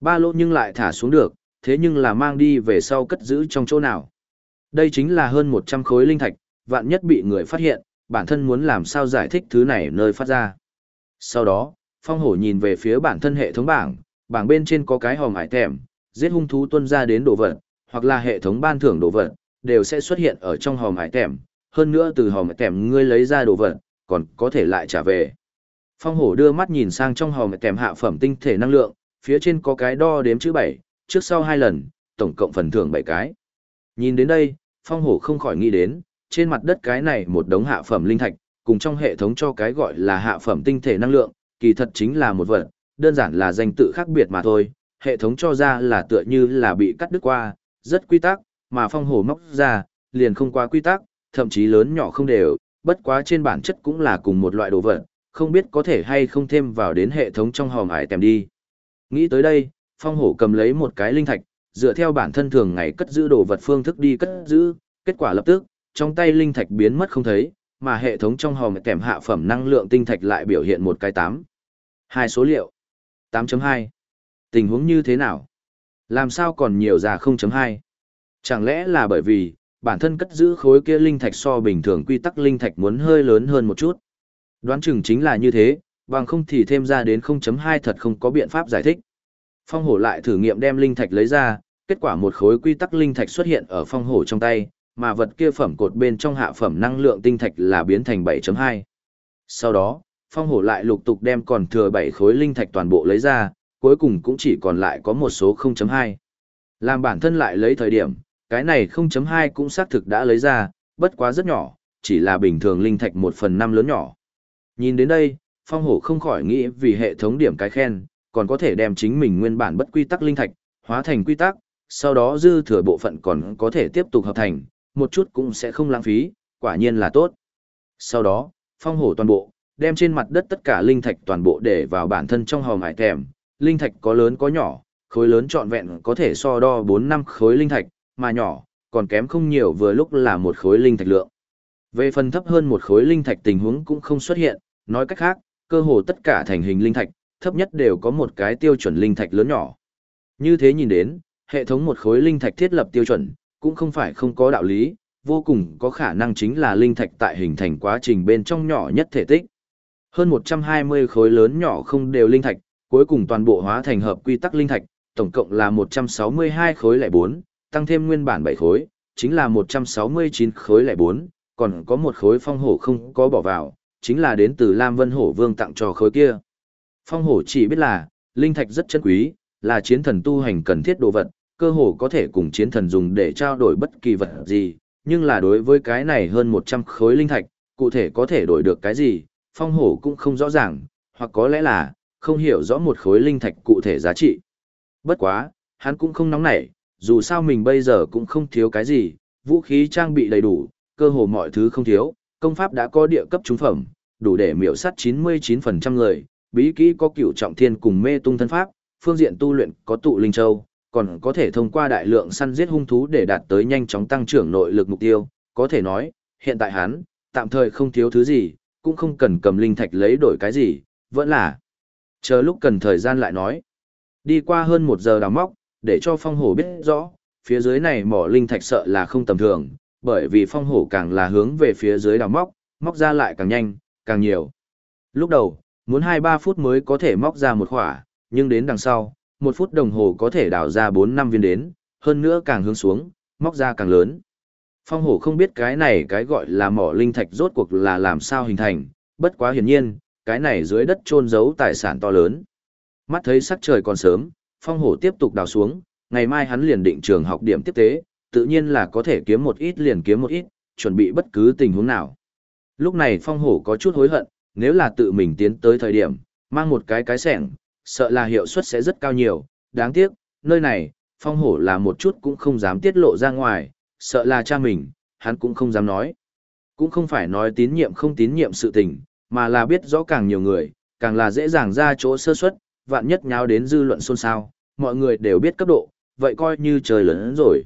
Ba lô nhưng lại thả xuống được, thế nhưng là mang đi về sau cất giữ trong chỗ nào. Đây chính là hơn 100 khối linh thạch, vạn nhất bị người phát hiện, bản thân muốn làm sao giải thích thứ này nơi phát ra. Sau đó, phong hổ nhìn về phía bản thân hệ thống bảng, bảng bên trên có cái hòm hải thèm, giết hung thú tuân ra đến đồ vật, hoặc là hệ thống ban thưởng đồ vật, đều sẽ xuất hiện ở trong hòm hải thèm, hơn nữa từ hòm hải thèm ngươi lấy ra đồ vật, còn có thể lại trả về. Phong hổ đưa mắt nhìn sang trong hòm hải thèm hạ phẩm tinh thể năng lượng, phía trên có cái đo đếm chữ 7, trước sau hai lần, tổng cộng phần thưởng 7 cái. Nhìn đến đây, phong hổ không khỏi nghĩ đến, trên mặt đất cái này một đống hạ phẩm linh thạch, cùng trong hệ thống cho cái gọi là hạ phẩm tinh thể năng lượng, kỳ thật chính là một vật, đơn giản là danh tự khác biệt mà thôi, hệ thống cho ra là tựa như là bị cắt đứt qua, rất quy tắc, mà phong hổ móc ra, liền không quá quy tắc, thậm chí lớn nhỏ không đều, bất quá trên bản chất cũng là cùng một loại đồ vật, không biết có thể hay không thêm vào đến hệ thống trong hòm ải tèm đi. Nghĩ tới đây, phong hổ cầm lấy một cái linh thạch, dựa theo bản thân thường ngày cất giữ đồ vật phương thức đi cất giữ, kết quả lập tức, trong tay linh thạch biến mất không thấy, mà hệ thống trong hòm kèm hạ phẩm năng lượng tinh thạch lại biểu hiện một cái 8. Hai số liệu. 8.2. Tình huống như thế nào? Làm sao còn nhiều ra 0.2? Chẳng lẽ là bởi vì, bản thân cất giữ khối kia linh thạch so bình thường quy tắc linh thạch muốn hơi lớn hơn một chút? Đoán chừng chính là như thế, bằng không thì thêm ra đến 0.2 thật không có biện pháp giải thích. Phong hổ lại thử nghiệm đem linh thạch lấy ra, kết quả một khối quy tắc linh thạch xuất hiện ở phong hổ trong tay, mà vật kia phẩm cột bên trong hạ phẩm năng lượng tinh thạch là biến thành 7.2. Sau đó, phong hổ lại lục tục đem còn thừa 7 khối linh thạch toàn bộ lấy ra, cuối cùng cũng chỉ còn lại có một số 0.2. Làm bản thân lại lấy thời điểm, cái này 0.2 cũng xác thực đã lấy ra, bất quá rất nhỏ, chỉ là bình thường linh thạch 1 phần 5 lớn nhỏ. Nhìn đến đây, phong hổ không khỏi nghĩ vì hệ thống điểm cái khen, còn có thể đem chính mình nguyên bản bất quy tắc linh thạch, hóa thành quy tắc, sau đó dư thừa bộ phận còn có thể tiếp tục hợp thành, một chút cũng sẽ không lãng phí, quả nhiên là tốt. Sau đó, phong hổ toàn bộ, đem trên mặt đất tất cả linh thạch toàn bộ để vào bản thân trong hòm hải thèm, linh thạch có lớn có nhỏ, khối lớn trọn vẹn có thể so đo 4 năm khối linh thạch, mà nhỏ, còn kém không nhiều vừa lúc là một khối linh thạch lượng. Về phần thấp hơn một khối linh thạch tình huống cũng không xuất hiện, nói cách khác, cơ hồ tất cả thành hình linh thạch, thấp nhất đều có một cái tiêu chuẩn linh thạch lớn nhỏ. Như thế nhìn đến, hệ thống một khối linh thạch thiết lập tiêu chuẩn, cũng không phải không có đạo lý, vô cùng có khả năng chính là linh thạch tại hình thành quá trình bên trong nhỏ nhất thể tích. Hơn 120 khối lớn nhỏ không đều linh thạch, cuối cùng toàn bộ hóa thành hợp quy tắc linh thạch, tổng cộng là 162 khối lẻ 4, tăng thêm nguyên bản 7 khối, chính là 169 khối lẻ 4, còn có một khối phong hổ không có bỏ vào, chính là đến từ Lam Vân Hổ Vương tặng cho khối kia. Phong hổ chỉ biết là, linh thạch rất chân quý, là chiến thần tu hành cần thiết đồ vật, cơ hồ có thể cùng chiến thần dùng để trao đổi bất kỳ vật gì, nhưng là đối với cái này hơn 100 khối linh thạch, cụ thể có thể đổi được cái gì, phong hổ cũng không rõ ràng, hoặc có lẽ là, không hiểu rõ một khối linh thạch cụ thể giá trị. Bất quá, hắn cũng không nóng nảy, dù sao mình bây giờ cũng không thiếu cái gì, vũ khí trang bị đầy đủ, cơ hồ mọi thứ không thiếu, công pháp đã có địa cấp trúng phẩm, đủ để miểu sát 99% người, bí kỹ có cửu trọng thiên cùng mê tung thân pháp, phương diện tu luyện có tụ linh châu, còn có thể thông qua đại lượng săn giết hung thú để đạt tới nhanh chóng tăng trưởng nội lực mục tiêu, có thể nói, hiện tại hắn, tạm thời không thiếu thứ gì, cũng không cần cầm linh thạch lấy đổi cái gì, vẫn là chờ lúc cần thời gian lại nói. Đi qua hơn một giờ đào móc, để cho phong hổ biết rõ, phía dưới này mỏ linh thạch sợ là không tầm thường, bởi vì phong hổ càng là hướng về phía dưới đào móc, móc ra lại càng nhanh, càng nhiều. Lúc đầu, muốn 2-3 phút mới có thể móc ra một khỏa, nhưng đến đằng sau, một phút đồng hồ có thể đào ra 4-5 viên đến, hơn nữa càng hướng xuống, móc ra càng lớn. Phong hổ không biết cái này cái gọi là mỏ linh thạch rốt cuộc là làm sao hình thành, bất quá hiển nhiên, cái này dưới đất trôn giấu tài sản to lớn. Mắt thấy sắc trời còn sớm, phong hổ tiếp tục đào xuống, ngày mai hắn liền định trường học điểm tiếp tế, tự nhiên là có thể kiếm một ít liền kiếm một ít, chuẩn bị bất cứ tình huống nào. Lúc này phong hổ có chút hối hận, nếu là tự mình tiến tới thời điểm, mang một cái cái sẻng, sợ là hiệu suất sẽ rất cao nhiều, đáng tiếc, nơi này, phong hổ là một chút cũng không dám tiết lộ ra ngoài, sợ là cha mình, hắn cũng không dám nói. Cũng không phải nói tín nhiệm không tín nhiệm sự tình, mà là biết rõ càng nhiều người, càng là dễ dàng ra chỗ sơ suất, vạn nhất nháo đến dư luận xôn xao, mọi người đều biết cấp độ, vậy coi như trời lớn rồi.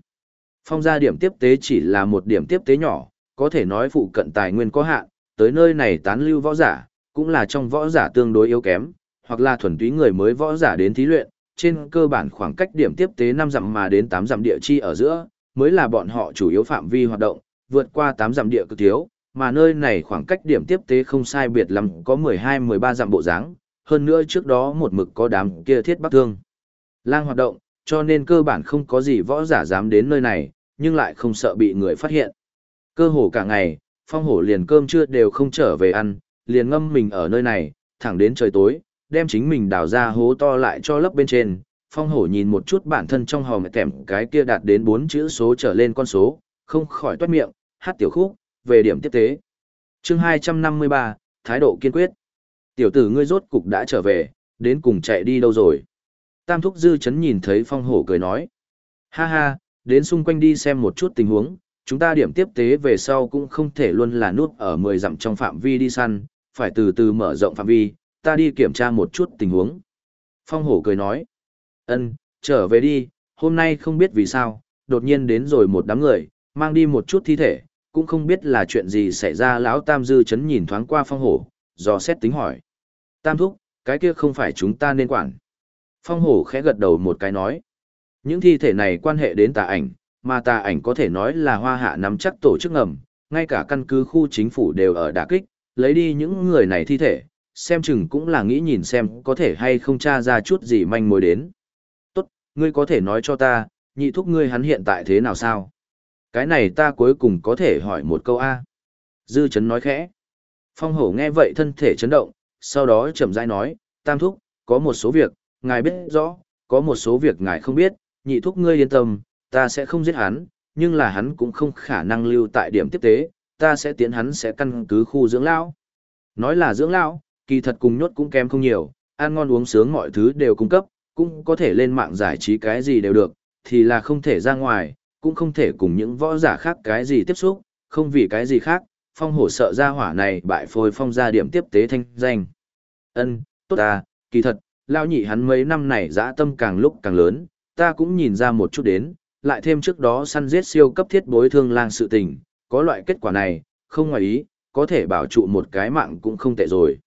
Phong gia điểm tiếp tế chỉ là một điểm tiếp tế nhỏ, có thể nói phụ cận tài nguyên có hạn, tới nơi này tán lưu võ giả, cũng là trong võ giả tương đối yếu kém, hoặc là thuần túy người mới võ giả đến thí luyện, trên cơ bản khoảng cách điểm tiếp tế 5 dặm mà đến 8 dặm địa chi ở giữa, mới là bọn họ chủ yếu phạm vi hoạt động, vượt qua 8 dặm địa cực thiếu, mà nơi này khoảng cách điểm tiếp tế không sai biệt lắm có 12-13 dặm bộ dáng, hơn nữa trước đó một mực có đám kia thiết bắc thương. Lang hoạt động, cho nên cơ bản không có gì võ giả dám đến nơi này, nhưng lại không sợ bị người phát hiện. Cơ hồ cả ngày, phong hổ liền cơm trưa đều không trở về ăn, liền ngâm mình ở nơi này, thẳng đến trời tối, đem chính mình đào ra hố to lại cho lấp bên trên. Phong hổ nhìn một chút bản thân trong hòm kèm cái kia đạt đến 4 chữ số trở lên con số, không khỏi toát miệng, hát tiểu khúc, về điểm tiếp tế. chương 253, thái độ kiên quyết. Tiểu tử ngươi rốt cục đã trở về, đến cùng chạy đi đâu rồi? Tam thúc dư chấn nhìn thấy phong hổ cười nói. Ha ha, đến xung quanh đi xem một chút tình huống, chúng ta điểm tiếp tế về sau cũng không thể luôn là nút ở 10 dặm trong phạm vi đi săn, phải từ từ mở rộng phạm vi, ta đi kiểm tra một chút tình huống. Phong hổ cười nói. ân trở về đi, hôm nay không biết vì sao, đột nhiên đến rồi một đám người, mang đi một chút thi thể, cũng không biết là chuyện gì xảy ra lão tam dư chấn nhìn thoáng qua phong hổ, dò xét tính hỏi. Tam thúc, cái kia không phải chúng ta nên quản. Phong hổ khẽ gật đầu một cái nói. Những thi thể này quan hệ đến tà ảnh, mà tà ảnh có thể nói là hoa hạ nắm chắc tổ chức ngầm, ngay cả căn cứ khu chính phủ đều ở đả kích, lấy đi những người này thi thể, xem chừng cũng là nghĩ nhìn xem có thể hay không tra ra chút gì manh mối đến. Tốt, ngươi có thể nói cho ta, nhị thúc ngươi hắn hiện tại thế nào sao? Cái này ta cuối cùng có thể hỏi một câu A. Dư chấn nói khẽ. Phong hổ nghe vậy thân thể chấn động, sau đó chậm rãi nói, tam thúc, có một số việc, ngài biết rõ, có một số việc ngài không biết, nhị thúc ngươi yên tâm, ta sẽ không giết hắn, nhưng là hắn cũng không khả năng lưu tại điểm tiếp tế, ta sẽ tiến hắn sẽ căn cứ khu dưỡng lão. Nói là dưỡng lão, kỳ thật cùng nhốt cũng kém không nhiều, ăn ngon uống sướng mọi thứ đều cung cấp, cũng có thể lên mạng giải trí cái gì đều được, thì là không thể ra ngoài, cũng không thể cùng những võ giả khác cái gì tiếp xúc, không vì cái gì khác, phong hổ sợ ra hỏa này bại phôi phong ra điểm tiếp tế thanh danh. Ân, tốt à, kỳ thật, lao nhị hắn mấy năm này dã tâm càng lúc càng lớn, ta cũng nhìn ra một chút đến, lại thêm trước đó săn giết siêu cấp thiết bối thương lang sự tình, có loại kết quả này, không ngoài ý, có thể bảo trụ một cái mạng cũng không tệ rồi.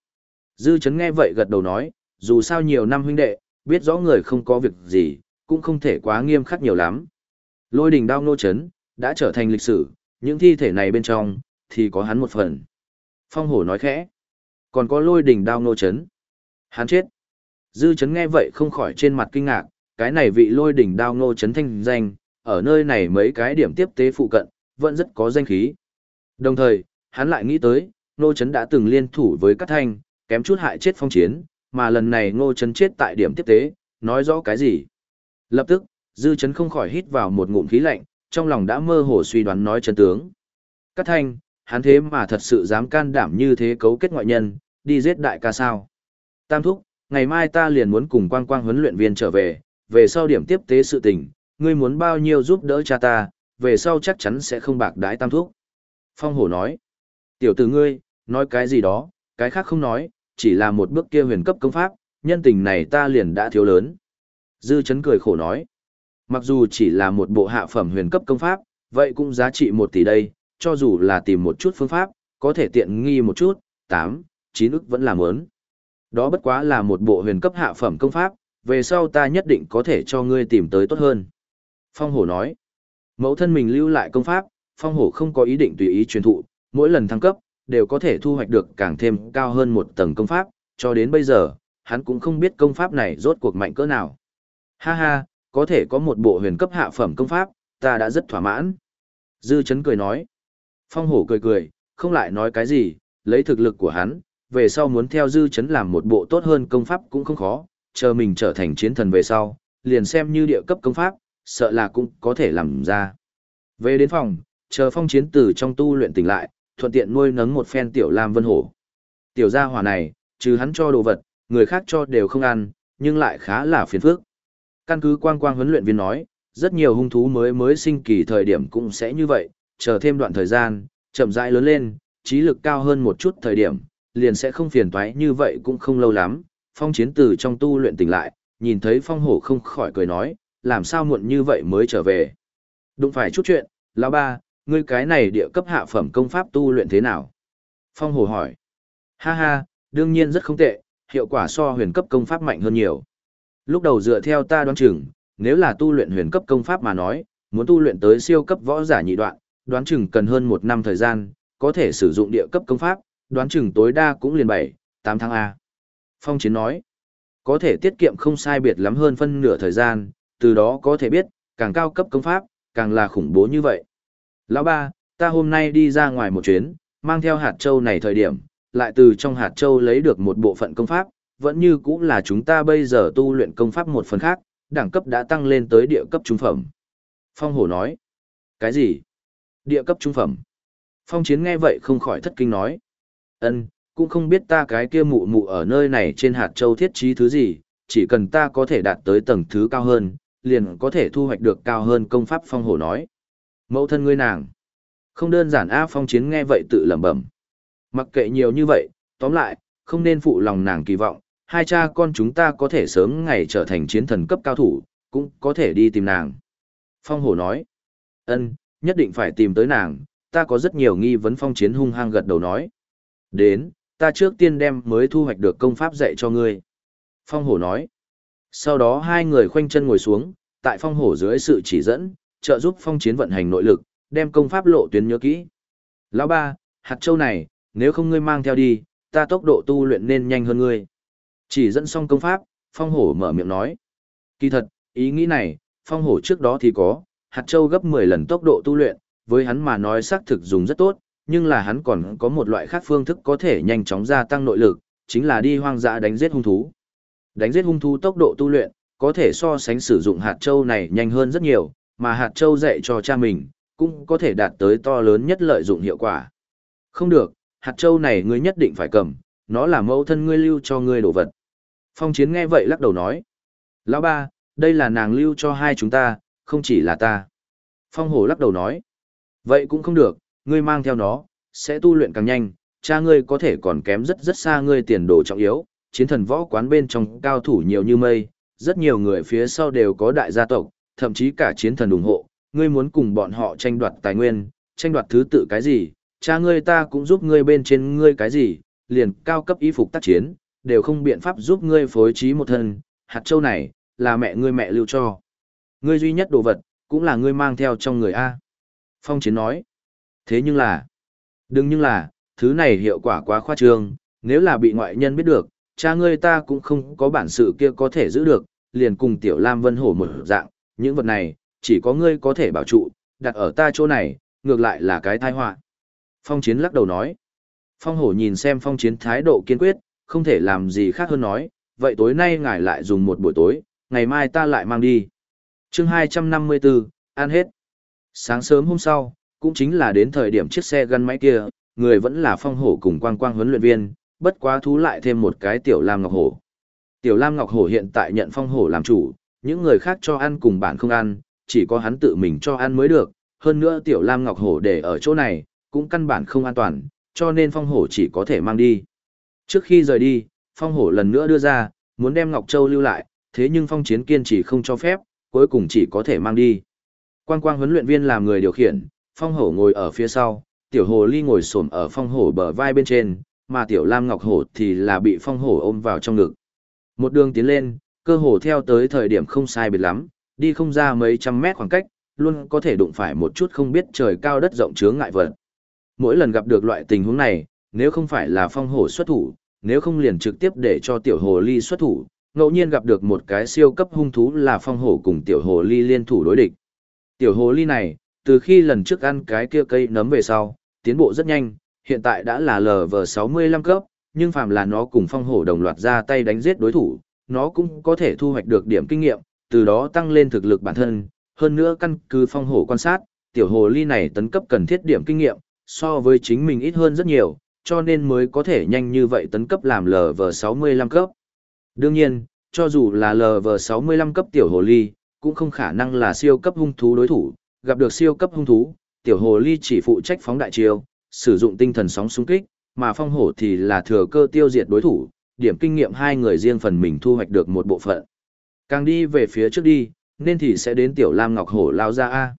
Dư chấn nghe vậy gật đầu nói, dù sao nhiều năm huynh đệ, biết rõ người không có việc gì, cũng không thể quá nghiêm khắc nhiều lắm. Lôi đình đao nô chấn, đã trở thành lịch sử, những thi thể này bên trong, thì có hắn một phần. Phong hổ nói khẽ, còn có lôi đình đao nô chấn. Hắn chết. Dư chấn nghe vậy không khỏi trên mặt kinh ngạc, cái này vị lôi đỉnh đao nô chấn thanh danh, ở nơi này mấy cái điểm tiếp tế phụ cận, vẫn rất có danh khí. Đồng thời, hắn lại nghĩ tới, nô chấn đã từng liên thủ với các thanh, kém chút hại chết phong chiến, mà lần này ngô chấn chết tại điểm tiếp tế, nói rõ cái gì. Lập tức, dư chấn không khỏi hít vào một ngụm khí lạnh, trong lòng đã mơ hồ suy đoán nói chân tướng. Các thanh, hắn thế mà thật sự dám can đảm như thế cấu kết ngoại nhân, đi giết đại ca sao. Tam thúc, ngày mai ta liền muốn cùng quang quang huấn luyện viên trở về, về sau điểm tiếp tế sự tình, ngươi muốn bao nhiêu giúp đỡ cha ta, về sau chắc chắn sẽ không bạc đái tam thuốc. Phong hổ nói, tiểu tử ngươi, nói cái gì đó, cái khác không nói, chỉ là một bước kia huyền cấp công pháp, nhân tình này ta liền đã thiếu lớn. Dư chấn cười khổ nói, mặc dù chỉ là một bộ hạ phẩm huyền cấp công pháp, vậy cũng giá trị một tỷ đây, cho dù là tìm một chút phương pháp, có thể tiện nghi một chút, 8, 9 ức vẫn là mớn. Đó bất quá là một bộ huyền cấp hạ phẩm công pháp, về sau ta nhất định có thể cho ngươi tìm tới tốt hơn. Phong hổ nói, mẫu thân mình lưu lại công pháp, phong hổ không có ý định tùy ý truyền thụ, mỗi lần thăng cấp, đều có thể thu hoạch được càng thêm cao hơn một tầng công pháp, cho đến bây giờ, hắn cũng không biết công pháp này rốt cuộc mạnh cỡ nào. Ha ha, có thể có một bộ huyền cấp hạ phẩm công pháp, ta đã rất thỏa mãn. Dư chấn cười nói. Phong hổ cười cười, không lại nói cái gì, lấy thực lực của hắn, về sau muốn theo dư chấn làm một bộ tốt hơn công pháp cũng không khó, chờ mình trở thành chiến thần về sau, liền xem như địa cấp công pháp, sợ là cũng có thể làm ra. Về đến phòng, chờ phong chiến tử trong tu luyện tỉnh lại, thuận tiện nuôi nấng một phen tiểu lam vân hổ. Tiểu gia hỏa này, trừ hắn cho đồ vật, người khác cho đều không ăn, nhưng lại khá là phiền phức. Căn cứ quang quang huấn luyện viên nói, rất nhiều hung thú mới mới sinh kỳ thời điểm cũng sẽ như vậy, chờ thêm đoạn thời gian, chậm rãi lớn lên, trí lực cao hơn một chút thời điểm, liền sẽ không phiền toái như vậy cũng không lâu lắm. Phong chiến từ trong tu luyện tỉnh lại, nhìn thấy phong hổ không khỏi cười nói, làm sao muộn như vậy mới trở về. Đụng phải chút chuyện, lão ba, ngươi cái này địa cấp hạ phẩm công pháp tu luyện thế nào? Phong Hổ hỏi. Ha ha, đương nhiên rất không tệ, hiệu quả so huyền cấp công pháp mạnh hơn nhiều. lúc đầu dựa theo ta đoán chừng, nếu là tu luyện huyền cấp công pháp mà nói, muốn tu luyện tới siêu cấp võ giả nhị đoạn, đoán chừng cần hơn một năm thời gian, có thể sử dụng địa cấp công pháp, đoán chừng tối đa cũng liền 7, 8 tháng A. Phong Chiến nói, có thể tiết kiệm không sai biệt lắm hơn phân nửa thời gian, từ đó có thể biết, càng cao cấp công pháp, càng là khủng bố như vậy. Lão ba, ta hôm nay đi ra ngoài một chuyến, mang theo hạt châu này thời điểm, lại từ trong hạt châu lấy được một bộ phận công pháp, vẫn như cũng là chúng ta bây giờ tu luyện công pháp một phần khác, đẳng cấp đã tăng lên tới địa cấp trung phẩm. Phong hổ nói, cái gì? Địa cấp trung phẩm. Phong chiến nghe vậy không khỏi thất kinh nói ân cũng không biết ta cái kia mụ mụ ở nơi này trên hạt châu thiết trí thứ gì, chỉ cần ta có thể đạt tới tầng thứ cao hơn, liền có thể thu hoạch được cao hơn công pháp phong hổ nói. Mẫu thân ngươi nàng. Không đơn giản A phong chiến nghe vậy tự lẩm bẩm. Mặc kệ nhiều như vậy, tóm lại, không nên phụ lòng nàng kỳ vọng, hai cha con chúng ta có thể sớm ngày trở thành chiến thần cấp cao thủ, cũng có thể đi tìm nàng. Phong hổ nói, ân, nhất định phải tìm tới nàng, ta có rất nhiều nghi vấn phong chiến hung hăng gật đầu nói. Đến, ta trước tiên đem mới thu hoạch được công pháp dạy cho ngươi. Phong hổ nói. Sau đó hai người khoanh chân ngồi xuống, tại phong hổ dưới sự chỉ dẫn, trợ giúp phong chiến vận hành nội lực, đem công pháp lộ tuyến nhớ kỹ. Lão ba, hạt châu này, nếu không ngươi mang theo đi, ta tốc độ tu luyện nên nhanh hơn ngươi. Chỉ dẫn xong công pháp, phong hổ mở miệng nói. Kỳ thật, ý nghĩ này, phong hổ trước đó thì có, hạt châu gấp 10 lần tốc độ tu luyện, với hắn mà nói xác thực dùng rất tốt, nhưng là hắn còn có một loại khác phương thức có thể nhanh chóng gia tăng nội lực, chính là đi hoang dã đánh giết hung thú. Đánh giết hung thú tốc độ tu luyện, có thể so sánh sử dụng hạt châu này nhanh hơn rất nhiều, mà hạt châu dạy cho cha mình, cũng có thể đạt tới to lớn nhất lợi dụng hiệu quả. Không được, hạt châu này ngươi nhất định phải cầm, nó là mẫu thân ngươi lưu cho ngươi đồ vật. Phong chiến nghe vậy lắc đầu nói. Lão ba, đây là nàng lưu cho hai chúng ta, không chỉ là ta. Phong hổ lắc đầu nói. Vậy cũng không được, ngươi mang theo nó, sẽ tu luyện càng nhanh, cha ngươi có thể còn kém rất rất xa ngươi tiền đồ trọng yếu, chiến thần võ quán bên trong cao thủ nhiều như mây, rất nhiều người phía sau đều có đại gia tộc, thậm chí cả chiến thần ủng hộ, ngươi muốn cùng bọn họ tranh đoạt tài nguyên, tranh đoạt thứ tự cái gì, cha ngươi ta cũng giúp ngươi bên trên ngươi cái gì, liền cao cấp y phục tác chiến, đều không biện pháp giúp ngươi phối trí một thân, hạt châu này, là mẹ ngươi mẹ lưu cho. Ngươi duy nhất đồ vật, cũng là ngươi mang theo trong người A. Phong chiến nói, thế nhưng là, đừng nhưng là, thứ này hiệu quả quá khoa trương, nếu là bị ngoại nhân biết được, cha ngươi ta cũng không có bản sự kia có thể giữ được, liền cùng tiểu Lam Vân Hổ một dạng, những vật này, chỉ có ngươi có thể bảo trụ, đặt ở ta chỗ này, ngược lại là cái tai họa. Phong Chiến lắc đầu nói. Phong Hổ nhìn xem Phong Chiến thái độ kiên quyết, không thể làm gì khác hơn nói, vậy tối nay ngài lại dùng một buổi tối, ngày mai ta lại mang đi. chương 254, ăn hết. Sáng sớm hôm sau, cũng chính là đến thời điểm chiếc xe gắn máy kia, người vẫn là Phong Hổ cùng quang quang huấn luyện viên, bất quá thú lại thêm một cái Tiểu Lam Ngọc Hổ. Tiểu Lam Ngọc Hổ hiện tại nhận Phong Hổ làm chủ, những người khác cho ăn cùng bạn không ăn, chỉ có hắn tự mình cho ăn mới được, hơn nữa Tiểu Lam Ngọc Hổ để ở chỗ này, cũng căn bản không an toàn, cho nên Phong Hổ chỉ có thể mang đi. Trước khi rời đi, Phong Hổ lần nữa đưa ra, muốn đem Ngọc Châu lưu lại, thế nhưng Phong Chiến kiên chỉ không cho phép, cuối cùng chỉ có thể mang đi. Quang quang huấn luyện viên làm người điều khiển, Phong Hổ ngồi ở phía sau, Tiểu Hồ Ly ngồi xổm ở Phong Hổ bờ vai bên trên, mà Tiểu Lam Ngọc Hổ thì là bị Phong Hổ ôm vào trong ngực. Một đường tiến lên, cơ hồ theo tới thời điểm không sai biệt lắm, đi không ra mấy trăm mét khoảng cách, luôn có thể đụng phải một chút không biết trời cao đất rộng chướng ngại vật. Mỗi lần gặp được loại tình huống này, nếu không phải là phong hổ xuất thủ, nếu không liền trực tiếp để cho tiểu hồ ly xuất thủ, ngẫu nhiên gặp được một cái siêu cấp hung thú là phong hổ cùng tiểu hồ ly liên thủ đối địch. Tiểu hồ ly này, từ khi lần trước ăn cái kia cây nấm về sau, tiến bộ rất nhanh, hiện tại đã là LV65 cấp, nhưng phàm là nó cùng phong hổ đồng loạt ra tay đánh giết đối thủ, nó cũng có thể thu hoạch được điểm kinh nghiệm, từ đó tăng lên thực lực bản thân, hơn nữa căn cứ phong hổ quan sát, tiểu hồ ly này tấn cấp cần thiết điểm kinh nghiệm, so với chính mình ít hơn rất nhiều, cho nên mới có thể nhanh như vậy tấn cấp làm LV65 cấp. Đương nhiên, cho dù là LV65 cấp tiểu hồ ly, cũng không khả năng là siêu cấp hung thú đối thủ, gặp được siêu cấp hung thú, tiểu hồ ly chỉ phụ trách phóng đại chiêu, sử dụng tinh thần sóng xung kích, mà phong hổ thì là thừa cơ tiêu diệt đối thủ, điểm kinh nghiệm hai người riêng phần mình thu hoạch được một bộ phận. Càng đi về phía trước đi, nên thì sẽ đến tiểu lam ngọc hổ lao ra a.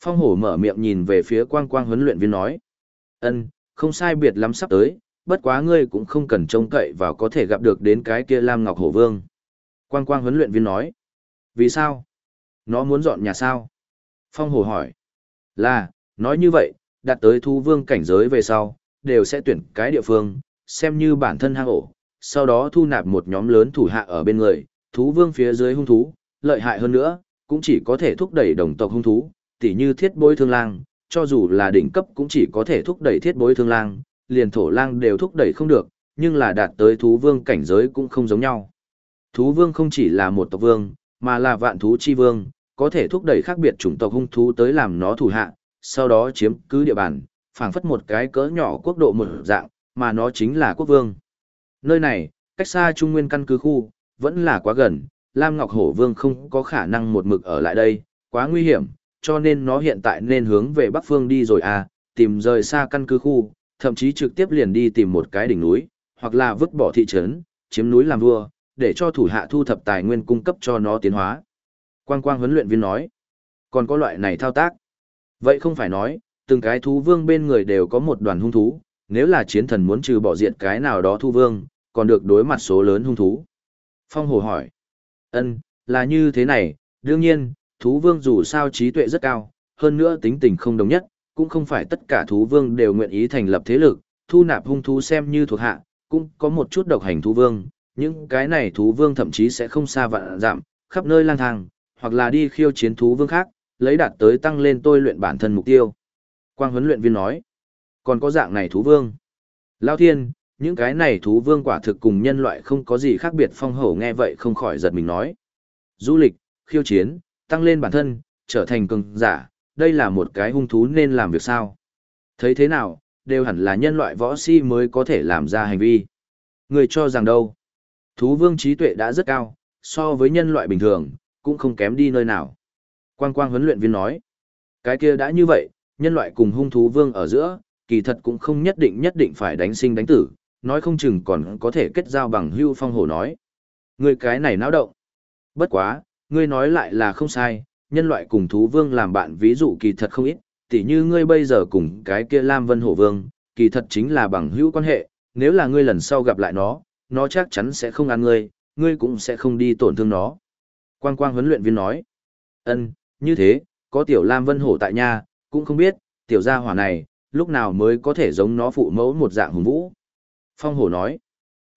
Phong hổ mở miệng nhìn về phía quang quang huấn luyện viên nói. ân không sai biệt lắm sắp tới, bất quá ngươi cũng không cần trông cậy vào có thể gặp được đến cái kia lam ngọc hổ vương. Quang quang huấn luyện viên nói. Vì sao? Nó muốn dọn nhà sao? Phong hồ hỏi. Là, nói như vậy, đạt tới thú vương cảnh giới về sau, đều sẽ tuyển cái địa phương, xem như bản thân hang ổ, sau đó thu nạp một nhóm lớn thủ hạ ở bên người, thú vương phía dưới hung thú, lợi hại hơn nữa, cũng chỉ có thể thúc đẩy đồng tộc hung thú, tỉ như thiết bối thương lang, cho dù là đỉnh cấp cũng chỉ có thể thúc đẩy thiết bối thương lang, liền thổ lang đều thúc đẩy không được, nhưng là đạt tới thú vương cảnh giới cũng không giống nhau. Thú vương không chỉ là một tộc vương, mà là vạn thú chi vương, có thể thúc đẩy khác biệt chủng tộc hung thú tới làm nó thủ hạ, sau đó chiếm cứ địa bàn, phảng phất một cái cỡ nhỏ quốc độ một dạng, mà nó chính là quốc vương. Nơi này, cách xa Trung Nguyên căn cứ khu, vẫn là quá gần, Lam Ngọc Hổ Vương không có khả năng một mực ở lại đây, quá nguy hiểm, cho nên nó hiện tại nên hướng về Bắc Phương đi rồi à, tìm rời xa căn cứ khu, thậm chí trực tiếp liền đi tìm một cái đỉnh núi, hoặc là vứt bỏ thị trấn, chiếm núi làm vua, để cho thủ hạ thu thập tài nguyên cung cấp cho nó tiến hóa. Quang quang huấn luyện viên nói, còn có loại này thao tác. Vậy không phải nói, từng cái thú vương bên người đều có một đoàn hung thú, nếu là chiến thần muốn trừ bỏ diện cái nào đó thu vương, còn được đối mặt số lớn hung thú. Phong Hồ hỏi, ân là như thế này, đương nhiên, thú vương dù sao trí tuệ rất cao, hơn nữa tính tình không đồng nhất, cũng không phải tất cả thú vương đều nguyện ý thành lập thế lực, thu nạp hung thú xem như thuộc hạ, cũng có một chút độc hành thú vương, những cái này thú vương thậm chí sẽ không xa vạn giảm, khắp nơi lang thang, hoặc là đi khiêu chiến thú vương khác, lấy đạt tới tăng lên tôi luyện bản thân mục tiêu. Quang huấn luyện viên nói, còn có dạng này thú vương. Lao thiên, những cái này thú vương quả thực cùng nhân loại không có gì khác biệt phong hổ nghe vậy không khỏi giật mình nói. Du lịch, khiêu chiến, tăng lên bản thân, trở thành cường giả, đây là một cái hung thú nên làm việc sao. Thấy thế nào, đều hẳn là nhân loại võ si mới có thể làm ra hành vi. Người cho rằng đâu, thú vương trí tuệ đã rất cao, so với nhân loại bình thường, cũng không kém đi nơi nào. Quang quang huấn luyện viên nói, cái kia đã như vậy, nhân loại cùng hung thú vương ở giữa, kỳ thật cũng không nhất định nhất định phải đánh sinh đánh tử, nói không chừng còn có thể kết giao bằng hưu phong hổ nói. Người cái này náo động. Bất quá, ngươi nói lại là không sai, nhân loại cùng thú vương làm bạn ví dụ kỳ thật không ít, tỉ như ngươi bây giờ cùng cái kia Lam Vân Hổ Vương, kỳ thật chính là bằng hữu quan hệ, nếu là ngươi lần sau gặp lại nó, nó chắc chắn sẽ không ăn ngươi, ngươi cũng sẽ không đi tổn thương nó. Quang quang huấn luyện viên nói, ân, như thế, có tiểu Lam Vân Hổ tại nhà, cũng không biết, tiểu gia hỏa này, lúc nào mới có thể giống nó phụ mẫu một dạng hùng vũ. Phong hổ nói,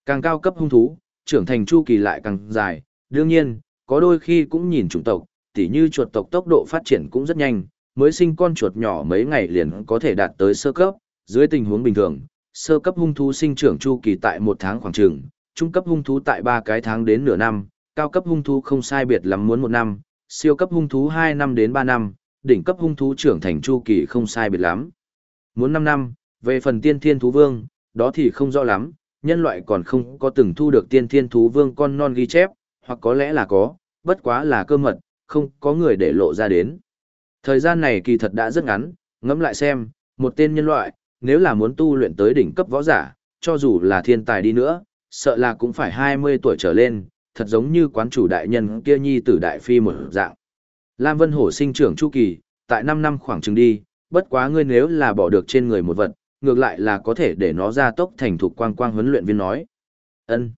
càng cao cấp hung thú, trưởng thành chu kỳ lại càng dài, đương nhiên, có đôi khi cũng nhìn chủng tộc, tỉ như chuột tộc tốc độ phát triển cũng rất nhanh, mới sinh con chuột nhỏ mấy ngày liền có thể đạt tới sơ cấp, dưới tình huống bình thường, sơ cấp hung thú sinh trưởng chu kỳ tại một tháng khoảng trường, trung cấp hung thú tại ba cái tháng đến nửa năm, cao cấp hung thú không sai biệt lắm muốn một năm, siêu cấp hung thú hai năm đến ba năm, đỉnh cấp hung thú trưởng thành chu kỳ không sai biệt lắm. Muốn năm năm, về phần tiên thiên thú vương, đó thì không rõ lắm, nhân loại còn không có từng thu được tiên thiên thú vương con non ghi chép, hoặc có lẽ là có, bất quá là cơ mật, không có người để lộ ra đến. Thời gian này kỳ thật đã rất ngắn, ngẫm lại xem, một tên nhân loại, nếu là muốn tu luyện tới đỉnh cấp võ giả, cho dù là thiên tài đi nữa, sợ là cũng phải 20 tuổi trở lên, thật giống như quán chủ đại nhân kia nhi tử đại phi một dạng. Lam Vân Hổ sinh trưởng chu kỳ, tại 5 năm khoảng chừng đi, bất quá ngươi nếu là bỏ được trên người một vật, ngược lại là có thể để nó ra tốc thành thục quang quang huấn luyện viên nói. Ân,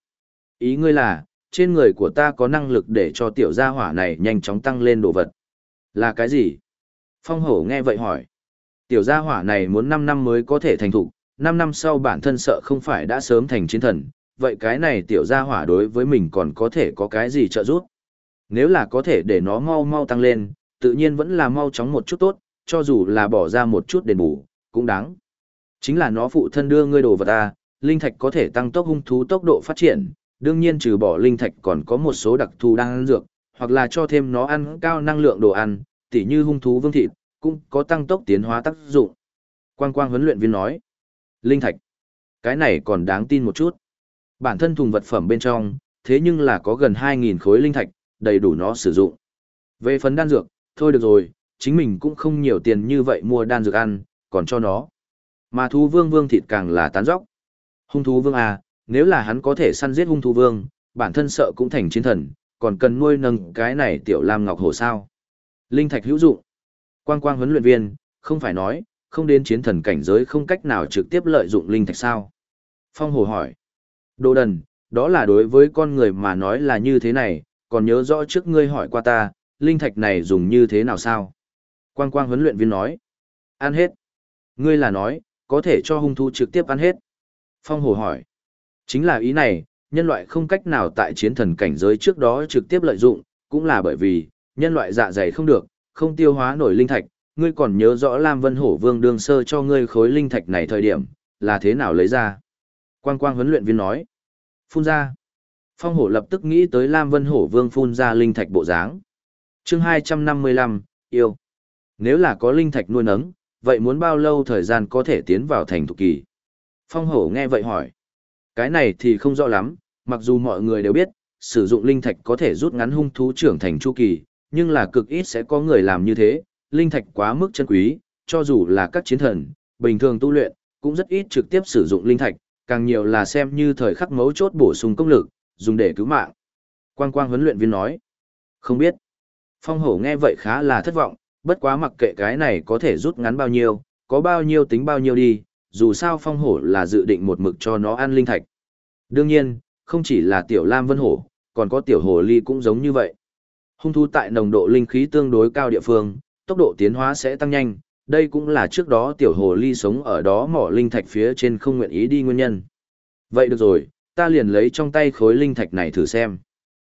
Ý ngươi là, trên người của ta có năng lực để cho tiểu gia hỏa này nhanh chóng tăng lên đồ vật. Là cái gì? Phong hổ nghe vậy hỏi. Tiểu gia hỏa này muốn 5 năm mới có thể thành thục, 5 năm sau bản thân sợ không phải đã sớm thành chiến thần, vậy cái này tiểu gia hỏa đối với mình còn có thể có cái gì trợ giúp? Nếu là có thể để nó mau mau tăng lên, tự nhiên vẫn là mau chóng một chút tốt, cho dù là bỏ ra một chút đền bù, cũng đáng. Chính là nó phụ thân đưa ngươi đồ vật ta, linh thạch có thể tăng tốc hung thú tốc độ phát triển, đương nhiên trừ bỏ linh thạch còn có một số đặc thù đang ăn dược, hoặc là cho thêm nó ăn cao năng lượng đồ ăn, tỉ như hung thú vương thịt, cũng có tăng tốc tiến hóa tác dụng. Quang quang huấn luyện viên nói, linh thạch, cái này còn đáng tin một chút. Bản thân thùng vật phẩm bên trong, thế nhưng là có gần 2.000 khối linh thạch, đầy đủ nó sử dụng. Về phần đan dược, thôi được rồi, chính mình cũng không nhiều tiền như vậy mua đan dược ăn, còn cho nó. Mà thú vương vương thịt càng là tán dốc. Hung thú vương à, nếu là hắn có thể săn giết hung thú vương, bản thân sợ cũng thành chiến thần, còn cần nuôi nâng cái này tiểu lam ngọc hồ sao. Linh thạch hữu dụng. Quang quang huấn luyện viên, không phải nói, không đến chiến thần cảnh giới không cách nào trực tiếp lợi dụng linh thạch sao. Phong hồ hỏi. Đồ đần, Đó là đối với con người mà nói là như thế này, còn nhớ rõ trước ngươi hỏi qua ta, linh thạch này dùng như thế nào sao? Quang quang huấn luyện viên nói. Ăn hết. Ngươi là nói, có thể cho hung thú trực tiếp ăn hết. Phong hồ hỏi. Chính là ý này, nhân loại không cách nào tại chiến thần cảnh giới trước đó trực tiếp lợi dụng, cũng là bởi vì, nhân loại dạ dày không được, không tiêu hóa nổi linh thạch. Ngươi còn nhớ rõ Lam Vân Hổ Vương đương sơ cho ngươi khối linh thạch này thời điểm, là thế nào lấy ra? Quang quang huấn luyện viên nói. Phun ra. Phong hổ lập tức nghĩ tới Lam Vân Hổ Vương phun ra linh thạch bộ dáng. chương 255, yêu. Nếu là có linh thạch nuôi nấng, vậy muốn bao lâu thời gian có thể tiến vào thành thục kỳ? Phong hổ nghe vậy hỏi. Cái này thì không rõ lắm, mặc dù mọi người đều biết, sử dụng linh thạch có thể rút ngắn hung thú trưởng thành chu kỳ, nhưng là cực ít sẽ có người làm như thế, linh thạch quá mức chân quý, cho dù là các chiến thần, bình thường tu luyện, cũng rất ít trực tiếp sử dụng linh thạch, càng nhiều là xem như thời khắc mấu chốt bổ sung công lực, dùng để cứu mạng. Quang quang huấn luyện viên nói. Không biết. Phong hổ nghe vậy khá là thất vọng, bất quá mặc kệ cái này có thể rút ngắn bao nhiêu, có bao nhiêu tính bao nhiêu đi, dù sao phong hổ là dự định một mực cho nó ăn linh thạch. Đương nhiên, không chỉ là tiểu lam vân hổ, còn có tiểu hồ ly cũng giống như vậy. Hung thú tại nồng độ linh khí tương đối cao địa phương, tốc độ tiến hóa sẽ tăng nhanh, đây cũng là trước đó tiểu hồ ly sống ở đó mỏ linh thạch phía trên không nguyện ý đi nguyên nhân. Vậy được rồi, ta liền lấy trong tay khối linh thạch này thử xem.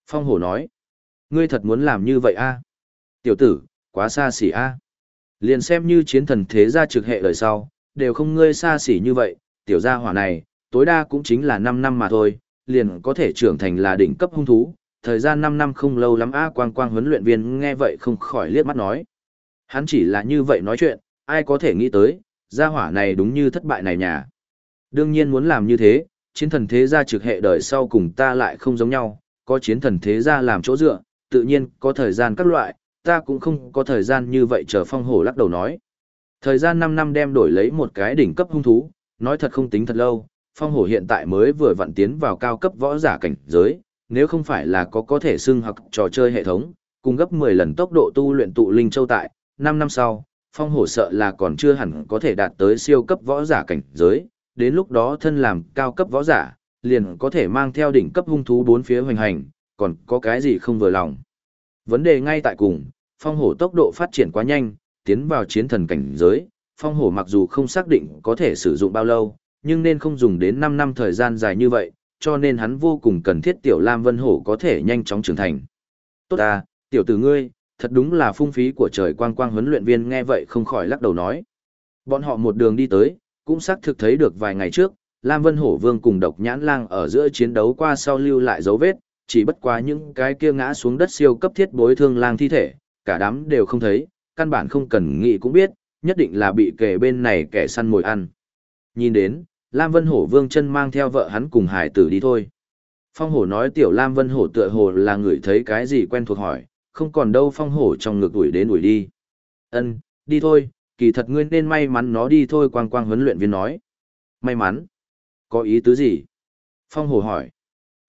Phong hổ nói, ngươi thật muốn làm như vậy a? Tiểu tử, quá xa xỉ a. Liền xem như chiến thần thế gia trực hệ đời sau, đều không ngươi xa xỉ như vậy, tiểu gia hỏa này, tối đa cũng chính là 5 năm mà thôi, liền có thể trưởng thành là đỉnh cấp hung thú. Thời gian 5 năm không lâu lắm a quang quang huấn luyện viên nghe vậy không khỏi liếc mắt nói. Hắn chỉ là như vậy nói chuyện, ai có thể nghĩ tới, gia hỏa này đúng như thất bại này nhà. Đương nhiên muốn làm như thế, chiến thần thế gia trực hệ đời sau cùng ta lại không giống nhau, có chiến thần thế gia làm chỗ dựa, tự nhiên có thời gian các loại, ta cũng không có thời gian như vậy chờ phong hổ lắc đầu nói. Thời gian 5 năm đem đổi lấy một cái đỉnh cấp hung thú, nói thật không tính thật lâu, phong hổ hiện tại mới vừa vặn tiến vào cao cấp võ giả cảnh giới, nếu không phải là có có thể xưng hoặc trò chơi hệ thống, cung gấp 10 lần tốc độ tu luyện tụ linh châu tại, 5 năm sau, phong hổ sợ là còn chưa hẳn có thể đạt tới siêu cấp võ giả cảnh giới, đến lúc đó thân làm cao cấp võ giả, liền có thể mang theo đỉnh cấp hung thú bốn phía hoành hành, còn có cái gì không vừa lòng. Vấn đề ngay tại cùng, phong hổ tốc độ phát triển quá nhanh, tiến vào chiến thần cảnh giới, phong hổ mặc dù không xác định có thể sử dụng bao lâu, nhưng nên không dùng đến 5 năm thời gian dài như vậy, cho nên hắn vô cùng cần thiết tiểu Lam Vân Hổ có thể nhanh chóng trưởng thành. Tốt à, tiểu tử ngươi, thật đúng là phung phí của trời quang quang huấn luyện viên nghe vậy không khỏi lắc đầu nói. Bọn họ một đường đi tới, cũng xác thực thấy được vài ngày trước, Lam Vân Hổ Vương cùng độc nhãn lang ở giữa chiến đấu qua sau lưu lại dấu vết, chỉ bất quá những cái kia ngã xuống đất siêu cấp thiết bối thương lang thi thể, cả đám đều không thấy, căn bản không cần nghĩ cũng biết, nhất định là bị kẻ bên này kẻ săn mồi ăn. Nhìn đến, Lam Vân Hổ Vương chân mang theo vợ hắn cùng hải tử đi thôi. Phong Hổ nói tiểu Lam Vân Hổ tựa hồ là người thấy cái gì quen thuộc hỏi, không còn đâu Phong Hổ trong ngực ủi đến ủi đi. Ân, đi thôi, kỳ thật ngươi nên may mắn nó đi thôi quang quang huấn luyện viên nói. May mắn? Có ý tứ gì? Phong Hổ hỏi.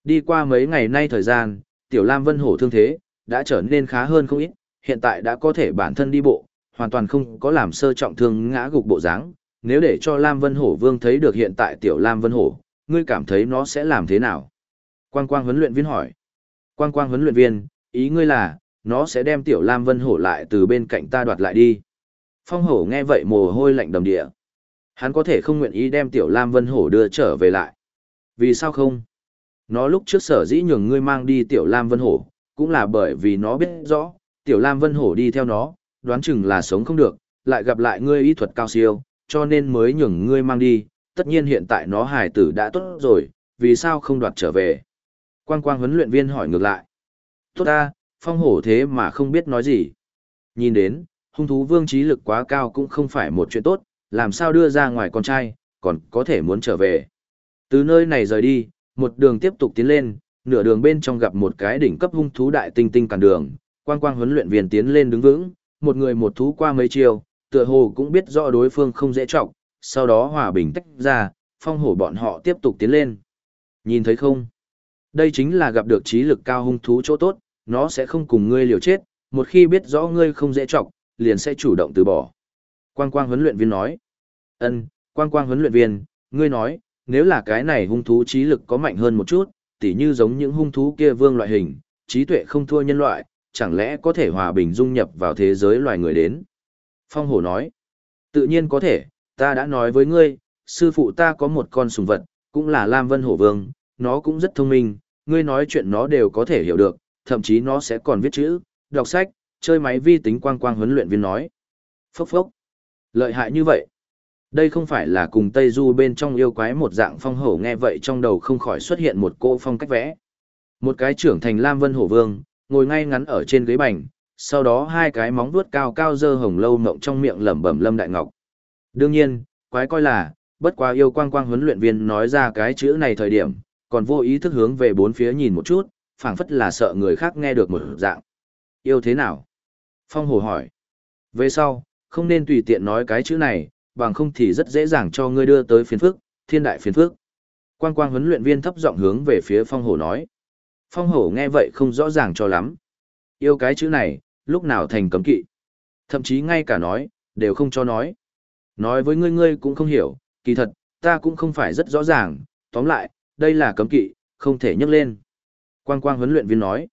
Đi qua mấy ngày nay thời gian, tiểu Lam Vân Hổ thương thế, đã trở nên khá hơn không ít, hiện tại đã có thể bản thân đi bộ, hoàn toàn không có làm sơ trọng thương ngã gục bộ dáng. Nếu để cho Lam Vân Hổ Vương thấy được hiện tại tiểu Lam Vân Hổ, ngươi cảm thấy nó sẽ làm thế nào? Quang Quang huấn luyện viên hỏi. Quang Quang huấn luyện viên, ý ngươi là, nó sẽ đem tiểu Lam Vân Hổ lại từ bên cạnh ta đoạt lại đi. Phong Hổ nghe vậy mồ hôi lạnh đầm địa. Hắn có thể không nguyện ý đem tiểu Lam Vân Hổ đưa trở về lại. Vì sao không? Nó lúc trước sở dĩ nhường ngươi mang đi tiểu Lam Vân Hổ, cũng là bởi vì nó biết rõ, tiểu Lam Vân Hổ đi theo nó, đoán chừng là sống không được, lại gặp lại ngươi y thuật cao siêu, cho nên mới nhường ngươi mang đi, tất nhiên hiện tại nó hài tử đã tốt rồi, vì sao không đoạt trở về? Quang quang huấn luyện viên hỏi ngược lại. Tốt ta, phong hổ thế mà không biết nói gì. Nhìn đến, hung thú vương trí lực quá cao cũng không phải một chuyện tốt, làm sao đưa ra ngoài con trai, còn có thể muốn trở về. Từ nơi này rời đi, một đường tiếp tục tiến lên, nửa đường bên trong gặp một cái đỉnh cấp hung thú đại tinh tinh cản đường, quang quang huấn luyện viên tiến lên đứng vững, một người một thú qua mấy chiều, tựa hồ cũng biết rõ đối phương không dễ trọng, sau đó hòa bình tách ra, phong hổ bọn họ tiếp tục tiến lên. Nhìn thấy không? Đây chính là gặp được trí lực cao hung thú chỗ tốt, nó sẽ không cùng ngươi liều chết, một khi biết rõ ngươi không dễ trọng, liền sẽ chủ động từ bỏ. Quang quang huấn luyện viên nói. Ân, quang quang huấn luyện viên, ngươi nói, nếu là cái này hung thú trí lực có mạnh hơn một chút, tỉ như giống những hung thú kia vương loại hình, trí tuệ không thua nhân loại, chẳng lẽ có thể hòa bình dung nhập vào thế giới loài người đến? Phong hổ nói, tự nhiên có thể, ta đã nói với ngươi, sư phụ ta có một con sùng vật, cũng là Lam Vân Hổ Vương, nó cũng rất thông minh, ngươi nói chuyện nó đều có thể hiểu được, thậm chí nó sẽ còn viết chữ, đọc sách, chơi máy vi tính quang quang huấn luyện viên nói. Phốc phốc. Lợi hại như vậy. Đây không phải là cùng Tây Du bên trong yêu quái một dạng phong hổ nghe vậy trong đầu không khỏi xuất hiện một cô phong cách vẽ. Một cái trưởng thành Lam Vân Hổ Vương, ngồi ngay ngắn ở trên ghế bành, sau đó hai cái móng vuốt cao cao dơ hồng lâu mộng trong miệng lẩm bẩm Lâm Đại Ngọc. Đương nhiên, quái coi là, bất quá yêu quang quang huấn luyện viên nói ra cái chữ này thời điểm, còn vô ý thức hướng về bốn phía nhìn một chút, phảng phất là sợ người khác nghe được một dạng. Yêu thế nào? Phong Hổ hỏi. Về sau, không nên tùy tiện nói cái chữ này, bằng không thì rất dễ dàng cho ngươi đưa tới phiền phức, thiên đại phiền phức. Quang quang huấn luyện viên thấp giọng hướng về phía Phong Hổ nói. Phong Hổ nghe vậy không rõ ràng cho lắm. Yêu cái chữ này, lúc nào thành cấm kỵ. Thậm chí ngay cả nói, đều không cho nói. Nói với ngươi ngươi cũng không hiểu, kỳ thật, ta cũng không phải rất rõ ràng, tóm lại, đây là cấm kỵ, không thể nhắc lên. Quang quang huấn luyện viên nói.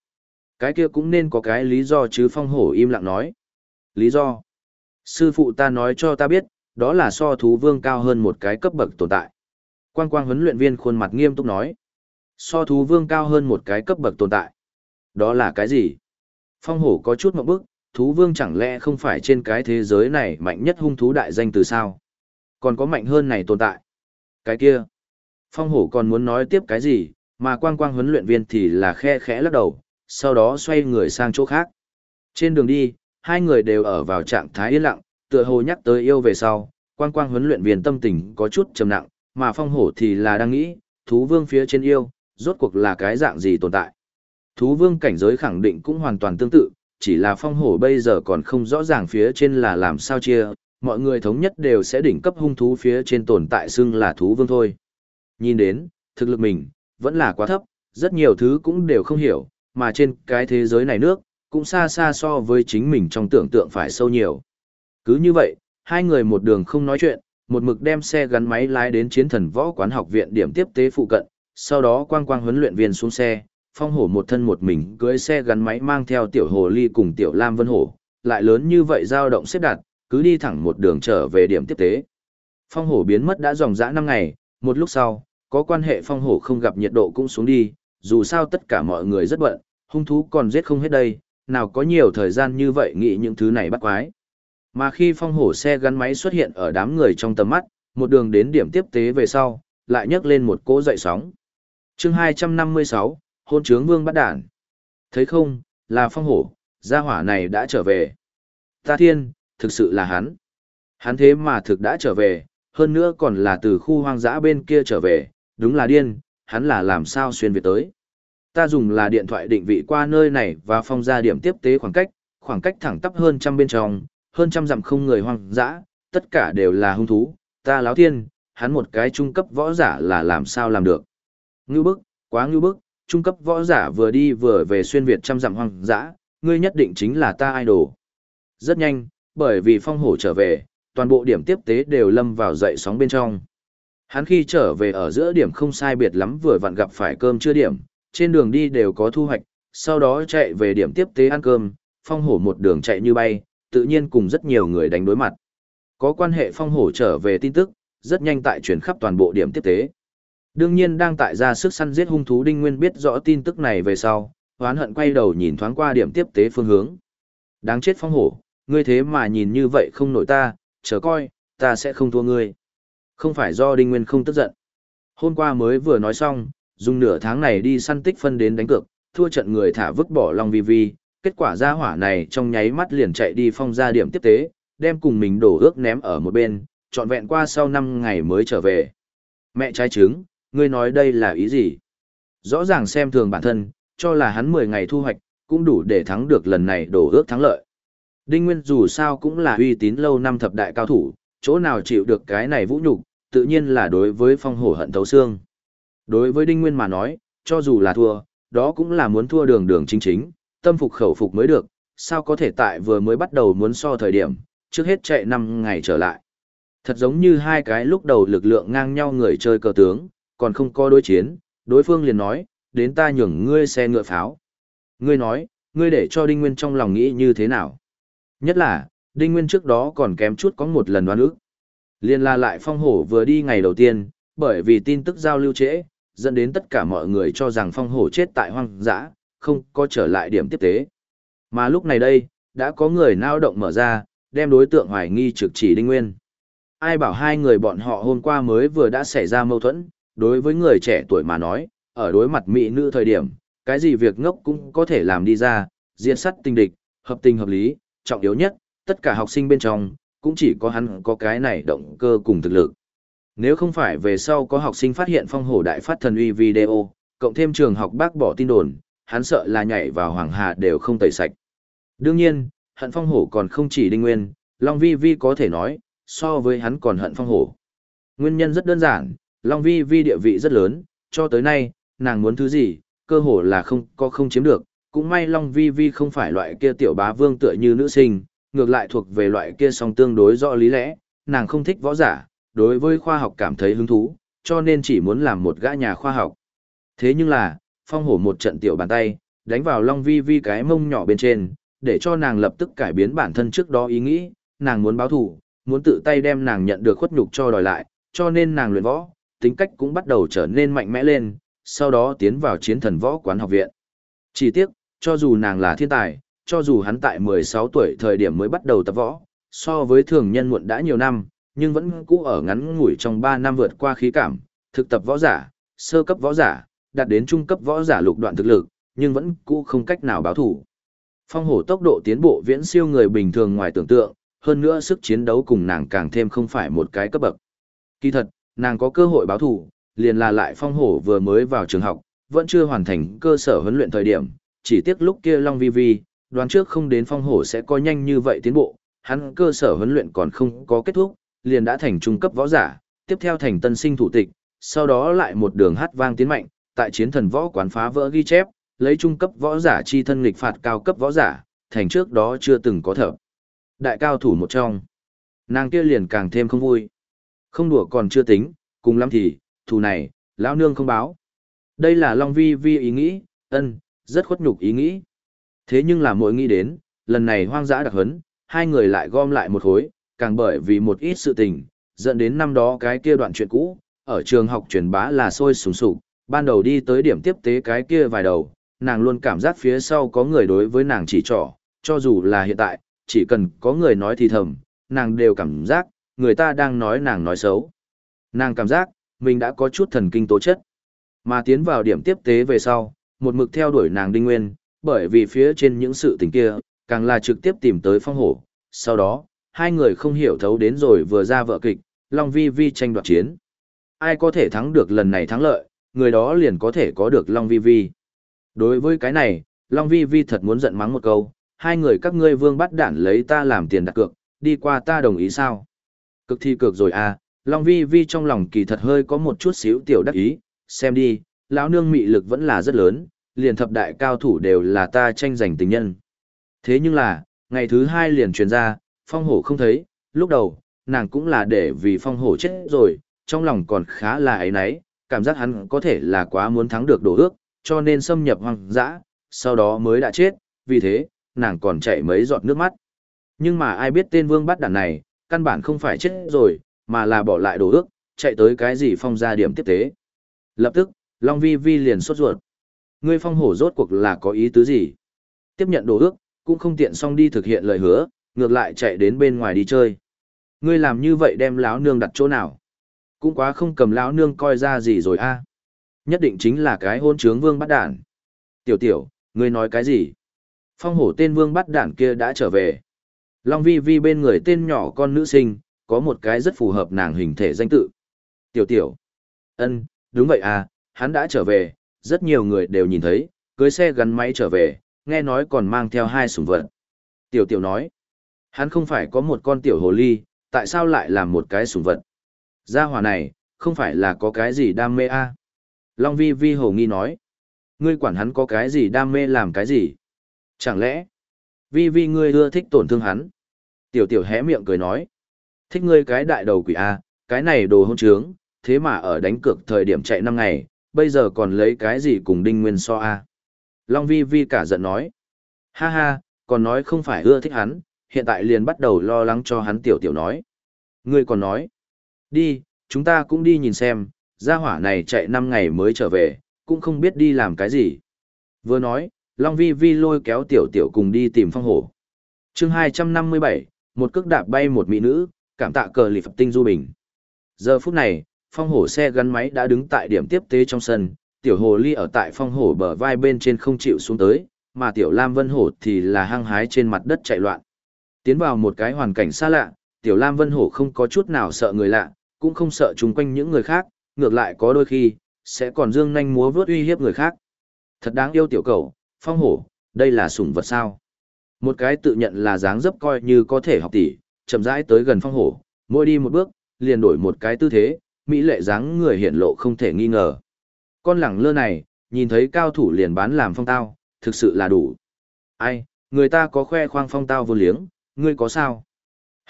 Cái kia cũng nên có cái lý do chứ Phong Hổ im lặng nói. Lý do? Sư phụ ta nói cho ta biết, đó là so thú vương cao hơn một cái cấp bậc tồn tại. Quang quang huấn luyện viên khuôn mặt nghiêm túc nói. So thú vương cao hơn một cái cấp bậc tồn tại. Đó là cái gì? Phong hổ có chút một bức, thú vương chẳng lẽ không phải trên cái thế giới này mạnh nhất hung thú đại danh từ sao? Còn có mạnh hơn này tồn tại. Cái kia. Phong hổ còn muốn nói tiếp cái gì, mà quang quang huấn luyện viên thì là khe khẽ lắc đầu, sau đó xoay người sang chỗ khác. Trên đường đi, hai người đều ở vào trạng thái yên lặng, tựa hồ nhắc tới yêu về sau, quang quang huấn luyện viên tâm tình có chút trầm nặng, mà phong hổ thì là đang nghĩ, thú vương phía trên yêu, rốt cuộc là cái dạng gì tồn tại. Thú vương cảnh giới khẳng định cũng hoàn toàn tương tự, chỉ là phong hổ bây giờ còn không rõ ràng phía trên là làm sao chia, mọi người thống nhất đều sẽ đỉnh cấp hung thú phía trên tồn tại xưng là thú vương thôi. Nhìn đến, thực lực mình, vẫn là quá thấp, rất nhiều thứ cũng đều không hiểu, mà trên cái thế giới này nước, cũng xa xa so với chính mình trong tưởng tượng phải sâu nhiều. Cứ như vậy, hai người một đường không nói chuyện, một mực đem xe gắn máy lái đến chiến thần võ quán học viện điểm tiếp tế phụ cận, sau đó quang quang huấn luyện viên xuống xe, phong hổ một thân một mình cưỡi xe gắn máy mang theo tiểu hồ ly cùng tiểu lam vân hổ, lại lớn như vậy dao động xếp đặt, cứ đi thẳng một đường trở về điểm tiếp tế. Phong hổ biến mất đã dòng dã năm ngày, một lúc sau, có quan hệ phong hổ không gặp nhiệt độ cũng xuống đi, dù sao tất cả mọi người rất bận, hung thú còn giết không hết đây, nào có nhiều thời gian như vậy nghĩ những thứ này bắt quái. Mà khi phong hổ xe gắn máy xuất hiện ở đám người trong tầm mắt, một đường đến điểm tiếp tế về sau, lại nhấc lên một cỗ dậy sóng. chương 256, hôn trướng vương bắt đản. Thấy không, là phong hổ, gia hỏa này đã trở về. Ta thiên, thực sự là hắn. Hắn thế mà thực đã trở về, hơn nữa còn là từ khu hoang dã bên kia trở về, đúng là điên, hắn là làm sao xuyên việt tới. Ta dùng là điện thoại định vị qua nơi này và phong ra điểm tiếp tế khoảng cách, khoảng cách thẳng tắp hơn trăm bên trong, hơn trăm dặm không người hoang dã, tất cả đều là hung thú, ta láo thiên, hắn một cái trung cấp võ giả là làm sao làm được. Ngưu bức, quá ngưu bức, trung cấp võ giả vừa đi vừa về xuyên Việt trăm dặm hoang dã, ngươi nhất định chính là ta idol. Rất nhanh, bởi vì phong hổ trở về, toàn bộ điểm tiếp tế đều lâm vào dậy sóng bên trong. Hắn khi trở về ở giữa điểm không sai biệt lắm vừa vặn gặp phải cơm chưa điểm, trên đường đi đều có thu hoạch, sau đó chạy về điểm tiếp tế ăn cơm, phong hổ một đường chạy như bay, tự nhiên cùng rất nhiều người đánh đối mặt. Có quan hệ phong hổ trở về tin tức, rất nhanh tại truyền khắp toàn bộ điểm tiếp tế. Đương nhiên đang tại ra sức săn giết hung thú Đinh Nguyên biết rõ tin tức này về sau, hoán hận quay đầu nhìn thoáng qua điểm tiếp tế phương hướng. Đáng chết phong hổ, ngươi thế mà nhìn như vậy không nổi ta, chờ coi, ta sẽ không thua ngươi. Không phải do Đinh Nguyên không tức giận. Hôm qua mới vừa nói xong, dùng nửa tháng này đi săn tích phân đến đánh cược, thua trận người thả vứt bỏ Long Vi Vi, kết quả ra hỏa này trong nháy mắt liền chạy đi phong ra điểm tiếp tế, đem cùng mình đổ ước ném ở một bên, trọn vẹn qua sau 5 ngày mới trở về. Mẹ trai trứng, ngươi nói đây là ý gì? Rõ ràng xem thường bản thân, cho là hắn 10 ngày thu hoạch, cũng đủ để thắng được lần này đổ ước thắng lợi. Đinh Nguyên dù sao cũng là uy tín lâu năm thập đại cao thủ, chỗ nào chịu được cái này vũ nhục, tự nhiên là đối với phong hổ hận thấu xương. Đối với Đinh Nguyên mà nói, cho dù là thua, đó cũng là muốn thua đường đường chính chính, tâm phục khẩu phục mới được, sao có thể tại vừa mới bắt đầu muốn so thời điểm, trước hết chạy 5 ngày trở lại. Thật giống như hai cái lúc đầu lực lượng ngang nhau người chơi cờ tướng, còn không có đối chiến, đối phương liền nói, đến ta nhường ngươi xe ngựa pháo. Ngươi nói, ngươi để cho Đinh Nguyên trong lòng nghĩ như thế nào? Nhất là, Đinh Nguyên trước đó còn kém chút có một lần đoán ức. Liên la lại phong hổ vừa đi ngày đầu tiên, bởi vì tin tức giao lưu trễ, dẫn đến tất cả mọi người cho rằng phong hổ chết tại hoang dã, không có trở lại điểm tiếp tế. Mà lúc này đây, đã có người nao động mở ra, đem đối tượng hoài nghi trực chỉ Đinh Nguyên. Ai bảo hai người bọn họ hôm qua mới vừa đã xảy ra mâu thuẫn, đối với người trẻ tuổi mà nói, ở đối mặt mỹ nữ thời điểm, cái gì việc ngốc cũng có thể làm đi ra, diễn sắt tình địch, hợp tình hợp lý, trọng yếu nhất, tất cả học sinh bên trong, cũng chỉ có hắn có cái này động cơ cùng thực lực. Nếu không phải về sau có học sinh phát hiện phong hổ đại phát thần uy video, cộng thêm trường học bác bỏ tin đồn, hắn sợ là nhảy vào hoàng hà đều không tẩy sạch. Đương nhiên, hận phong hổ còn không chỉ đinh nguyên, Long Vi Vi có thể nói, so với hắn còn hận phong hổ. Nguyên nhân rất đơn giản, Long Vi Vi địa vị rất lớn, cho tới nay, nàng muốn thứ gì, cơ hồ là không có không chiếm được, cũng may Long Vi Vi không phải loại kia tiểu bá vương tựa như nữ sinh, ngược lại thuộc về loại kia song tương đối rõ lý lẽ, nàng không thích võ giả, đối với khoa học cảm thấy hứng thú, cho nên chỉ muốn làm một gã nhà khoa học. Thế nhưng là, phong hổ một trận tiểu bàn tay, đánh vào Long Vi Vi cái mông nhỏ bên trên, để cho nàng lập tức cải biến bản thân trước đó ý nghĩ, nàng muốn báo thù, muốn tự tay đem nàng nhận được khuất nhục cho đòi lại, cho nên nàng luyện võ, tính cách cũng bắt đầu trở nên mạnh mẽ lên, sau đó tiến vào chiến thần võ quán học viện. Chỉ tiếc, cho dù nàng là thiên tài, cho dù hắn tại 16 tuổi thời điểm mới bắt đầu tập võ, so với thường nhân muộn đã nhiều năm, nhưng vẫn cũ ở ngắn ngủi trong 3 năm vượt qua khí cảm, thực tập võ giả, sơ cấp võ giả, đạt đến trung cấp võ giả lục đoạn thực lực, nhưng vẫn cũ không cách nào báo thủ. Phong hổ tốc độ tiến bộ viễn siêu người bình thường ngoài tưởng tượng, hơn nữa sức chiến đấu cùng nàng càng thêm không phải một cái cấp bậc. Kỳ thật, nàng có cơ hội báo thủ, liền là lại phong hổ vừa mới vào trường học, vẫn chưa hoàn thành cơ sở huấn luyện thời điểm, chỉ tiếc lúc kia Long Vi Vi, đoán trước không đến phong hổ sẽ có nhanh như vậy tiến bộ, hắn cơ sở huấn luyện còn không có kết thúc, liền đã thành trung cấp võ giả, tiếp theo thành tân sinh thủ tịch, sau đó lại một đường hát vang tiến mạnh, tại chiến thần võ quán phá vỡ ghi chép, lấy trung cấp võ giả chi thân nghịch phạt cao cấp võ giả, thành trước đó chưa từng có thở. Đại cao thủ một trong. Nàng kia liền càng thêm không vui. Không đùa còn chưa tính, cùng lắm thì, thù này, lão nương không báo. Đây là Long Vi Vi ý nghĩ, ân, rất khuất nhục ý nghĩ. Thế nhưng là mỗi nghĩ đến, lần này hoang dã đặc hấn, hai người lại gom lại một khối, càng bởi vì một ít sự tình, dẫn đến năm đó cái kia đoạn chuyện cũ, ở trường học truyền bá là sôi sùng sục, ban đầu đi tới điểm tiếp tế cái kia vài đầu, nàng luôn cảm giác phía sau có người đối với nàng chỉ trỏ, cho dù là hiện tại, chỉ cần có người nói thì thầm, nàng đều cảm giác, người ta đang nói nàng nói xấu. Nàng cảm giác, mình đã có chút thần kinh tố chất. Mà tiến vào điểm tiếp tế về sau, một mực theo đuổi nàng đinh nguyên, bởi vì phía trên những sự tình kia, càng là trực tiếp tìm tới phong hổ. Sau đó, hai người không hiểu thấu đến rồi vừa ra vợ kịch, Long Vi Vi tranh đoạt chiến. Ai có thể thắng được lần này thắng lợi, người đó liền có thể có được Long Vi Vi. Đối với cái này, Long Vi Vi thật muốn giận mắng một câu, hai người các ngươi vương bắt đản lấy ta làm tiền đặt cược, đi qua ta đồng ý sao? Cực thi cực rồi à, Long Vi Vi trong lòng kỳ thật hơi có một chút xíu tiểu đắc ý, xem đi, lão nương mị lực vẫn là rất lớn, liền thập đại cao thủ đều là ta tranh giành tình nhân. Thế nhưng là, ngày thứ hai liền truyền ra, phong hổ không thấy, lúc đầu, nàng cũng là để vì phong hổ chết rồi, trong lòng còn khá là ấy nấy, cảm giác hắn có thể là quá muốn thắng được đồ ước, cho nên xâm nhập hoang dã, sau đó mới đã chết, vì thế, nàng còn chảy mấy giọt nước mắt. Nhưng mà ai biết tên vương bắt đàn này, căn bản không phải chết rồi, mà là bỏ lại đồ ước, chạy tới cái gì phong ra điểm tiếp tế. Lập tức, Long Vi Vi liền sốt ruột. Ngươi phong hổ rốt cuộc là có ý tứ gì? Tiếp nhận đồ ước, cũng không tiện xong đi thực hiện lời hứa, ngược lại chạy đến bên ngoài đi chơi. Ngươi làm như vậy đem lão nương đặt chỗ nào? Cũng quá không cầm lão nương coi ra gì rồi a. Nhất định chính là cái hôn trướng vương bắt đản. Tiểu tiểu, ngươi nói cái gì? Phong hổ tên vương bắt đản kia đã trở về. Long vi vi bên người tên nhỏ con nữ sinh, có một cái rất phù hợp nàng hình thể danh tự. Tiểu tiểu. ân đúng vậy à, hắn đã trở về, rất nhiều người đều nhìn thấy, cưới xe gắn máy trở về, nghe nói còn mang theo hai sủng vật. Tiểu tiểu nói, hắn không phải có một con tiểu hồ ly, tại sao lại làm một cái sủng vật? Gia hỏa này, không phải là có cái gì đam mê à? Long vi vi hồ nghi nói, ngươi quản hắn có cái gì đam mê làm cái gì? Chẳng lẽ, vi vi ngươi ưa thích tổn thương hắn? Tiểu tiểu hé miệng cười nói, thích ngươi cái đại đầu quỷ A, cái này đồ hôn trướng, thế mà ở đánh cược thời điểm chạy năm ngày, bây giờ còn lấy cái gì cùng Đinh Nguyên so a? Long Vi Vi cả giận nói. Ha ha, còn nói không phải ưa thích hắn, hiện tại liền bắt đầu lo lắng cho hắn tiểu tiểu nói. Ngươi còn nói. Đi, chúng ta cũng đi nhìn xem, gia hỏa này chạy 5 ngày mới trở về, cũng không biết đi làm cái gì. Vừa nói, Long Vi Vi lôi kéo tiểu tiểu cùng đi tìm phong hổ. chương 257, một cước đạp bay một mỹ nữ, cảm tạ cờ lì phật tinh du bình. Giờ phút này, phong hổ xe gắn máy đã đứng tại điểm tiếp tế trong sân, tiểu hồ ly ở tại phong hổ bờ vai bên trên không chịu xuống tới, mà tiểu lam vân hổ thì là hăng hái trên mặt đất chạy loạn. Tiến vào một cái hoàn cảnh xa lạ, tiểu lam vân hổ không có chút nào sợ người lạ, cũng không sợ chung quanh những người khác, ngược lại có đôi khi, sẽ còn dương nhanh múa vướt uy hiếp người khác. Thật đáng yêu tiểu cầu, phong hổ, đây là sủng vật sao. Một cái tự nhận là dáng dấp coi như có thể học tỷ, chậm rãi tới gần phong hổ, mỗi đi một bước, liền đổi một cái tư thế, mỹ lệ dáng người hiện lộ không thể nghi ngờ. Con lẳng lơ này, nhìn thấy cao thủ liền bán làm phong tao, thực sự là đủ. Ai, người ta có khoe khoang phong tao vô liếng, ngươi có sao?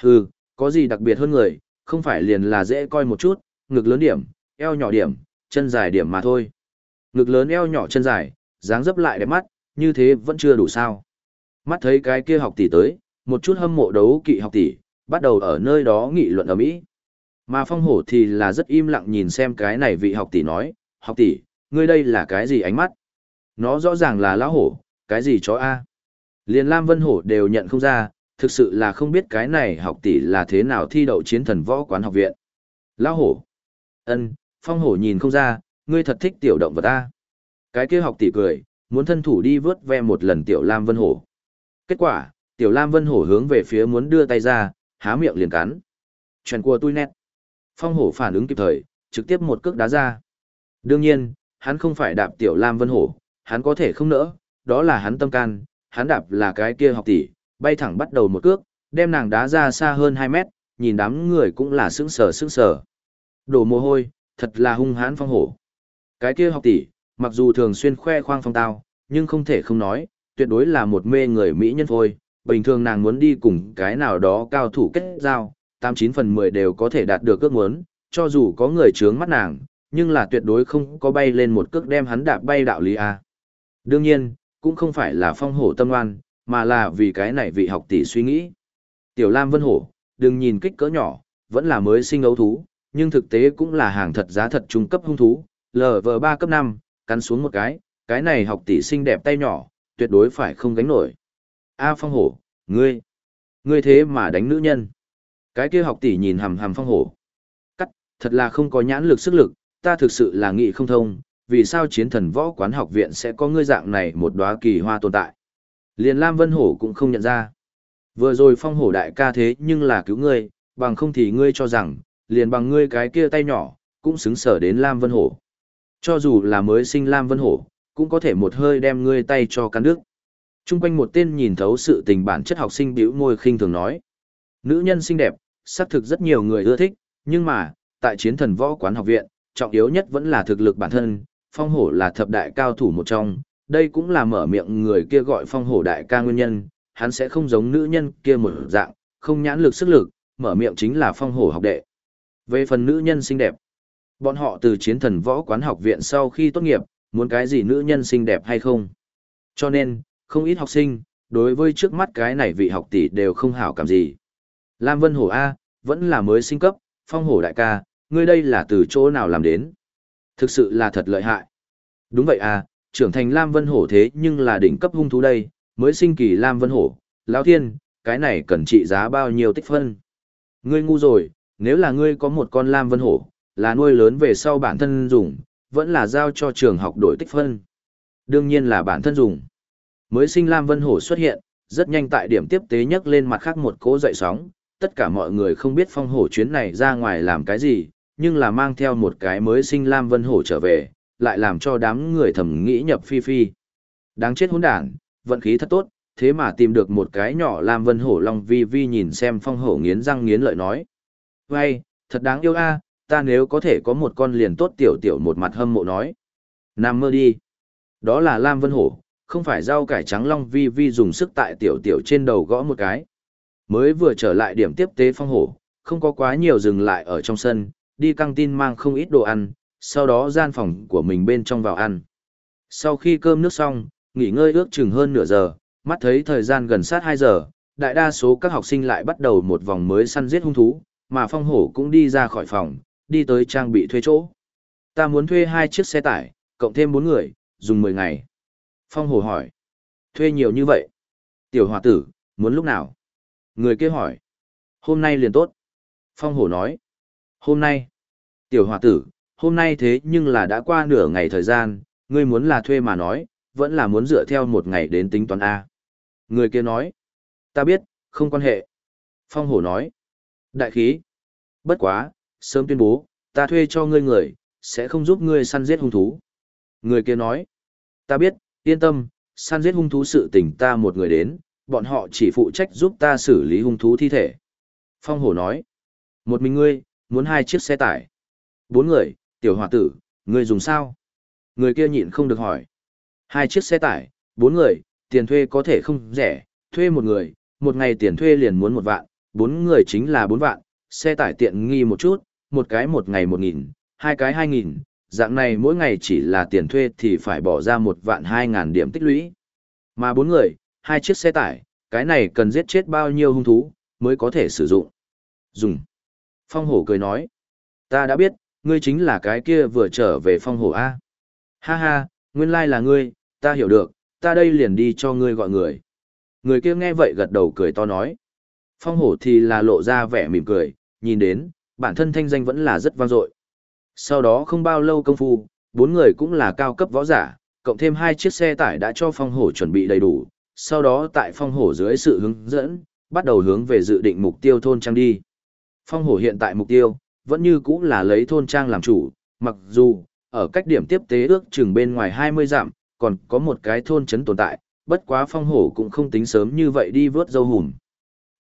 Hừ, có gì đặc biệt hơn người, không phải liền là dễ coi một chút, ngực lớn điểm, eo nhỏ điểm, chân dài điểm mà thôi. Ngực lớn eo nhỏ chân dài, dáng dấp lại đẹp mắt, như thế vẫn chưa đủ sao. Mắt thấy cái kia học tỷ tới, một chút hâm mộ đấu kỵ học tỷ, bắt đầu ở nơi đó nghị luận ở Mỹ. Mà phong hổ thì là rất im lặng nhìn xem cái này vị học tỷ nói, học tỷ, ngươi đây là cái gì ánh mắt? Nó rõ ràng là lão hổ, cái gì chó A? liền Lam Vân Hổ đều nhận không ra, thực sự là không biết cái này học tỷ là thế nào thi đậu chiến thần võ quán học viện. Lão hổ. ân phong hổ nhìn không ra, ngươi thật thích tiểu động vật A. Cái kia học tỷ cười, muốn thân thủ đi vớt ve một lần tiểu Lam Vân Hổ. Kết quả, tiểu Lam Vân Hổ hướng về phía muốn đưa tay ra, há miệng liền cắn. Chuyện của tôi nét. Phong hổ phản ứng kịp thời, trực tiếp một cước đá ra. Đương nhiên, hắn không phải đạp tiểu Lam Vân Hổ, hắn có thể không nỡ, đó là hắn tâm can, hắn đạp là cái kia học tỷ, bay thẳng bắt đầu một cước, đem nàng đá ra xa hơn 2 mét, nhìn đám người cũng là sững sờ sững sờ. Đổ mồ hôi, thật là hung hãn phong hổ. Cái kia học tỷ, mặc dù thường xuyên khoe khoang phong tao, nhưng không thể không nói, tuyệt đối là một mê người mỹ nhân thôi. Bình thường nàng muốn đi cùng cái nào đó cao thủ kết giao, 89 phần 10 đều có thể đạt được ước muốn, cho dù có người trướng mắt nàng, nhưng là tuyệt đối không có bay lên một cước đem hắn đạp bay đạo lý a. Đương nhiên, cũng không phải là phong hổ tâm oan, mà là vì cái này vị học tỷ suy nghĩ. Tiểu Lam Vân Hổ, đừng nhìn kích cỡ nhỏ, vẫn là mới sinh ấu thú, nhưng thực tế cũng là hàng thật giá thật trung cấp hung thú, LV3 cấp 5, cắn xuống một cái, cái này học tỷ xinh đẹp tay nhỏ, tuyệt đối phải không gánh nổi. A Phong Hổ, ngươi, ngươi thế mà đánh nữ nhân. Cái kia học tỷ nhìn hằm hằm Phong Hổ. Cắt, thật là không có nhãn lực sức lực, ta thực sự là nghị không thông, vì sao chiến thần võ quán học viện sẽ có ngươi dạng này một đóa kỳ hoa tồn tại. Liền Lam Vân Hổ cũng không nhận ra. Vừa rồi phong hổ đại ca thế nhưng là cứu ngươi, bằng không thì ngươi cho rằng, liền bằng ngươi cái kia tay nhỏ, cũng xứng sở đến Lam Vân Hổ. Cho dù là mới sinh Lam Vân Hổ, cũng có thể một hơi đem ngươi tay cho cắn nước. Trung quanh một tên nhìn thấu sự tình bản chất học sinh biểu môi khinh thường nói. Nữ nhân xinh đẹp, xác thực rất nhiều người ưa thích, nhưng mà, tại chiến thần võ quán học viện, trọng yếu nhất vẫn là thực lực bản thân, phong hổ là thập đại cao thủ một trong, đây cũng là mở miệng người kia gọi phong hổ đại ca nguyên nhân, hắn sẽ không giống nữ nhân kia một dạng, không nhãn lực sức lực, mở miệng chính là phong hổ học đệ. Về phần nữ nhân xinh đẹp, bọn họ từ chiến thần võ quán học viện sau khi tốt nghiệp, muốn cái gì nữ nhân xinh đẹp hay không. Cho nên, không ít học sinh, đối với trước mắt cái này vị học tỷ đều không hảo cảm gì. Lam Vân Hổ A, vẫn là mới sinh cấp, phong hổ đại ca, ngươi đây là từ chỗ nào làm đến. Thực sự là thật lợi hại. Đúng vậy à, trưởng thành Lam Vân Hổ thế nhưng là đỉnh cấp hung thú đây, mới sinh kỳ Lam Vân Hổ, lão thiên, cái này cần trị giá bao nhiêu tích phân. Ngươi ngu rồi, nếu là ngươi có một con Lam Vân Hổ, là nuôi lớn về sau bản thân dùng, vẫn là giao cho trường học đổi tích phân. Đương nhiên là bản thân dùng. Mới sinh Lam Vân Hổ xuất hiện, rất nhanh tại điểm tiếp tế nhấc lên mặt khác một cỗ dậy sóng, tất cả mọi người không biết phong hổ chuyến này ra ngoài làm cái gì, nhưng là mang theo một cái mới sinh Lam Vân Hổ trở về, lại làm cho đám người thầm nghĩ nhập phi phi. Đáng chết hỗn đản, vận khí thật tốt, thế mà tìm được một cái nhỏ Lam Vân Hổ Long Vi Vi nhìn xem phong hổ nghiến răng nghiến lợi nói. Vậy, thật đáng yêu a, ta nếu có thể có một con liền tốt tiểu tiểu một mặt hâm mộ nói. Nam mơ đi. Đó là Lam Vân Hổ, không phải rau cải trắng Long Vi Vi dùng sức tại tiểu tiểu trên đầu gõ một cái. Mới vừa trở lại điểm tiếp tế phong hổ, không có quá nhiều dừng lại ở trong sân, đi căng tin mang không ít đồ ăn, sau đó gian phòng của mình bên trong vào ăn. Sau khi cơm nước xong, nghỉ ngơi ước chừng hơn nửa giờ, mắt thấy thời gian gần sát 2 giờ, đại đa số các học sinh lại bắt đầu một vòng mới săn giết hung thú, mà phong hổ cũng đi ra khỏi phòng, đi tới trang bị thuê chỗ. Ta muốn thuê hai chiếc xe tải, cộng thêm 4 người, dùng 10 ngày. Phong hổ hỏi. Thuê nhiều như vậy. Tiểu hòa tử, muốn lúc nào? Người kia hỏi. Hôm nay liền tốt. Phong hổ nói. Hôm nay. Tiểu hòa tử, hôm nay thế nhưng là đã qua nửa ngày thời gian, ngươi muốn là thuê mà nói, vẫn là muốn dựa theo một ngày đến tính toán A. Người kia nói. Ta biết, không quan hệ. Phong hổ nói. Đại khí. Bất quá, sớm tuyên bố, ta thuê cho ngươi người, sẽ không giúp ngươi săn giết hung thú. Người kia nói. Ta biết, yên tâm, săn giết hung thú sự tình ta một người đến, bọn họ chỉ phụ trách giúp ta xử lý hung thú thi thể. Phong hổ nói. Một mình ngươi, muốn hai chiếc xe tải. Bốn người, tiểu hòa tử, ngươi dùng sao? Người kia nhịn không được hỏi. Hai chiếc xe tải, bốn người, tiền thuê có thể không rẻ, thuê một người, một ngày tiền thuê liền muốn một vạn, bốn người chính là bốn vạn, xe tải tiện nghi một chút, một cái một ngày một nghìn, hai cái hai nghìn, dạng này mỗi ngày chỉ là tiền thuê thì phải bỏ ra một vạn hai ngàn điểm tích lũy. Mà bốn người, hai chiếc xe tải, cái này cần giết chết bao nhiêu hung thú, mới có thể sử dụng. Dùng. Phong hổ cười nói. Ta đã biết, ngươi chính là cái kia vừa trở về phong hổ A. Ha ha, nguyên lai là ngươi, ta hiểu được, ta đây liền đi cho ngươi gọi người. Người kia nghe vậy gật đầu cười to nói. Phong hổ thì là lộ ra vẻ mỉm cười, nhìn đến, bản thân thanh danh vẫn là rất vang dội. Sau đó không bao lâu công phu, bốn người cũng là cao cấp võ giả, cộng thêm hai chiếc xe tải đã cho phong hổ chuẩn bị đầy đủ. Sau đó tại phong hổ dưới sự hướng dẫn, bắt đầu hướng về dự định mục tiêu thôn trang đi. Phong hổ hiện tại mục tiêu, vẫn như cũ là lấy thôn trang làm chủ, mặc dù, ở cách điểm tiếp tế ước chừng bên ngoài 20 dặm, còn có một cái thôn trấn tồn tại, bất quá phong hổ cũng không tính sớm như vậy đi vớt dâu hùm.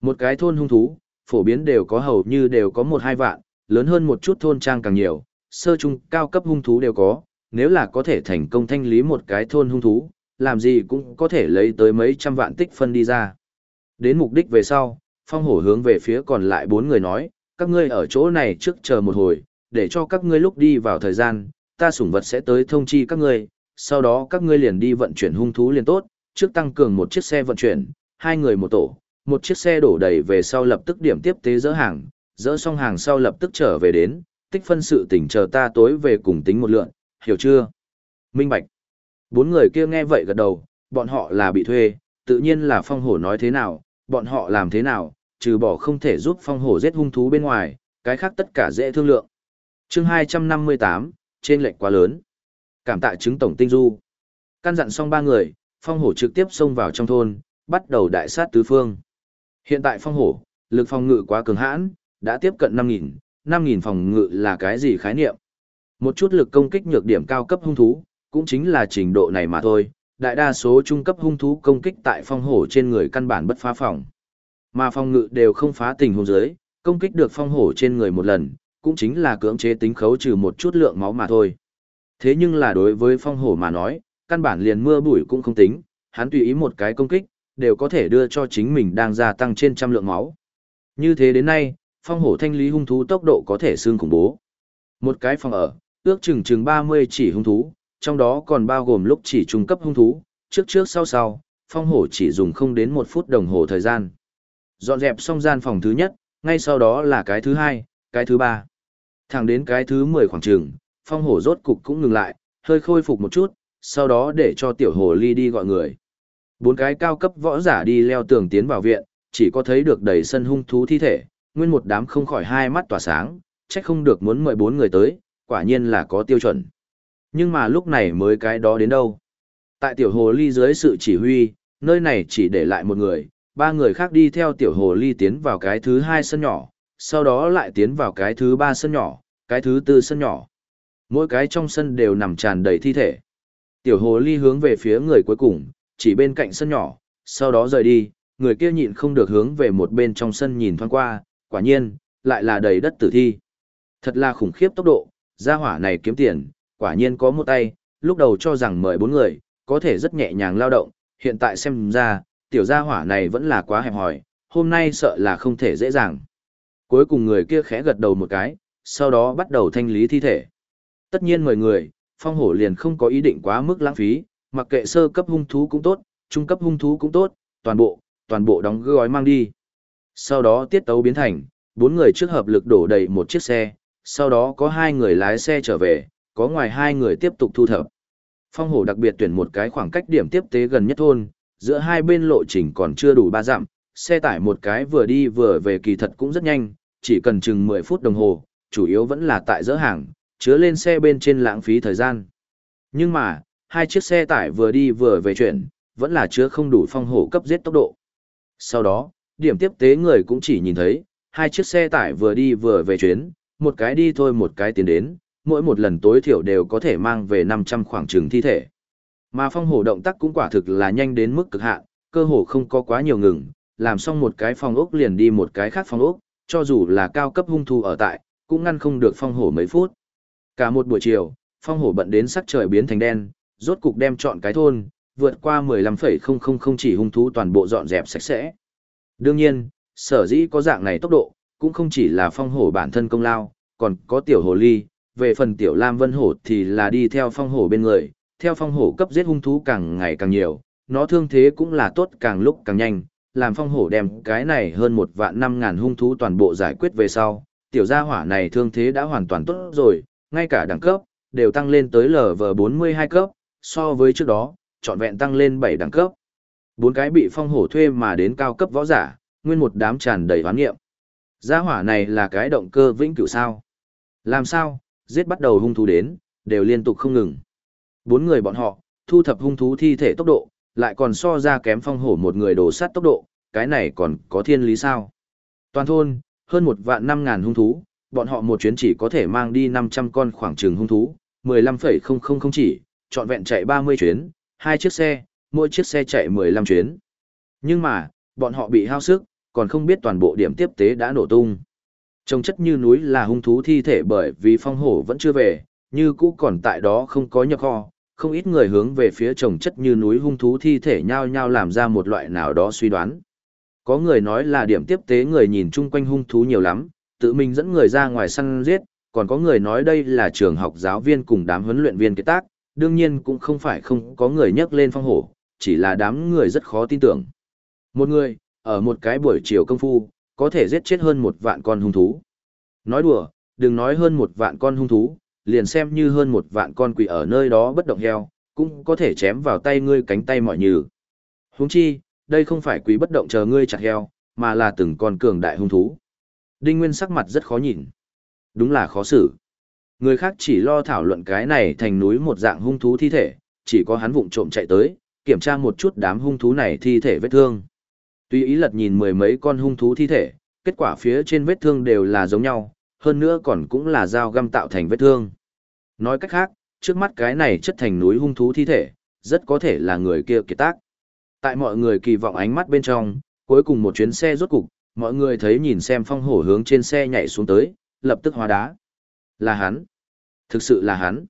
Một cái thôn hung thú, phổ biến đều có hầu như đều có một hai vạn, lớn hơn một chút thôn trang càng nhiều, sơ trung cao cấp hung thú đều có, nếu là có thể thành công thanh lý một cái thôn hung thú, làm gì cũng có thể lấy tới mấy trăm vạn tích phân đi ra. Đến mục đích về sau, phong hổ hướng về phía còn lại bốn người nói, các ngươi ở chỗ này trước chờ một hồi, để cho các ngươi lúc đi vào thời gian, ta sủng vật sẽ tới thông chi các ngươi, sau đó các ngươi liền đi vận chuyển hung thú liền tốt, trước tăng cường một chiếc xe vận chuyển, hai người một tổ, một chiếc xe đổ đầy về sau lập tức điểm tiếp tế dỡ hàng, dỡ xong hàng sau lập tức trở về đến, tích phân sự tỉnh chờ ta tối về cùng tính một lượng, hiểu chưa? Minh Bạch. Bốn người kia nghe vậy gật đầu, bọn họ là bị thuê, tự nhiên là phong hổ nói thế nào, bọn họ làm thế nào, trừ bỏ không thể giúp phong hổ giết hung thú bên ngoài, cái khác tất cả dễ thương lượng. chương 258, trên lệnh quá lớn. Cảm tạ chứng tổng tinh du. Căn dặn xong ba người, phong hổ trực tiếp xông vào trong thôn, bắt đầu đại sát tứ phương. Hiện tại phong hổ, lực phòng ngự quá cường hãn, đã tiếp cận 5.000, 5.000 phòng ngự là cái gì khái niệm? Một chút lực công kích nhược điểm cao cấp hung thú, cũng chính là trình độ này mà thôi, đại đa số trung cấp hung thú công kích tại phong hổ trên người căn bản bất phá phòng. Mà phong ngự đều không phá tình huống dưới, công kích được phong hổ trên người một lần, cũng chính là cưỡng chế tính khấu trừ một chút lượng máu mà thôi. Thế nhưng là đối với phong hổ mà nói, căn bản liền mưa bụi cũng không tính, hắn tùy ý một cái công kích, đều có thể đưa cho chính mình đang gia tăng trên trăm lượng máu. Như thế đến nay, phong hổ thanh lý hung thú tốc độ có thể xương khủng bố. Một cái phòng ở, ước chừng chừng 30 chỉ hung thú, trong đó còn bao gồm lúc chỉ trung cấp hung thú, trước trước sau sau, phong hổ chỉ dùng không đến một phút đồng hồ thời gian. Dọn dẹp xong gian phòng thứ nhất, ngay sau đó là cái thứ hai, cái thứ ba. Thẳng đến cái thứ 10 khoảng trường, phong hổ rốt cục cũng ngừng lại, hơi khôi phục một chút, sau đó để cho tiểu hồ ly đi gọi người. Bốn cái cao cấp võ giả đi leo tường tiến vào viện, chỉ có thấy được đầy sân hung thú thi thể, nguyên một đám không khỏi hai mắt tỏa sáng, trách không được muốn mời bốn người tới, quả nhiên là có tiêu chuẩn. Nhưng mà lúc này mới cái đó đến đâu. Tại tiểu hồ ly dưới sự chỉ huy, nơi này chỉ để lại một người, ba người khác đi theo tiểu hồ ly tiến vào cái thứ hai sân nhỏ, sau đó lại tiến vào cái thứ ba sân nhỏ, cái thứ tư sân nhỏ. Mỗi cái trong sân đều nằm tràn đầy thi thể. Tiểu hồ ly hướng về phía người cuối cùng, chỉ bên cạnh sân nhỏ, sau đó rời đi, người kia nhịn không được hướng về một bên trong sân nhìn thoáng qua, quả nhiên, lại là đầy đất tử thi. Thật là khủng khiếp tốc độ, gia hỏa này kiếm tiền, quả nhiên có một tay, lúc đầu cho rằng mời bốn người, có thể rất nhẹ nhàng lao động, hiện tại xem ra, tiểu gia hỏa này vẫn là quá hẹp hòi, hôm nay sợ là không thể dễ dàng. Cuối cùng người kia khẽ gật đầu một cái, sau đó bắt đầu thanh lý thi thể. Tất nhiên mời người, phong hổ liền không có ý định quá mức lãng phí, mặc kệ sơ cấp hung thú cũng tốt, trung cấp hung thú cũng tốt, toàn bộ, toàn bộ đóng gói mang đi. Sau đó tiết tấu biến thành, bốn người trước hợp lực đổ đầy một chiếc xe, sau đó có hai người lái xe trở về, có ngoài hai người tiếp tục thu thập. Phong hổ đặc biệt tuyển một cái khoảng cách điểm tiếp tế gần nhất thôn, giữa hai bên lộ trình còn chưa đủ ba dặm, xe tải một cái vừa đi vừa về kỳ thật cũng rất nhanh, chỉ cần chừng 10 phút đồng hồ, chủ yếu vẫn là tại dỡ hàng, chứa lên xe bên trên lãng phí thời gian. Nhưng mà, hai chiếc xe tải vừa đi vừa về chuyển, vẫn là chứa không đủ phong hổ cấp giết tốc độ. Sau đó, điểm tiếp tế người cũng chỉ nhìn thấy, hai chiếc xe tải vừa đi vừa về chuyến, một cái đi thôi một cái tiến đến, mỗi một lần tối thiểu đều có thể mang về 500 khoảng trường thi thể. Mà phong hổ động tác cũng quả thực là nhanh đến mức cực hạn, cơ hồ không có quá nhiều ngừng, làm xong một cái phòng ốc liền đi một cái khác phòng ốc, cho dù là cao cấp hung thu ở tại, cũng ngăn không được phong hổ mấy phút. Cả một buổi chiều, phong hổ bận đến sắc trời biến thành đen, rốt cục đem chọn cái thôn, vượt qua 15,000 chỉ hung thú toàn bộ dọn dẹp sạch sẽ. Đương nhiên, sở dĩ có dạng này tốc độ, cũng không chỉ là phong hổ bản thân công lao, còn có tiểu hồ ly, về phần tiểu lam vân hổ thì là đi theo phong hổ bên người, theo phong hổ cấp giết hung thú càng ngày càng nhiều, nó thương thế cũng là tốt càng lúc càng nhanh, làm phong hổ đem cái này hơn một vạn năm ngàn hung thú toàn bộ giải quyết về sau, tiểu gia hỏa này thương thế đã hoàn toàn tốt rồi, ngay cả đẳng cấp, đều tăng lên tới LV42 cấp, so với trước đó, trọn vẹn tăng lên 7 đẳng cấp. Bốn cái bị phong hổ thuê mà đến cao cấp võ giả, nguyên một đám tràn đầy hoán nghiệm. Gia hỏa này là cái động cơ vĩnh cửu sao? Làm sao, giết bắt đầu hung thú đến, đều liên tục không ngừng. Bốn người bọn họ, thu thập hung thú thi thể tốc độ, lại còn so ra kém phong hổ một người đổ sát tốc độ, cái này còn có thiên lý sao? Toàn thôn, hơn một vạn năm ngàn hung thú, bọn họ một chuyến chỉ có thể mang đi 500 con khoảng trường hung thú, 15,000 chỉ, trọn vẹn chạy 30 chuyến, hai chiếc xe, mỗi chiếc xe chạy 15 chuyến. Nhưng mà, bọn họ bị hao sức, còn không biết toàn bộ điểm tiếp tế đã nổ tung. Trông chất như núi là hung thú thi thể bởi vì phong hổ vẫn chưa về, như cũ còn tại đó không có nhập kho, không ít người hướng về phía trồng chất như núi hung thú thi thể nhau nhau làm ra một loại nào đó suy đoán. Có người nói là điểm tiếp tế người nhìn chung quanh hung thú nhiều lắm, tự mình dẫn người ra ngoài săn giết, còn có người nói đây là trường học giáo viên cùng đám huấn luyện viên kết tác, đương nhiên cũng không phải không có người nhắc lên phong hổ, chỉ là đám người rất khó tin tưởng. Một người, ở một cái buổi chiều công phu, có thể giết chết hơn một vạn con hung thú. Nói đùa, đừng nói hơn một vạn con hung thú, liền xem như hơn một vạn con quỷ ở nơi đó bất động heo, cũng có thể chém vào tay ngươi cánh tay mọi nhừ Huống chi, đây không phải quỷ bất động chờ ngươi chặt heo, mà là từng con cường đại hung thú. Đinh Nguyên sắc mặt rất khó nhìn. Đúng là khó xử. Người khác chỉ lo thảo luận cái này thành núi một dạng hung thú thi thể, chỉ có hắn vụng trộm chạy tới, kiểm tra một chút đám hung thú này thi thể vết thương. Tuy ý lật nhìn mười mấy con hung thú thi thể, kết quả phía trên vết thương đều là giống nhau, hơn nữa còn cũng là dao găm tạo thành vết thương. Nói cách khác, trước mắt cái này chất thành núi hung thú thi thể, rất có thể là người kia kiệt tác. Tại mọi người kỳ vọng ánh mắt bên trong, cuối cùng một chuyến xe rốt cục, mọi người thấy nhìn xem phong hổ hướng trên xe nhảy xuống tới, lập tức hóa đá. Là hắn. Thực sự là hắn.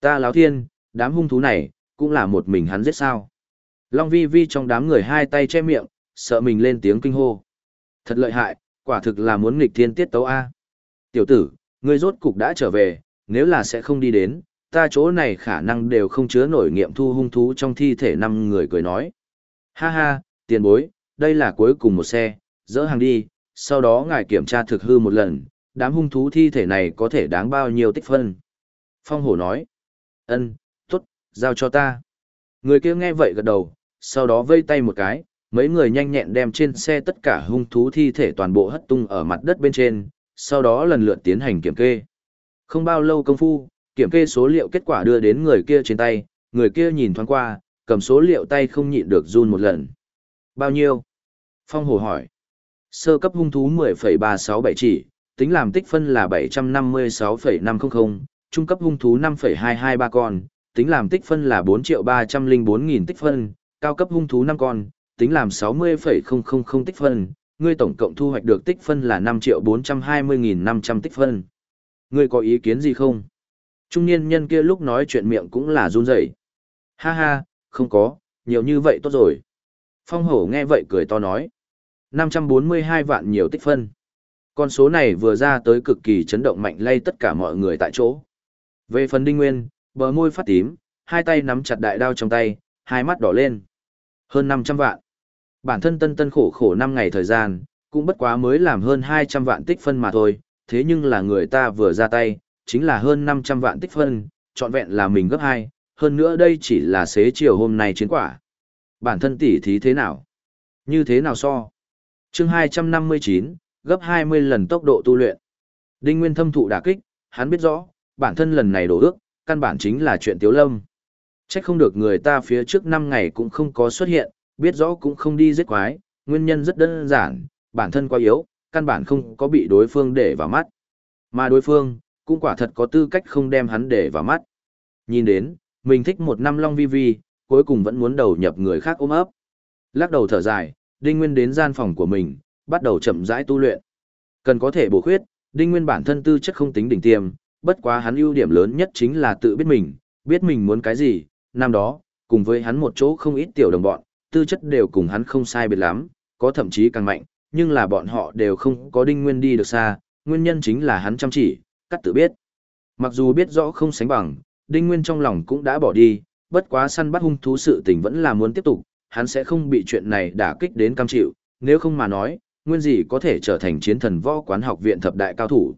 Ta láo thiên, đám hung thú này, cũng là một mình hắn giết sao. Long vi vi trong đám người hai tay che miệng, sợ mình lên tiếng kinh hô. Thật lợi hại, quả thực là muốn nghịch thiên tiết tấu A. Tiểu tử, ngươi rốt cục đã trở về, nếu là sẽ không đi đến, ta chỗ này khả năng đều không chứa nổi nghiệm thu hung thú trong thi thể năm người cười nói. Ha ha, tiền bối, đây là cuối cùng một xe, dỡ hàng đi, sau đó ngài kiểm tra thực hư một lần, đám hung thú thi thể này có thể đáng bao nhiêu tích phân. Phong hổ nói, ân, tốt, giao cho ta. Người kia nghe vậy gật đầu, sau đó vây tay một cái, mấy người nhanh nhẹn đem trên xe tất cả hung thú thi thể toàn bộ hất tung ở mặt đất bên trên, sau đó lần lượt tiến hành kiểm kê. Không bao lâu công phu, kiểm kê số liệu kết quả đưa đến người kia trên tay, người kia nhìn thoáng qua, cầm số liệu tay không nhịn được run một lần. Bao nhiêu? Phong Hồ hỏi. Sơ cấp hung thú 10,367 chỉ, tính làm tích phân là 756,500, trung cấp hung thú 5,223 con, tính làm tích phân là 4.304.000 tích phân, cao cấp hung thú 5 con, tính làm 60,000 tích phân, ngươi tổng cộng thu hoạch được tích phân là 5.420.500 tích phân. Ngươi có ý kiến gì không? Trung niên nhân kia lúc nói chuyện miệng cũng là run rẩy. Ha ha, không có, nhiều như vậy tốt rồi. Phong hổ nghe vậy cười to nói. 542 vạn nhiều tích phân. Con số này vừa ra tới cực kỳ chấn động mạnh lay tất cả mọi người tại chỗ. Về phần Đinh Nguyên, bờ môi phát tím, hai tay nắm chặt đại đao trong tay, hai mắt đỏ lên. Hơn 500 vạn. Bản thân tân tân khổ khổ 5 ngày thời gian, cũng bất quá mới làm hơn 200 vạn tích phân mà thôi, thế nhưng là người ta vừa ra tay, chính là hơn 500 vạn tích phân, trọn vẹn là mình gấp 2, hơn nữa đây chỉ là xế chiều hôm nay chiến quả. Bản thân tỷ thí thế nào? Như thế nào so? chương 259, gấp 20 lần tốc độ tu luyện. Đinh Nguyên thâm thụ đả kích, hắn biết rõ, bản thân lần này đổ ước, căn bản chính là chuyện tiếu lâm. Trách không được người ta phía trước 5 ngày cũng không có xuất hiện, biết rõ cũng không đi giết quái, nguyên nhân rất đơn giản, bản thân quá yếu, căn bản không có bị đối phương để vào mắt. Mà đối phương, cũng quả thật có tư cách không đem hắn để vào mắt. Nhìn đến, mình thích một năm long vi vi, cuối cùng vẫn muốn đầu nhập người khác ôm ấp. Lắc đầu thở dài, Đinh Nguyên đến gian phòng của mình, bắt đầu chậm rãi tu luyện. Cần có thể bổ khuyết, Đinh Nguyên bản thân tư chất không tính đỉnh tiêm, bất quá hắn ưu điểm lớn nhất chính là tự biết mình, biết mình muốn cái gì, năm đó, cùng với hắn một chỗ không ít tiểu đồng bọn, tư chất đều cùng hắn không sai biệt lắm, có thậm chí càng mạnh, nhưng là bọn họ đều không có Đinh Nguyên đi được xa, nguyên nhân chính là hắn chăm chỉ, cắt tự biết. Mặc dù biết rõ không sánh bằng, Đinh Nguyên trong lòng cũng đã bỏ đi, bất quá săn bắt hung thú sự tình vẫn là muốn tiếp tục, hắn sẽ không bị chuyện này đả kích đến cam chịu, nếu không mà nói, nguyên gì có thể trở thành chiến thần võ quán học viện thập đại cao thủ.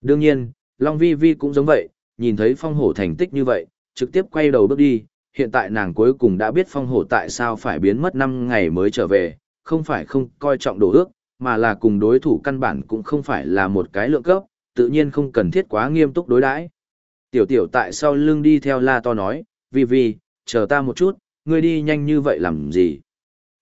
Đương nhiên, Long Vi Vi cũng giống vậy, nhìn thấy phong hổ thành tích như vậy, trực tiếp quay đầu bước đi, hiện tại nàng cuối cùng đã biết phong hổ tại sao phải biến mất 5 ngày mới trở về, không phải không coi trọng đồ ước, mà là cùng đối thủ căn bản cũng không phải là một cái lượng cấp, tự nhiên không cần thiết quá nghiêm túc đối đãi. Tiểu tiểu tại sau lưng đi theo la to nói, vì vì chờ ta một chút, ngươi đi nhanh như vậy làm gì?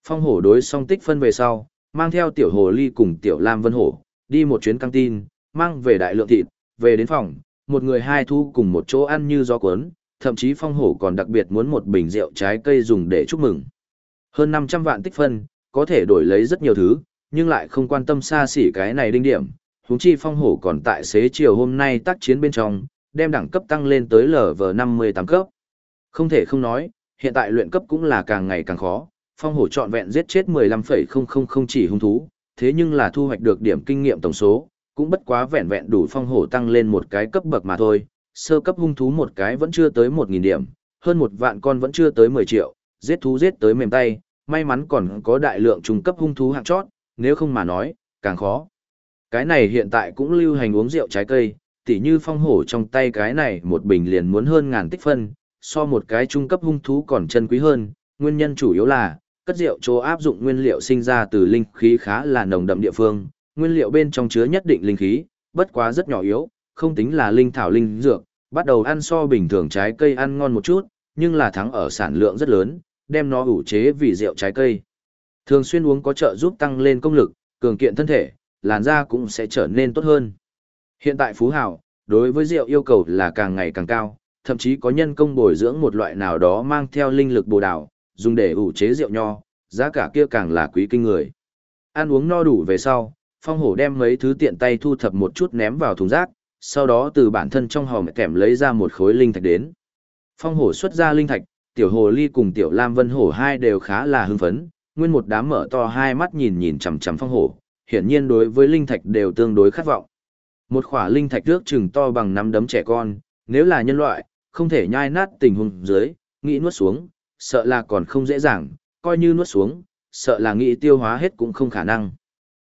Phong hổ đối song tích phân về sau, mang theo tiểu hồ ly cùng tiểu lam vân hổ, đi một chuyến căng tin, mang về đại lượng thịt, về đến phòng, một người hai thu cùng một chỗ ăn như gió cuốn, thậm chí phong hổ còn đặc biệt muốn một bình rượu trái cây dùng để chúc mừng. Hơn 500 vạn tích phân, có thể đổi lấy rất nhiều thứ, nhưng lại không quan tâm xa xỉ cái này đinh điểm. Húng chi phong hổ còn tại xế chiều hôm nay tác chiến bên trong, đem đẳng cấp tăng lên tới LV58 cấp. Không thể không nói, hiện tại luyện cấp cũng là càng ngày càng khó, phong hổ trọn vẹn giết chết 15,000 chỉ hung thú, thế nhưng là thu hoạch được điểm kinh nghiệm tổng số, cũng bất quá vẹn vẹn đủ phong hổ tăng lên một cái cấp bậc mà thôi, sơ cấp hung thú một cái vẫn chưa tới 1.000 điểm, hơn một vạn con vẫn chưa tới 10 triệu, giết thú giết tới mềm tay, may mắn còn có đại lượng trung cấp hung thú hạng chót, nếu không mà nói, càng khó. Cái này hiện tại cũng lưu hành uống rượu trái cây, tỉ như phong hổ trong tay cái này một bình liền muốn hơn ngàn tích phân, so một cái trung cấp hung thú còn chân quý hơn, nguyên nhân chủ yếu là, cất rượu chỗ áp dụng nguyên liệu sinh ra từ linh khí khá là nồng đậm địa phương, nguyên liệu bên trong chứa nhất định linh khí, bất quá rất nhỏ yếu, không tính là linh thảo linh dược, bắt đầu ăn so bình thường trái cây ăn ngon một chút, nhưng là thắng ở sản lượng rất lớn, đem nó ủ chế vì rượu trái cây. Thường xuyên uống có trợ giúp tăng lên công lực, cường kiện thân thể, làn da cũng sẽ trở nên tốt hơn. Hiện tại Phú Hảo, đối với rượu yêu cầu là càng ngày càng cao, thậm chí có nhân công bồi dưỡng một loại nào đó mang theo linh lực bồ đào, dùng để ủ chế rượu nho, giá cả kia càng là quý kinh người. Ăn uống no đủ về sau, phong hổ đem mấy thứ tiện tay thu thập một chút ném vào thùng rác, sau đó từ bản thân trong hòm kèm lấy ra một khối linh thạch đến. Phong hổ xuất ra linh thạch, tiểu hồ ly cùng tiểu lam vân hổ hai đều khá là hưng phấn, nguyên một đám mở to hai mắt nhìn nhìn chằm chằm phong hổ, hiển nhiên đối với linh thạch đều tương đối khát vọng. Một khỏa linh thạch nước chừng to bằng nắm đấm trẻ con, nếu là nhân loại, không thể nhai nát tình huống dưới, nghĩ nuốt xuống, sợ là còn không dễ dàng, coi như nuốt xuống, sợ là nghĩ tiêu hóa hết cũng không khả năng.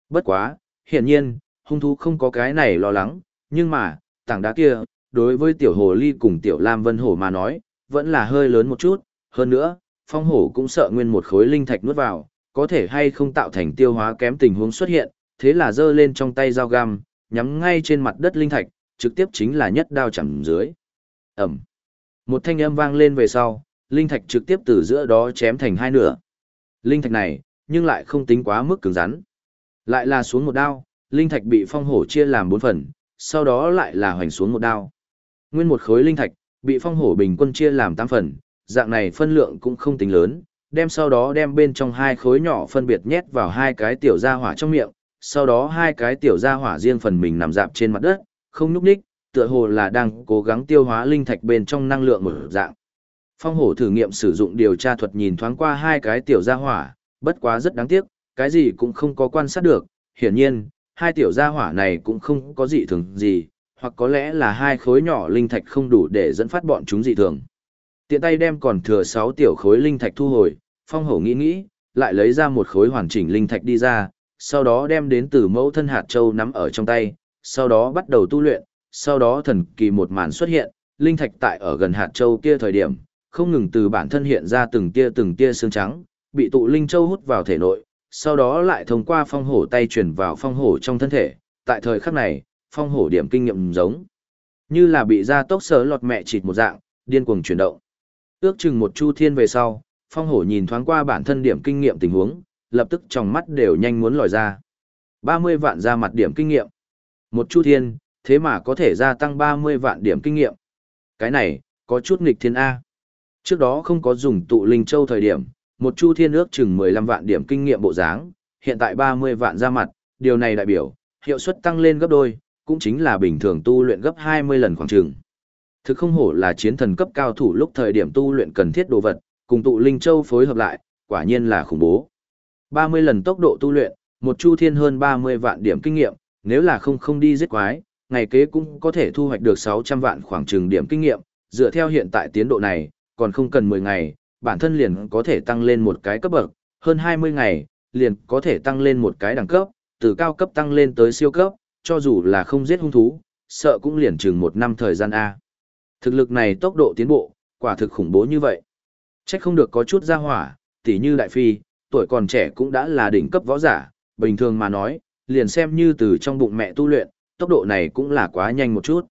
Bất quá, hiển nhiên, hung thú không có cái này lo lắng, nhưng mà, tảng đá kia, đối với tiểu hồ ly cùng tiểu lam vân hổ mà nói, vẫn là hơi lớn một chút, hơn nữa, phong hổ cũng sợ nguyên một khối linh thạch nuốt vào, có thể hay không tạo thành tiêu hóa kém tình huống xuất hiện, thế là giơ lên trong tay dao găm, nhắm ngay trên mặt đất linh thạch, trực tiếp chính là nhất đao chẳng dưới. Ẩm. Một thanh âm vang lên về sau, linh thạch trực tiếp từ giữa đó chém thành hai nửa. Linh thạch này, nhưng lại không tính quá mức cứng rắn. Lại là xuống một đao, linh thạch bị phong hổ chia làm bốn phần, sau đó lại là hoành xuống một đao. Nguyên một khối linh thạch, bị phong hổ bình quân chia làm 8 phần, dạng này phân lượng cũng không tính lớn, đem sau đó đem bên trong hai khối nhỏ phân biệt nhét vào hai cái tiểu gia hỏa trong miệng, sau đó hai cái tiểu gia hỏa riêng phần mình nằm dạp trên mặt đất, không nhúc nhích, tựa hồ là đang cố gắng tiêu hóa linh thạch bên trong năng lượng một dạng. Phong hổ thử nghiệm sử dụng điều tra thuật nhìn thoáng qua hai cái tiểu gia hỏa, bất quá rất đáng tiếc, cái gì cũng không có quan sát được, hiển nhiên, hai tiểu gia hỏa này cũng không có gì thường gì, hoặc có lẽ là hai khối nhỏ linh thạch không đủ để dẫn phát bọn chúng dị thường. Tiện tay đem còn thừa 6 tiểu khối linh thạch thu hồi, phong hổ nghĩ nghĩ, lại lấy ra một khối hoàn chỉnh linh thạch đi ra, sau đó đem đến từ mẫu thân hạt châu nắm ở trong tay, sau đó bắt đầu tu luyện, sau đó thần kỳ một màn xuất hiện, linh thạch tại ở gần hạt châu kia thời điểm, không ngừng từ bản thân hiện ra từng tia từng tia xương trắng, bị tụ linh châu hút vào thể nội, sau đó lại thông qua phong hổ tay truyền vào phong hổ trong thân thể, tại thời khắc này, phong hổ điểm kinh nghiệm giống như là bị ra tốc sớ lọt mẹ chịt một dạng, điên cuồng chuyển động. Ước chừng một chu thiên về sau, phong hổ nhìn thoáng qua bản thân điểm kinh nghiệm tình huống, lập tức trong mắt đều nhanh muốn lòi ra. 30 vạn ra mặt điểm kinh nghiệm. Một chu thiên, thế mà có thể gia tăng 30 vạn điểm kinh nghiệm. Cái này, có chút nghịch thiên A. Trước đó không có dùng tụ linh châu thời điểm, một chu thiên ước chừng 15 vạn điểm kinh nghiệm bộ dáng, hiện tại 30 vạn ra mặt, điều này đại biểu, hiệu suất tăng lên gấp đôi, cũng chính là bình thường tu luyện gấp 20 lần khoảng chừng. Thực không hổ là chiến thần cấp cao thủ lúc thời điểm tu luyện cần thiết đồ vật, cùng tụ linh châu phối hợp lại, quả nhiên là khủng bố. 30 lần tốc độ tu luyện, một chu thiên hơn 30 vạn điểm kinh nghiệm, nếu là không không đi giết quái, ngày kế cũng có thể thu hoạch được 600 vạn khoảng chừng điểm kinh nghiệm, dựa theo hiện tại tiến độ này, còn không cần 10 ngày, bản thân liền có thể tăng lên một cái cấp bậc, hơn 20 ngày, liền có thể tăng lên một cái đẳng cấp, từ cao cấp tăng lên tới siêu cấp, cho dù là không giết hung thú, sợ cũng liền chừng một năm thời gian A. Thực lực này tốc độ tiến bộ, quả thực khủng bố như vậy. Chắc không được có chút ra hỏa, tỉ như đại phi, tuổi còn trẻ cũng đã là đỉnh cấp võ giả, bình thường mà nói, liền xem như từ trong bụng mẹ tu luyện, tốc độ này cũng là quá nhanh một chút.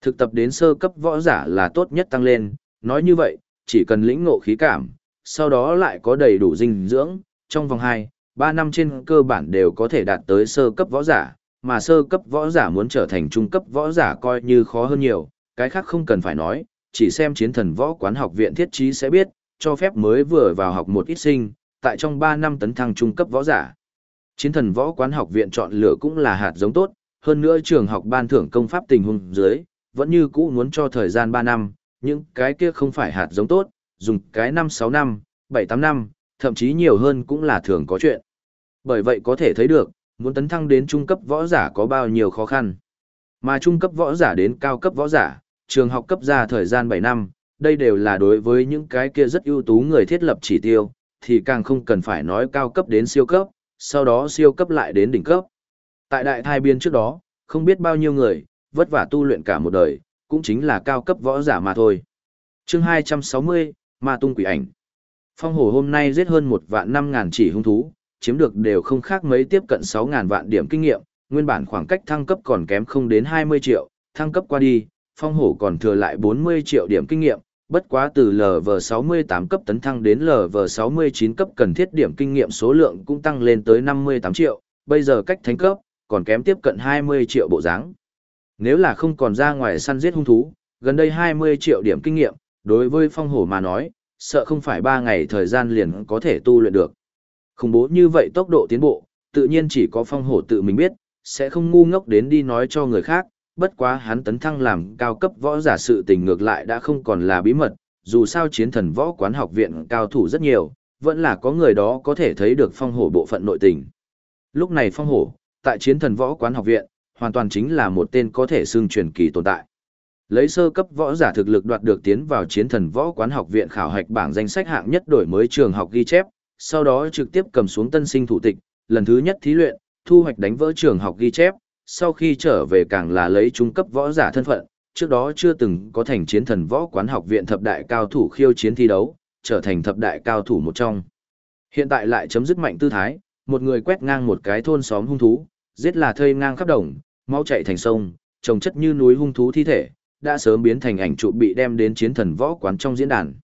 Thực tập đến sơ cấp võ giả là tốt nhất tăng lên, nói như vậy, chỉ cần lĩnh ngộ khí cảm, sau đó lại có đầy đủ dinh dưỡng, trong vòng 2, 3 năm trên cơ bản đều có thể đạt tới sơ cấp võ giả, mà sơ cấp võ giả muốn trở thành trung cấp võ giả coi như khó hơn nhiều, cái khác không cần phải nói, chỉ xem chiến thần võ quán học viện thiết trí sẽ biết, cho phép mới vừa vào học một ít sinh, tại trong 3 năm tấn thăng trung cấp võ giả. Chiến thần võ quán học viện chọn lựa cũng là hạt giống tốt, hơn nữa trường học ban thưởng công pháp tình huống dưới, vẫn như cũ muốn cho thời gian 3 năm, những cái kia không phải hạt giống tốt, dùng cái 5-6 năm, 7-8 năm, thậm chí nhiều hơn cũng là thường có chuyện. Bởi vậy có thể thấy được, muốn tấn thăng đến trung cấp võ giả có bao nhiêu khó khăn. Mà trung cấp võ giả đến cao cấp võ giả, trường học cấp ra thời gian 7 năm, đây đều là đối với những cái kia rất ưu tú người thiết lập chỉ tiêu, thì càng không cần phải nói cao cấp đến siêu cấp, sau đó siêu cấp lại đến đỉnh cấp. Tại đại thai biên trước đó, không biết bao nhiêu người, vất vả tu luyện cả một đời, cũng chính là cao cấp võ giả mà thôi. chương 260, Ma Tung Quỷ Ảnh Phong hồ hôm nay giết hơn một vạn năm ngàn chỉ hung thú, chiếm được đều không khác mấy tiếp cận 6 ngàn vạn điểm kinh nghiệm, nguyên bản khoảng cách thăng cấp còn kém không đến 20 triệu, thăng cấp qua đi, phong hổ còn thừa lại 40 triệu điểm kinh nghiệm, bất quá từ LV68 cấp tấn thăng đến LV69 cấp cần thiết điểm kinh nghiệm số lượng cũng tăng lên tới 58 triệu, bây giờ cách thánh cấp, còn kém tiếp cận 20 triệu bộ dáng. Nếu là không còn ra ngoài săn giết hung thú, gần đây 20 triệu điểm kinh nghiệm, đối với phong hổ mà nói, sợ không phải 3 ngày thời gian liền có thể tu luyện được. Khủng bố như vậy tốc độ tiến bộ, tự nhiên chỉ có phong hổ tự mình biết, sẽ không ngu ngốc đến đi nói cho người khác, bất quá hắn tấn thăng làm cao cấp võ giả sự tình ngược lại đã không còn là bí mật, dù sao chiến thần võ quán học viện cao thủ rất nhiều, vẫn là có người đó có thể thấy được phong hổ bộ phận nội tình. Lúc này phong hổ, tại chiến thần võ quán học viện, hoàn toàn chính là một tên có thể xưng truyền kỳ tồn tại. Lấy sơ cấp võ giả thực lực đoạt được tiến vào chiến thần võ quán học viện khảo hạch bảng danh sách hạng nhất đổi mới trường học ghi chép, sau đó trực tiếp cầm xuống tân sinh thủ tịch, lần thứ nhất thí luyện, thu hoạch đánh vỡ trường học ghi chép, sau khi trở về càng là lấy trung cấp võ giả thân phận, trước đó chưa từng có thành chiến thần võ quán học viện thập đại cao thủ khiêu chiến thi đấu, trở thành thập đại cao thủ một trong. Hiện tại lại chấm dứt mạnh tư thái, một người quét ngang một cái thôn xóm hung thú, giết là thây ngang khắp đồng, mau chạy thành sông, trồng chất như núi hung thú thi thể, đã sớm biến thành ảnh trụ bị đem đến chiến thần võ quán trong diễn đàn.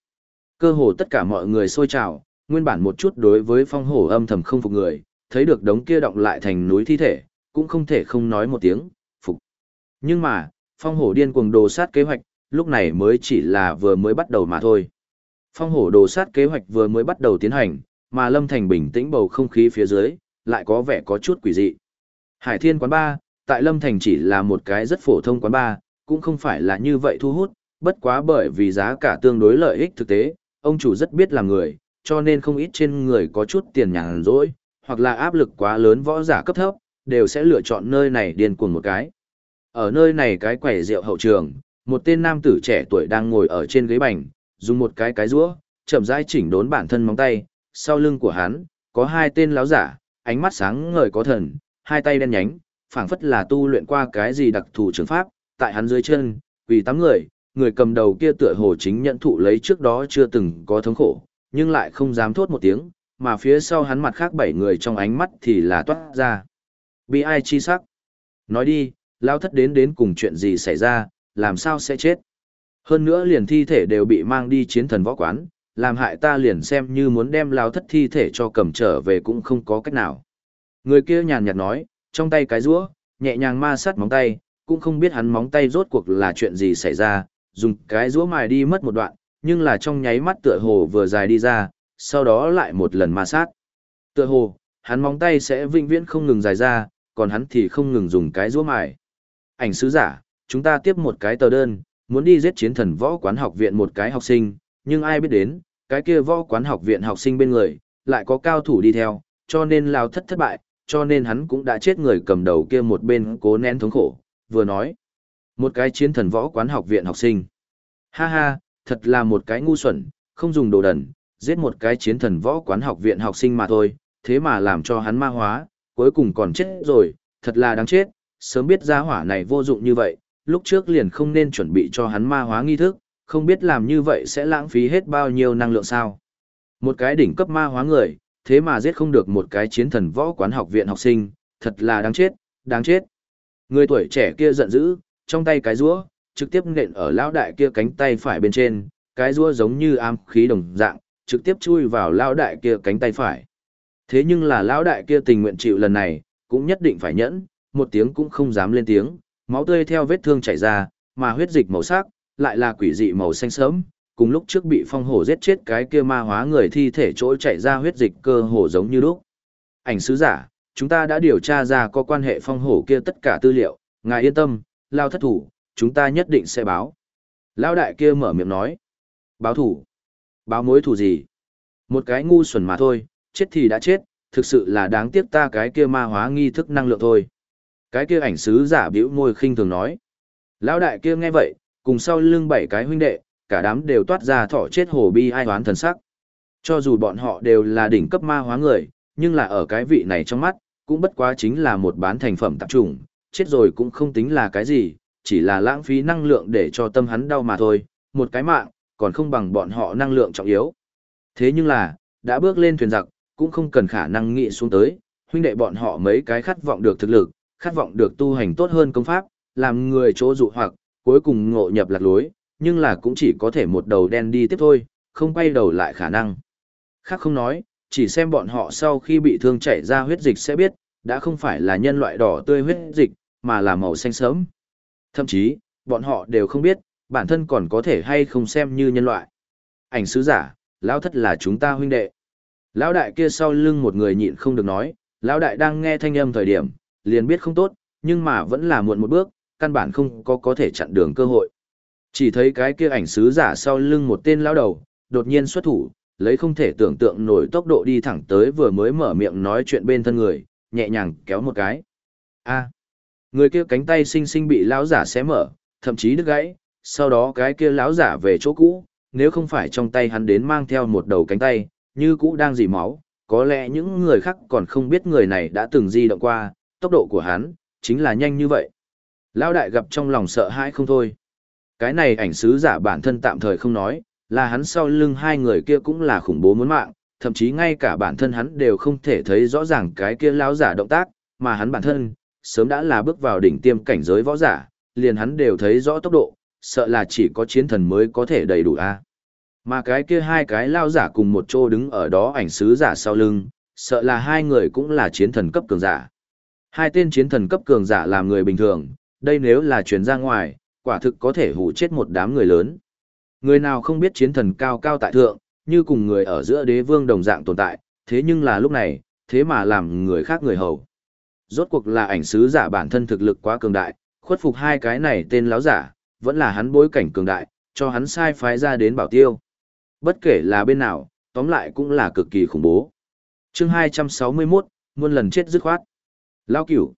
Cơ hồ tất cả mọi người sôi trào, nguyên bản một chút đối với phong hổ âm thầm không phục người, thấy được đống kia động lại thành núi thi thể, cũng không thể không nói một tiếng, phục. Nhưng mà, phong hổ điên cuồng đồ sát kế hoạch, lúc này mới chỉ là vừa mới bắt đầu mà thôi. Phong hổ đồ sát kế hoạch vừa mới bắt đầu tiến hành, mà Lâm Thành bình tĩnh bầu không khí phía dưới, lại có vẻ có chút quỷ dị. Hải Thiên quán ba, tại Lâm Thành chỉ là một cái rất phổ thông quán bar, cũng không phải là như vậy thu hút, bất quá bởi vì giá cả tương đối lợi ích thực tế, ông chủ rất biết làm người, cho nên không ít trên người có chút tiền nhàn rỗi, hoặc là áp lực quá lớn võ giả cấp thấp, đều sẽ lựa chọn nơi này điên cuồng một cái. Ở nơi này cái quầy rượu hậu trường, một tên nam tử trẻ tuổi đang ngồi ở trên ghế bành, dùng một cái cái rũa, chậm rãi chỉnh đốn bản thân móng tay, sau lưng của hắn có hai tên láo giả, ánh mắt sáng ngời có thần, hai tay đen nhánh, phảng phất là tu luyện qua cái gì đặc thù trường pháp, tại hắn dưới chân, vì tám người, người cầm đầu kia tựa hồ chính nhận thụ lấy trước đó chưa từng có thống khổ, nhưng lại không dám thốt một tiếng, mà phía sau hắn mặt khác bảy người trong ánh mắt thì là toát ra. Bi ai chi sắc. Nói đi, lao thất đến đến cùng chuyện gì xảy ra, làm sao sẽ chết. Hơn nữa liền thi thể đều bị mang đi chiến thần võ quán, làm hại ta liền xem như muốn đem lao thất thi thể cho cầm trở về cũng không có cách nào. Người kia nhàn nhạt nói, trong tay cái rũa, nhẹ nhàng ma sát móng tay, cũng không biết hắn móng tay rốt cuộc là chuyện gì xảy ra, dùng cái rũa mài đi mất một đoạn, nhưng là trong nháy mắt tựa hồ vừa dài đi ra, sau đó lại một lần ma sát. Tựa hồ, hắn móng tay sẽ vĩnh viễn không ngừng dài ra, còn hắn thì không ngừng dùng cái rũa mài. Ảnh sứ giả, chúng ta tiếp một cái tờ đơn, muốn đi giết chiến thần võ quán học viện một cái học sinh, nhưng ai biết đến, cái kia võ quán học viện học sinh bên người, lại có cao thủ đi theo, cho nên lao thất thất bại, cho nên hắn cũng đã chết người cầm đầu kia một bên cố nén thống khổ, vừa nói. Một cái chiến thần võ quán học viện học sinh. Ha ha, thật là một cái ngu xuẩn, không dùng đồ đần, giết một cái chiến thần võ quán học viện học sinh mà thôi, thế mà làm cho hắn ma hóa, cuối cùng còn chết rồi, thật là đáng chết, sớm biết ra hỏa này vô dụng như vậy, lúc trước liền không nên chuẩn bị cho hắn ma hóa nghi thức, không biết làm như vậy sẽ lãng phí hết bao nhiêu năng lượng sao. Một cái đỉnh cấp ma hóa người, thế mà giết không được một cái chiến thần võ quán học viện học sinh, thật là đáng chết, đáng chết. Người tuổi trẻ kia giận dữ, trong tay cái rúa, trực tiếp nện ở lão đại kia cánh tay phải bên trên, cái rúa giống như am khí đồng dạng, trực tiếp chui vào lão đại kia cánh tay phải. Thế nhưng là lão đại kia tình nguyện chịu lần này, cũng nhất định phải nhẫn, một tiếng cũng không dám lên tiếng, máu tươi theo vết thương chảy ra, mà huyết dịch màu sắc lại là quỷ dị màu xanh sớm, cùng lúc trước bị phong hổ giết chết cái kia ma hóa người thi thể chỗ chạy ra huyết dịch cơ hồ giống như lúc. Ảnh sứ giả, chúng ta đã điều tra ra có quan hệ phong hổ kia tất cả tư liệu, ngài yên tâm, lao thất thủ, chúng ta nhất định sẽ báo. Lao đại kia mở miệng nói. Báo thủ? Báo mối thủ gì? Một cái ngu xuẩn mà thôi, chết thì đã chết, thực sự là đáng tiếc ta cái kia ma hóa nghi thức năng lượng thôi. Cái kia ảnh sứ giả biểu môi khinh thường nói. Lão đại kia nghe vậy, cùng sau lưng bảy cái huynh đệ, cả đám đều toát ra thọ chết hồ bi ai hoán thần sắc. Cho dù bọn họ đều là đỉnh cấp ma hóa người, nhưng là ở cái vị này trong mắt, cũng bất quá chính là một bán thành phẩm tạp trùng, chết rồi cũng không tính là cái gì, chỉ là lãng phí năng lượng để cho tâm hắn đau mà thôi, một cái mạng, còn không bằng bọn họ năng lượng trọng yếu. Thế nhưng là, đã bước lên thuyền giặc, cũng không cần khả năng nghĩ xuống tới, huynh đệ bọn họ mấy cái khát vọng được thực lực, khát vọng được tu hành tốt hơn công pháp, làm người chỗ dụ hoặc, cuối cùng ngộ nhập lạc lối, nhưng là cũng chỉ có thể một đầu đen đi tiếp thôi, không quay đầu lại khả năng. Khác không nói, chỉ xem bọn họ sau khi bị thương chảy ra huyết dịch sẽ biết, đã không phải là nhân loại đỏ tươi huyết dịch, mà là màu xanh sớm. Thậm chí, bọn họ đều không biết, bản thân còn có thể hay không xem như nhân loại. Ảnh sứ giả, lão thất là chúng ta huynh đệ. Lão đại kia sau lưng một người nhịn không được nói, lão đại đang nghe thanh âm thời điểm, liền biết không tốt, nhưng mà vẫn là muộn một bước, căn bản không có có thể chặn đường cơ hội. Chỉ thấy cái kia ảnh sứ giả sau lưng một tên lão đầu, đột nhiên xuất thủ, lấy không thể tưởng tượng nổi tốc độ đi thẳng tới vừa mới mở miệng nói chuyện bên thân người, nhẹ nhàng kéo một cái. A. người kia cánh tay xinh xinh bị lão giả xé mở, thậm chí đứt gãy, sau đó cái kia lão giả về chỗ cũ, nếu không phải trong tay hắn đến mang theo một đầu cánh tay, như cũ đang dỉ máu, có lẽ những người khác còn không biết người này đã từng di động qua, tốc độ của hắn, chính là nhanh như vậy. Lão đại gặp trong lòng sợ hãi không thôi. Cái này ảnh sứ giả bản thân tạm thời không nói, là hắn sau lưng hai người kia cũng là khủng bố muốn mạng, thậm chí ngay cả bản thân hắn đều không thể thấy rõ ràng cái kia lão giả động tác, mà hắn bản thân, sớm đã là bước vào đỉnh tiêm cảnh giới võ giả, liền hắn đều thấy rõ tốc độ, sợ là chỉ có chiến thần mới có thể đầy đủ a. Mà cái kia hai cái lão giả cùng một chỗ đứng ở đó ảnh sứ giả sau lưng, sợ là hai người cũng là chiến thần cấp cường giả. Hai tên chiến thần cấp cường giả làm người bình thường, đây nếu là truyền ra ngoài, quả thực có thể hủ chết một đám người lớn. Người nào không biết chiến thần cao cao tại thượng, như cùng người ở giữa đế vương đồng dạng tồn tại, thế nhưng là lúc này, thế mà làm người khác người hầu. Rốt cuộc là ảnh sứ giả bản thân thực lực quá cường đại, khuất phục hai cái này tên láo giả, vẫn là hắn bối cảnh cường đại, cho hắn sai phái ra đến bảo tiêu. Bất kể là bên nào, tóm lại cũng là cực kỳ khủng bố. chương 261, muôn lần chết dứt khoát. Lao cửu.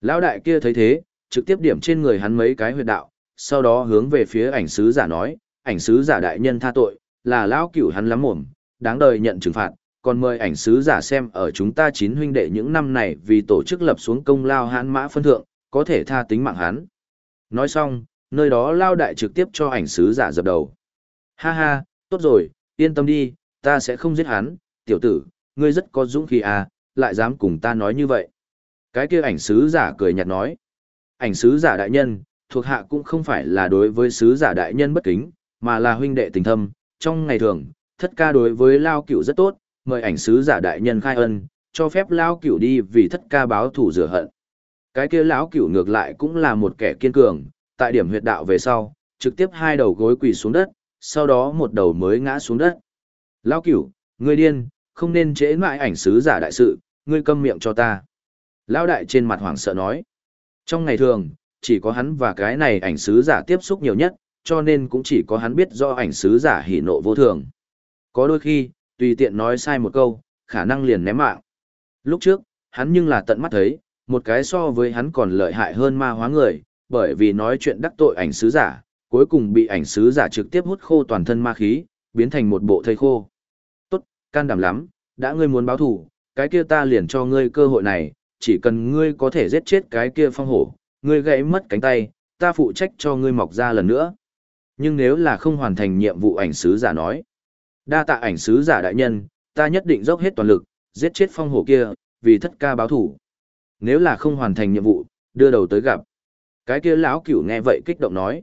Lão đại kia thấy thế, trực tiếp điểm trên người hắn mấy cái huyệt đạo, sau đó hướng về phía ảnh sứ giả nói, ảnh sứ giả đại nhân tha tội, là lão cửu hắn lắm mồm, đáng đời nhận trừng phạt, còn mời ảnh sứ giả xem ở chúng ta chín huynh đệ những năm này vì tổ chức lập xuống công lao hãn mã phân thượng, có thể tha tính mạng hắn. Nói xong, nơi đó lao đại trực tiếp cho ảnh sứ giả dập đầu. Ha ha, tốt rồi, yên tâm đi, ta sẽ không giết hắn, tiểu tử, ngươi rất có dũng khí à, lại dám cùng ta nói như vậy. Cái kia ảnh sứ giả cười nhạt nói. Ảnh sứ giả đại nhân, thuộc hạ cũng không phải là đối với sứ giả đại nhân bất kính, mà là huynh đệ tình thâm, trong ngày thường, thất ca đối với lao cửu rất tốt, mời ảnh sứ giả đại nhân khai ân, cho phép lao cửu đi vì thất ca báo thủ rửa hận. Cái kia lão cửu ngược lại cũng là một kẻ kiên cường, tại điểm huyệt đạo về sau, trực tiếp hai đầu gối quỳ xuống đất, sau đó một đầu mới ngã xuống đất. Lão cửu, ngươi điên, không nên trễ mãi ảnh sứ giả đại sự, ngươi câm miệng cho ta. Lão đại trên mặt hoảng sợ nói. Trong ngày thường, chỉ có hắn và cái này ảnh sứ giả tiếp xúc nhiều nhất, cho nên cũng chỉ có hắn biết do ảnh sứ giả hỉ nộ vô thường. Có đôi khi, tùy tiện nói sai một câu, khả năng liền ném mạng. Lúc trước, hắn nhưng là tận mắt thấy, một cái so với hắn còn lợi hại hơn ma hóa người, bởi vì nói chuyện đắc tội ảnh sứ giả, cuối cùng bị ảnh sứ giả trực tiếp hút khô toàn thân ma khí, biến thành một bộ thây khô. Tốt, can đảm lắm, đã ngươi muốn báo thù, cái kia ta liền cho ngươi cơ hội này, chỉ cần ngươi có thể giết chết cái kia phong hổ, ngươi gãy mất cánh tay, ta phụ trách cho ngươi mọc ra lần nữa. Nhưng nếu là không hoàn thành nhiệm vụ ảnh sứ giả nói, đa tạ ảnh sứ giả đại nhân, ta nhất định dốc hết toàn lực, giết chết phong hổ kia, vì thất ca báo thủ. Nếu là không hoàn thành nhiệm vụ, đưa đầu tới gặp. Cái kia lão cửu nghe vậy kích động nói,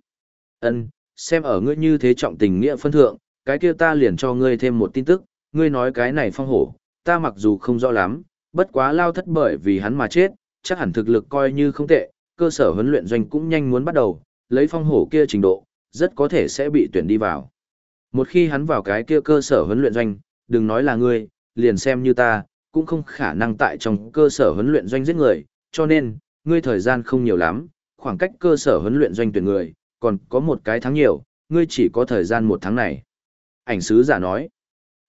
ân, xem ở ngươi như thế trọng tình nghĩa phân thượng, cái kia ta liền cho ngươi thêm một tin tức, ngươi nói cái này phong hổ, ta mặc dù không rõ lắm, bất quá lao thất bởi vì hắn mà chết, chắc hẳn thực lực coi như không tệ, cơ sở huấn luyện doanh cũng nhanh muốn bắt đầu, lấy phong hổ kia trình độ, rất có thể sẽ bị tuyển đi vào. Một khi hắn vào cái kia cơ sở huấn luyện doanh, đừng nói là ngươi, liền xem như ta, cũng không khả năng tại trong cơ sở huấn luyện doanh giết người, cho nên, ngươi thời gian không nhiều lắm, khoảng cách cơ sở huấn luyện doanh tuyển người, còn có một cái tháng nhiều, ngươi chỉ có thời gian một tháng này. Ảnh sứ giả nói,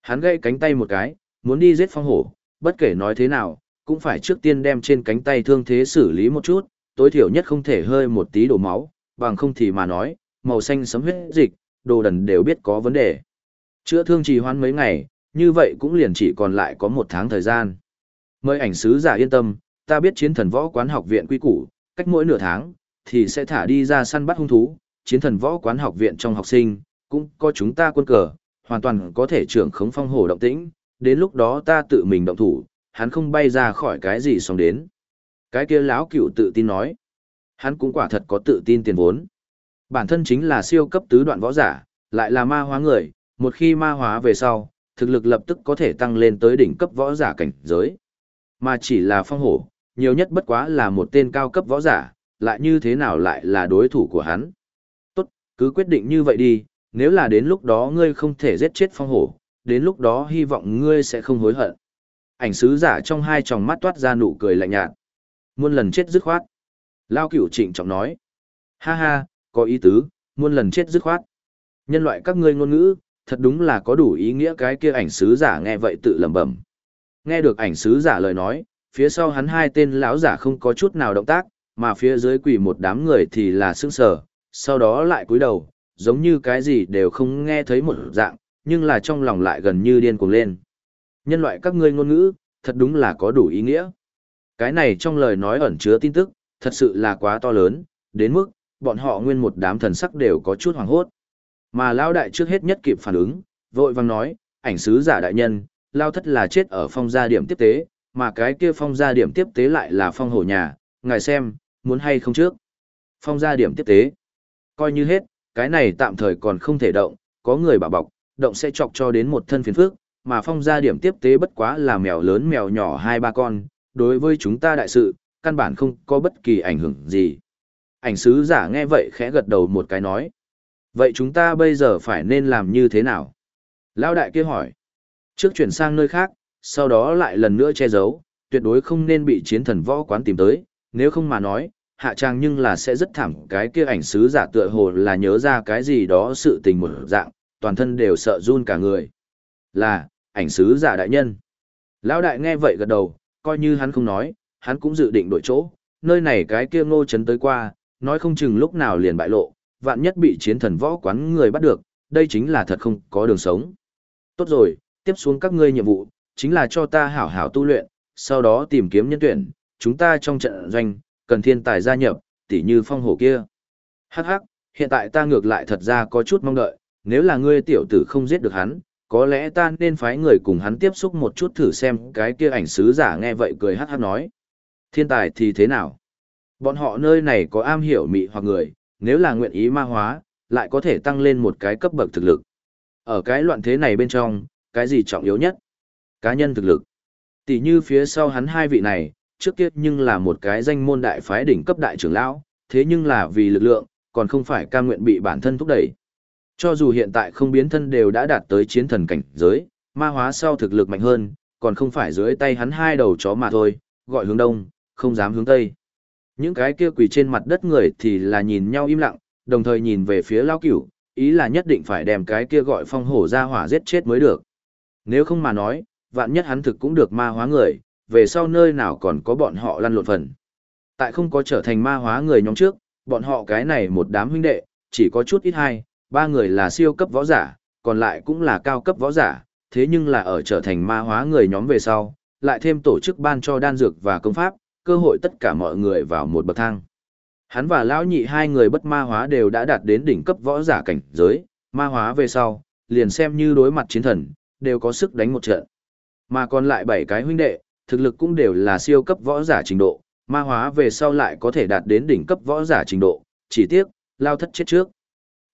hắn gãy cánh tay một cái, muốn đi giết phong hổ, bất kể nói thế nào, cũng phải trước tiên đem trên cánh tay thương thế xử lý một chút, tối thiểu nhất không thể hơi một tí đổ máu, bằng không thì mà nói, màu xanh sấm huyết dịch, đồ đần đều biết có vấn đề. Chữa thương trì hoãn mấy ngày, như vậy cũng liền chỉ còn lại có một tháng thời gian. Mời ảnh sứ giả yên tâm, ta biết chiến thần võ quán học viện quy củ, cách mỗi nửa tháng, thì sẽ thả đi ra săn bắt hung thú, chiến thần võ quán học viện trong học sinh, cũng có chúng ta quân cờ, hoàn toàn có thể trưởng khống phong hổ động tĩnh, đến lúc đó ta tự mình động thủ, hắn không bay ra khỏi cái gì xong đến. Cái kia lão cựu tự tin nói, hắn cũng quả thật có tự tin tiền vốn. Bản thân chính là siêu cấp tứ đoạn võ giả, lại là ma hóa người, một khi ma hóa về sau, thực lực lập tức có thể tăng lên tới đỉnh cấp võ giả cảnh giới. Mà chỉ là phong hổ, nhiều nhất bất quá là một tên cao cấp võ giả, lại như thế nào lại là đối thủ của hắn. Tốt, cứ quyết định như vậy đi, nếu là đến lúc đó ngươi không thể giết chết phong hổ, đến lúc đó hy vọng ngươi sẽ không hối hận. Ảnh sứ giả trong hai tròng mắt toát ra nụ cười lạnh nhạt. Muôn lần chết dứt khoát. Lao cửu trịnh trọng nói. Ha ha, có ý tứ, muôn lần chết dứt khoát. Nhân loại các ngươi ngôn ngữ, thật đúng là có đủ ý nghĩa cái kia ảnh sứ giả nghe vậy tự lẩm bẩm. Nghe được ảnh sứ giả lời nói, phía sau hắn hai tên lão giả không có chút nào động tác, mà phía dưới quỳ một đám người thì là sững sờ, sau đó lại cúi đầu, giống như cái gì đều không nghe thấy một dạng, nhưng là trong lòng lại gần như điên cuồng lên. Nhân loại các ngươi ngôn ngữ, thật đúng là có đủ ý nghĩa. Cái này trong lời nói ẩn chứa tin tức, thật sự là quá to lớn, đến mức, bọn họ nguyên một đám thần sắc đều có chút hoàng hốt. Mà Lao Đại trước hết nhất kịp phản ứng, vội vang nói, ảnh sứ giả đại nhân, Lao thất là chết ở phong gia điểm tiếp tế, mà cái kia phong gia điểm tiếp tế lại là phong hổ nhà, ngài xem, muốn hay không trước. Phong gia điểm tiếp tế. Coi như hết, cái này tạm thời còn không thể động, có người bảo bọc, động sẽ chọc cho đến một thân phiền phước, mà phong gia điểm tiếp tế bất quá là mèo lớn mèo nhỏ hai ba con, đối với chúng ta đại sự, căn bản không có bất kỳ ảnh hưởng gì. Ảnh sứ giả nghe vậy khẽ gật đầu một cái nói. Vậy chúng ta bây giờ phải nên làm như thế nào? Lão đại kia hỏi. Trước chuyển sang nơi khác, sau đó lại lần nữa che giấu, tuyệt đối không nên bị chiến thần võ quán tìm tới, nếu không mà nói, hạ trang nhưng là sẽ rất thảm cái kia ảnh sứ giả tựa hồ là nhớ ra cái gì đó sự tình một dạng, toàn thân đều sợ run cả người. Là, ảnh sứ giả đại nhân. Lão đại nghe vậy gật đầu, coi như hắn không nói, hắn cũng dự định đổi chỗ, nơi này cái kia ngô chấn tới qua, nói không chừng lúc nào liền bại lộ, vạn nhất bị chiến thần võ quán người bắt được, đây chính là thật không có đường sống. Tốt rồi, tiếp xuống các ngươi nhiệm vụ, chính là cho ta hảo hảo tu luyện, sau đó tìm kiếm nhân tuyển, chúng ta trong trận doanh, cần thiên tài gia nhập, tỉ như phong hổ kia. Hắc hắc, hiện tại ta ngược lại thật ra có chút mong đợi, nếu là ngươi tiểu tử không giết được hắn, có lẽ ta nên phái người cùng hắn tiếp xúc một chút thử xem cái kia ảnh sứ giả nghe vậy cười hát hát nói. Thiên tài thì thế nào? Bọn họ nơi này có am hiểu mị hoặc người, nếu là nguyện ý ma hóa, lại có thể tăng lên một cái cấp bậc thực lực. Ở cái loạn thế này bên trong, cái gì trọng yếu nhất? Cá nhân thực lực. Tỷ như phía sau hắn hai vị này, trước kia nhưng là một cái danh môn đại phái đỉnh cấp đại trưởng lão, thế nhưng là vì lực lượng, còn không phải ca nguyện bị bản thân thúc đẩy. Cho dù hiện tại không biến thân đều đã đạt tới chiến thần cảnh giới, ma hóa sau thực lực mạnh hơn, còn không phải dưới tay hắn hai đầu chó mà thôi, gọi hướng đông, không dám hướng tây. Những cái kia quỳ trên mặt đất người thì là nhìn nhau im lặng, đồng thời nhìn về phía lao cửu, ý là nhất định phải đem cái kia gọi phong hổ ra hỏa giết chết mới được. Nếu không mà nói, vạn nhất hắn thực cũng được ma hóa người, về sau nơi nào còn có bọn họ lăn lộn phần. Tại không có trở thành ma hóa người nhóm trước, bọn họ cái này một đám huynh đệ, chỉ có chút ít hai, ba người là siêu cấp võ giả, còn lại cũng là cao cấp võ giả, thế nhưng là ở trở thành ma hóa người nhóm về sau, lại thêm tổ chức ban cho đan dược và công pháp, cơ hội tất cả mọi người vào một bậc thang. Hắn và lão nhị hai người bất ma hóa đều đã đạt đến đỉnh cấp võ giả cảnh giới, ma hóa về sau, liền xem như đối mặt chiến thần, đều có sức đánh một trận. Mà còn lại bảy cái huynh đệ, thực lực cũng đều là siêu cấp võ giả trình độ, ma hóa về sau lại có thể đạt đến đỉnh cấp võ giả trình độ, chỉ tiếc, lao thất chết trước.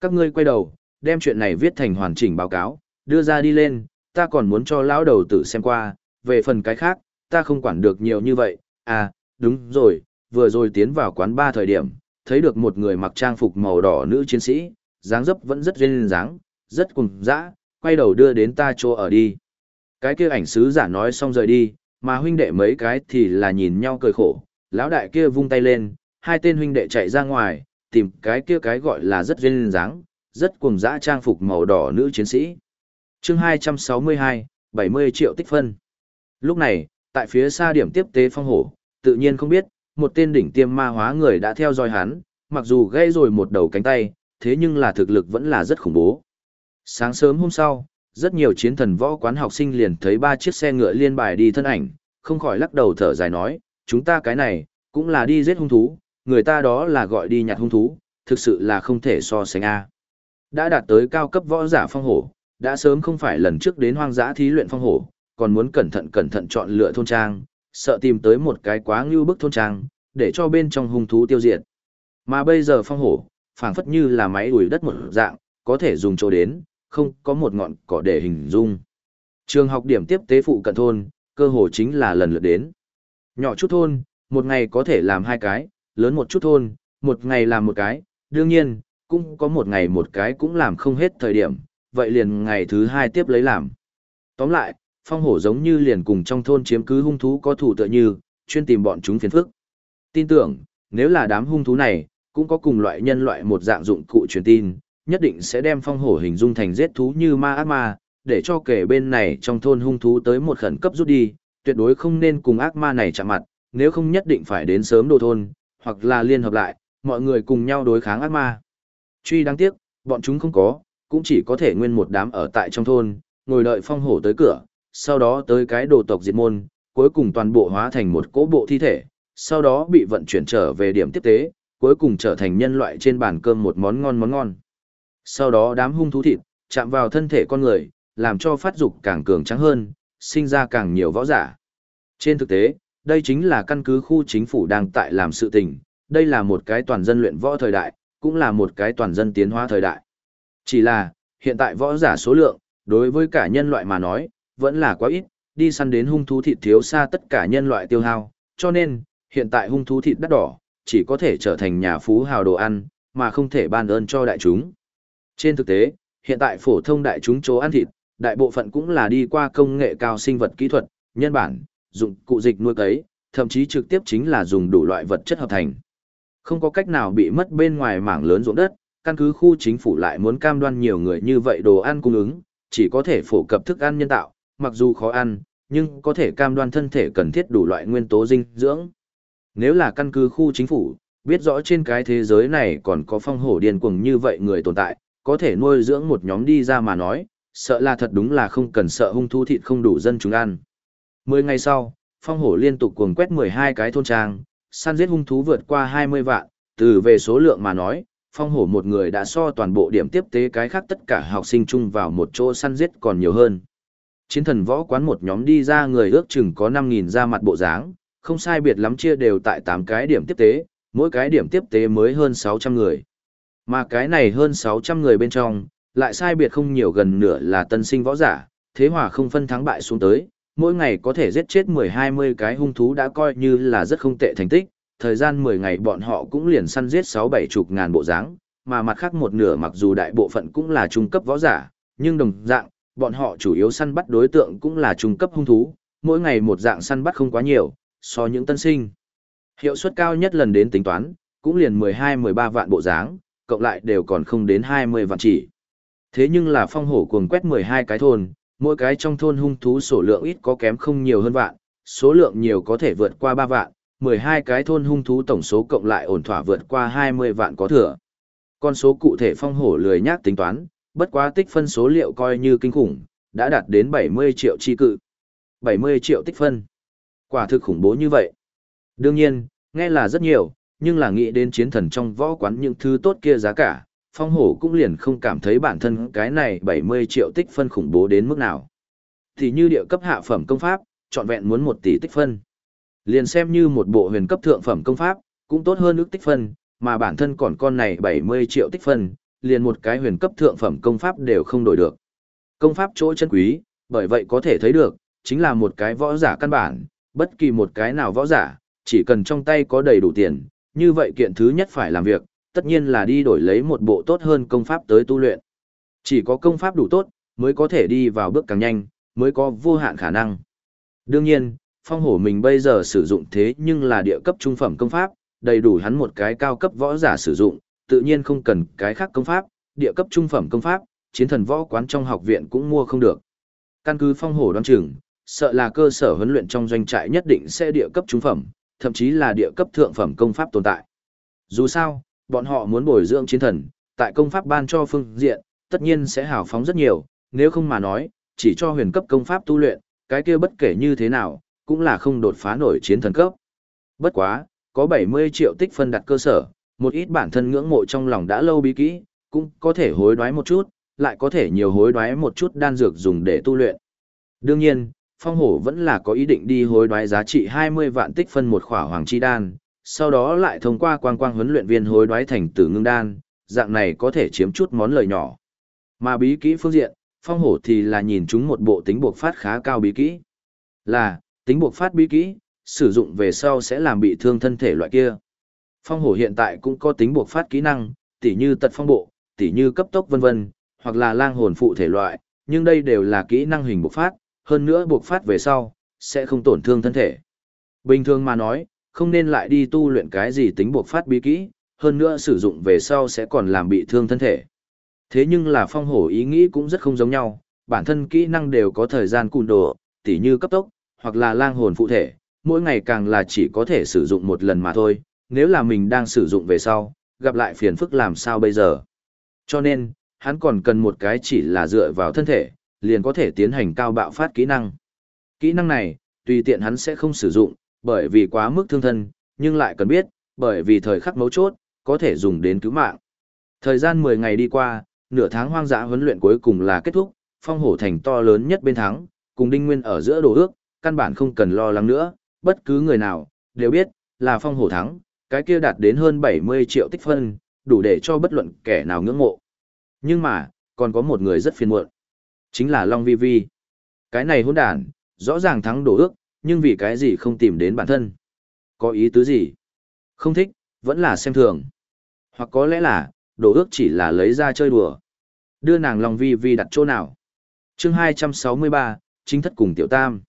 Các ngươi quay đầu, đem chuyện này viết thành hoàn chỉnh báo cáo, đưa ra đi lên, ta còn muốn cho lão đầu tử xem qua, về phần cái khác, ta không quản được nhiều như vậy, à, đúng rồi, vừa rồi tiến vào quán ba thời điểm, thấy được một người mặc trang phục màu đỏ nữ chiến sĩ, dáng dấp vẫn rất duyên dáng, rất cùng dã, quay đầu đưa đến ta chỗ ở đi. Cái kia ảnh sứ giả nói xong rời đi, mà huynh đệ mấy cái thì là nhìn nhau cười khổ, lão đại kia vung tay lên, hai tên huynh đệ chạy ra ngoài, tìm cái kia cái gọi là rất duyên dáng, rất cuồng dã trang phục màu đỏ nữ chiến sĩ. chương 262, 70 triệu tích phân. Lúc này, tại phía xa điểm tiếp tế phong hổ, tự nhiên không biết, một tên đỉnh tiêm ma hóa người đã theo dõi hắn, mặc dù gây rồi một đầu cánh tay, thế nhưng là thực lực vẫn là rất khủng bố. Sáng sớm hôm sau, rất nhiều chiến thần võ quán học sinh liền thấy ba chiếc xe ngựa liên bài đi thân ảnh, không khỏi lắc đầu thở dài nói, chúng ta cái này, cũng là đi giết hung thú, người ta đó là gọi đi nhặt hung thú, thực sự là không thể so sánh a. Đã đạt tới cao cấp võ giả phong hổ, đã sớm không phải lần trước đến hoang dã thí luyện phong hổ, còn muốn cẩn thận cẩn thận chọn lựa thôn trang, sợ tìm tới một cái quá ngưu bức thôn trang, để cho bên trong hung thú tiêu diệt. Mà bây giờ phong hổ, phảng phất như là máy đuổi đất một dạng, có thể dùng chỗ đến, không có một ngọn cỏ để hình dung. Trường học điểm tiếp tế phụ cận thôn, cơ hồ chính là lần lượt đến. Nhỏ chút thôn, một ngày có thể làm hai cái, lớn một chút thôn, một ngày làm một cái, đương nhiên, cũng có một ngày một cái cũng làm không hết thời điểm, vậy liền ngày thứ hai tiếp lấy làm. Tóm lại, phong hổ giống như liền cùng trong thôn chiếm cứ hung thú có thủ tựa như, chuyên tìm bọn chúng phiền phức. Tin tưởng, nếu là đám hung thú này, cũng có cùng loại nhân loại một dạng dụng cụ truyền tin, nhất định sẽ đem phong hổ hình dung thành giết thú như ma ác ma, để cho kể bên này trong thôn hung thú tới một khẩn cấp rút đi, tuyệt đối không nên cùng ác ma này chạm mặt, nếu không nhất định phải đến sớm đồ thôn, hoặc là liên hợp lại, mọi người cùng nhau đối kháng ác ma. Truy đáng tiếc, bọn chúng không có, cũng chỉ có thể nguyên một đám ở tại trong thôn, ngồi đợi phong hổ tới cửa, sau đó tới cái đồ tộc diệt môn, cuối cùng toàn bộ hóa thành một cỗ bộ thi thể, sau đó bị vận chuyển trở về điểm tiếp tế, cuối cùng trở thành nhân loại trên bàn cơm một món ngon món ngon. Sau đó đám hung thú thịt, chạm vào thân thể con người, làm cho phát dục càng cường trắng hơn, sinh ra càng nhiều võ giả. Trên thực tế, đây chính là căn cứ khu chính phủ đang tại làm sự tình, đây là một cái toàn dân luyện võ thời đại, cũng là một cái toàn dân tiến hóa thời đại. Chỉ là, hiện tại võ giả số lượng, đối với cả nhân loại mà nói, vẫn là quá ít, đi săn đến hung thú thịt thiếu xa tất cả nhân loại tiêu hao, cho nên, hiện tại hung thú thịt đắt đỏ, chỉ có thể trở thành nhà phú hào đồ ăn, mà không thể ban ơn cho đại chúng. Trên thực tế, hiện tại phổ thông đại chúng chỗ ăn thịt, đại bộ phận cũng là đi qua công nghệ cao sinh vật kỹ thuật, nhân bản, dụng cụ dịch nuôi cấy, thậm chí trực tiếp chính là dùng đủ loại vật chất hợp thành. Không có cách nào bị mất bên ngoài mảng lớn ruộng đất, căn cứ khu chính phủ lại muốn cam đoan nhiều người như vậy đồ ăn cung ứng, chỉ có thể phổ cập thức ăn nhân tạo, mặc dù khó ăn, nhưng có thể cam đoan thân thể cần thiết đủ loại nguyên tố dinh dưỡng. Nếu là căn cứ khu chính phủ, biết rõ trên cái thế giới này còn có phong hổ điên cuồng như vậy người tồn tại, có thể nuôi dưỡng một nhóm đi ra mà nói, sợ là thật đúng là không cần sợ hung thú thịt không đủ dân chúng ăn. Mười ngày sau, phong hổ liên tục cuồng quét 12 cái thôn trang, săn giết hung thú vượt qua 20 vạn, từ về số lượng mà nói, phong hổ một người đã so toàn bộ điểm tiếp tế cái khác tất cả học sinh chung vào một chỗ săn giết còn nhiều hơn. Chiến thần võ quán một nhóm đi ra người ước chừng có 5.000 ra mặt bộ dáng, không sai biệt lắm chia đều tại 8 cái điểm tiếp tế, mỗi cái điểm tiếp tế mới hơn 600 người. Mà cái này hơn 600 người bên trong, lại sai biệt không nhiều gần nửa là tân sinh võ giả, thế hòa không phân thắng bại xuống tới, mỗi ngày có thể giết chết 10-20 cái hung thú đã coi như là rất không tệ thành tích, thời gian 10 ngày bọn họ cũng liền săn giết 6-7 chục ngàn bộ dáng, mà mặt khác một nửa mặc dù đại bộ phận cũng là trung cấp võ giả, nhưng đồng dạng, bọn họ chủ yếu săn bắt đối tượng cũng là trung cấp hung thú, mỗi ngày một dạng săn bắt không quá nhiều, so những tân sinh. Hiệu suất cao nhất lần đến tính toán, cũng liền 12-13 vạn bộ dáng, cộng lại đều còn không đến 20 vạn chỉ. Thế nhưng là phong hổ cuồng quét 12 cái thôn, mỗi cái trong thôn hung thú số lượng ít có kém không nhiều hơn vạn, số lượng nhiều có thể vượt qua 3 vạn, 12 cái thôn hung thú tổng số cộng lại ổn thỏa vượt qua 20 vạn có thừa. Con số cụ thể phong hổ lười nhác tính toán, bất quá tích phân số liệu coi như kinh khủng, đã đạt đến 70 triệu chi cự. 70 triệu tích phân. Quả thực khủng bố như vậy. Đương nhiên, nghe là rất nhiều, nhưng là nghĩ đến chiến thần trong võ quán những thứ tốt kia giá cả, phong hổ cũng liền không cảm thấy bản thân cái này 70 triệu tích phân khủng bố đến mức nào. Thì như địa cấp hạ phẩm công pháp, trọn vẹn muốn 1 tỷ tích phân. Liền xem như một bộ huyền cấp thượng phẩm công pháp, cũng tốt hơn ước tích phân, mà bản thân còn con này 70 triệu tích phân, liền một cái huyền cấp thượng phẩm công pháp đều không đổi được. Công pháp chỗ chân quý, bởi vậy có thể thấy được, chính là một cái võ giả căn bản, bất kỳ một cái nào võ giả, chỉ cần trong tay có đầy đủ tiền, như vậy kiện thứ nhất phải làm việc, tất nhiên là đi đổi lấy một bộ tốt hơn công pháp tới tu luyện. Chỉ có công pháp đủ tốt, mới có thể đi vào bước càng nhanh, mới có vô hạn khả năng. Đương nhiên, phong hổ mình bây giờ sử dụng thế nhưng là địa cấp trung phẩm công pháp, đầy đủ hắn một cái cao cấp võ giả sử dụng, tự nhiên không cần cái khác công pháp, địa cấp trung phẩm công pháp, chiến thần võ quán trong học viện cũng mua không được. Căn cứ phong hổ đoan chừng, sợ là cơ sở huấn luyện trong doanh trại nhất định sẽ địa cấp trung phẩm, thậm chí là địa cấp thượng phẩm công pháp tồn tại. Dù sao, bọn họ muốn bồi dưỡng chiến thần, tại công pháp ban cho phương diện, tất nhiên sẽ hào phóng rất nhiều, nếu không mà nói, chỉ cho huyền cấp công pháp tu luyện, cái kia bất kể như thế nào, cũng là không đột phá nổi chiến thần cấp. Bất quá, có 70 triệu tích phân đặt cơ sở, một ít bản thân ngưỡng mộ trong lòng đã lâu bí kỹ, cũng có thể hối đoái một chút, lại có thể nhiều hối đoái một chút đan dược dùng để tu luyện. Đương nhiên, Phong Hổ vẫn là có ý định đi hối đoái giá trị 20 vạn tích phân một khỏa hoàng chi đan, sau đó lại thông qua quang quang huấn luyện viên hối đoái thành tử ngưng đan, dạng này có thể chiếm chút món lời nhỏ. Mà bí kỹ phương diện, Phong Hổ thì là nhìn chúng một bộ tính buộc phát khá cao bí kỹ. Là, tính buộc phát bí kỹ, sử dụng về sau sẽ làm bị thương thân thể loại kia. Phong hổ hiện tại cũng có tính buộc phát kỹ năng, tỉ như tật phong bộ, tỉ như cấp tốc vân vân, hoặc là lang hồn phụ thể loại, nhưng đây đều là kỹ năng hình buộc phát, hơn nữa buộc phát về sau, sẽ không tổn thương thân thể. Bình thường mà nói, không nên lại đi tu luyện cái gì tính buộc phát bí kỹ, hơn nữa sử dụng về sau sẽ còn làm bị thương thân thể. Thế nhưng là phong hổ ý nghĩ cũng rất không giống nhau, bản thân kỹ năng đều có thời gian cùn đồ, tỉ như cấp tốc, hoặc là lang hồn phụ thể, mỗi ngày càng là chỉ có thể sử dụng một lần mà thôi, nếu là mình đang sử dụng về sau, gặp lại phiền phức làm sao bây giờ. Cho nên, hắn còn cần một cái chỉ là dựa vào thân thể, liền có thể tiến hành cao bạo phát kỹ năng. Kỹ năng này, tùy tiện hắn sẽ không sử dụng, bởi vì quá mức thương thân, nhưng lại cần biết, bởi vì thời khắc mấu chốt, có thể dùng đến cứu mạng. Thời gian 10 ngày đi qua, nửa tháng hoang dã huấn luyện cuối cùng là kết thúc, phong hổ thành to lớn nhất bên thắng, cùng đinh nguyên ở giữa đồ ước, căn bản không cần lo lắng nữa, bất cứ người nào, đều biết, là phong hổ thắng, cái kia đạt đến hơn 70 triệu tích phân, đủ để cho bất luận kẻ nào ngưỡng mộ. Nhưng mà, còn có một người rất phiền muộn. Chính là Long Vi Vi. Cái này hỗn đản, rõ ràng thắng đổ ước, nhưng vì cái gì không tìm đến bản thân. Có ý tứ gì? Không thích, vẫn là xem thường. Hoặc có lẽ là, đổ ước chỉ là lấy ra chơi đùa. Đưa nàng Long Vi Vi đặt chỗ nào? chương 263, chính thất cùng tiểu tam.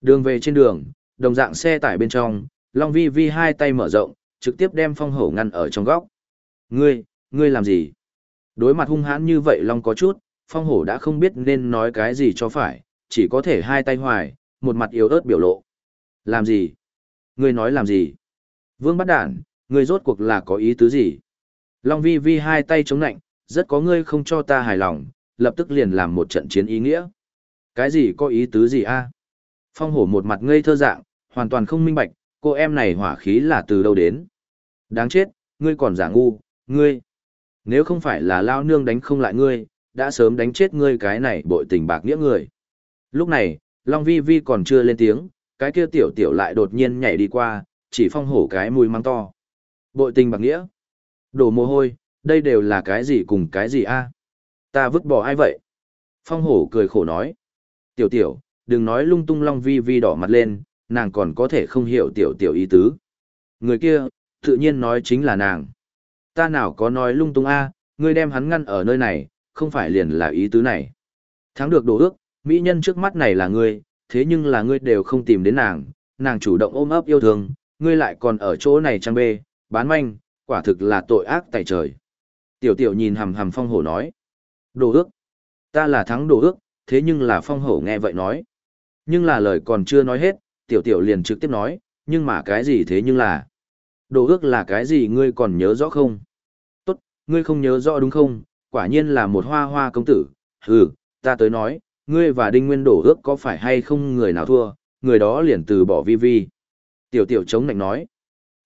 Đường về trên đường, đồng dạng xe tải bên trong, Long Vi Vi hai tay mở rộng, trực tiếp đem phong hổ ngăn ở trong góc. Ngươi, ngươi làm gì? Đối mặt hung hãn như vậy Long có chút, phong hổ đã không biết nên nói cái gì cho phải, chỉ có thể hai tay hoài, một mặt yếu ớt biểu lộ. Làm gì? Ngươi nói làm gì? Vương bắt đản, ngươi rốt cuộc là có ý tứ gì? Long vi vi hai tay chống nạnh, rất có ngươi không cho ta hài lòng, lập tức liền làm một trận chiến ý nghĩa. Cái gì có ý tứ gì a? Phong hổ một mặt ngây thơ dạng, hoàn toàn không minh bạch, cô em này hỏa khí là từ đâu đến. Đáng chết, ngươi còn giả ngu, ngươi. Nếu không phải là lao nương đánh không lại ngươi, đã sớm đánh chết ngươi cái này bội tình bạc nghĩa người. Lúc này, Long Vi Vi còn chưa lên tiếng, cái kia tiểu tiểu lại đột nhiên nhảy đi qua, chỉ phong hổ cái mùi mang to. Bội tình bạc nghĩa. Đổ mồ hôi, đây đều là cái gì cùng cái gì a? Ta vứt bỏ ai vậy? Phong hổ cười khổ nói. Tiểu tiểu, đừng nói lung tung Long Vi Vi đỏ mặt lên, nàng còn có thể không hiểu tiểu tiểu ý tứ. Người kia, tự nhiên nói chính là nàng. Ta nào có nói lung tung a, ngươi đem hắn ngăn ở nơi này, không phải liền là ý tứ này. Thắng được đồ ước, mỹ nhân trước mắt này là ngươi, thế nhưng là ngươi đều không tìm đến nàng, nàng chủ động ôm ấp yêu thương, ngươi lại còn ở chỗ này trang bê, bán manh, quả thực là tội ác tại trời. Tiểu tiểu nhìn hầm hầm phong hổ nói. Đồ ước. Ta là thắng đồ ước, thế nhưng là phong hổ nghe vậy nói. Nhưng là lời còn chưa nói hết, tiểu tiểu liền trực tiếp nói, nhưng mà cái gì thế nhưng là. Đồ ước là cái gì ngươi còn nhớ rõ không? Tốt, ngươi không nhớ rõ đúng không? Quả nhiên là một hoa hoa công tử. Hừ, ta tới nói, ngươi và đinh nguyên đổ ước có phải hay không người nào thua, người đó liền từ bỏ vi vi. Tiểu tiểu chống lạnh nói.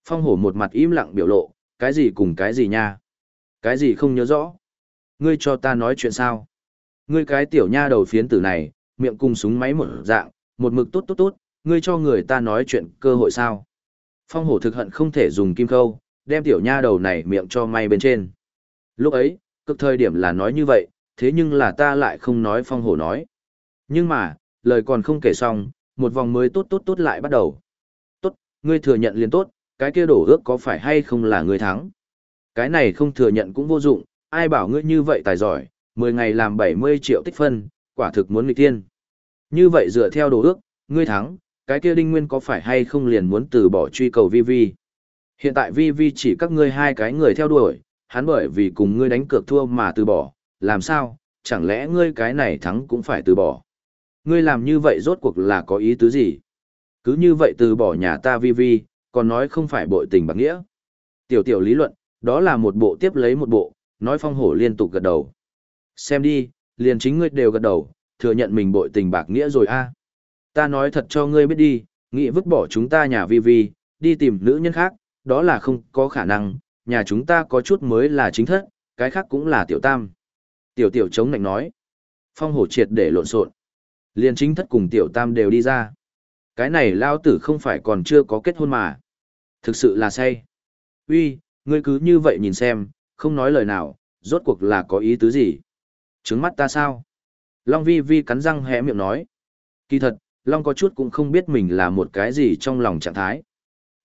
Phong hổ một mặt im lặng biểu lộ, cái gì cùng cái gì nha? Cái gì không nhớ rõ? Ngươi cho ta nói chuyện sao? Ngươi cái tiểu nha đầu phiến tử này, miệng cùng súng máy một dạng, một mực tốt tốt tốt, ngươi cho người ta nói chuyện cơ hội sao? Phong hổ thực hận không thể dùng kim khâu, đem tiểu nha đầu này miệng cho may bên trên. Lúc ấy, cực thời điểm là nói như vậy, thế nhưng là ta lại không nói phong hổ nói. Nhưng mà, lời còn không kể xong, một vòng mới tốt tốt tốt lại bắt đầu. Tốt, ngươi thừa nhận liền tốt, cái kia đổ ước có phải hay không là ngươi thắng. Cái này không thừa nhận cũng vô dụng, ai bảo ngươi như vậy tài giỏi, 10 ngày làm 70 triệu tích phân, quả thực muốn nghịch tiên. Như vậy dựa theo đồ ước, ngươi thắng, cái kia đinh nguyên có phải hay không liền muốn từ bỏ truy cầu vi vi. Hiện tại vi vi chỉ các ngươi hai cái người theo đuổi, hắn bởi vì cùng ngươi đánh cược thua mà từ bỏ, làm sao, chẳng lẽ ngươi cái này thắng cũng phải từ bỏ. Ngươi làm như vậy rốt cuộc là có ý tứ gì? Cứ như vậy từ bỏ nhà ta vi vi, còn nói không phải bội tình bạc nghĩa. Tiểu tiểu lý luận, đó là một bộ tiếp lấy một bộ, nói phong hổ liên tục gật đầu. Xem đi, liền chính ngươi đều gật đầu, thừa nhận mình bội tình bạc nghĩa rồi a. À. Ta nói thật cho ngươi biết đi, nghĩ vứt bỏ chúng ta nhà vi vi, đi tìm nữ nhân khác, đó là không có khả năng, nhà chúng ta có chút mới là chính thất, cái khác cũng là tiểu tam. Tiểu tiểu chống nạnh nói. Phong hổ triệt để lộn xộn. Liền chính thất cùng tiểu tam đều đi ra. Cái này lao tử không phải còn chưa có kết hôn mà. Thực sự là say. Uy, ngươi cứ như vậy nhìn xem, không nói lời nào, rốt cuộc là có ý tứ gì. Trứng mắt ta sao? Long vi vi cắn răng hé miệng nói. Kỳ thật, Long có chút cũng không biết mình là một cái gì trong lòng trạng thái.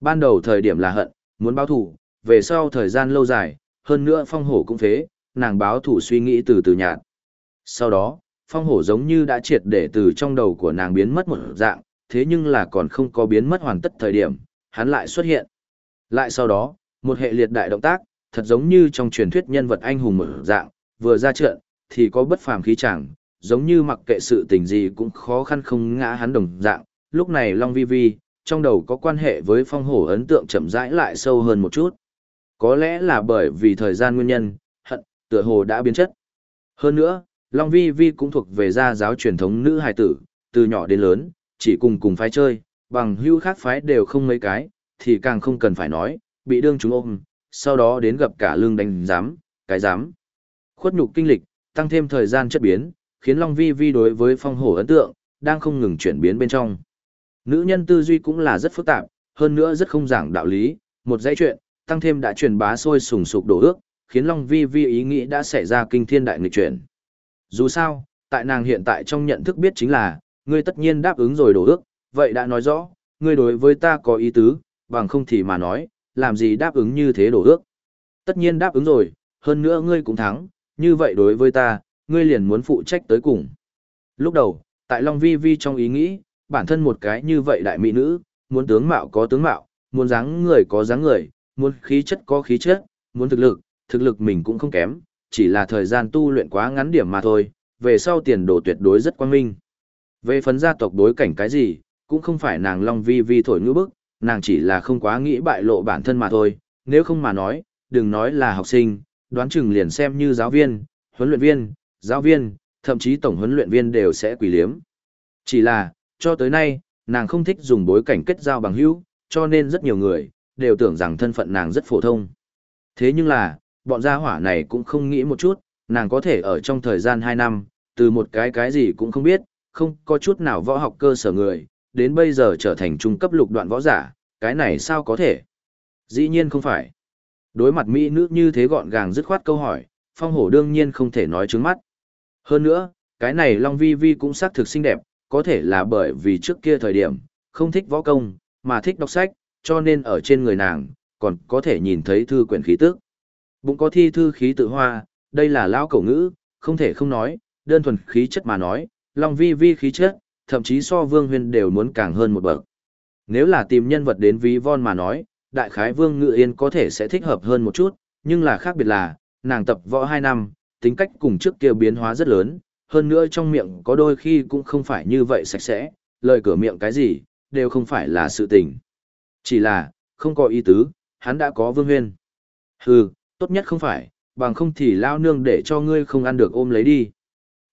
Ban đầu thời điểm là hận, muốn báo thủ, về sau thời gian lâu dài, hơn nữa phong hổ cũng phế, nàng báo thủ suy nghĩ từ từ nhạt. Sau đó, phong hổ giống như đã triệt để từ trong đầu của nàng biến mất một dạng, thế nhưng là còn không có biến mất hoàn tất thời điểm, hắn lại xuất hiện. Lại sau đó, một hệ liệt đại động tác, thật giống như trong truyền thuyết nhân vật anh hùng một dạng, vừa ra trận, thì có bất phàm khí chẳng, giống như mặc kệ sự tình gì cũng khó khăn không ngã hắn đồng dạng. Lúc này Long Vi Vi, trong đầu có quan hệ với phong hổ ấn tượng chậm rãi lại sâu hơn một chút. Có lẽ là bởi vì thời gian nguyên nhân, tựa hồ đã biến chất. Hơn nữa, Long Vi Vi cũng thuộc về gia giáo truyền thống nữ hài tử, từ nhỏ đến lớn, chỉ cùng cùng phái chơi, bằng hưu khác phái đều không mấy cái, thì càng không cần phải nói, bị đương chúng ôm, sau đó đến gặp cả lương đánh giám, cái giám. Khuất nhục kinh lịch, tăng thêm thời gian chất biến, khiến Long Vi Vi đối với phong hổ ấn tượng, đang không ngừng chuyển biến bên trong. Nữ nhân tư duy cũng là rất phức tạp, hơn nữa rất không giảng đạo lý, một dãy chuyện, tăng thêm đã truyền bá sôi sùng sục đổ ước, khiến Long Vi Vi ý nghĩ đã xảy ra kinh thiên đại nghịch chuyển. Dù sao, tại nàng hiện tại trong nhận thức biết chính là, ngươi tất nhiên đáp ứng rồi đổ ước, vậy đã nói rõ, ngươi đối với ta có ý tứ, bằng không thì mà nói, làm gì đáp ứng như thế đổ ước. Tất nhiên đáp ứng rồi, hơn nữa ngươi cũng thắng, như vậy đối với ta, ngươi liền muốn phụ trách tới cùng. Lúc đầu, tại Long Vi Vi trong ý nghĩ, bản thân một cái như vậy đại mỹ nữ, muốn tướng mạo có tướng mạo, muốn dáng người có dáng người, muốn khí chất có khí chất, muốn thực lực, thực lực mình cũng không kém, chỉ là thời gian tu luyện quá ngắn điểm mà thôi, về sau tiền đồ tuyệt đối rất quan minh. Về phấn gia tộc đối cảnh cái gì, cũng không phải nàng Long Vi Vi thổi ngữ bức, nàng chỉ là không quá nghĩ bại lộ bản thân mà thôi, nếu không mà nói, đừng nói là học sinh, đoán chừng liền xem như giáo viên, huấn luyện viên, giáo viên, thậm chí tổng huấn luyện viên đều sẽ quỷ liếm. Chỉ là, cho tới nay, nàng không thích dùng bối cảnh kết giao bằng hữu, cho nên rất nhiều người, đều tưởng rằng thân phận nàng rất phổ thông. Thế nhưng là, bọn gia hỏa này cũng không nghĩ một chút, nàng có thể ở trong thời gian 2 năm, từ một cái cái gì cũng không biết, không có chút nào võ học cơ sở người, đến bây giờ trở thành trung cấp lục đoạn võ giả, cái này sao có thể? Dĩ nhiên không phải. Đối mặt Mỹ nữ như thế gọn gàng dứt khoát câu hỏi, phong hổ đương nhiên không thể nói trứng mắt. Hơn nữa, cái này Long Vi Vi cũng xác thực xinh đẹp, có thể là bởi vì trước kia thời điểm, không thích võ công, mà thích đọc sách, cho nên ở trên người nàng, còn có thể nhìn thấy thư quyển khí tức. Bụng có thi thư khí tự hoa, đây là lão cổ ngữ, không thể không nói, đơn thuần khí chất mà nói, Long Vi Vi khí chất, thậm chí so Vương Huyên đều muốn càng hơn một bậc. Nếu là tìm nhân vật đến ví von mà nói, đại khái Vương Ngự Yên có thể sẽ thích hợp hơn một chút, nhưng là khác biệt là, nàng tập võ 2 năm, tính cách cùng trước kia biến hóa rất lớn, hơn nữa trong miệng có đôi khi cũng không phải như vậy sạch sẽ, lời cửa miệng cái gì, đều không phải là sự tình. Chỉ là, không có ý tứ, hắn đã có Vương Huyên. Hừ, tốt nhất không phải, bằng không thì lao nương để cho ngươi không ăn được ôm lấy đi.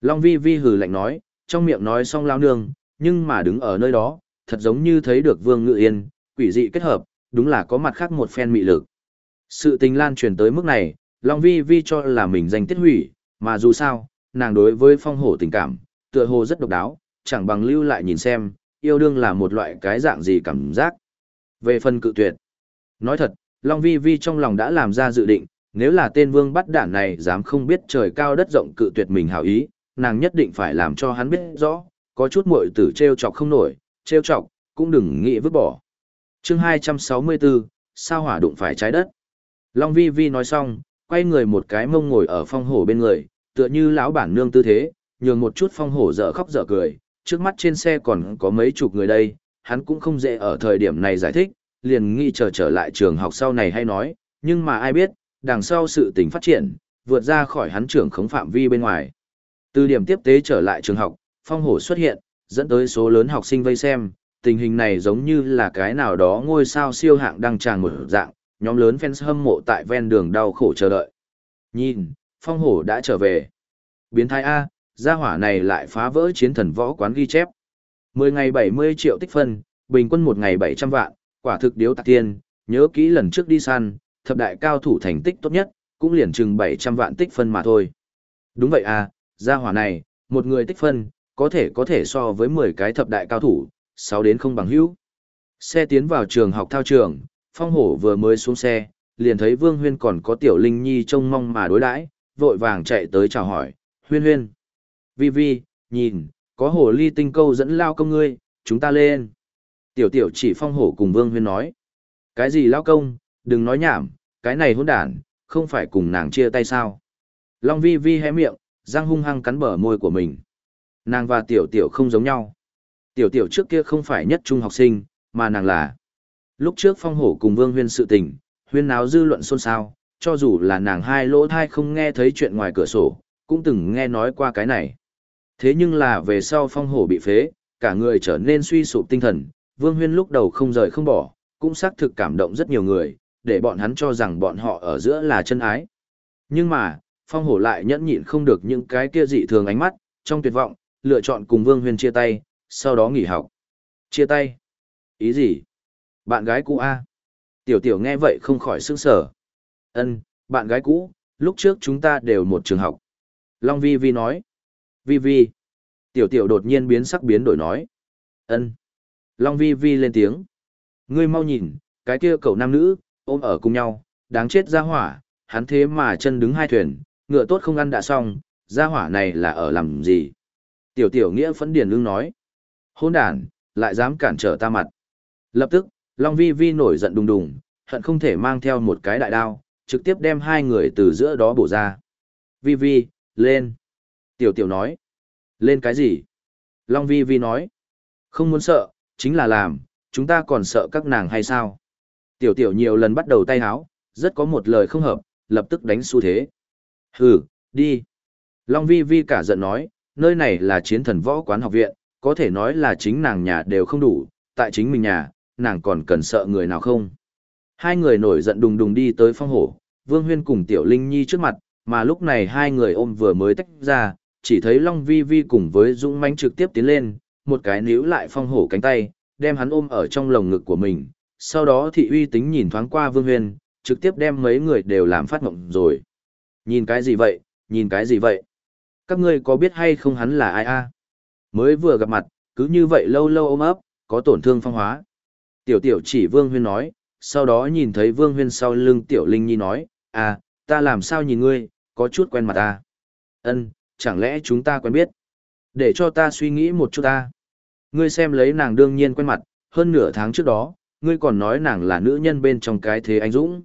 Long vi vi hừ lạnh nói, trong miệng nói xong lao nương, nhưng mà đứng ở nơi đó, thật giống như thấy được vương ngự yên, quỷ dị kết hợp, đúng là có mặt khác một phen mị lực. Sự tình lan truyền tới mức này, Long vi vi cho là mình danh tiết hủy, mà dù sao, nàng đối với phong hổ tình cảm, tựa hồ rất độc đáo, chẳng bằng lưu lại nhìn xem, yêu đương là một loại cái dạng gì cảm giác. Về phần cự tuyệt, nói thật, Long Vi Vi trong lòng đã làm ra dự định, nếu là tên vương bắt đản này dám không biết trời cao đất rộng cự tuyệt mình hảo ý, nàng nhất định phải làm cho hắn biết rõ, có chút muội tử treo chọc không nổi, treo chọc, cũng đừng nghĩ vứt bỏ. chương 264, sao hỏa đụng phải trái đất. Long Vi Vi nói xong, quay người một cái mông ngồi ở phong hổ bên người, tựa như lão bản nương tư thế, nhường một chút phong hổ dở khóc dở cười, trước mắt trên xe còn có mấy chục người đây, hắn cũng không dễ ở thời điểm này giải thích, liền nghĩ chờ trở, trở lại trường học sau này hay nói, nhưng mà ai biết, đằng sau sự tình phát triển, vượt ra khỏi hắn trưởng khống phạm vi bên ngoài. Từ điểm tiếp tế trở lại trường học, phong hổ xuất hiện, dẫn tới số lớn học sinh vây xem, tình hình này giống như là cái nào đó ngôi sao siêu hạng đang tràn một dạng, nhóm lớn fans hâm mộ tại ven đường đau khổ chờ đợi. Nhìn, phong hổ đã trở về. Biến thái A, gia hỏa này lại phá vỡ chiến thần võ quán ghi chép. 10 ngày 70 triệu tích phân, bình quân một ngày 700 vạn, quả thực điếu tạc tiên, nhớ kỹ lần trước đi săn, thập đại cao thủ thành tích tốt nhất, cũng liền chừng 700 vạn tích phân mà thôi. Đúng vậy à, gia hỏa này, một người tích phân, có thể có thể so với 10 cái thập đại cao thủ, 6 đến không bằng hữu. Xe tiến vào trường học thao trường, phong hổ vừa mới xuống xe, liền thấy Vương Huyên còn có Tiểu Linh Nhi trông mong mà đối đãi, vội vàng chạy tới chào hỏi, Huyên Huyên. Vi Vi, nhìn, có hồ ly tinh câu dẫn lao công ngươi, chúng ta lên. Tiểu tiểu chỉ phong hổ cùng Vương Huyên nói. Cái gì lao công, đừng nói nhảm, cái này hỗn đản, không phải cùng nàng chia tay sao. Long Vi Vi hé miệng, răng hung hăng cắn bờ môi của mình. Nàng và tiểu tiểu không giống nhau. Tiểu tiểu trước kia không phải nhất trung học sinh, mà nàng là. Lúc trước phong hổ cùng Vương Huyên sự tình, huyên náo dư luận xôn xao, cho dù là nàng hai lỗ thai không nghe thấy chuyện ngoài cửa sổ, cũng từng nghe nói qua cái này. Thế nhưng là về sau phong hổ bị phế, cả người trở nên suy sụp tinh thần, Vương Huyên lúc đầu không rời không bỏ, cũng xác thực cảm động rất nhiều người, để bọn hắn cho rằng bọn họ ở giữa là chân ái. Nhưng mà, phong hổ lại nhẫn nhịn không được những cái kia dị thường ánh mắt, trong tuyệt vọng, lựa chọn cùng Vương Huyên chia tay, sau đó nghỉ học. Chia tay? Ý gì? Bạn gái cũ A. Tiểu tiểu nghe vậy không khỏi sững sở. Ân, bạn gái cũ, lúc trước chúng ta đều một trường học. Long Vi Vi nói. Vi Vi. Tiểu tiểu đột nhiên biến sắc biến đổi nói. Ân. Long Vi Vi lên tiếng. Ngươi mau nhìn, cái kia cậu nam nữ, ôm ở cùng nhau, đáng chết ra hỏa, hắn thế mà chân đứng hai thuyền, ngựa tốt không ăn đã xong, ra hỏa này là ở làm gì? Tiểu tiểu nghĩa phấn điền lương nói. Hôn đàn, lại dám cản trở ta mặt. Lập tức, Long Vi Vi nổi giận đùng đùng, hận không thể mang theo một cái đại đao, trực tiếp đem hai người từ giữa đó bổ ra. Vi Vi, lên. Tiểu tiểu nói. Lên cái gì? Long Vi Vi nói. Không muốn sợ, chính là làm, chúng ta còn sợ các nàng hay sao? Tiểu tiểu nhiều lần bắt đầu tay háo, rất có một lời không hợp, lập tức đánh xu thế. Hừ, đi. Long Vi Vi cả giận nói, nơi này là chiến thần võ quán học viện, có thể nói là chính nàng nhà đều không đủ, tại chính mình nhà, nàng còn cần sợ người nào không? Hai người nổi giận đùng đùng đi tới phong hổ, Vương Huyên cùng Tiểu Linh Nhi trước mặt, mà lúc này hai người ôm vừa mới tách ra, chỉ thấy Long Vi Vi cùng với Dũng mánh trực tiếp tiến lên, một cái níu lại phong hổ cánh tay, đem hắn ôm ở trong lồng ngực của mình. Sau đó thị uy tính nhìn thoáng qua Vương Huyên, trực tiếp đem mấy người đều làm phát mộng rồi. Nhìn cái gì vậy, nhìn cái gì vậy? Các ngươi có biết hay không hắn là ai a? Mới vừa gặp mặt, cứ như vậy lâu lâu ôm ấp, có tổn thương phong hóa. Tiểu tiểu chỉ Vương Huyên nói, sau đó nhìn thấy Vương Huyên sau lưng Tiểu Linh Nhi nói, à, ta làm sao nhìn ngươi, có chút quen mặt ta. Ân, chẳng lẽ chúng ta quen biết? Để cho ta suy nghĩ một chút ta. Ngươi xem lấy nàng đương nhiên quen mặt, hơn nửa tháng trước đó, ngươi còn nói nàng là nữ nhân bên trong cái thế anh Dũng.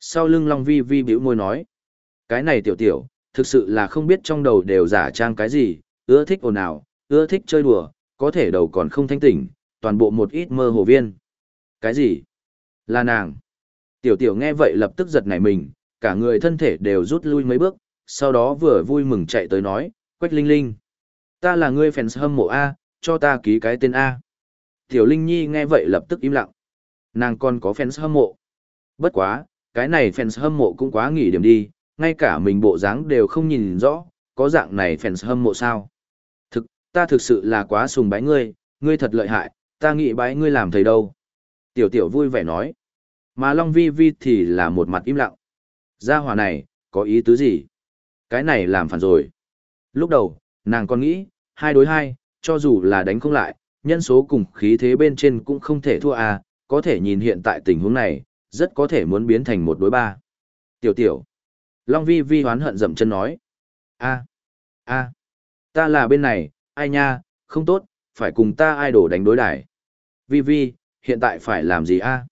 Sau lưng Long Vi Vi bĩu môi nói, cái này tiểu tiểu, thực sự là không biết trong đầu đều giả trang cái gì, ưa thích ồn ào, ưa thích chơi đùa, có thể đầu còn không thanh tỉnh, toàn bộ một ít mơ hồ viên. Cái gì? Là nàng. Tiểu tiểu nghe vậy lập tức giật nảy mình, cả người thân thể đều rút lui mấy bước, sau đó vừa vui mừng chạy tới nói, Quách Linh Linh. Ta là người fans hâm mộ A, cho ta ký cái tên A. Tiểu Linh Nhi nghe vậy lập tức im lặng. Nàng còn có fans hâm mộ. Bất quá, cái này fans hâm mộ cũng quá nghỉ điểm đi, ngay cả mình bộ dáng đều không nhìn rõ, có dạng này fans hâm mộ sao. Thực, ta thực sự là quá sùng bái ngươi, ngươi thật lợi hại, ta nghĩ bái ngươi làm thầy đâu. Tiểu tiểu vui vẻ nói. Mà Long Vi Vi thì là một mặt im lặng. Gia hỏa này, có ý tứ gì? Cái này làm phản rồi. Lúc đầu, nàng còn nghĩ, hai đối hai, cho dù là đánh không lại, nhân số cùng khí thế bên trên cũng không thể thua à, có thể nhìn hiện tại tình huống này, rất có thể muốn biến thành một đối ba. Tiểu tiểu. Long Vi Vi hoán hận dậm chân nói. a a ta là bên này, ai nha, không tốt, phải cùng ta ai đổ đánh đối đài. Vi Vi, hiện tại phải làm gì a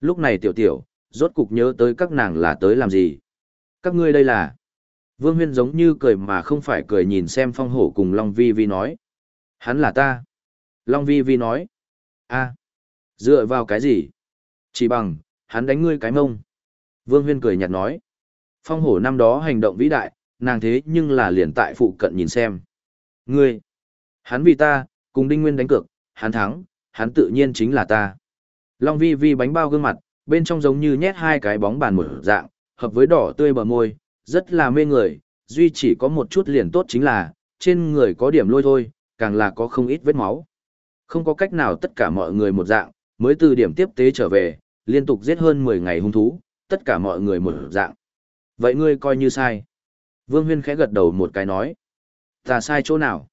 Lúc này tiểu tiểu, rốt cục nhớ tới các nàng là tới làm gì. Các ngươi đây là... Vương Huyên giống như cười mà không phải cười nhìn xem phong hổ cùng Long Vi Vi nói. Hắn là ta. Long Vi Vi nói. a dựa vào cái gì? Chỉ bằng, hắn đánh ngươi cái mông. Vương Huyên cười nhạt nói. Phong hổ năm đó hành động vĩ đại, nàng thế nhưng là liền tại phụ cận nhìn xem. Ngươi, hắn vì ta, cùng Đinh Nguyên đánh cược, hắn thắng, hắn tự nhiên chính là ta. Long vi vi bánh bao gương mặt, bên trong giống như nhét hai cái bóng bàn một dạng, hợp với đỏ tươi bờ môi, rất là mê người, duy chỉ có một chút liền tốt chính là, trên người có điểm lôi thôi, càng là có không ít vết máu. Không có cách nào tất cả mọi người một dạng, mới từ điểm tiếp tế trở về, liên tục giết hơn 10 ngày hung thú, tất cả mọi người một dạng. Vậy ngươi coi như sai. Vương Huyên khẽ gật đầu một cái nói. Ta sai chỗ nào?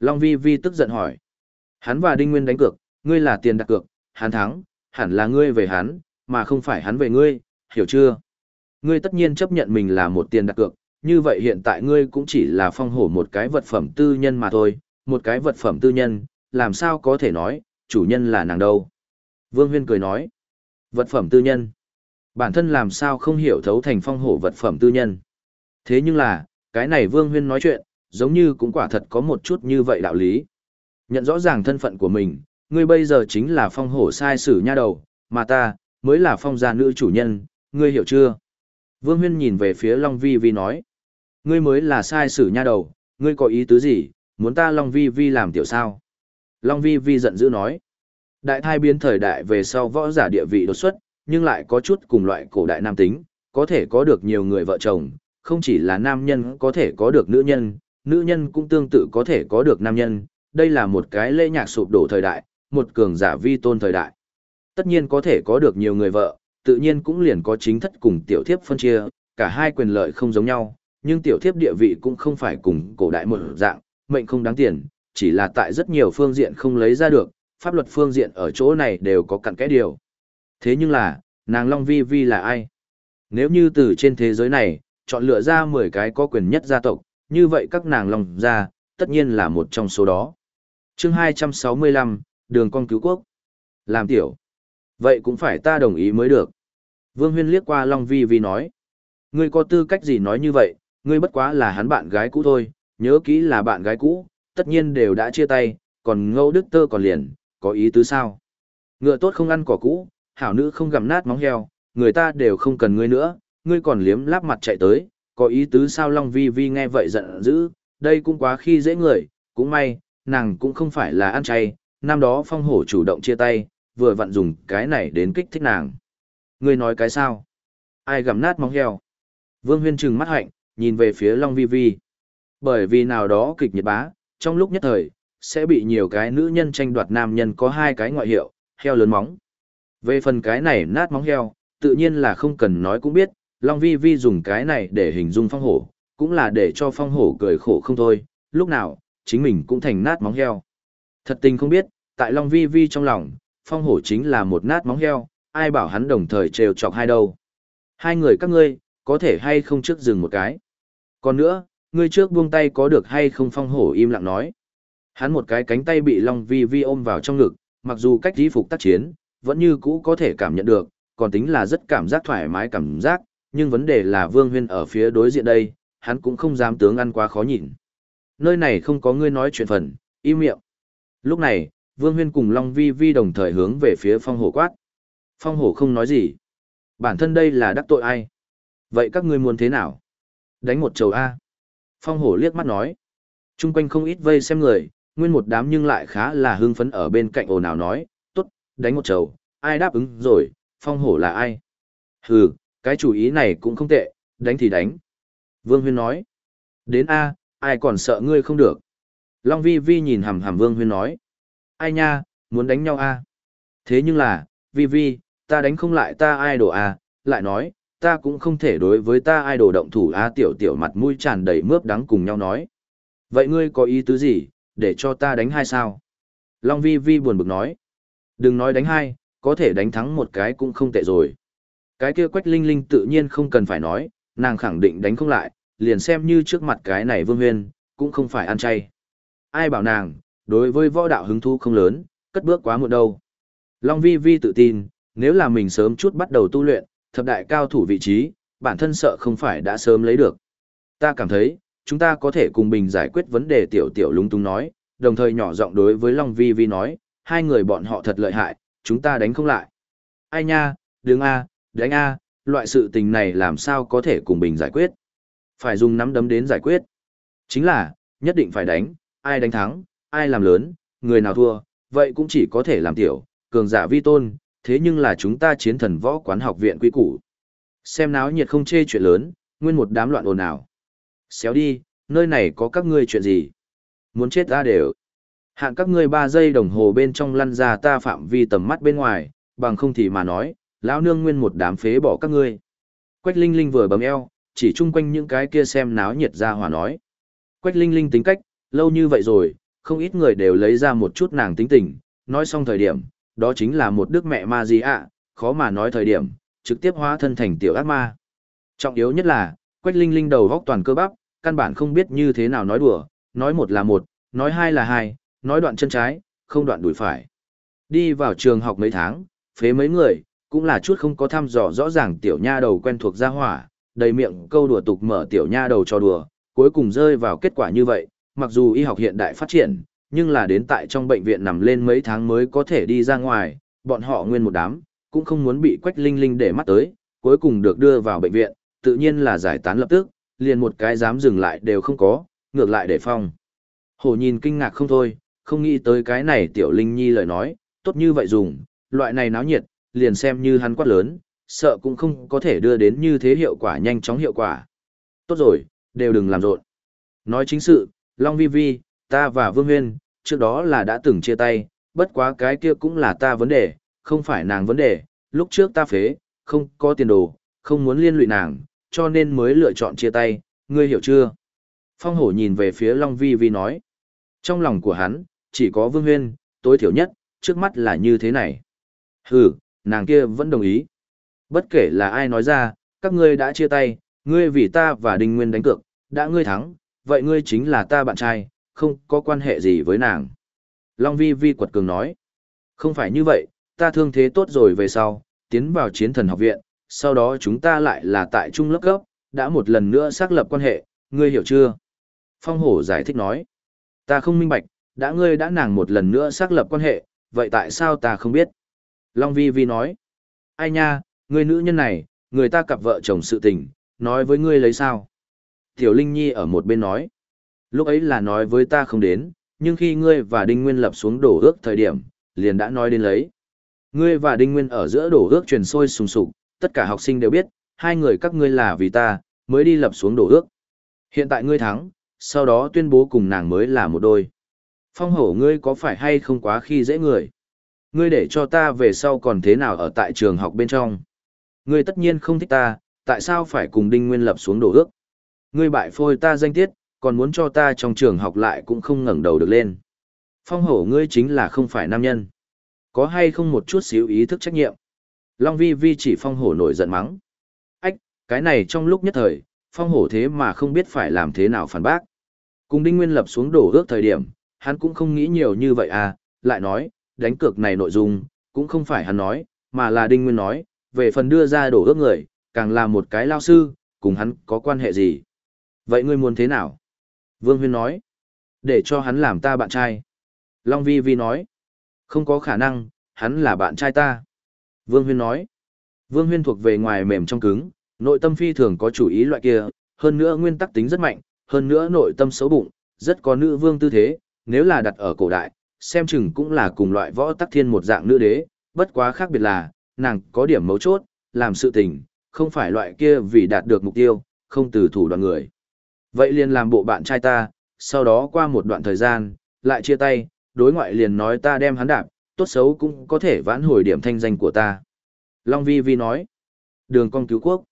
Long Vi Vi tức giận hỏi. Hắn và Đinh Nguyên đánh cược, ngươi là tiền đặt cược, hắn thắng, hẳn là ngươi về hắn, mà không phải hắn về ngươi, hiểu chưa? Ngươi tất nhiên chấp nhận mình là một tiền đặt cược, như vậy hiện tại ngươi cũng chỉ là phong hổ một cái vật phẩm tư nhân mà thôi, một cái vật phẩm tư nhân, làm sao có thể nói, chủ nhân là nàng đâu? Vương Huyên cười nói, vật phẩm tư nhân. Bản thân làm sao không hiểu thấu thành phong hổ vật phẩm tư nhân. Thế nhưng là, cái này Vương Huyên nói chuyện, giống như cũng quả thật có một chút như vậy đạo lý. Nhận rõ ràng thân phận của mình, ngươi bây giờ chính là phong hổ sai sử nha đầu, mà ta, mới là phong gia nữ chủ nhân, ngươi hiểu chưa? Vương Huyên nhìn về phía Long Vi Vi nói, ngươi mới là sai sử nha đầu, ngươi có ý tứ gì, muốn ta Long Vi Vi làm tiểu sao? Long Vi Vi giận dữ nói, đại thai biến thời đại về sau võ giả địa vị đột xuất, nhưng lại có chút cùng loại cổ đại nam tính, có thể có được nhiều người vợ chồng, không chỉ là nam nhân có thể có được nữ nhân, nữ nhân cũng tương tự có thể có được nam nhân, đây là một cái lễ nhạc sụp đổ thời đại, một cường giả vi tôn thời đại. Tất nhiên có thể có được nhiều người vợ, tự nhiên cũng liền có chính thất cùng tiểu thiếp phân chia, cả hai quyền lợi không giống nhau, nhưng tiểu thiếp địa vị cũng không phải cùng cổ đại một dạng, mệnh không đáng tiền, chỉ là tại rất nhiều phương diện không lấy ra được, pháp luật phương diện ở chỗ này đều có cặn kẽ điều. Thế nhưng là, nàng Long Vi Vi là ai? Nếu như từ trên thế giới này, chọn lựa ra 10 cái có quyền nhất gia tộc, như vậy các nàng Long gia, tất nhiên là một trong số đó. chương 265, đường con cứu quốc. Làm tiểu. Vậy cũng phải ta đồng ý mới được. Vương Huyên liếc qua Long Vi Vi nói. Ngươi có tư cách gì nói như vậy, ngươi bất quá là hắn bạn gái cũ thôi, nhớ kỹ là bạn gái cũ, tất nhiên đều đã chia tay, còn ngâu đức tơ còn liền, có ý tứ sao? Ngựa tốt không ăn cỏ cũ, hảo nữ không gặm nát móng heo, người ta đều không cần ngươi nữa, ngươi còn liếm láp mặt chạy tới, có ý tứ sao Long Vi Vi nghe vậy giận dữ, đây cũng quá khi dễ người, cũng may, nàng cũng không phải là ăn chay, năm đó phong hổ chủ động chia tay, vừa vặn dùng cái này đến kích thích nàng. Ngươi nói cái sao? Ai gặm nát móng heo? Vương Huyên trừng mắt hạnh, nhìn về phía Long Vi Vi. Bởi vì nào đó kịch nhiệt bá, trong lúc nhất thời, sẽ bị nhiều cái nữ nhân tranh đoạt nam nhân có hai cái ngoại hiệu, heo lớn móng. Về phần cái này nát móng heo, tự nhiên là không cần nói cũng biết, Long Vi Vi dùng cái này để hình dung phong hổ, cũng là để cho phong hổ cười khổ không thôi, lúc nào, chính mình cũng thành nát móng heo. Thật tình không biết, tại Long Vi Vi trong lòng, phong hổ chính là một nát móng heo, ai bảo hắn đồng thời trêu chọc hai đâu. Hai người các ngươi, có thể hay không trước dừng một cái. Còn nữa, ngươi trước buông tay có được hay không phong hổ im lặng nói. Hắn một cái cánh tay bị Long Vi Vi ôm vào trong ngực, mặc dù cách di phục tác chiến, vẫn như cũ có thể cảm nhận được, còn tính là rất cảm giác thoải mái cảm giác, nhưng vấn đề là Vương Huyên ở phía đối diện đây, hắn cũng không dám tướng ăn quá khó nhìn. Nơi này không có ngươi nói chuyện phần, im miệng. Lúc này, Vương Huyên cùng Long Vi Vi đồng thời hướng về phía phong hổ quát. Phong hổ không nói gì. Bản thân đây là đắc tội ai? Vậy các ngươi muốn thế nào? Đánh một chầu A. Phong hổ liếc mắt nói. Trung quanh không ít vây xem người, nguyên một đám nhưng lại khá là hưng phấn ở bên cạnh ồn ào nói, tốt, đánh một trầu, ai đáp ứng rồi, phong hổ là ai? Hừ, cái chủ ý này cũng không tệ, đánh thì đánh. Vương Huyên nói, đến A, ai còn sợ ngươi không được. Long Vi Vi nhìn hằm hằm Vương Huyên nói, ai nha, muốn đánh nhau A. Thế nhưng là, Vi Vi, ta đánh không lại ta ai đổ A, lại nói, ta cũng không thể đối với ta ai đồ động thủ A tiểu tiểu mặt mũi tràn đầy mướp đắng cùng nhau nói. Vậy ngươi có ý tứ gì, để cho ta đánh hai sao? Long Vi Vi buồn bực nói. Đừng nói đánh hai, có thể đánh thắng một cái cũng không tệ rồi. Cái kia Quách Linh Linh tự nhiên không cần phải nói, nàng khẳng định đánh không lại, liền xem như trước mặt cái này Vương Huyên, cũng không phải ăn chay. Ai bảo nàng, đối với võ đạo hứng thú không lớn, cất bước quá muộn đâu. Long Vi Vi tự tin, nếu là mình sớm chút bắt đầu tu luyện, thập đại cao thủ vị trí, bản thân sợ không phải đã sớm lấy được. Ta cảm thấy, chúng ta có thể cùng Bình giải quyết vấn đề tiểu tiểu lung tung nói, đồng thời nhỏ giọng đối với Long Vi Vi nói, hai người bọn họ thật lợi hại, chúng ta đánh không lại. Ai nha, đứng A, đánh A, loại sự tình này làm sao có thể cùng Bình giải quyết. Phải dùng nắm đấm đến giải quyết. Chính là, nhất định phải đánh, ai đánh thắng, ai làm lớn, người nào thua, vậy cũng chỉ có thể làm tiểu, cường giả vi tôn, thế nhưng là chúng ta chiến thần võ quán học viện quy củ. Xem náo nhiệt không chê chuyện lớn, nguyên một đám loạn ồn ào. Xéo đi, nơi này có các ngươi chuyện gì? Muốn chết ra đều. Hạn các ngươi ba giây đồng hồ bên trong lăn ra ta phạm vi tầm mắt bên ngoài, bằng không thì mà nói, lão nương nguyên một đám phế bỏ các ngươi. Quách Linh Linh vừa bấm eo, chỉ chung quanh những cái kia xem náo nhiệt ra hòa nói. Quách Linh Linh tính cách, lâu như vậy rồi, không ít người đều lấy ra một chút nàng tính tình, nói xong thời điểm, đó chính là một đức mẹ ma gì ạ, khó mà nói thời điểm, trực tiếp hóa thân thành tiểu ác ma. Trọng yếu nhất là, Quách Linh Linh đầu góc toàn cơ bắp, căn bản không biết như thế nào nói đùa, nói một là một, nói hai là hai, nói đoạn chân trái, không đoạn đùi phải. Đi vào trường học mấy tháng, phế mấy người, cũng là chút không có thăm dò rõ ràng tiểu nha đầu quen thuộc gia hỏa, đầy miệng câu đùa tục mở tiểu nha đầu cho đùa, cuối cùng rơi vào kết quả như vậy, mặc dù y học hiện đại phát triển, nhưng là đến tại trong bệnh viện nằm lên mấy tháng mới có thể đi ra ngoài, bọn họ nguyên một đám, cũng không muốn bị quách linh linh để mắt tới, cuối cùng được đưa vào bệnh viện, tự nhiên là giải tán lập tức, liền một cái dám dừng lại đều không có, ngược lại để phong. Hổ nhìn kinh ngạc không thôi, không nghĩ tới cái này tiểu linh nhi lời nói, tốt như vậy dùng, loại này náo nhiệt, liền xem như hắn quát lớn, sợ cũng không có thể đưa đến như thế hiệu quả nhanh chóng hiệu quả. Tốt rồi, đều đừng làm rộn. Nói chính sự, Long Vi Vi, ta và Vương Huyên, trước đó là đã từng chia tay, bất quá cái kia cũng là ta vấn đề, không phải nàng vấn đề, lúc trước ta phế, không có tiền đồ, không muốn liên lụy nàng, cho nên mới lựa chọn chia tay, ngươi hiểu chưa? Phong hổ nhìn về phía Long Vi Vi nói. Trong lòng của hắn, chỉ có Vương Huyên, tối thiểu nhất, trước mắt là như thế này. Hừ, nàng kia vẫn đồng ý. Bất kể là ai nói ra, các ngươi đã chia tay, ngươi vì ta và Đinh Nguyên đánh cược, đã ngươi thắng, vậy ngươi chính là ta bạn trai, không có quan hệ gì với nàng. Long Vi Vi quật cường nói. Không phải như vậy, ta thương thế tốt rồi về sau, tiến vào chiến thần học viện, sau đó chúng ta lại là tại trung lớp cấp, đã một lần nữa xác lập quan hệ, ngươi hiểu chưa? Phong hổ giải thích nói. Ta không minh bạch, đã ngươi đã nàng một lần nữa xác lập quan hệ, vậy tại sao ta không biết? Long Vi Vi nói. Ai nha, ngươi nữ nhân này, người ta cặp vợ chồng sự tình, nói với ngươi lấy sao? Tiểu Linh Nhi ở một bên nói. Lúc ấy là nói với ta không đến, nhưng khi ngươi và Đinh Nguyên lập xuống đổ ước thời điểm, liền đã nói đến lấy. Ngươi và Đinh Nguyên ở giữa đổ ước truyền sôi sùng sục, tất cả học sinh đều biết, hai người các ngươi là vì ta, mới đi lập xuống đổ ước. Hiện tại ngươi thắng, sau đó tuyên bố cùng nàng mới là một đôi. Phong hổ ngươi có phải hay không quá khi dễ người? Ngươi để cho ta về sau còn thế nào ở tại trường học bên trong? Ngươi tất nhiên không thích ta, tại sao phải cùng Đinh Nguyên lập xuống đổ ước? Ngươi bại phôi ta danh tiết, còn muốn cho ta trong trường học lại cũng không ngẩng đầu được lên. Phong hổ ngươi chính là không phải nam nhân. Có hay không một chút xíu ý thức trách nhiệm? Long vi vi chỉ phong hổ nổi giận mắng. Ách, cái này trong lúc nhất thời, phong hổ thế mà không biết phải làm thế nào phản bác. Cùng Đinh Nguyên lập xuống đổ ước thời điểm, hắn cũng không nghĩ nhiều như vậy à, lại nói, đánh cược này nội dung, cũng không phải hắn nói, mà là Đinh Nguyên nói, về phần đưa ra đổ ước người, càng là một cái lao sư, cùng hắn có quan hệ gì. Vậy ngươi muốn thế nào? Vương Huyên nói, để cho hắn làm ta bạn trai. Long Vi Vi nói, không có khả năng, hắn là bạn trai ta. Vương Huyên nói, Vương Huyên thuộc về ngoài mềm trong cứng, nội tâm phi thường có chủ ý loại kia, hơn nữa nguyên tắc tính rất mạnh, hơn nữa nội tâm xấu bụng, rất có nữ vương tư thế, nếu là đặt ở cổ đại, xem chừng cũng là cùng loại võ tắc thiên một dạng nữ đế, bất quá khác biệt là, nàng có điểm mấu chốt, làm sự tình, không phải loại kia vì đạt được mục tiêu, không từ thủ đoạn người. Vậy liền làm bộ bạn trai ta, sau đó qua một đoạn thời gian, lại chia tay, đối ngoại liền nói ta đem hắn đạp, tốt xấu cũng có thể vãn hồi điểm thanh danh của ta. Long Vi Vi nói, đường con cứu quốc.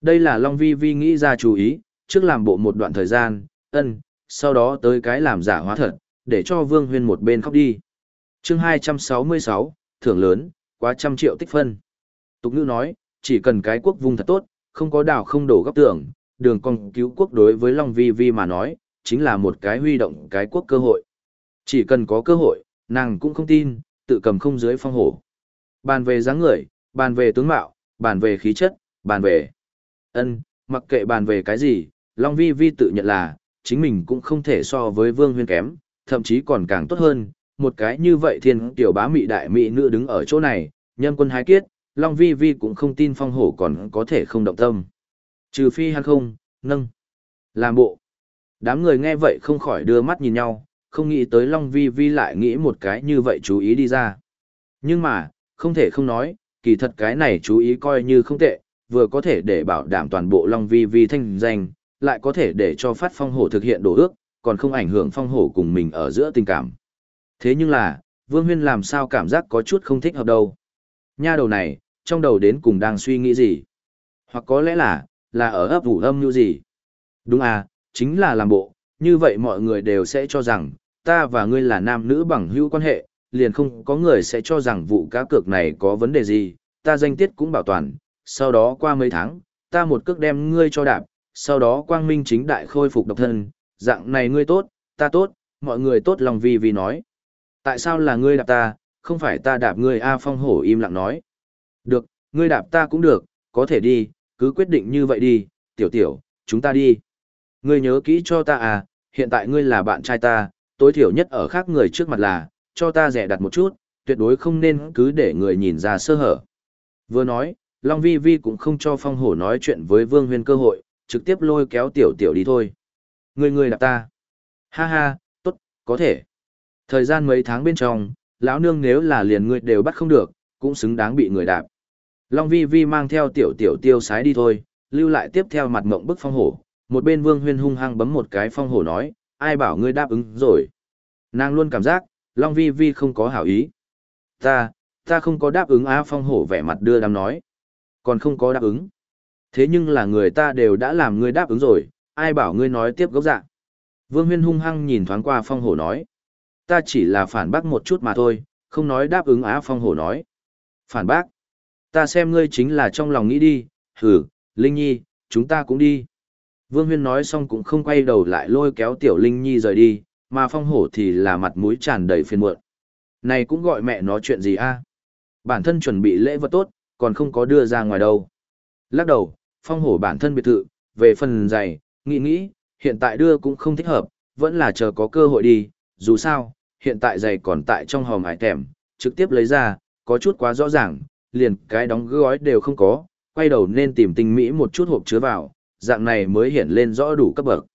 Đây là Long Vi Vi nghĩ ra chú ý, trước làm bộ một đoạn thời gian, ân, sau đó tới cái làm giả hóa thật, để cho Vương Huyên một bên khóc đi. chương 266, thưởng lớn, quá trăm triệu tích phân. Tục ngữ nói, chỉ cần cái quốc vùng thật tốt, không có đào không đổ góc tưởng, đường con cứu quốc đối với Long Vi Vi mà nói, chính là một cái huy động cái quốc cơ hội. Chỉ cần có cơ hội, nàng cũng không tin, tự cầm không dưới phong hổ. Bàn về dáng người, bàn về tướng mạo, bàn về khí chất, bàn về ân mặc kệ bàn về cái gì, Long Vi Vi tự nhận là, chính mình cũng không thể so với Vương Huyên kém, thậm chí còn càng tốt hơn, một cái như vậy thiên tiểu bá mị đại Mị nữ đứng ở chỗ này, nhân quân hái kiết, Long Vi Vi cũng không tin phong hổ còn có thể không động tâm. Trừ phi hắn không, nâng. Làm bộ. Đám người nghe vậy không khỏi đưa mắt nhìn nhau, không nghĩ tới Long Vi Vi lại nghĩ một cái như vậy chú ý đi ra. Nhưng mà, không thể không nói, kỳ thật cái này chú ý coi như không tệ, vừa có thể để bảo đảm toàn bộ Long Vi Vi thanh danh, lại có thể để cho phát phong hổ thực hiện đổ ước, còn không ảnh hưởng phong hổ cùng mình ở giữa tình cảm. Thế nhưng là, Vương Huyên làm sao cảm giác có chút không thích hợp đâu. Nha đầu này, trong đầu đến cùng đang suy nghĩ gì? Hoặc có lẽ là, là ở ấp ủ âm như gì? Đúng à, chính là làm bộ, như vậy mọi người đều sẽ cho rằng, ta và ngươi là nam nữ bằng hữu quan hệ, liền không có người sẽ cho rằng vụ cá cược này có vấn đề gì, ta danh tiết cũng bảo toàn, sau đó qua mấy tháng, ta một cước đem ngươi cho đạp, sau đó quang minh chính đại khôi phục độc thân, dạng này ngươi tốt, ta tốt, mọi người tốt lòng vì vì nói. Tại sao là ngươi đạp ta, không phải ta đạp ngươi A Phong Hổ im lặng nói. Được, ngươi đạp ta cũng được, có thể đi, cứ quyết định như vậy đi, tiểu tiểu, chúng ta đi. Ngươi nhớ kỹ cho ta à, hiện tại ngươi là bạn trai ta, tối thiểu nhất ở khác người trước mặt là, cho ta rẻ đặt một chút, tuyệt đối không nên cứ để người nhìn ra sơ hở. Vừa nói, Long Vi Vi cũng không cho Phong Hổ nói chuyện với Vương Huyên cơ hội, trực tiếp lôi kéo tiểu tiểu đi thôi. ngươi ngươi đạp ta. Ha ha, tốt, có thể. Thời gian mấy tháng bên trong, lão nương nếu là liền ngươi đều bắt không được, cũng xứng đáng bị người đạp. Long Vi Vi mang theo tiểu tiểu tiêu sái đi thôi, lưu lại tiếp theo mặt mộng bức Phong Hổ. Một bên Vương Huyên hung hăng bấm một cái Phong Hổ nói, ai bảo ngươi đáp ứng rồi. Nàng luôn cảm giác, Long Vi Vi không có hảo ý. Ta, ta không có đáp ứng á Phong Hổ vẻ mặt đưa đám nói còn không có đáp ứng. Thế nhưng là người ta đều đã làm ngươi đáp ứng rồi, ai bảo ngươi nói tiếp gốc dạng. Vương Huyên hung hăng nhìn thoáng qua phong hổ nói. Ta chỉ là phản bác một chút mà thôi, không nói đáp ứng á phong hổ nói. Phản bác. Ta xem ngươi chính là trong lòng nghĩ đi, hử, Linh Nhi, chúng ta cũng đi. Vương Huyên nói xong cũng không quay đầu lại lôi kéo tiểu Linh Nhi rời đi, mà phong hổ thì là mặt mũi tràn đầy phiền muộn. Này cũng gọi mẹ nó chuyện gì a? À? Bản thân chuẩn bị lễ vật tốt, còn không có đưa ra ngoài đâu. Lắc đầu, phong hổ bản thân biệt thự, về phần giày, nghĩ nghĩ, hiện tại đưa cũng không thích hợp, vẫn là chờ có cơ hội đi, dù sao, hiện tại giày còn tại trong hòm hải tèm, trực tiếp lấy ra, có chút quá rõ ràng, liền cái đóng gói đều không có, quay đầu nên tìm tinh mỹ một chút hộp chứa vào, dạng này mới hiện lên rõ đủ cấp bậc.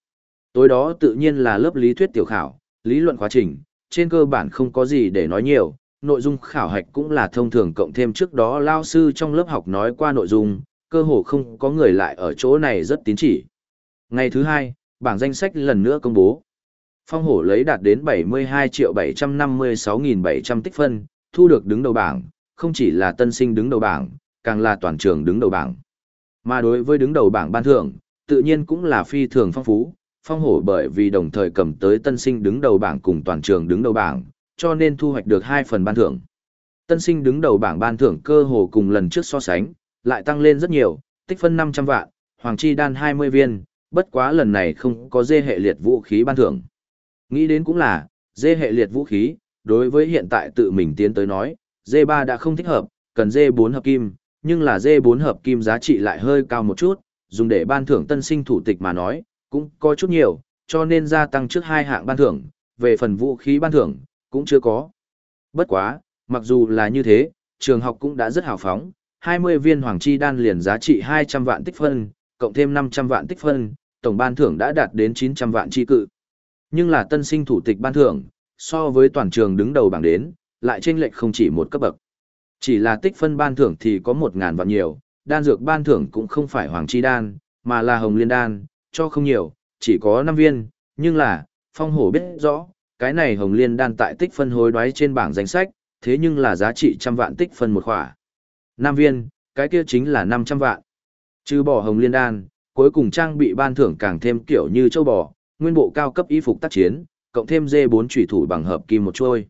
Tối đó tự nhiên là lớp lý thuyết tiểu khảo, lý luận quá trình, trên cơ bản không có gì để nói nhiều, nội dung khảo hạch cũng là thông thường cộng thêm trước đó lao sư trong lớp học nói qua nội dung, cơ hồ không có người lại ở chỗ này rất tín chỉ. Ngày thứ hai, bảng danh sách lần nữa công bố. Phong hổ lấy đạt đến 72 triệu 756.700 tích phân, thu được đứng đầu bảng, không chỉ là tân sinh đứng đầu bảng, càng là toàn trường đứng đầu bảng. Mà đối với đứng đầu bảng ban thưởng, tự nhiên cũng là phi thường phong phú, phong hổ bởi vì đồng thời cầm tới tân sinh đứng đầu bảng cùng toàn trường đứng đầu bảng, cho nên thu hoạch được hai phần ban thưởng. Tân sinh đứng đầu bảng ban thưởng cơ hồ cùng lần trước so sánh, lại tăng lên rất nhiều, tích phân 500 vạn, hoàng chi đan 20 viên, bất quá lần này không có dê hệ liệt vũ khí ban thưởng. Nghĩ đến cũng là, dê hệ liệt vũ khí, đối với hiện tại tự mình tiến tới nói, dê 3 đã không thích hợp, cần dê 4 hợp kim, nhưng là dê 4 hợp kim giá trị lại hơi cao một chút, dùng để ban thưởng tân sinh thủ tịch mà nói, cũng có chút nhiều, cho nên gia tăng trước hai hạng ban thưởng, về phần vũ khí ban thưởng, cũng chưa có. Bất quá, mặc dù là như thế, trường học cũng đã rất hào phóng, 20 viên hoàng chi đan liền giá trị 200 vạn tích phân, cộng thêm 500 vạn tích phân, tổng ban thưởng đã đạt đến 900 vạn chi cự. Nhưng là tân sinh thủ tịch ban thưởng, so với toàn trường đứng đầu bảng đến, lại chênh lệch không chỉ một cấp bậc. Chỉ là tích phân ban thưởng thì có 1000 vạn nhiều, đan dược ban thưởng cũng không phải hoàng chi đan, mà là hồng liên đan, cho không nhiều, chỉ có 5 viên, nhưng là, phong hổ biết rõ, cái này hồng liên đan tại tích phân hối đoái trên bảng danh sách, thế nhưng là giá trị trăm vạn tích phân một khỏa. 5 viên, cái kia chính là 500 vạn. Trừ bỏ hồng liên đan, cuối cùng trang bị ban thưởng càng thêm kiểu như châu bò, nguyên bộ cao cấp y phục tác chiến, cộng thêm dê 4 chủy thủ bằng hợp kim một trôi.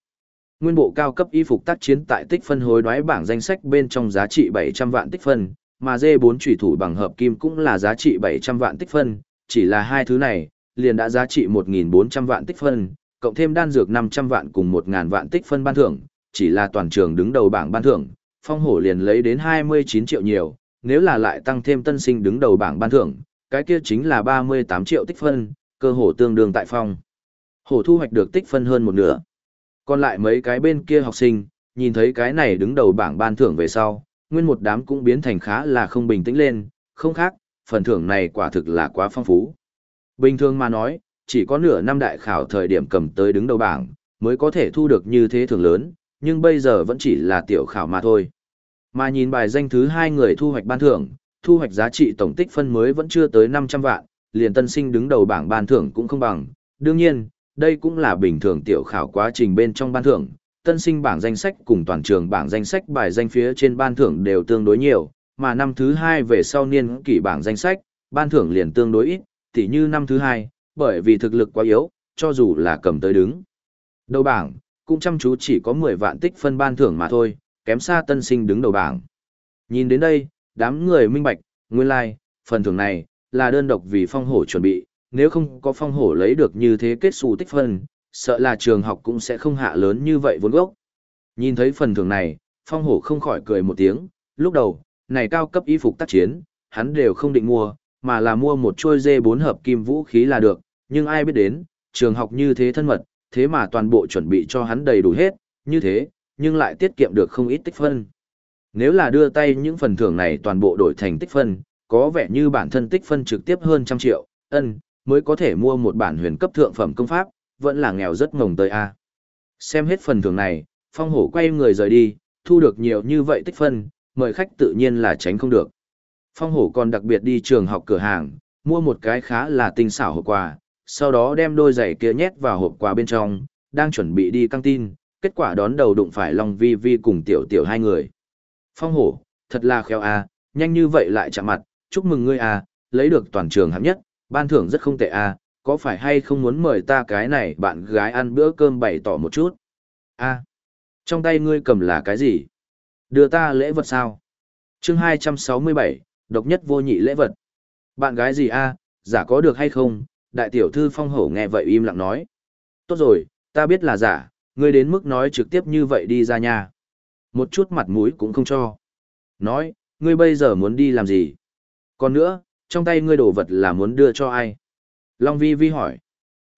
Nguyên bộ cao cấp y phục tác chiến tại tích phân hối đoái bảng danh sách bên trong giá trị 700 vạn tích phân, mà dê 4 chủy thủ bằng hợp kim cũng là giá trị 700 vạn tích phân, chỉ là hai thứ này, liền đã giá trị 1.400 vạn tích phân, cộng thêm đan dược 500 vạn cùng 1.000 vạn tích phân ban thưởng, chỉ là toàn trường đứng đầu bảng ban thưởng, phong hổ liền lấy đến 29 triệu nhiều, nếu là lại tăng thêm tân sinh đứng đầu bảng ban thưởng, cái kia chính là 38 triệu tích phân, cơ hồ tương đương tại phong. Hổ thu hoạch được tích phân hơn một nửa. Còn lại mấy cái bên kia học sinh, nhìn thấy cái này đứng đầu bảng ban thưởng về sau, nguyên một đám cũng biến thành khá là không bình tĩnh lên, không khác, phần thưởng này quả thực là quá phong phú. Bình thường mà nói, chỉ có nửa năm đại khảo thời điểm cầm tới đứng đầu bảng, mới có thể thu được như thế thưởng lớn, nhưng bây giờ vẫn chỉ là tiểu khảo mà thôi. Mà nhìn bài danh thứ hai người thu hoạch ban thưởng, thu hoạch giá trị tổng tích phân mới vẫn chưa tới 500 vạn, liền tân sinh đứng đầu bảng ban thưởng cũng không bằng. Đương nhiên, đây cũng là bình thường tiểu khảo quá trình bên trong ban thưởng, tân sinh bảng danh sách cùng toàn trường bảng danh sách bài danh phía trên ban thưởng đều tương đối nhiều, mà năm thứ hai về sau niên kỷ bảng danh sách, ban thưởng liền tương đối ít, tỉ như năm thứ hai, bởi vì thực lực quá yếu, cho dù là cầm tới đứng. Đầu bảng, cũng chăm chú chỉ có 10 vạn tích phân ban thưởng mà thôi, kém xa tân sinh đứng đầu bảng. Nhìn đến đây, đám người minh bạch, nguyên lai, like, phần thưởng này, là đơn độc vì phong hổ chuẩn bị, nếu không có phong hổ lấy được như thế kết xù tích phân, sợ là trường học cũng sẽ không hạ lớn như vậy vốn gốc. Nhìn thấy phần thưởng này, phong hổ không khỏi cười một tiếng, lúc đầu, này cao cấp y phục tác chiến, hắn đều không định mua, mà là mua một chuôi dê bốn hợp kim vũ khí là được, nhưng ai biết đến, trường học như thế thân mật, thế mà toàn bộ chuẩn bị cho hắn đầy đủ hết, như thế, nhưng lại tiết kiệm được không ít tích phân. Nếu là đưa tay những phần thưởng này toàn bộ đổi thành tích phân, có vẻ như bản thân tích phân trực tiếp hơn trăm triệu, ân, mới có thể mua một bản huyền cấp thượng phẩm công pháp, vẫn là nghèo rất ngồng tới a. Xem hết phần thưởng này, phong hổ quay người rời đi, thu được nhiều như vậy tích phân, mời khách tự nhiên là tránh không được. Phong hổ còn đặc biệt đi trường học cửa hàng, mua một cái khá là tinh xảo hộp quà, sau đó đem đôi giày kia nhét vào hộp quà bên trong, đang chuẩn bị đi căng tin, kết quả đón đầu đụng phải Long Vi Vi cùng tiểu tiểu hai người. Phong hổ, thật là khéo a, nhanh như vậy lại chạm mặt, chúc mừng ngươi a, lấy được toàn trường hạng nhất, ban thưởng rất không tệ à? có phải hay không muốn mời ta cái này bạn gái ăn bữa cơm bày tỏ một chút? A, trong tay ngươi cầm là cái gì? Đưa ta lễ vật sao? Chương 267, độc nhất vô nhị lễ vật. Bạn gái gì a, giả có được hay không? Đại tiểu thư phong hổ nghe vậy im lặng nói. Tốt rồi, ta biết là giả, ngươi đến mức nói trực tiếp như vậy đi ra nhà. Một chút mặt mũi cũng không cho. Nói, ngươi bây giờ muốn đi làm gì? Còn nữa, trong tay ngươi đồ vật là muốn đưa cho ai? Long Vi Vi hỏi.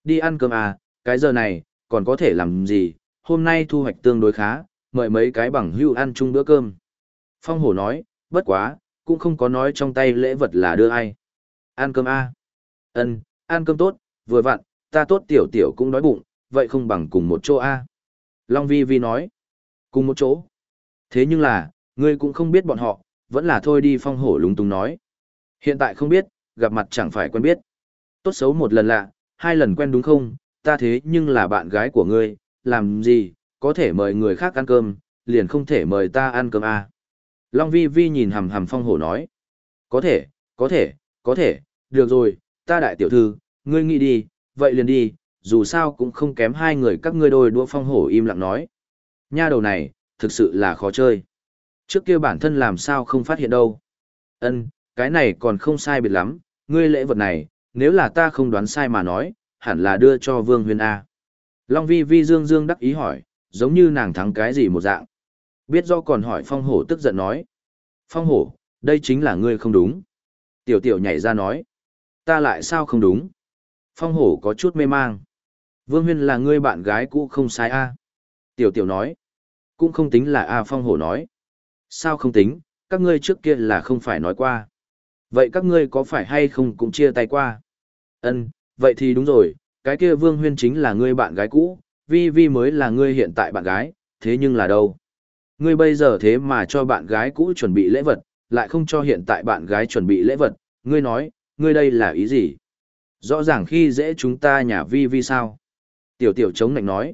Đi ăn cơm à, cái giờ này, còn có thể làm gì? Hôm nay thu hoạch tương đối khá, mời mấy cái bằng hưu ăn chung bữa cơm. Phong hổ nói, bất quá, cũng không có nói trong tay lễ vật là đưa ai. Ăn cơm à? Ân, ăn cơm tốt, vừa vặn, ta tốt tiểu tiểu cũng đói bụng, vậy không bằng cùng một chỗ a. Long Vi Vi nói. Cùng một chỗ. Thế nhưng là, ngươi cũng không biết bọn họ, vẫn là thôi đi phong hổ lúng túng nói. Hiện tại không biết, gặp mặt chẳng phải quen biết. Tốt xấu một lần lạ, hai lần quen đúng không, ta thế nhưng là bạn gái của ngươi, làm gì, có thể mời người khác ăn cơm, liền không thể mời ta ăn cơm à. Long vi vi nhìn hầm hầm phong hổ nói. Có thể, có thể, có thể, được rồi, ta đại tiểu thư, ngươi nghĩ đi, vậy liền đi, dù sao cũng không kém hai người các ngươi đôi đua phong hổ im lặng nói. Nha đầu này, thực sự là khó chơi. Trước kia bản thân làm sao không phát hiện đâu. Ân, cái này còn không sai biệt lắm, ngươi lễ vật này, nếu là ta không đoán sai mà nói, hẳn là đưa cho Vương Huyên A. Long vi vi dương dương đắc ý hỏi, giống như nàng thắng cái gì một dạng. Biết do còn hỏi phong hổ tức giận nói. Phong hổ, đây chính là ngươi không đúng. Tiểu tiểu nhảy ra nói. Ta lại sao không đúng? Phong hổ có chút mê mang. Vương Huyên là ngươi bạn gái cũ không sai a. Tiểu tiểu nói. Cũng không tính là a phong hổ nói. Sao không tính, các ngươi trước kia là không phải nói qua. Vậy các ngươi có phải hay không cũng chia tay qua? Ân, vậy thì đúng rồi, cái kia Vương Huyên chính là ngươi bạn gái cũ, Vi Vi mới là ngươi hiện tại bạn gái, thế nhưng là đâu? Ngươi bây giờ thế mà cho bạn gái cũ chuẩn bị lễ vật, lại không cho hiện tại bạn gái chuẩn bị lễ vật, ngươi nói, ngươi đây là ý gì? Rõ ràng khi dễ chúng ta nhà Vi Vi sao? Tiểu tiểu chống nạnh nói.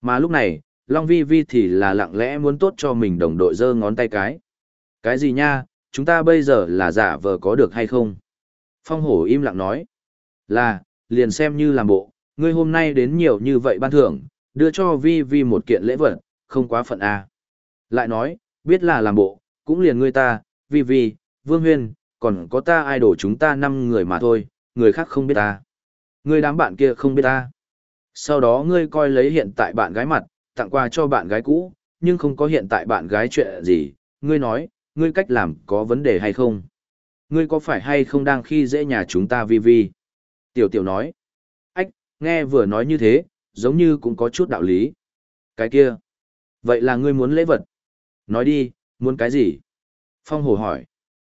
Mà lúc này, Long Vi Vi thì là lặng lẽ muốn tốt cho mình đồng đội giơ ngón tay cái. Cái gì nha, chúng ta bây giờ là giả vờ có được hay không? Phong hổ im lặng nói. Là, liền xem như làm bộ, ngươi hôm nay đến nhiều như vậy ban thưởng, đưa cho Vi Vi một kiện lễ vật, không quá phận à. Lại nói, biết là làm bộ, cũng liền ngươi ta, Vi Vi, Vương Huyên, còn có ta ai đổ chúng ta năm người mà thôi, người khác không biết ta. Ngươi đám bạn kia không biết ta. Sau đó ngươi coi lấy hiện tại bạn gái mặt, tặng quà cho bạn gái cũ, nhưng không có hiện tại bạn gái chuyện gì, ngươi nói, ngươi cách làm có vấn đề hay không? Ngươi có phải hay không đang khi dễ nhà chúng ta vi vi? Tiểu tiểu nói, ách, nghe vừa nói như thế, giống như cũng có chút đạo lý. Cái kia, vậy là ngươi muốn lễ vật? Nói đi, muốn cái gì? Phong hồ hỏi,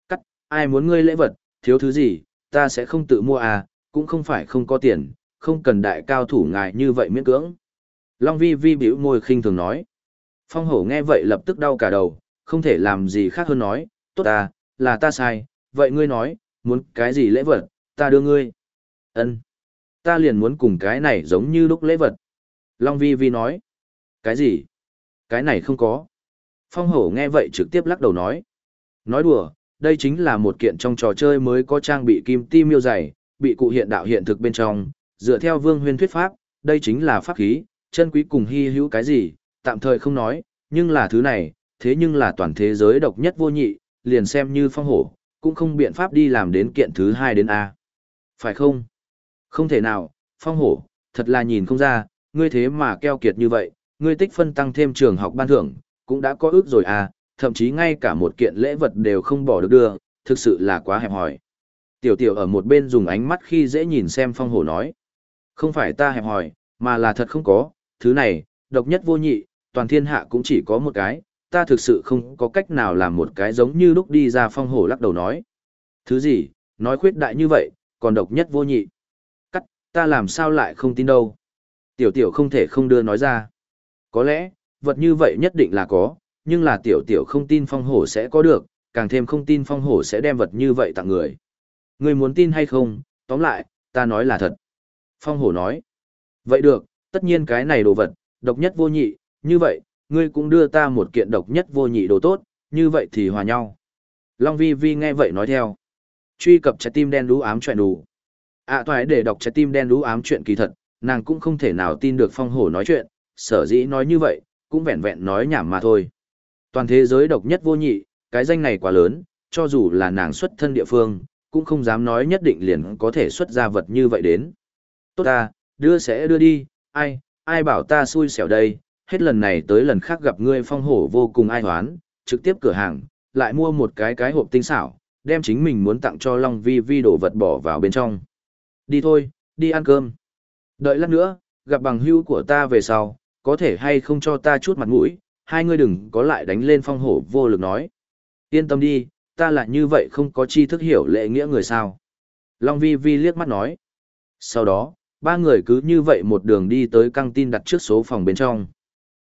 cắt, ai muốn ngươi lễ vật, thiếu thứ gì, ta sẽ không tự mua à, cũng không phải không có tiền, không cần đại cao thủ ngài như vậy miễn cưỡng. Long vi vi biểu môi khinh thường nói. Phong hổ nghe vậy lập tức đau cả đầu, không thể làm gì khác hơn nói, tốt ta, là ta sai, vậy ngươi nói, muốn cái gì lễ vật, ta đưa ngươi. ân Ta liền muốn cùng cái này giống như lúc lễ vật. Long vi vi nói. Cái gì? Cái này không có. Phong hổ nghe vậy trực tiếp lắc đầu nói. Nói đùa, đây chính là một kiện trong trò chơi mới có trang bị kim ti miêu dày, bị cụ hiện đạo hiện thực bên trong, dựa theo vương huyên thuyết pháp, đây chính là pháp khí, chân quý cùng hy hữu cái gì, tạm thời không nói, nhưng là thứ này, thế nhưng là toàn thế giới độc nhất vô nhị, liền xem như phong hổ, cũng không biện pháp đi làm đến kiện thứ hai đến A. Phải không? Không thể nào, phong hổ, thật là nhìn không ra, ngươi thế mà keo kiệt như vậy, ngươi tích phân tăng thêm trường học ban thưởng, cũng đã có ước rồi à, thậm chí ngay cả một kiện lễ vật đều không bỏ được đưa, thực sự là quá hẹp hòi. Tiểu tiểu ở một bên dùng ánh mắt khi dễ nhìn xem phong hổ nói. Không phải ta hẹp hòi, mà là thật không có, thứ này, độc nhất vô nhị, toàn thiên hạ cũng chỉ có một cái, ta thực sự không có cách nào làm một cái giống như lúc đi ra phong hổ lắc đầu nói. Thứ gì, nói khuyết đại như vậy, còn độc nhất vô nhị. Cắt, ta làm sao lại không tin đâu. Tiểu tiểu không thể không đưa nói ra. Có lẽ, vật như vậy nhất định là có, nhưng là tiểu tiểu không tin phong hổ sẽ có được, càng thêm không tin phong hổ sẽ đem vật như vậy tặng người. Người muốn tin hay không, tóm lại, ta nói là thật. Phong hổ nói. Vậy được, tất nhiên cái này đồ vật, độc nhất vô nhị, như vậy, ngươi cũng đưa ta một kiện độc nhất vô nhị đồ tốt, như vậy thì hòa nhau. Long vi vi nghe vậy nói theo. Truy cập trái tim đen đú ám chuyện đủ. À toài để đọc trái tim đen đú ám chuyện kỳ thật, nàng cũng không thể nào tin được phong hổ nói chuyện, sở dĩ nói như vậy, cũng vẹn vẹn nói nhảm mà thôi. Toàn thế giới độc nhất vô nhị, cái danh này quá lớn, cho dù là nàng xuất thân địa phương, cũng không dám nói nhất định liền có thể xuất ra vật như vậy đến. Tốt ta, đưa sẽ đưa đi, ai, ai bảo ta xui xẻo đây, hết lần này tới lần khác gặp ngươi phong hổ vô cùng ai hoán, trực tiếp cửa hàng, lại mua một cái cái hộp tinh xảo, đem chính mình muốn tặng cho Long Vi Vi đồ vật bỏ vào bên trong. Đi thôi, đi ăn cơm. Đợi lát nữa, gặp bằng hữu của ta về sau, có thể hay không cho ta chút mặt mũi, hai ngươi đừng có lại đánh lên phong hổ vô lực nói. Yên tâm đi, ta lại như vậy không có chi thức hiểu lệ nghĩa người sao. Long Vi Vi liếc mắt nói. Sau đó, ba người cứ như vậy một đường đi tới căng tin đặt trước số phòng bên trong.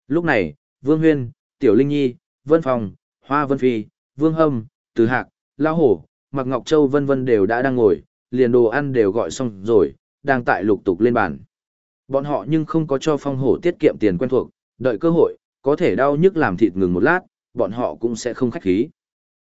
Lúc này, Vương Huyên, Tiểu Linh Nhi, Vân Phong, Hoa Vân Phi, Vương Hâm, Từ Hạc, Lao Hổ, Mạc Ngọc Châu vân vân đều đã đang ngồi, liền đồ ăn đều gọi xong rồi, đang tại lục tục lên bàn. Bọn họ nhưng không có cho phong hổ tiết kiệm tiền quen thuộc, đợi cơ hội, có thể đau nhức làm thịt ngừng một lát, bọn họ cũng sẽ không khách khí.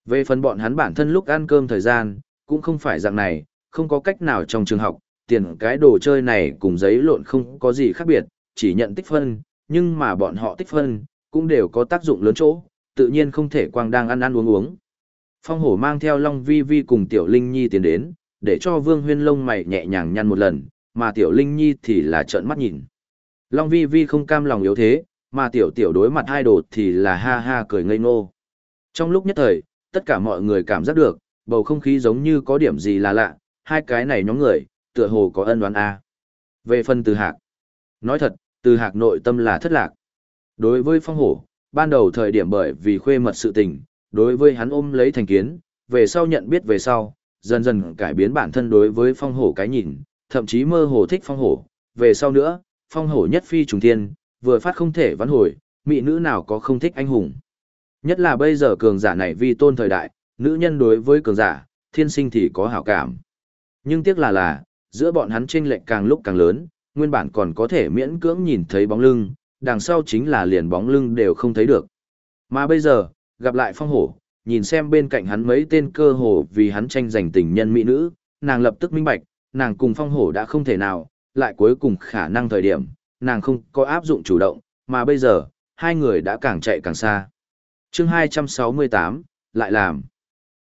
Về phần bọn hắn bản thân lúc ăn cơm thời gian, cũng không phải dạng này, không có cách nào trong trường học, tiền cái đồ chơi này cùng giấy lộn không có gì khác biệt, chỉ nhận tích phân, nhưng mà bọn họ tích phân, cũng đều có tác dụng lớn chỗ, tự nhiên không thể quang đang ăn ăn uống uống. Phong hổ mang theo Long Vi Vi cùng Tiểu Linh Nhi tiến đến, để cho Vương Huyên lông mày nhẹ nhàng nhăn một lần, mà Tiểu Linh Nhi thì là trợn mắt nhìn. Long Vi Vi không cam lòng yếu thế, mà Tiểu Tiểu đối mặt hai đồ thì là ha ha cười ngây ngô. Trong lúc nhất thời, tất cả mọi người cảm giác được, bầu không khí giống như có điểm gì là lạ, hai cái này nhóm người, tựa hồ có ân đoán a. Về phần Từ Hạc, nói thật, từ Hạc nội tâm là thất lạc. Đối với Phong Hổ, ban đầu thời điểm bởi vì khuê mật sự tình, đối với hắn ôm lấy thành kiến, về sau nhận biết về sau, dần dần cải biến bản thân đối với phong hổ cái nhìn, thậm chí mơ hồ thích phong hổ, về sau nữa, phong hổ nhất phi trùng thiên, vừa phát không thể vãn hồi, mỹ nữ nào có không thích anh hùng. Nhất là bây giờ cường giả này vi tôn thời đại, nữ nhân đối với cường giả, thiên sinh thì có hảo cảm. Nhưng tiếc là là, giữa bọn hắn chênh lệch càng lúc càng lớn, nguyên bản còn có thể miễn cưỡng nhìn thấy bóng lưng, đằng sau chính là liền bóng lưng đều không thấy được. Mà bây giờ, gặp lại phong hổ, nhìn xem bên cạnh hắn mấy tên cơ hồ vì hắn tranh giành tình nhân mỹ nữ, nàng lập tức minh bạch, nàng cùng phong hổ đã không thể nào, lại cuối cùng khả năng thời điểm, nàng không có áp dụng chủ động, mà bây giờ, hai người đã càng chạy càng xa. chương 268, lại làm.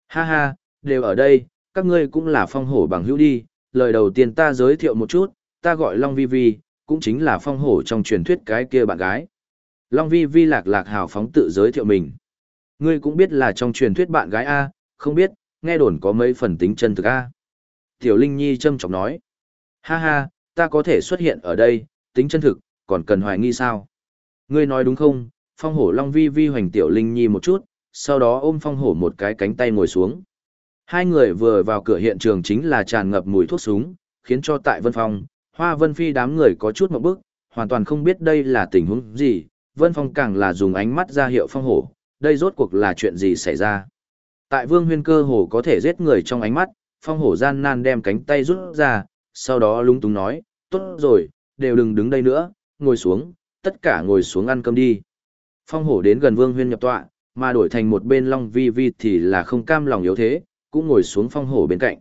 Ha ha, đều ở đây, các ngươi cũng là phong hổ bằng hữu đi, lời đầu tiên ta giới thiệu một chút, ta gọi Long Vi Vi, cũng chính là phong hổ trong truyền thuyết cái kia bạn gái. Long Vi Vi lạc lạc hào phóng tự giới thiệu mình. Ngươi cũng biết là trong truyền thuyết bạn gái A, không biết, nghe đồn có mấy phần tính chân thực A. Tiểu Linh Nhi châm chọc nói. Ha ha, ta có thể xuất hiện ở đây, tính chân thực, còn cần hoài nghi sao? Ngươi nói đúng không? Phong hổ Long Vi Vi hoành Tiểu Linh Nhi một chút, sau đó ôm phong hổ một cái cánh tay ngồi xuống. Hai người vừa vào cửa hiện trường chính là tràn ngập mùi thuốc súng, khiến cho tại Vân Phong, Hoa Vân Phi đám người có chút một bức, hoàn toàn không biết đây là tình huống gì. Vân Phong càng là dùng ánh mắt ra hiệu phong hổ, đây rốt cuộc là chuyện gì xảy ra. Tại vương huyên cơ hồ có thể giết người trong ánh mắt, phong hổ gian nan đem cánh tay rút ra, sau đó lúng túng nói, tốt rồi, đều đừng đứng đây nữa, ngồi xuống, tất cả ngồi xuống ăn cơm đi. Phong hổ đến gần vương huyên nhập tọa, mà đổi thành một bên long vi vi thì là không cam lòng yếu thế, cũng ngồi xuống phong hổ bên cạnh.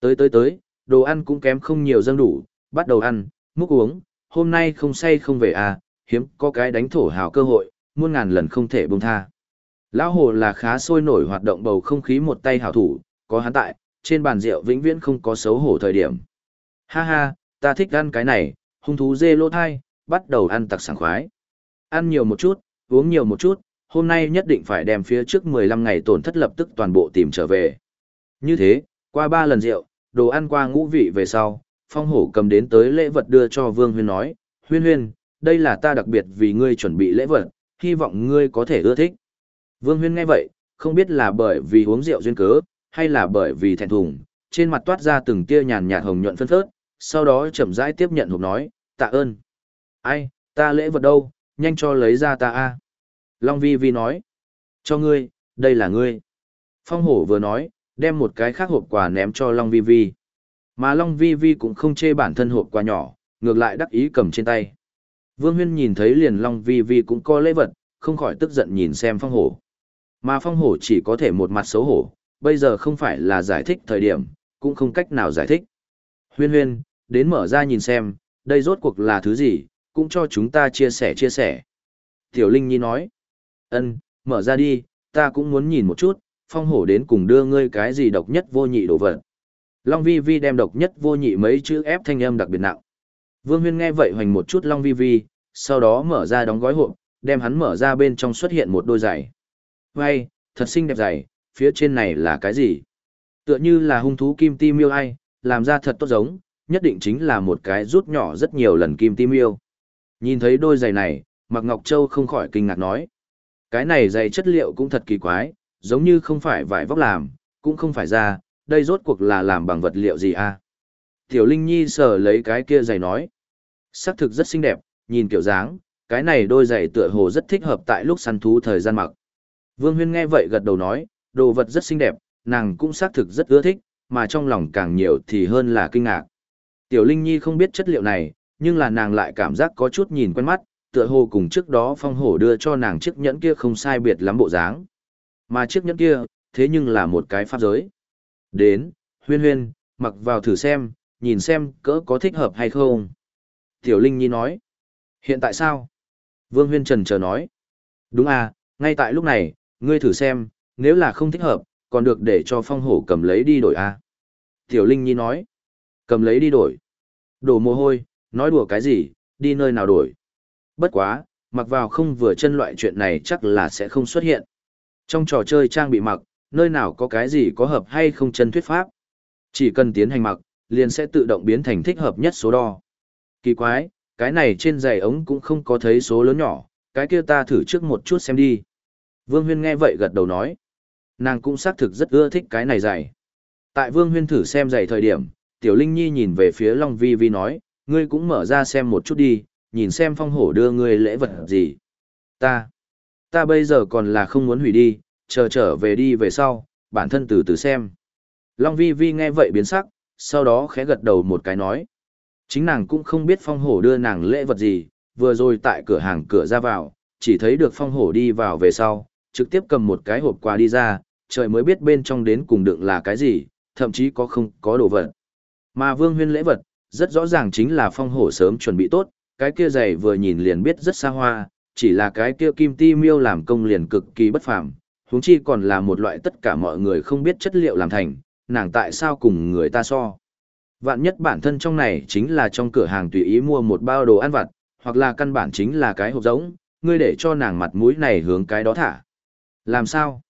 Tới tới tới, đồ ăn cũng kém không nhiều dâng đủ, bắt đầu ăn, múc uống, hôm nay không say không về à, hiếm có cái đánh thổ hào cơ hội, muôn ngàn lần không thể buông tha. Lão Hồ là khá sôi nổi hoạt động bầu không khí một tay hảo thủ, có hắn tại, trên bàn rượu vĩnh viễn không có xấu hổ thời điểm. Ha ha, ta thích ăn cái này, hung thú dê lô thai, bắt đầu ăn tặc sảng khoái. Ăn nhiều một chút, uống nhiều một chút, hôm nay nhất định phải đem phía trước 15 ngày tổn thất lập tức toàn bộ tìm trở về. Như thế, qua ba lần rượu, đồ ăn qua ngũ vị về sau, phong hổ cầm đến tới lễ vật đưa cho Vương Huyên nói, Huyên Huyên, đây là ta đặc biệt vì ngươi chuẩn bị lễ vật, hy vọng ngươi có thể ưa thích. Vương Huyên nghe vậy, không biết là bởi vì uống rượu duyên cớ, hay là bởi vì thẹn thùng, trên mặt toát ra từng tia nhàn nhạt hồng nhuận phân phớt, sau đó chậm rãi tiếp nhận hộp nói, tạ ơn. Ai, ta lễ vật đâu, nhanh cho lấy ra ta a. Long Vi Vi nói, cho ngươi, đây là ngươi. Phong hổ vừa nói, đem một cái khác hộp quà ném cho Long Vi Vi. Mà Long Vi Vi cũng không chê bản thân hộp quà nhỏ, ngược lại đắc ý cầm trên tay. Vương Huyên nhìn thấy liền Long Vi Vi cũng có lễ vật, không khỏi tức giận nhìn xem phong hổ. Mà phong hổ chỉ có thể một mặt xấu hổ, bây giờ không phải là giải thích thời điểm, cũng không cách nào giải thích. Huyên huyên, đến mở ra nhìn xem, đây rốt cuộc là thứ gì, cũng cho chúng ta chia sẻ chia sẻ. Tiểu Linh Nhi nói, ân, mở ra đi, ta cũng muốn nhìn một chút, phong hổ đến cùng đưa ngươi cái gì độc nhất vô nhị đồ vật. Long Vi Vi đem độc nhất vô nhị mấy chữ ép thanh âm đặc biệt nặng. Vương Huyên nghe vậy hoành một chút Long Vi Vi, sau đó mở ra đóng gói hộp, đem hắn mở ra bên trong xuất hiện một đôi giày. Vay, thật xinh đẹp giày, phía trên này là cái gì? Tựa như là hung thú kim ti miêu ai, làm ra thật tốt giống, nhất định chính là một cái rút nhỏ rất nhiều lần kim ti miêu. Nhìn thấy đôi giày này, Mạc Ngọc Châu không khỏi kinh ngạc nói. Cái này giày chất liệu cũng thật kỳ quái, giống như không phải vải vóc làm, cũng không phải da, đây rốt cuộc là làm bằng vật liệu gì a? Tiểu Linh Nhi sờ lấy cái kia giày nói. Sắc thực rất xinh đẹp, nhìn kiểu dáng, cái này đôi giày tựa hồ rất thích hợp tại lúc săn thú thời gian mặc. Vương Huyên nghe vậy gật đầu nói, đồ vật rất xinh đẹp, nàng cũng xác thực rất ưa thích, mà trong lòng càng nhiều thì hơn là kinh ngạc. Tiểu Linh Nhi không biết chất liệu này, nhưng là nàng lại cảm giác có chút nhìn quen mắt, tựa hồ cùng trước đó phong hổ đưa cho nàng chiếc nhẫn kia không sai biệt lắm bộ dáng. Mà chiếc nhẫn kia, thế nhưng là một cái pháp giới. Đến, huyên huyên, mặc vào thử xem, nhìn xem cỡ có thích hợp hay không. Tiểu Linh Nhi nói. Hiện tại sao? Vương huyên trần chờ nói. Đúng à, ngay tại lúc này, ngươi thử xem, nếu là không thích hợp, còn được để cho phong hổ cầm lấy đi đổi à. Tiểu Linh Nhi nói. Cầm lấy đi đổi. Đổ mồ hôi, nói đùa cái gì, đi nơi nào đổi. Bất quá, mặc vào không vừa chân loại chuyện này chắc là sẽ không xuất hiện. Trong trò chơi trang bị mặc, nơi nào có cái gì có hợp hay không chân thuyết pháp. Chỉ cần tiến hành mặc, liền sẽ tự động biến thành thích hợp nhất số đo. Kỳ quái, cái này trên giày ống cũng không có thấy số lớn nhỏ, cái kia ta thử trước một chút xem đi. Vương Huyên nghe vậy gật đầu nói. Nàng cũng xác thực rất ưa thích cái này giày. Tại Vương Huyên thử xem giày thời điểm, Tiểu Linh Nhi nhìn về phía Long Vi Vi nói, ngươi cũng mở ra xem một chút đi, nhìn xem phong hổ đưa ngươi lễ vật gì. Ta, ta bây giờ còn là không muốn hủy đi, chờ trở về đi về sau, bản thân từ từ xem. Long Vi Vi nghe vậy biến sắc, sau đó khẽ gật đầu một cái nói. Chính nàng cũng không biết phong hổ đưa nàng lễ vật gì, vừa rồi tại cửa hàng cửa ra vào, chỉ thấy được phong hổ đi vào về sau, trực tiếp cầm một cái hộp quà đi ra, trời mới biết bên trong đến cùng đựng là cái gì, thậm chí có không có đồ vật. Mà vương huyên lễ vật, rất rõ ràng chính là phong hổ sớm chuẩn bị tốt, cái kia giày vừa nhìn liền biết rất xa hoa, chỉ là cái kia kim ti miêu làm công liền cực kỳ bất phàm, huống chi còn là một loại tất cả mọi người không biết chất liệu làm thành, nàng tại sao cùng người ta so. Vạn nhất bản thân trong này chính là trong cửa hàng tùy ý mua một bao đồ ăn vặt, hoặc là căn bản chính là cái hộp giống, ngươi để cho nàng mặt mũi này hướng cái đó thả. Làm sao?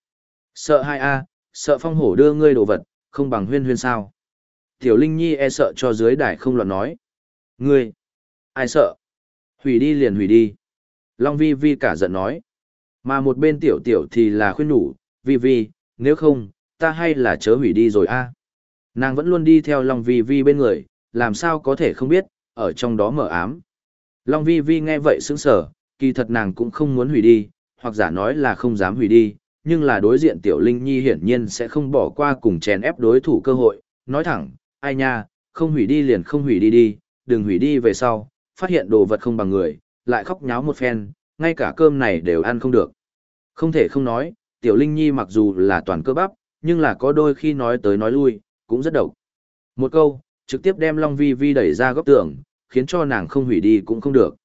Sợ hai a sợ phong hổ đưa ngươi đồ vật, không bằng huyên huyên sao? Tiểu Linh Nhi e sợ cho dưới đài không loạn nói. Ngươi! Ai sợ? Hủy đi liền hủy đi. Long Vi Vi cả giận nói. Mà một bên tiểu tiểu thì là khuyên nhủ, Vi Vi, nếu không, ta hay là chớ hủy đi rồi a. Nàng vẫn luôn đi theo Long Vi Vi bên người, làm sao có thể không biết, ở trong đó mở ám. Long Vi Vi nghe vậy sững sờ, kỳ thật nàng cũng không muốn hủy đi, hoặc giả nói là không dám hủy đi, nhưng là đối diện Tiểu Linh Nhi hiển nhiên sẽ không bỏ qua cùng chèn ép đối thủ cơ hội, nói thẳng, ai nha, không hủy đi liền không hủy đi đi, đừng hủy đi về sau, phát hiện đồ vật không bằng người, lại khóc nháo một phen, ngay cả cơm này đều ăn không được. Không thể không nói, Tiểu Linh Nhi mặc dù là toàn cơ bắp, nhưng là có đôi khi nói tới nói lui, cũng rất độc. Một câu, trực tiếp đem Long Vi Vi đẩy ra góc tường, khiến cho nàng không hủy đi cũng không được.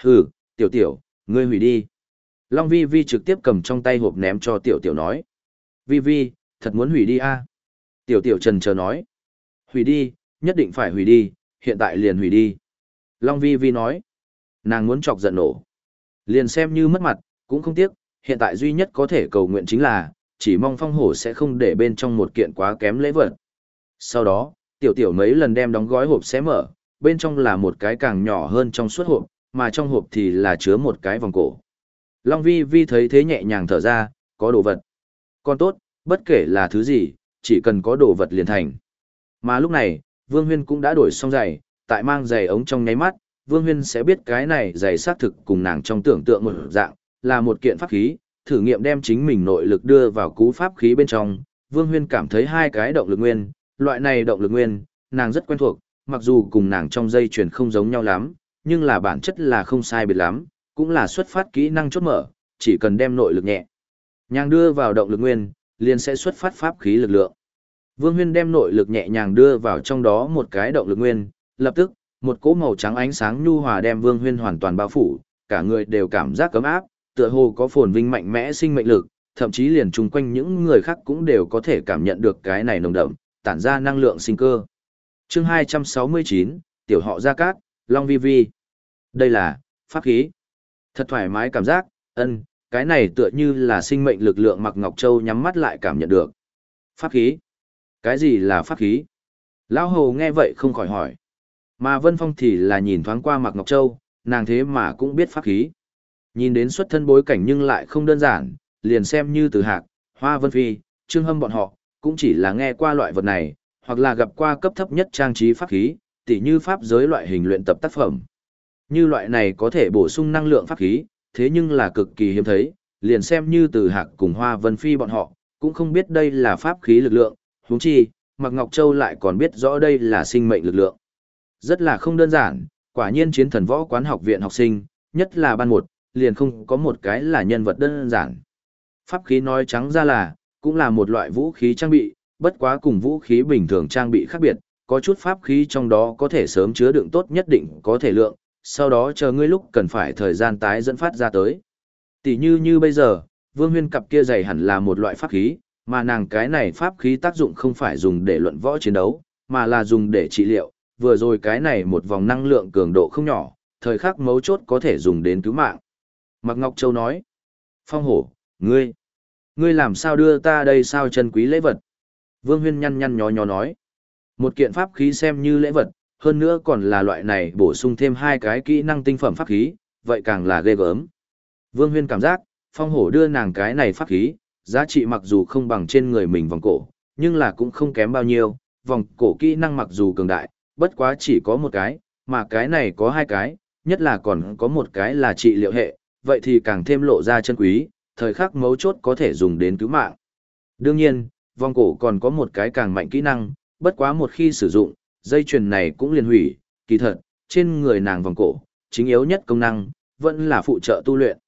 Hừ, Tiểu Tiểu, ngươi hủy đi. Long Vi Vi trực tiếp cầm trong tay hộp ném cho Tiểu Tiểu nói. Vi Vi, thật muốn hủy đi a Tiểu Tiểu trần chờ nói. Hủy đi, nhất định phải hủy đi, hiện tại liền hủy đi. Long Vi Vi nói, nàng muốn chọc giận nổ. Liền xem như mất mặt, cũng không tiếc, hiện tại duy nhất có thể cầu nguyện chính là, chỉ mong phong hổ sẽ không để bên trong một kiện quá kém lễ vật. Sau đó, tiểu tiểu mấy lần đem đóng gói hộp xé mở, bên trong là một cái càng nhỏ hơn trong suốt hộp, mà trong hộp thì là chứa một cái vòng cổ. Long Vi Vi thấy thế nhẹ nhàng thở ra, có đồ vật. Còn tốt, bất kể là thứ gì, chỉ cần có đồ vật liền thành. Mà lúc này, Vương Huyên cũng đã đổi xong giày, tại mang giày ống trong nháy mắt, Vương Huyên sẽ biết cái này giày xác thực cùng nàng trong tưởng tượng một dạng, là một kiện pháp khí, thử nghiệm đem chính mình nội lực đưa vào cú pháp khí bên trong. Vương Huyên cảm thấy hai cái động lực nguyên, loại này động lực nguyên, nàng rất quen thuộc, mặc dù cùng nàng trong dây chuyển không giống nhau lắm, nhưng là bản chất là không sai biệt lắm, cũng là xuất phát kỹ năng chốt mở, chỉ cần đem nội lực nhẹ. Nhàng đưa vào động lực nguyên, liền sẽ xuất phát pháp khí lực lượng. Vương Huyên đem nội lực nhẹ nhàng đưa vào trong đó một cái động lực nguyên, lập tức, một cỗ màu trắng ánh sáng nhu hòa đem Vương Huyên hoàn toàn bao phủ, cả người đều cảm giác cấm áp, tựa hồ có phồn vinh mạnh mẽ sinh mệnh lực, thậm chí liền chung quanh những người khác cũng đều có thể cảm nhận được cái này nồng đậm, tản ra năng lượng sinh cơ. Chương 269, tiểu họ Gia Cát, Long Vi Vi. Đây là pháp khí. Thật thoải mái cảm giác, ân, cái này tựa như là sinh mệnh lực lượng Mặc Ngọc Châu nhắm mắt lại cảm nhận được. Pháp khí. Cái gì là pháp khí? Lão Hồ nghe vậy không khỏi hỏi. Mà Vân Phong thì là nhìn thoáng qua Mạc Ngọc Châu, nàng thế mà cũng biết pháp khí. Nhìn đến xuất thân bối cảnh nhưng lại không đơn giản, liền xem như từ hạc, hoa vân phi, trương hâm bọn họ, cũng chỉ là nghe qua loại vật này, hoặc là gặp qua cấp thấp nhất trang trí pháp khí, tỉ như pháp giới loại hình luyện tập tác phẩm. Như loại này có thể bổ sung năng lượng pháp khí, thế nhưng là cực kỳ hiếm thấy, liền xem như từ hạc cùng hoa vân phi bọn họ, cũng không biết đây là pháp khí lực lượng, huống chi, Mạc Ngọc Châu lại còn biết rõ đây là sinh mệnh lực lượng. Rất là không đơn giản, quả nhiên chiến thần võ quán học viện học sinh, nhất là ban một, liền không có một cái là nhân vật đơn giản. Pháp khí nói trắng ra là, cũng là một loại vũ khí trang bị, bất quá cùng vũ khí bình thường trang bị khác biệt, có chút pháp khí trong đó có thể sớm chứa đựng tốt nhất định có thể lượng, sau đó chờ ngươi lúc cần phải thời gian tái dẫn phát ra tới. Tỷ như như bây giờ, Vương Huyên cặp kia dày hẳn là một loại pháp khí, mà nàng cái này pháp khí tác dụng không phải dùng để luận võ chiến đấu, mà là dùng để trị liệu, vừa rồi cái này một vòng năng lượng cường độ không nhỏ, thời khắc mấu chốt có thể dùng đến cứu mạng. Mạc Ngọc Châu nói, Phong hổ, ngươi, ngươi làm sao đưa ta đây sao chân quý lễ vật? Vương Huyên nhăn nhăn nhó nhó nói, một kiện pháp khí xem như lễ vật, hơn nữa còn là loại này bổ sung thêm hai cái kỹ năng tinh phẩm pháp khí, vậy càng là ghê gớm. Vương Huyên cảm giác, Phong hổ đưa nàng cái này pháp khí, giá trị mặc dù không bằng trên người mình vòng cổ, nhưng là cũng không kém bao nhiêu, vòng cổ kỹ năng mặc dù cường đại, bất quá chỉ có một cái, mà cái này có hai cái, nhất là còn có một cái là trị liệu hệ, vậy thì càng thêm lộ ra chân quý, thời khắc mấu chốt có thể dùng đến cứu mạng. Đương nhiên, vòng cổ còn có một cái càng mạnh kỹ năng, bất quá một khi sử dụng, dây chuyền này cũng liền hủy, kỳ thật, trên người nàng vòng cổ, chính yếu nhất công năng, vẫn là phụ trợ tu luyện.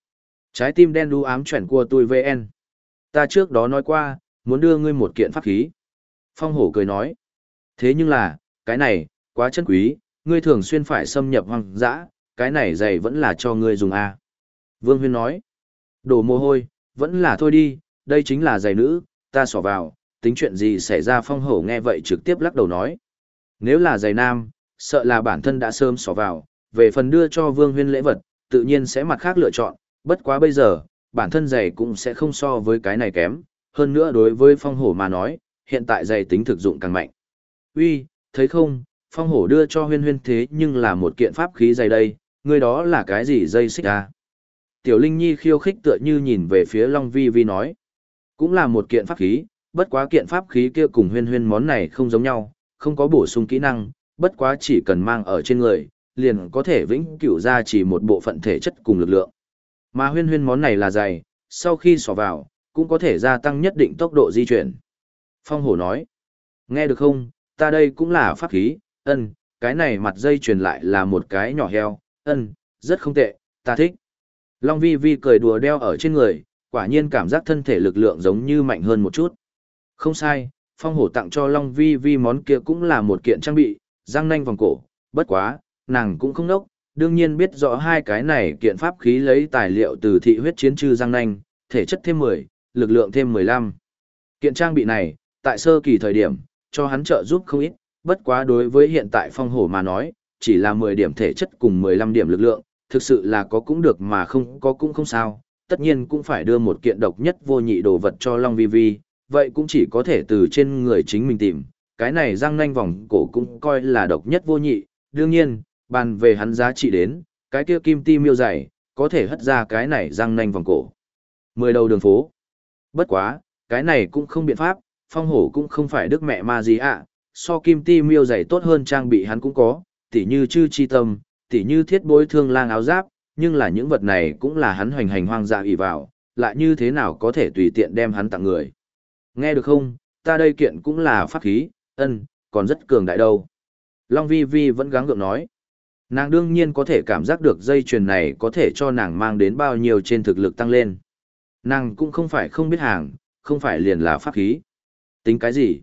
Trái tim đen đu ám chuyển của tôi VN. Ta trước đó nói qua, muốn đưa ngươi một kiện pháp khí. Phong hổ cười nói. Thế nhưng là, cái này, quá chân quý, ngươi thường xuyên phải xâm nhập hoang dã, cái này giày vẫn là cho ngươi dùng à? Vương Huyên nói. Đổ mồ hôi, vẫn là thôi đi, đây chính là giày nữ, ta xỏ vào, tính chuyện gì xảy ra phong hổ nghe vậy trực tiếp lắc đầu nói. Nếu là giày nam, sợ là bản thân đã sớm xỏ vào, về phần đưa cho Vương Huyên lễ vật, tự nhiên sẽ mặt khác lựa chọn, bất quá bây giờ, bản thân giày cũng sẽ không so với cái này kém, hơn nữa đối với phong hổ mà nói, hiện tại giày tính thực dụng càng mạnh. Uy, thấy không, phong hổ đưa cho huyên huyên thế nhưng là một kiện pháp khí dày đây, Ngươi đó là cái gì dây xích à? Tiểu Linh Nhi khiêu khích tựa như nhìn về phía Long Vi Vi nói, cũng là một kiện pháp khí, bất quá kiện pháp khí kia cùng huyên huyên món này không giống nhau, không có bổ sung kỹ năng, bất quá chỉ cần mang ở trên người, liền có thể vĩnh cửu ra chỉ một bộ phận thể chất cùng lực lượng. Mà huyên huyên món này là dày, sau khi xỏ vào, cũng có thể gia tăng nhất định tốc độ di chuyển. Phong hổ nói, nghe được không, ta đây cũng là pháp khí, ân, cái này mặt dây truyền lại là một cái nhỏ heo, ân, rất không tệ, ta thích. Long vi vi cười đùa đeo ở trên người, quả nhiên cảm giác thân thể lực lượng giống như mạnh hơn một chút. Không sai, phong hổ tặng cho Long vi vi món kia cũng là một kiện trang bị, răng nanh vòng cổ, bất quá, nàng cũng không nốc, đương nhiên biết rõ hai cái này kiện pháp khí lấy tài liệu từ thị huyết chiến trư răng nanh, thể chất thêm 10, lực lượng thêm 15. Kiện trang bị này, tại sơ kỳ thời điểm, cho hắn trợ giúp không ít, bất quá đối với hiện tại phong hổ mà nói, chỉ là 10 điểm thể chất cùng 15 điểm lực lượng, thực sự là có cũng được mà không có cũng không sao, tất nhiên cũng phải đưa một kiện độc nhất vô nhị đồ vật cho Long Vi Vi, vậy cũng chỉ có thể từ trên người chính mình tìm, cái này răng nanh vòng cổ cũng coi là độc nhất vô nhị, đương nhiên, bàn về hắn giá trị đến, cái kia kim ti miêu dày, có thể hất ra cái này răng nanh vòng cổ. Mười đầu đường phố. Bất quá, cái này cũng không biện pháp, phong hổ cũng không phải đức mẹ ma gì ạ, so kim ti miêu dày tốt hơn trang bị hắn cũng có, tỉ như chư chi tâm, tỉ như thiết bối thương lang áo giáp, nhưng là những vật này cũng là hắn hoành hành hoang dạ ỷ vào, lại như thế nào có thể tùy tiện đem hắn tặng người. Nghe được không, ta đây kiện cũng là pháp khí, ân, còn rất cường đại đâu. Long Vi Vi vẫn gắng gượng nói. Nàng đương nhiên có thể cảm giác được dây chuyền này có thể cho nàng mang đến bao nhiêu trên thực lực tăng lên. Nàng cũng không phải không biết hàng, không phải liền là pháp khí. Tính cái gì?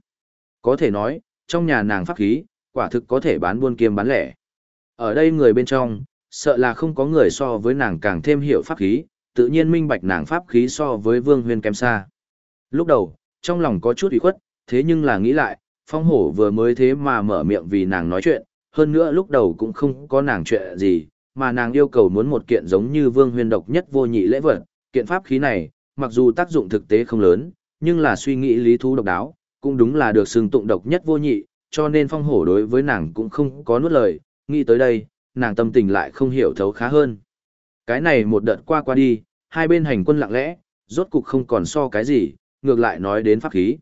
Có thể nói, trong nhà nàng pháp khí, quả thực có thể bán buôn kiêm bán lẻ. Ở đây người bên trong, sợ là không có người so với nàng càng thêm hiểu pháp khí, tự nhiên minh bạch nàng pháp khí so với vương huyên kém xa. Lúc đầu, trong lòng có chút ủy khuất, thế nhưng là nghĩ lại, phong hổ vừa mới thế mà mở miệng vì nàng nói chuyện, hơn nữa lúc đầu cũng không có nàng chuyện gì, mà nàng yêu cầu muốn một kiện giống như vương huyên độc nhất vô nhị lễ vật, kiện pháp khí này, mặc dù tác dụng thực tế không lớn, nhưng là suy nghĩ lý thú độc đáo, cũng đúng là được xưng tụng độc nhất vô nhị, cho nên phong hổ đối với nàng cũng không có nuốt lời, nghĩ tới đây, nàng tâm tình lại không hiểu thấu khá hơn. Cái này một đợt qua qua đi, hai bên hành quân lặng lẽ, rốt cục không còn so cái gì, ngược lại nói đến pháp khí.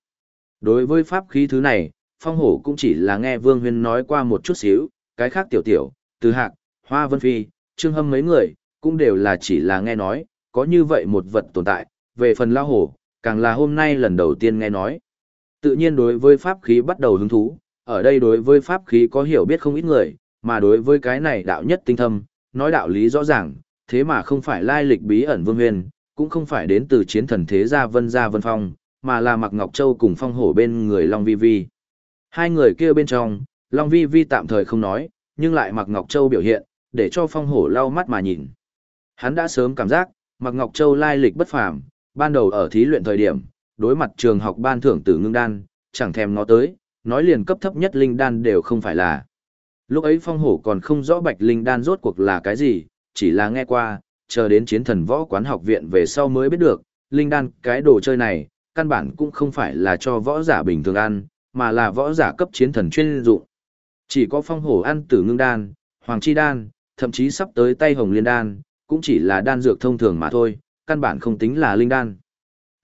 Đối với pháp khí thứ này, phong hổ cũng chỉ là nghe Vương Huyên nói qua một chút xíu, cái khác tiểu tiểu, từ hạc, hoa vân phi, Trương Hâm mấy người, cũng đều là chỉ là nghe nói, có như vậy một vật tồn tại, về phần lao hổ, càng là hôm nay lần đầu tiên nghe nói. Tự nhiên đối với pháp khí bắt đầu hứng thú, ở đây đối với pháp khí có hiểu biết không ít người, mà đối với cái này đạo nhất tinh thâm, nói đạo lý rõ ràng, thế mà không phải lai lịch bí ẩn vương huyền, cũng không phải đến từ chiến thần thế gia vân gia vân phong, mà là mặc ngọc châu cùng phong hổ bên người Long Vi Vi. Hai người kia bên trong, Long Vi Vi tạm thời không nói, nhưng lại mặc ngọc châu biểu hiện, để cho phong hổ lau mắt mà nhìn. Hắn đã sớm cảm giác, mặc ngọc châu lai lịch bất phàm, ban đầu ở thí luyện thời điểm, đối mặt trường học ban thưởng tử ngưng đan, chẳng thèm nó tới, nói liền cấp thấp nhất linh đan đều không phải là. Lúc ấy phong hổ còn không rõ bạch linh đan rốt cuộc là cái gì, chỉ là nghe qua, chờ đến chiến thần võ quán học viện về sau mới biết được, linh đan cái đồ chơi này, căn bản cũng không phải là cho võ giả bình thường ăn, mà là võ giả cấp chiến thần chuyên dụng. Chỉ có phong hổ ăn tử ngưng đan, hoàng chi đan, thậm chí sắp tới tay hồng liên đan, cũng chỉ là đan dược thông thường mà thôi, căn bản không tính là linh đan.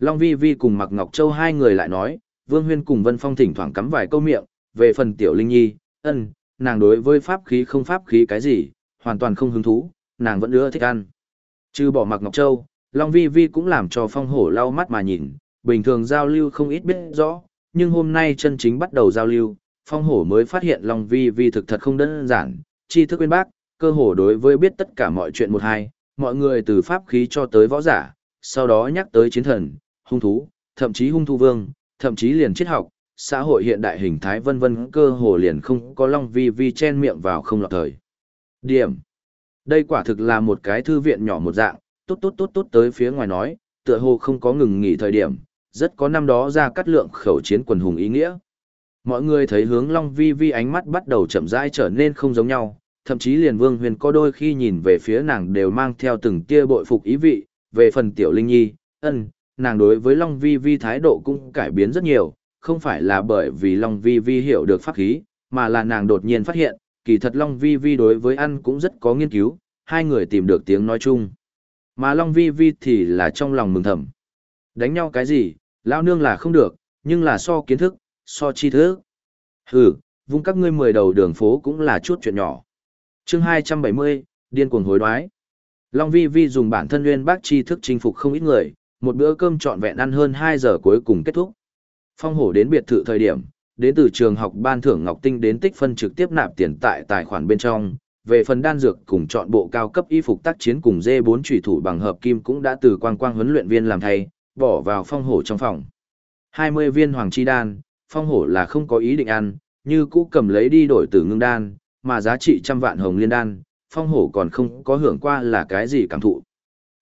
Long Vi Vi cùng Mạc Ngọc Châu hai người lại nói, Vương Huyên cùng Vân Phong thỉnh thoảng cắm vài câu miệng, về phần Tiểu Linh Nhi, ân, nàng đối với pháp khí không pháp khí cái gì, hoàn toàn không hứng thú, nàng vẫn ưa thích ăn. Trừ bỏ Mạc Ngọc Châu, Long Vi Vi cũng làm cho Phong Hổ lau mắt mà nhìn, bình thường giao lưu không ít biết rõ, nhưng hôm nay chân chính bắt đầu giao lưu, Phong Hổ mới phát hiện Long Vi Vi thực thật không đơn giản, tri thức bên bác, cơ hồ đối với biết tất cả mọi chuyện một hai, mọi người từ pháp khí cho tới võ giả, sau đó nhắc tới chiến thần, hung thú, thậm chí hung thu vương, thậm chí liền triết học, xã hội hiện đại hình thái vân vân cơ hồ liền không có long vi vi chen miệng vào không lọt thời. Điểm. Đây quả thực là một cái thư viện nhỏ một dạng, tốt tốt tốt tốt tới phía ngoài nói, tựa hồ không có ngừng nghỉ thời điểm, rất có năm đó ra cắt lượng khẩu chiến quần hùng ý nghĩa. Mọi người thấy hướng Long Vi Vi ánh mắt bắt đầu chậm rãi trở nên không giống nhau, thậm chí liền Vương Huyền có đôi khi nhìn về phía nàng đều mang theo từng tia bội phục ý vị, về phần Tiểu Linh Nhi, ân, nàng đối với Long Vi Vi thái độ cũng cải biến rất nhiều, không phải là bởi vì Long Vi Vi hiểu được pháp khí, mà là nàng đột nhiên phát hiện, kỳ thật Long Vi Vi đối với ăn cũng rất có nghiên cứu, hai người tìm được tiếng nói chung. Mà Long Vi Vi thì là trong lòng mừng thầm. Đánh nhau cái gì, lao nương là không được, nhưng là so kiến thức, so chi thức. Hừ, vung các ngươi mười đầu đường phố cũng là chút chuyện nhỏ. chương 270, điên cuồng hối đoái. Long Vi Vi dùng bản thân nguyên bác chi thức chinh phục không ít người, một bữa cơm trọn vẹn ăn hơn 2 giờ cuối cùng kết thúc. Phong hổ đến biệt thự thời điểm, đến từ trường học ban thưởng Ngọc Tinh đến tích phân trực tiếp nạp tiền tại tài khoản bên trong. Về phần đan dược cùng chọn bộ cao cấp y phục tác chiến cùng dê 4 trùy thủ bằng hợp kim cũng đã từ quang quang huấn luyện viên làm thay, bỏ vào phong hổ trong phòng. 20 viên hoàng chi đan, phong hổ là không có ý định ăn, như cũ cầm lấy đi đổi từ ngưng đan, mà giá trị trăm vạn hồng liên đan, phong hổ còn không có hưởng qua là cái gì cảm thụ.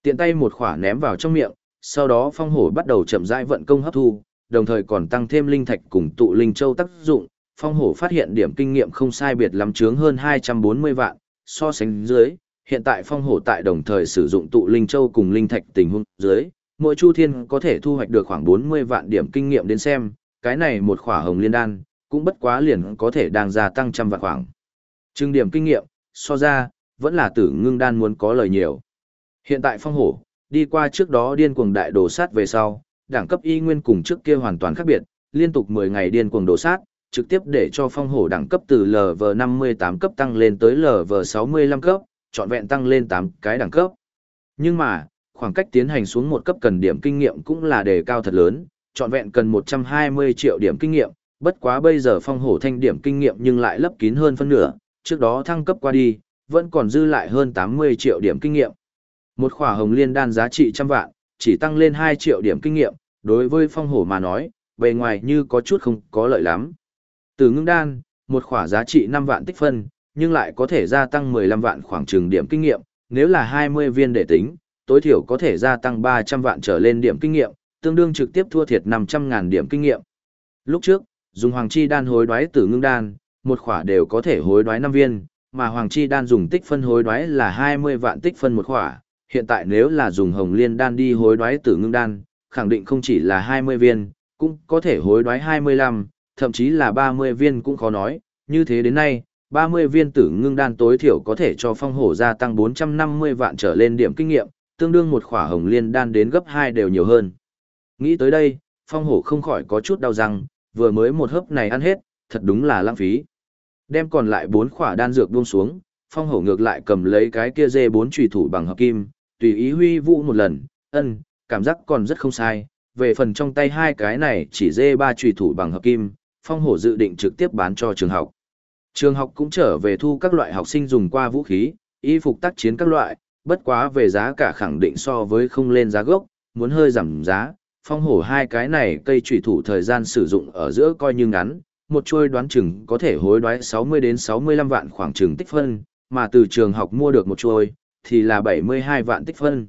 Tiện tay một khỏa ném vào trong miệng, sau đó phong hổ bắt đầu chậm rãi vận công hấp thu, đồng thời còn tăng thêm linh thạch cùng tụ linh châu tác dụng. Phong hổ phát hiện điểm kinh nghiệm không sai biệt lắm chướng hơn 240 vạn, so sánh dưới, hiện tại phong hổ tại đồng thời sử dụng tụ linh châu cùng linh thạch tình huống dưới, mỗi chu thiên có thể thu hoạch được khoảng 40 vạn điểm kinh nghiệm đến xem, cái này một khỏa hồng liên đan, cũng bất quá liền có thể đang gia tăng trăm vạn khoảng. Trưng điểm kinh nghiệm, so ra, vẫn là tử ngưng đan muốn có lời nhiều. Hiện tại phong hổ, đi qua trước đó điên cuồng đại đồ sát về sau, đẳng cấp y nguyên cùng trước kia hoàn toàn khác biệt, liên tục 10 ngày điên cuồng đồ sát, trực tiếp để cho phong hổ đẳng cấp từ LV58 cấp tăng lên tới LV65 cấp, trọn vẹn tăng lên 8 cái đẳng cấp. Nhưng mà, khoảng cách tiến hành xuống một cấp cần điểm kinh nghiệm cũng là đề cao thật lớn, trọn vẹn cần 120 triệu điểm kinh nghiệm, bất quá bây giờ phong hổ thanh điểm kinh nghiệm nhưng lại lấp kín hơn phân nửa, trước đó thăng cấp qua đi, vẫn còn dư lại hơn 80 triệu điểm kinh nghiệm. Một khỏa hồng liên đan giá trị trăm vạn, chỉ tăng lên 2 triệu điểm kinh nghiệm, đối với phong hổ mà nói, bề ngoài như có chút không có lợi lắm. Từ ngưng đan, một khỏa giá trị 5 vạn tích phân, nhưng lại có thể gia tăng 15 vạn khoảng trường điểm kinh nghiệm, nếu là 20 viên để tính, tối thiểu có thể gia tăng 300 vạn trở lên điểm kinh nghiệm, tương đương trực tiếp thua thiệt 500 ngàn điểm kinh nghiệm. Lúc trước, dùng hoàng chi đan hối đoái tử ngưng đan, một khỏa đều có thể hối đoái 5 viên, mà hoàng chi đan dùng tích phân hối đoái là 20 vạn tích phân một khỏa, hiện tại nếu là dùng hồng liên đan đi hối đoái tử ngưng đan, khẳng định không chỉ là 20 viên, cũng có thể hối đoái 25, thậm chí là 30 viên cũng khó nói, như thế đến nay, 30 viên tử ngưng đan tối thiểu có thể cho phong hổ gia tăng 450 vạn trở lên điểm kinh nghiệm, tương đương một khỏa hồng liên đan đến gấp 2 đều nhiều hơn. Nghĩ tới đây, phong hổ không khỏi có chút đau răng, vừa mới một hớp này ăn hết, thật đúng là lãng phí. Đem còn lại 4 khỏa đan dược buông xuống, phong hổ ngược lại cầm lấy cái kia dê bốn trùy thủ bằng hợp kim, tùy ý huy vũ một lần, ân, cảm giác còn rất không sai. Về phần trong tay hai cái này chỉ dê ba trùy thủ bằng hợp kim, phong hổ dự định trực tiếp bán cho trường học. Trường học cũng trở về thu các loại học sinh dùng qua vũ khí, y phục tác chiến các loại, bất quá về giá cả khẳng định so với không lên giá gốc, muốn hơi giảm giá, phong hổ hai cái này cây trùy thủ thời gian sử dụng ở giữa coi như ngắn, một chuôi đoán chừng có thể hối đoái 60 đến 65 vạn khoảng chừng tích phân, mà từ trường học mua được một chuôi, thì là 72 vạn tích phân.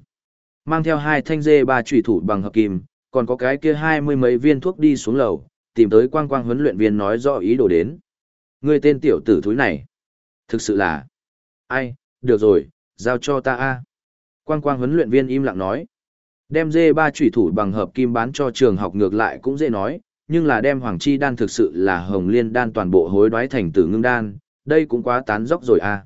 Mang theo hai thanh dê ba trùy thủ bằng hợp kim, còn có cái kia hai mươi mấy viên thuốc đi xuống lầu, tìm tới quang quang huấn luyện viên nói rõ ý đồ đến. Người tên tiểu tử thúi này. Thực sự là... Ai, được rồi, giao cho ta a Quang quang huấn luyện viên im lặng nói. Đem dê ba trùy thủ bằng hợp kim bán cho trường học ngược lại cũng dễ nói, nhưng là đem hoàng chi đan thực sự là hồng liên đan toàn bộ hối đoái thành tử ngưng đan, đây cũng quá tán dốc rồi a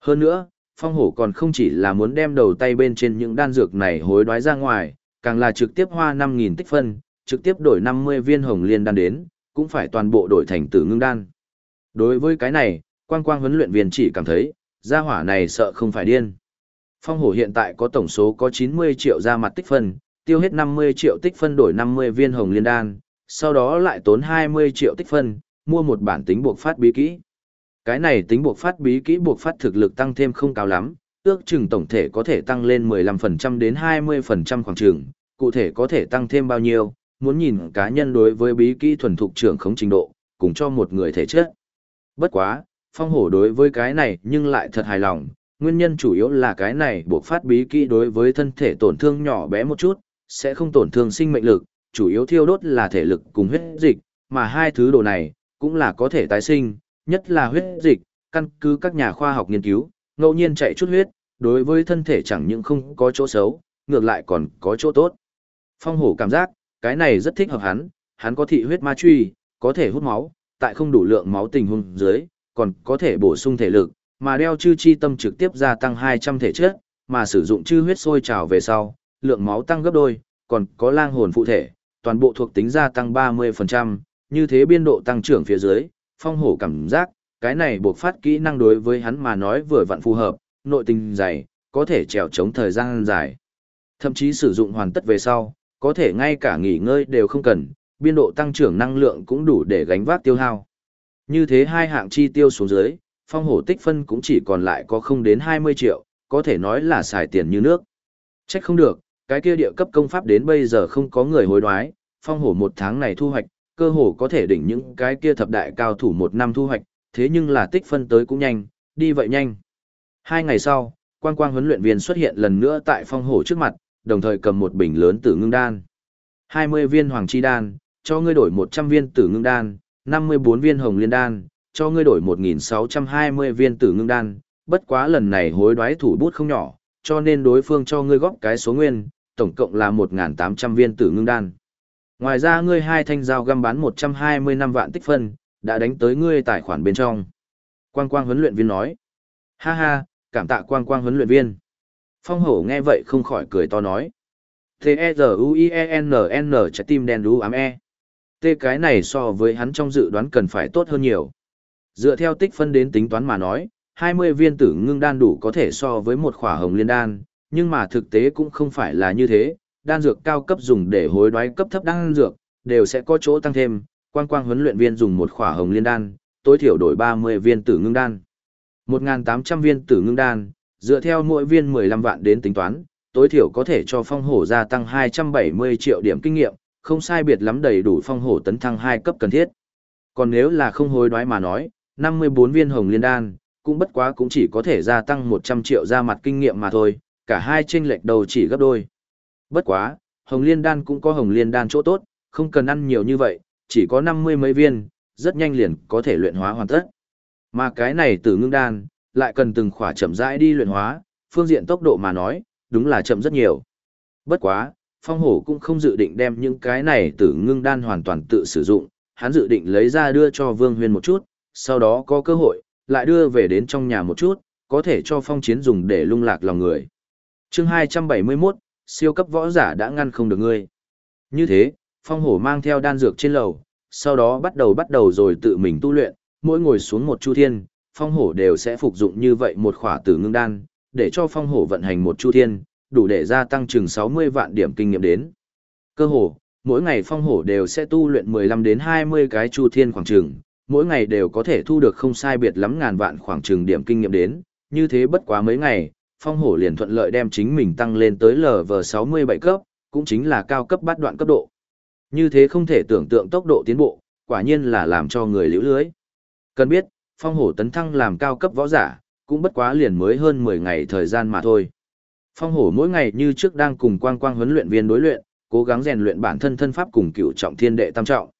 Hơn nữa, phong hổ còn không chỉ là muốn đem đầu tay bên trên những đan dược này hối đoái ra ngoài, càng là trực tiếp hoa 5.000 tích phân, trực tiếp đổi 50 viên hồng liên đan đến, cũng phải toàn bộ đổi thành tử ngưng đan. Đối với cái này, quang quang huấn luyện viên chỉ cảm thấy, gia hỏa này sợ không phải điên. Phong hổ hiện tại có tổng số có 90 triệu ra mặt tích phân, tiêu hết 50 triệu tích phân đổi 50 viên hồng liên đan, sau đó lại tốn 20 triệu tích phân, mua một bản tính buộc phát bí kỹ. Cái này tính buộc phát bí kỹ buộc phát thực lực tăng thêm không cao lắm, ước chừng tổng thể có thể tăng lên 15% đến 20% khoảng trường, cụ thể có thể tăng thêm bao nhiêu, muốn nhìn cá nhân đối với bí kỹ thuần thục trưởng khống trình độ, cùng cho một người thể chất. Bất quá, phong hổ đối với cái này nhưng lại thật hài lòng, nguyên nhân chủ yếu là cái này buộc phát bí kỹ đối với thân thể tổn thương nhỏ bé một chút, sẽ không tổn thương sinh mệnh lực, chủ yếu thiêu đốt là thể lực cùng huyết dịch, mà hai thứ đồ này cũng là có thể tái sinh, nhất là huyết dịch, căn cứ các nhà khoa học nghiên cứu, ngẫu nhiên chạy chút huyết, đối với thân thể chẳng những không có chỗ xấu, ngược lại còn có chỗ tốt. Phong hổ cảm giác, cái này rất thích hợp hắn, hắn có thị huyết ma truy, có thể hút máu, tại không đủ lượng máu tình huống dưới, còn có thể bổ sung thể lực, mà đeo chư chi tâm trực tiếp gia tăng 200 thể chất, mà sử dụng chư huyết sôi trào về sau, lượng máu tăng gấp đôi, còn có lang hồn phụ thể, toàn bộ thuộc tính gia tăng 30%, như thế biên độ tăng trưởng phía dưới, phong hổ cảm giác, cái này buộc phát kỹ năng đối với hắn mà nói vừa vặn phù hợp, nội tình dày, có thể trèo chống thời gian dài. Thậm chí sử dụng hoàn tất về sau, có thể ngay cả nghỉ ngơi đều không cần, biên độ tăng trưởng năng lượng cũng đủ để gánh vác tiêu hao. Như thế hai hạng chi tiêu xuống dưới, phong hổ tích phân cũng chỉ còn lại có không đến 20 triệu, có thể nói là xài tiền như nước. Trách không được, cái kia địa cấp công pháp đến bây giờ không có người hối đoái, phong hổ một tháng này thu hoạch, cơ hồ có thể đỉnh những cái kia thập đại cao thủ một năm thu hoạch, thế nhưng là tích phân tới cũng nhanh, đi vậy nhanh. Hai ngày sau, quang quang huấn luyện viên xuất hiện lần nữa tại phong hổ trước mặt, đồng thời cầm một bình lớn tử ngưng đan. 20 viên hoàng chi đan, cho ngươi đổi 100 viên tử ngưng đan, 54 viên hồng liên đan, cho ngươi đổi 1.620 viên tử ngưng đan, bất quá lần này hối đoái thủ bút không nhỏ, cho nên đối phương cho ngươi góp cái số nguyên, tổng cộng là 1.800 viên tử ngưng đan. Ngoài ra ngươi hai thanh dao găm bán 125 vạn tích phân, đã đánh tới ngươi tài khoản bên trong. Quang quang huấn luyện viên nói. Ha ha, cảm tạ quang quang huấn luyện viên. Phong hổ nghe vậy không khỏi cười to nói. T-E-Z-U-I-E-N-N trái tim đen đú ám e. T cái này so với hắn trong dự đoán cần phải tốt hơn nhiều. Dựa theo tích phân đến tính toán mà nói, 20 viên tử ngưng đan đủ có thể so với một khỏa hồng liên đan, nhưng mà thực tế cũng không phải là như thế, đan dược cao cấp dùng để hối đoái cấp thấp đan dược, đều sẽ có chỗ tăng thêm, quang quang huấn luyện viên dùng một khỏa hồng liên đan, tối thiểu đổi 30 viên tử ngưng đan. 1.800 viên tử ngưng đan, dựa theo mỗi viên 15 vạn đến tính toán, tối thiểu có thể cho phong hổ gia tăng 270 triệu điểm kinh nghiệm, không sai biệt lắm đầy đủ phong hổ tấn thăng 2 cấp cần thiết. Còn nếu là không hối đoái mà nói, 54 viên hồng liên đan, cũng bất quá cũng chỉ có thể gia tăng 100 triệu ra mặt kinh nghiệm mà thôi, cả hai chênh lệch đầu chỉ gấp đôi. Bất quá, hồng liên đan cũng có hồng liên đan chỗ tốt, không cần ăn nhiều như vậy, chỉ có 50 mấy viên, rất nhanh liền có thể luyện hóa hoàn tất. Mà cái này tử ngưng đan, lại cần từng khỏa chậm rãi đi luyện hóa, phương diện tốc độ mà nói, đúng là chậm rất nhiều. Bất quá, phong hổ cũng không dự định đem những cái này tử ngưng đan hoàn toàn tự sử dụng, hắn dự định lấy ra đưa cho Vương Huyên một chút, sau đó có cơ hội, lại đưa về đến trong nhà một chút, có thể cho phong chiến dùng để lung lạc lòng người. chương 271, siêu cấp võ giả đã ngăn không được ngươi. Như thế, phong hổ mang theo đan dược trên lầu, sau đó bắt đầu bắt đầu rồi tự mình tu luyện, mỗi ngồi xuống một chu thiên, phong hổ đều sẽ phục dụng như vậy một khỏa tử ngưng đan, để cho phong hổ vận hành một chu thiên, đủ để gia tăng chừng 60 vạn điểm kinh nghiệm đến. Cơ hồ, mỗi ngày phong hổ đều sẽ tu luyện 15 đến 20 cái chu thiên khoảng trường, mỗi ngày đều có thể thu được không sai biệt lắm ngàn vạn khoảng trường điểm kinh nghiệm đến, như thế bất quá mấy ngày, phong hổ liền thuận lợi đem chính mình tăng lên tới LV67 cấp, cũng chính là cao cấp bát đoạn cấp độ. Như thế không thể tưởng tượng tốc độ tiến bộ, quả nhiên là làm cho người liễu lưới. Cần biết, phong hổ tấn thăng làm cao cấp võ giả, cũng bất quá liền mới hơn 10 ngày thời gian mà thôi. Phong hổ mỗi ngày như trước đang cùng quang quang huấn luyện viên đối luyện, cố gắng rèn luyện bản thân thân pháp cùng cựu trọng thiên đệ tam trọng.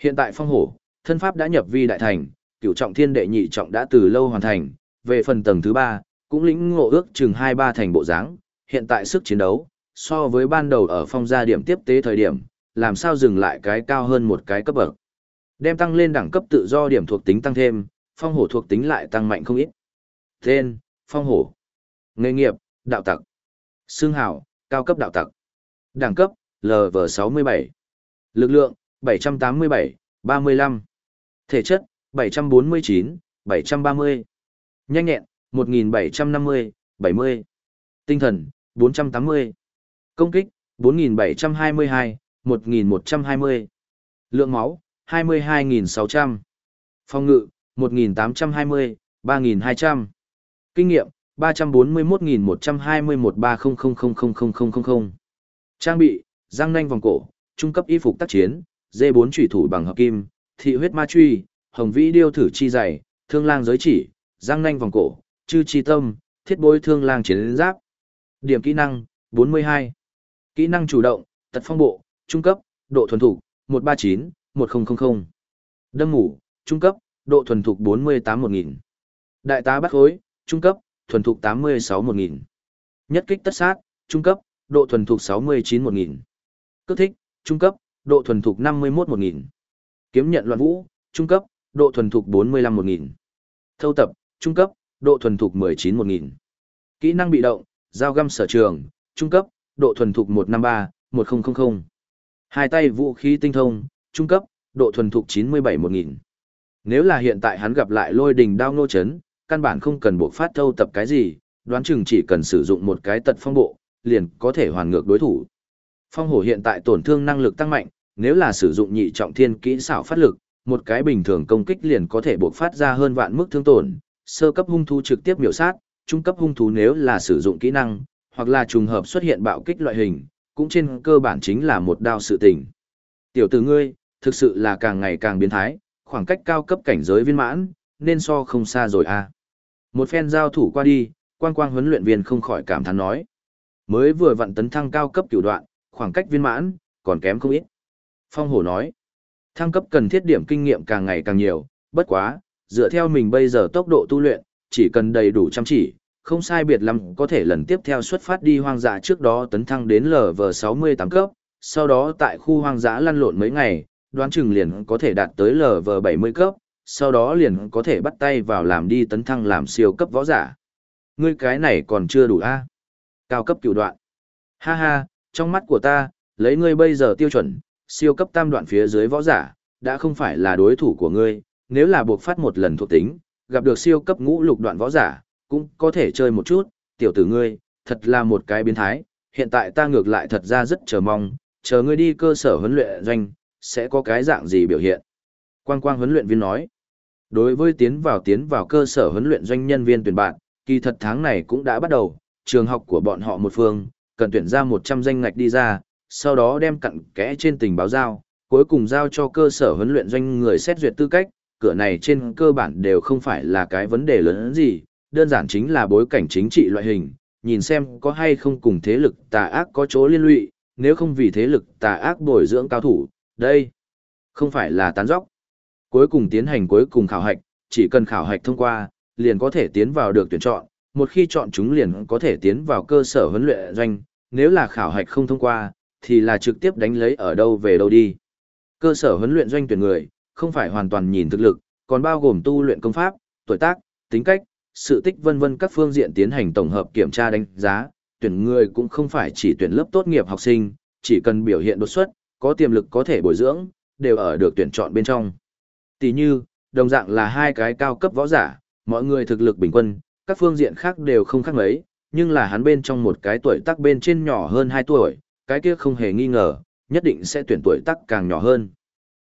Hiện tại phong hổ, thân pháp đã nhập vi đại thành, cựu trọng thiên đệ nhị trọng đã từ lâu hoàn thành, về phần tầng thứ ba, cũng lĩnh ngộ ước chừng hai ba thành bộ dáng, hiện tại sức chiến đấu, so với ban đầu ở phong gia điểm tiếp tế thời điểm, làm sao dừng lại cái cao hơn một cái cấp bậc. Đem tăng lên đẳng cấp tự do điểm thuộc tính tăng thêm, phong hổ thuộc tính lại tăng mạnh không ít. Tên, phong hổ. Nghề nghiệp, đạo tặc. Xương hào cao cấp đạo tặc. Đẳng cấp, LV67. Lực lượng, 787, 35. Thể chất, 749, 730. Nhanh nhẹn, 1750, 70. Tinh thần, 480. Công kích, 4722, 1120. Lượng máu, 22.600. Phòng ngự, 1820, 3200, Kinh nghiệm, 341.121-30000000. Trang bị, răng nanh vòng cổ, trung cấp y phục tác chiến, D4 trụy thủ bằng hợp kim, thị huyết ma truy, hồng vĩ điêu thử chi dày, thương lang giới chỉ, răng nanh vòng cổ, chư chi tâm, thiết bối thương lang chiến giáp. Điểm kỹ năng, 42. Kỹ năng chủ động, tật phong bộ, trung cấp, độ thuần thục, 139, 1000. Đâm ngủ, trung cấp, độ thuần thục 48 1000. Đại tá bắt khối, trung cấp, thuần thục 86 1000. Nhất kích tất sát, trung cấp, độ thuần thục 69 1000. Cước thích, trung cấp, độ thuần thục 51 1000. Kiếm nhận loạn vũ, trung cấp, độ thuần thục 45 1000. Thâu tập, trung cấp, độ thuần thục 19 1000. Kỹ năng bị động, giao găm sở trường, trung cấp, độ thuần thục 153 1000. Hai tay vũ khí tinh thông, trung cấp, độ thuần thục 97 1000. Nếu là hiện tại hắn gặp lại lôi đình đao nô chấn, căn bản không cần buộc phát thâu tập cái gì, đoán chừng chỉ cần sử dụng một cái tật phong bộ, liền có thể hoàn ngược đối thủ. Phong hổ hiện tại tổn thương năng lực tăng mạnh, nếu là sử dụng nhị trọng thiên kỹ xảo phát lực, một cái bình thường công kích liền có thể buộc phát ra hơn vạn mức thương tổn, sơ cấp hung thú trực tiếp miểu sát, trung cấp hung thú nếu là sử dụng kỹ năng, hoặc là trùng hợp xuất hiện bạo kích loại hình, cũng trên cơ bản chính là một đao sự tình. Tiểu tử ngươi, thực sự là càng ngày càng biến thái, khoảng cách cao cấp cảnh giới viên mãn, nên so không xa rồi à. Một phen giao thủ qua đi, quang quang huấn luyện viên không khỏi cảm thán nói. Mới vừa vận tấn thăng cao cấp cửu đoạn, khoảng cách viên mãn, còn kém không ít. Phong hổ nói, thăng cấp cần thiết điểm kinh nghiệm càng ngày càng nhiều, bất quá, dựa theo mình bây giờ tốc độ tu luyện, chỉ cần đầy đủ chăm chỉ, không sai biệt lắm có thể lần tiếp theo xuất phát đi hoang dã trước đó tấn thăng đến LV68 cấp, sau đó tại khu hoang dã lăn lộn mấy ngày, đoán chừng liền có thể đạt tới LV70 cấp, sau đó liền có thể bắt tay vào làm đi tấn thăng làm siêu cấp võ giả. Ngươi cái này còn chưa đủ a Cao cấp cửu đoạn. Ha ha, trong mắt của ta, lấy ngươi bây giờ tiêu chuẩn, siêu cấp tam đoạn phía dưới võ giả, đã không phải là đối thủ của ngươi, nếu là buộc phát một lần thuộc tính, gặp được siêu cấp ngũ lục đoạn võ giả, cũng có thể chơi một chút, tiểu tử ngươi, thật là một cái biến thái, hiện tại ta ngược lại thật ra rất chờ mong, chờ ngươi đi cơ sở huấn luyện doanh, sẽ có cái dạng gì biểu hiện. Quang quang huấn luyện viên nói, đối với tiến vào tiến vào cơ sở huấn luyện doanh nhân viên tuyển bạn, kỳ thật tháng này cũng đã bắt đầu, trường học của bọn họ một phương, cần tuyển ra 100 danh ngạch đi ra, sau đó đem cặn kẽ trên tình báo giao, cuối cùng giao cho cơ sở huấn luyện doanh người xét duyệt tư cách, cửa này trên cơ bản đều không phải là cái vấn đề lớn gì, đơn giản chính là bối cảnh chính trị loại hình, nhìn xem có hay không cùng thế lực tà ác có chỗ liên lụy, nếu không vì thế lực tà ác bồi dưỡng cao thủ, đây không phải là tán dóc. Cuối cùng tiến hành cuối cùng khảo hạch, chỉ cần khảo hạch thông qua, liền có thể tiến vào được tuyển chọn, một khi chọn chúng liền có thể tiến vào cơ sở huấn luyện doanh, nếu là khảo hạch không thông qua, thì là trực tiếp đánh lấy ở đâu về đâu đi. Cơ sở huấn luyện doanh tuyển người, không phải hoàn toàn nhìn thực lực, còn bao gồm tu luyện công pháp, tuổi tác, tính cách, sự tích vân vân các phương diện tiến hành tổng hợp kiểm tra đánh giá, tuyển người cũng không phải chỉ tuyển lớp tốt nghiệp học sinh, chỉ cần biểu hiện đột xuất, có tiềm lực có thể bồi dưỡng, đều ở được tuyển chọn bên trong. Tỷ như, đồng dạng là hai cái cao cấp võ giả, Mọi người thực lực bình quân, các phương diện khác đều không khác mấy, nhưng là hắn bên trong một cái tuổi tác bên trên nhỏ hơn 2 tuổi, cái kia không hề nghi ngờ, nhất định sẽ tuyển tuổi tác càng nhỏ hơn.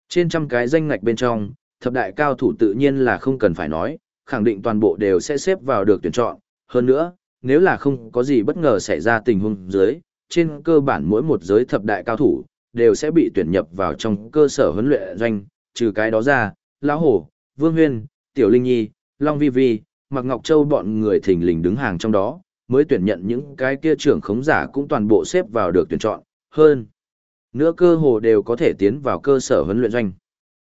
Trên trăm cái danh ngạch bên trong, thập đại cao thủ tự nhiên là không cần phải nói, khẳng định toàn bộ đều sẽ xếp vào được tuyển chọn. Hơn nữa, nếu là không có gì bất ngờ xảy ra tình huống dưới, trên cơ bản mỗi một giới thập đại cao thủ, đều sẽ bị tuyển nhập vào trong cơ sở huấn luyện doanh, trừ cái đó ra, Lão Hổ, Vương Huyên, Tiểu Linh Nhi, Long Vi Vi, Mạc Ngọc Châu bọn người thình lình đứng hàng trong đó, mới tuyển nhận những cái kia trưởng khống giả cũng toàn bộ xếp vào được tuyển chọn, hơn. Nữa cơ hồ đều có thể tiến vào cơ sở huấn luyện doanh.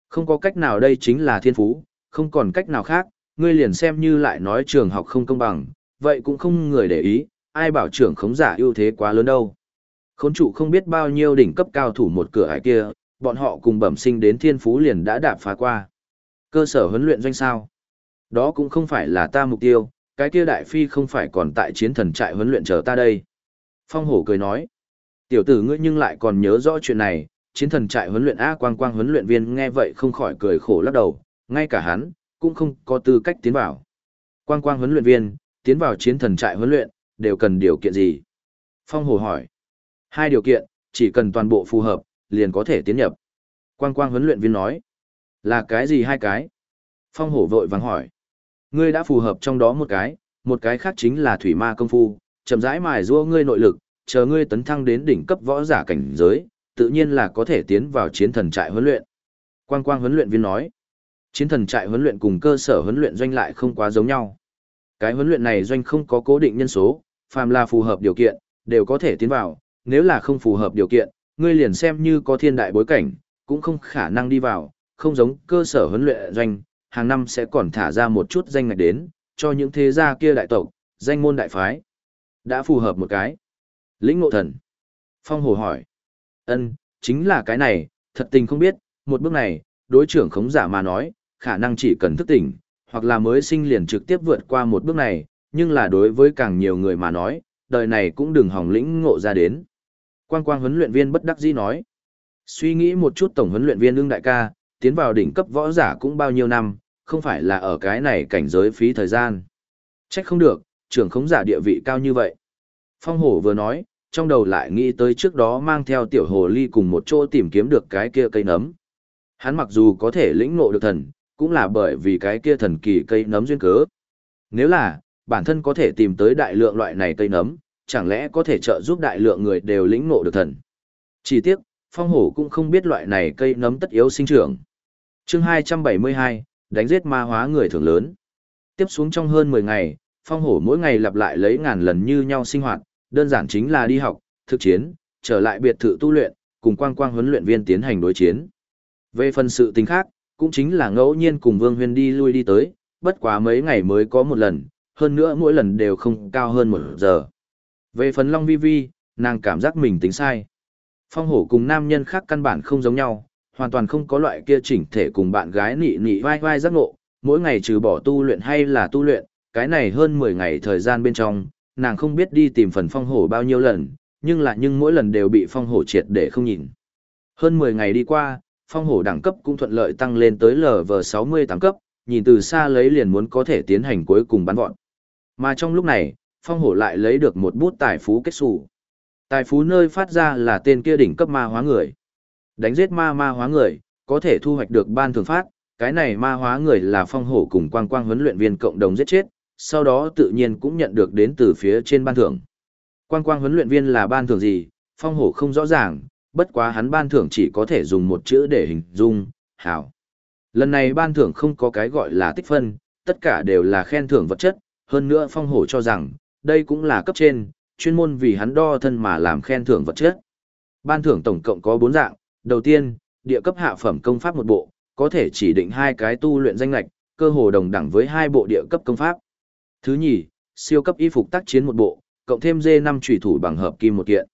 Không có cách nào đây chính là thiên phú, không còn cách nào khác, ngươi liền xem như lại nói trường học không công bằng, vậy cũng không người để ý, ai bảo trưởng khống giả ưu thế quá lớn đâu. Khốn trụ không biết bao nhiêu đỉnh cấp cao thủ một cửa ải kia, bọn họ cùng bẩm sinh đến thiên phú liền đã đạp phá qua. Cơ sở huấn luyện doanh sao? Đó cũng không phải là ta mục tiêu, cái kia đại phi không phải còn tại chiến thần trại huấn luyện chờ ta đây. Phong hổ cười nói, tiểu tử ngươi nhưng lại còn nhớ rõ chuyện này, chiến thần trại huấn luyện A quang quang huấn luyện viên nghe vậy không khỏi cười khổ lắc đầu, ngay cả hắn, cũng không có tư cách tiến vào. Quang quang huấn luyện viên, tiến vào chiến thần trại huấn luyện, đều cần điều kiện gì? Phong hổ hỏi, hai điều kiện, chỉ cần toàn bộ phù hợp, liền có thể tiến nhập. Quang quang huấn luyện viên nói, là cái gì hai cái? Phong hổ vội vàng hỏi, Ngươi đã phù hợp trong đó một cái, một cái khác chính là thủy ma công phu, chậm rãi mài rua ngươi nội lực, chờ ngươi tấn thăng đến đỉnh cấp võ giả cảnh giới, tự nhiên là có thể tiến vào chiến thần trại huấn luyện. Quang quang huấn luyện viên nói, chiến thần trại huấn luyện cùng cơ sở huấn luyện doanh lại không quá giống nhau. Cái huấn luyện này doanh không có cố định nhân số, phàm là phù hợp điều kiện, đều có thể tiến vào, nếu là không phù hợp điều kiện, ngươi liền xem như có thiên đại bối cảnh, cũng không khả năng đi vào, không giống cơ sở huấn luyện doanh, hàng năm sẽ còn thả ra một chút danh ngạch đến, cho những thế gia kia đại tộc, danh môn đại phái. Đã phù hợp một cái. Lĩnh ngộ thần. Phong hồ hỏi. ân chính là cái này, thật tình không biết, một bước này, đối trưởng khống giả mà nói, khả năng chỉ cần thức tỉnh, hoặc là mới sinh liền trực tiếp vượt qua một bước này, nhưng là đối với càng nhiều người mà nói, đời này cũng đừng hỏng lĩnh ngộ ra đến. Quang quang huấn luyện viên bất đắc dĩ nói. Suy nghĩ một chút tổng huấn luyện viên lương đại ca, tiến vào đỉnh cấp võ giả cũng bao nhiêu năm, không phải là ở cái này cảnh giới phí thời gian. Trách không được, trưởng khống giả địa vị cao như vậy. Phong hổ vừa nói, trong đầu lại nghĩ tới trước đó mang theo tiểu hồ ly cùng một chỗ tìm kiếm được cái kia cây nấm. Hắn mặc dù có thể lĩnh ngộ được thần, cũng là bởi vì cái kia thần kỳ cây nấm duyên cớ. Nếu là, bản thân có thể tìm tới đại lượng loại này cây nấm, chẳng lẽ có thể trợ giúp đại lượng người đều lĩnh ngộ được thần. Chỉ tiếc, phong hổ cũng không biết loại này cây nấm tất yếu sinh trưởng. chương 272, đánh giết ma hóa người thường lớn. Tiếp xuống trong hơn 10 ngày, phong hổ mỗi ngày lặp lại lấy ngàn lần như nhau sinh hoạt, đơn giản chính là đi học, thực chiến, trở lại biệt thự tu luyện, cùng quang quang huấn luyện viên tiến hành đối chiến. Về phần sự tình khác, cũng chính là ngẫu nhiên cùng Vương Huyên đi lui đi tới, bất quá mấy ngày mới có một lần, hơn nữa mỗi lần đều không cao hơn một giờ. Về phần Long Vi Vi, nàng cảm giác mình tính sai. Phong hổ cùng nam nhân khác căn bản không giống nhau, hoàn toàn không có loại kia chỉnh thể cùng bạn gái nị nị vai vai giác ngộ, mỗi ngày trừ bỏ tu luyện hay là tu luyện, cái này hơn 10 ngày thời gian bên trong, nàng không biết đi tìm phần phong hổ bao nhiêu lần, nhưng là nhưng mỗi lần đều bị phong hổ triệt để không nhìn. Hơn 10 ngày đi qua, phong hổ đẳng cấp cũng thuận lợi tăng lên tới LV68 cấp, nhìn từ xa lấy liền muốn có thể tiến hành cuối cùng bắn vọn. Mà trong lúc này, phong hổ lại lấy được một bút tài phú kết xù. Tài phú nơi phát ra là tên kia đỉnh cấp ma hóa người. Đánh giết ma ma hóa người, có thể thu hoạch được ban thường phát, cái này ma hóa người là phong hổ cùng quang quang huấn luyện viên cộng đồng giết chết, sau đó tự nhiên cũng nhận được đến từ phía trên ban thưởng. Quang quang huấn luyện viên là ban thưởng gì, phong hổ không rõ ràng, bất quá hắn ban thưởng chỉ có thể dùng một chữ để hình dung, hảo. Lần này ban thưởng không có cái gọi là tích phân, tất cả đều là khen thưởng vật chất, hơn nữa phong hổ cho rằng, đây cũng là cấp trên, chuyên môn vì hắn đo thân mà làm khen thưởng vật chất. Ban thưởng tổng cộng có 4 dạng, Đầu tiên, địa cấp hạ phẩm công pháp một bộ, có thể chỉ định hai cái tu luyện danh lạch, cơ hồ đồng đẳng với hai bộ địa cấp công pháp. Thứ nhì, siêu cấp y phục tác chiến một bộ, cộng thêm dê năm chủy thủ bằng hợp kim một kiện.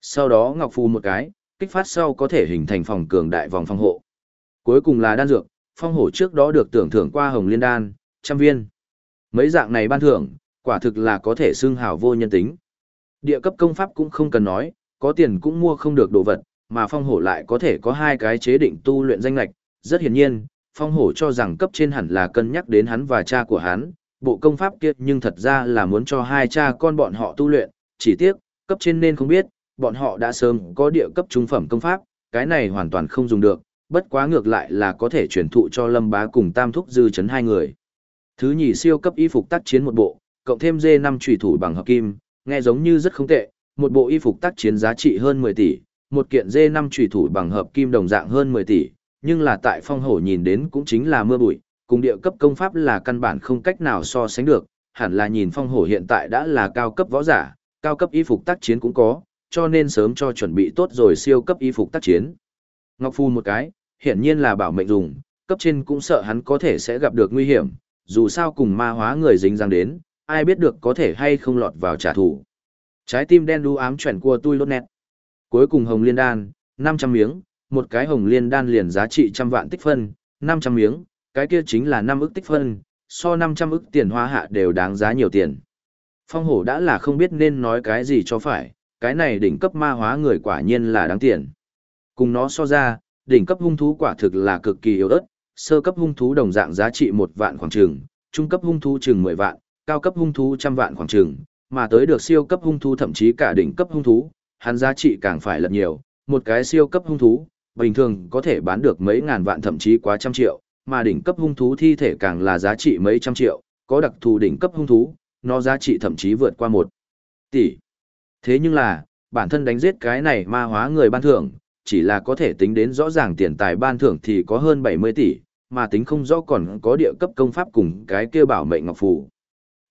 Sau đó ngọc phù một cái, kích phát sau có thể hình thành phòng cường đại vòng phòng hộ. Cuối cùng là đan dược, phong hổ trước đó được tưởng thưởng qua hồng liên đan, trăm viên. Mấy dạng này ban thưởng, quả thực là có thể xưng hào vô nhân tính. Địa cấp công pháp cũng không cần nói, có tiền cũng mua không được đồ vật, mà phong hổ lại có thể có hai cái chế định tu luyện danh lạch, rất hiển nhiên, phong hổ cho rằng cấp trên hẳn là cân nhắc đến hắn và cha của hắn, bộ công pháp kia nhưng thật ra là muốn cho hai cha con bọn họ tu luyện, chỉ tiếc, cấp trên nên không biết, bọn họ đã sớm có địa cấp trung phẩm công pháp, cái này hoàn toàn không dùng được, bất quá ngược lại là có thể truyền thụ cho Lâm Bá cùng Tam Thúc Dư chấn hai người. Thứ nhì siêu cấp y phục tác chiến một bộ, cộng thêm dê năm chủy thủ bằng hợp kim, nghe giống như rất không tệ, một bộ y phục tác chiến giá trị hơn 10 tỷ, một kiện dê năm chủy thủ bằng hợp kim đồng dạng hơn 10 tỷ, nhưng là tại phong hổ nhìn đến cũng chính là mưa bụi, cùng địa cấp công pháp là căn bản không cách nào so sánh được, hẳn là nhìn phong hổ hiện tại đã là cao cấp võ giả, cao cấp y phục tác chiến cũng có, cho nên sớm cho chuẩn bị tốt rồi siêu cấp y phục tác chiến. Ngọc Phu một cái, hiển nhiên là bảo mệnh dùng, cấp trên cũng sợ hắn có thể sẽ gặp được nguy hiểm, dù sao cùng ma hóa người dính dáng đến, ai biết được có thể hay không lọt vào trả thù. Trái tim đen đu ám chuyển qua tui lốt nét. Cuối cùng hồng liên đan, 500 miếng, một cái hồng liên đan liền giá trị trăm vạn tích phân, 500 miếng, cái kia chính là 5 ức tích phân, so 500 ức tiền hoa hạ đều đáng giá nhiều tiền. Phong hổ đã là không biết nên nói cái gì cho phải, cái này đỉnh cấp ma hóa người quả nhiên là đáng tiền. Cùng nó so ra, đỉnh cấp hung thú quả thực là cực kỳ yếu ớt, sơ cấp hung thú đồng dạng giá trị một vạn khoảng trường, trung cấp hung thú chừng 10 vạn, cao cấp hung thú trăm vạn khoảng trường, mà tới được siêu cấp hung thú thậm chí cả đỉnh cấp hung thú, hắn giá trị càng phải lật nhiều, một cái siêu cấp hung thú, bình thường có thể bán được mấy ngàn vạn thậm chí quá trăm triệu, mà đỉnh cấp hung thú thi thể càng là giá trị mấy trăm triệu, có đặc thù đỉnh cấp hung thú, nó giá trị thậm chí vượt qua một tỷ. Thế nhưng là, bản thân đánh giết cái này ma hóa người ban thưởng, chỉ là có thể tính đến rõ ràng tiền tài ban thưởng thì có hơn 70 tỷ, mà tính không rõ còn có địa cấp công pháp cùng cái kia bảo mệnh ngọc phù.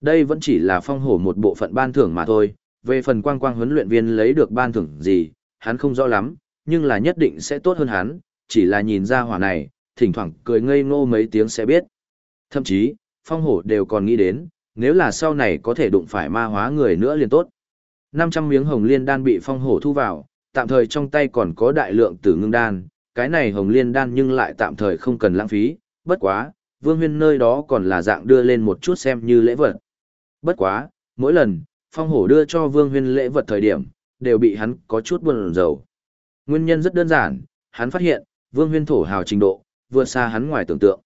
Đây vẫn chỉ là phong hổ một bộ phận ban thưởng mà thôi, về phần quang quang huấn luyện viên lấy được ban thưởng gì, hắn không rõ lắm, nhưng là nhất định sẽ tốt hơn hắn, chỉ là nhìn ra hỏa này, thỉnh thoảng cười ngây ngô mấy tiếng sẽ biết. Thậm chí, phong hổ đều còn nghĩ đến, nếu là sau này có thể đụng phải ma hóa người nữa liền tốt. 500 miếng hồng liên đan bị phong hổ thu vào, tạm thời trong tay còn có đại lượng tử ngưng đan, cái này hồng liên đan nhưng lại tạm thời không cần lãng phí, bất quá, vương huyên nơi đó còn là dạng đưa lên một chút xem như lễ vật. Bất quá, mỗi lần, phong hổ đưa cho vương huyên lễ vật thời điểm, đều bị hắn có chút buồn rầu. Nguyên nhân rất đơn giản, hắn phát hiện, vương huyên thổ hào trình độ, vượt xa hắn ngoài tưởng tượng.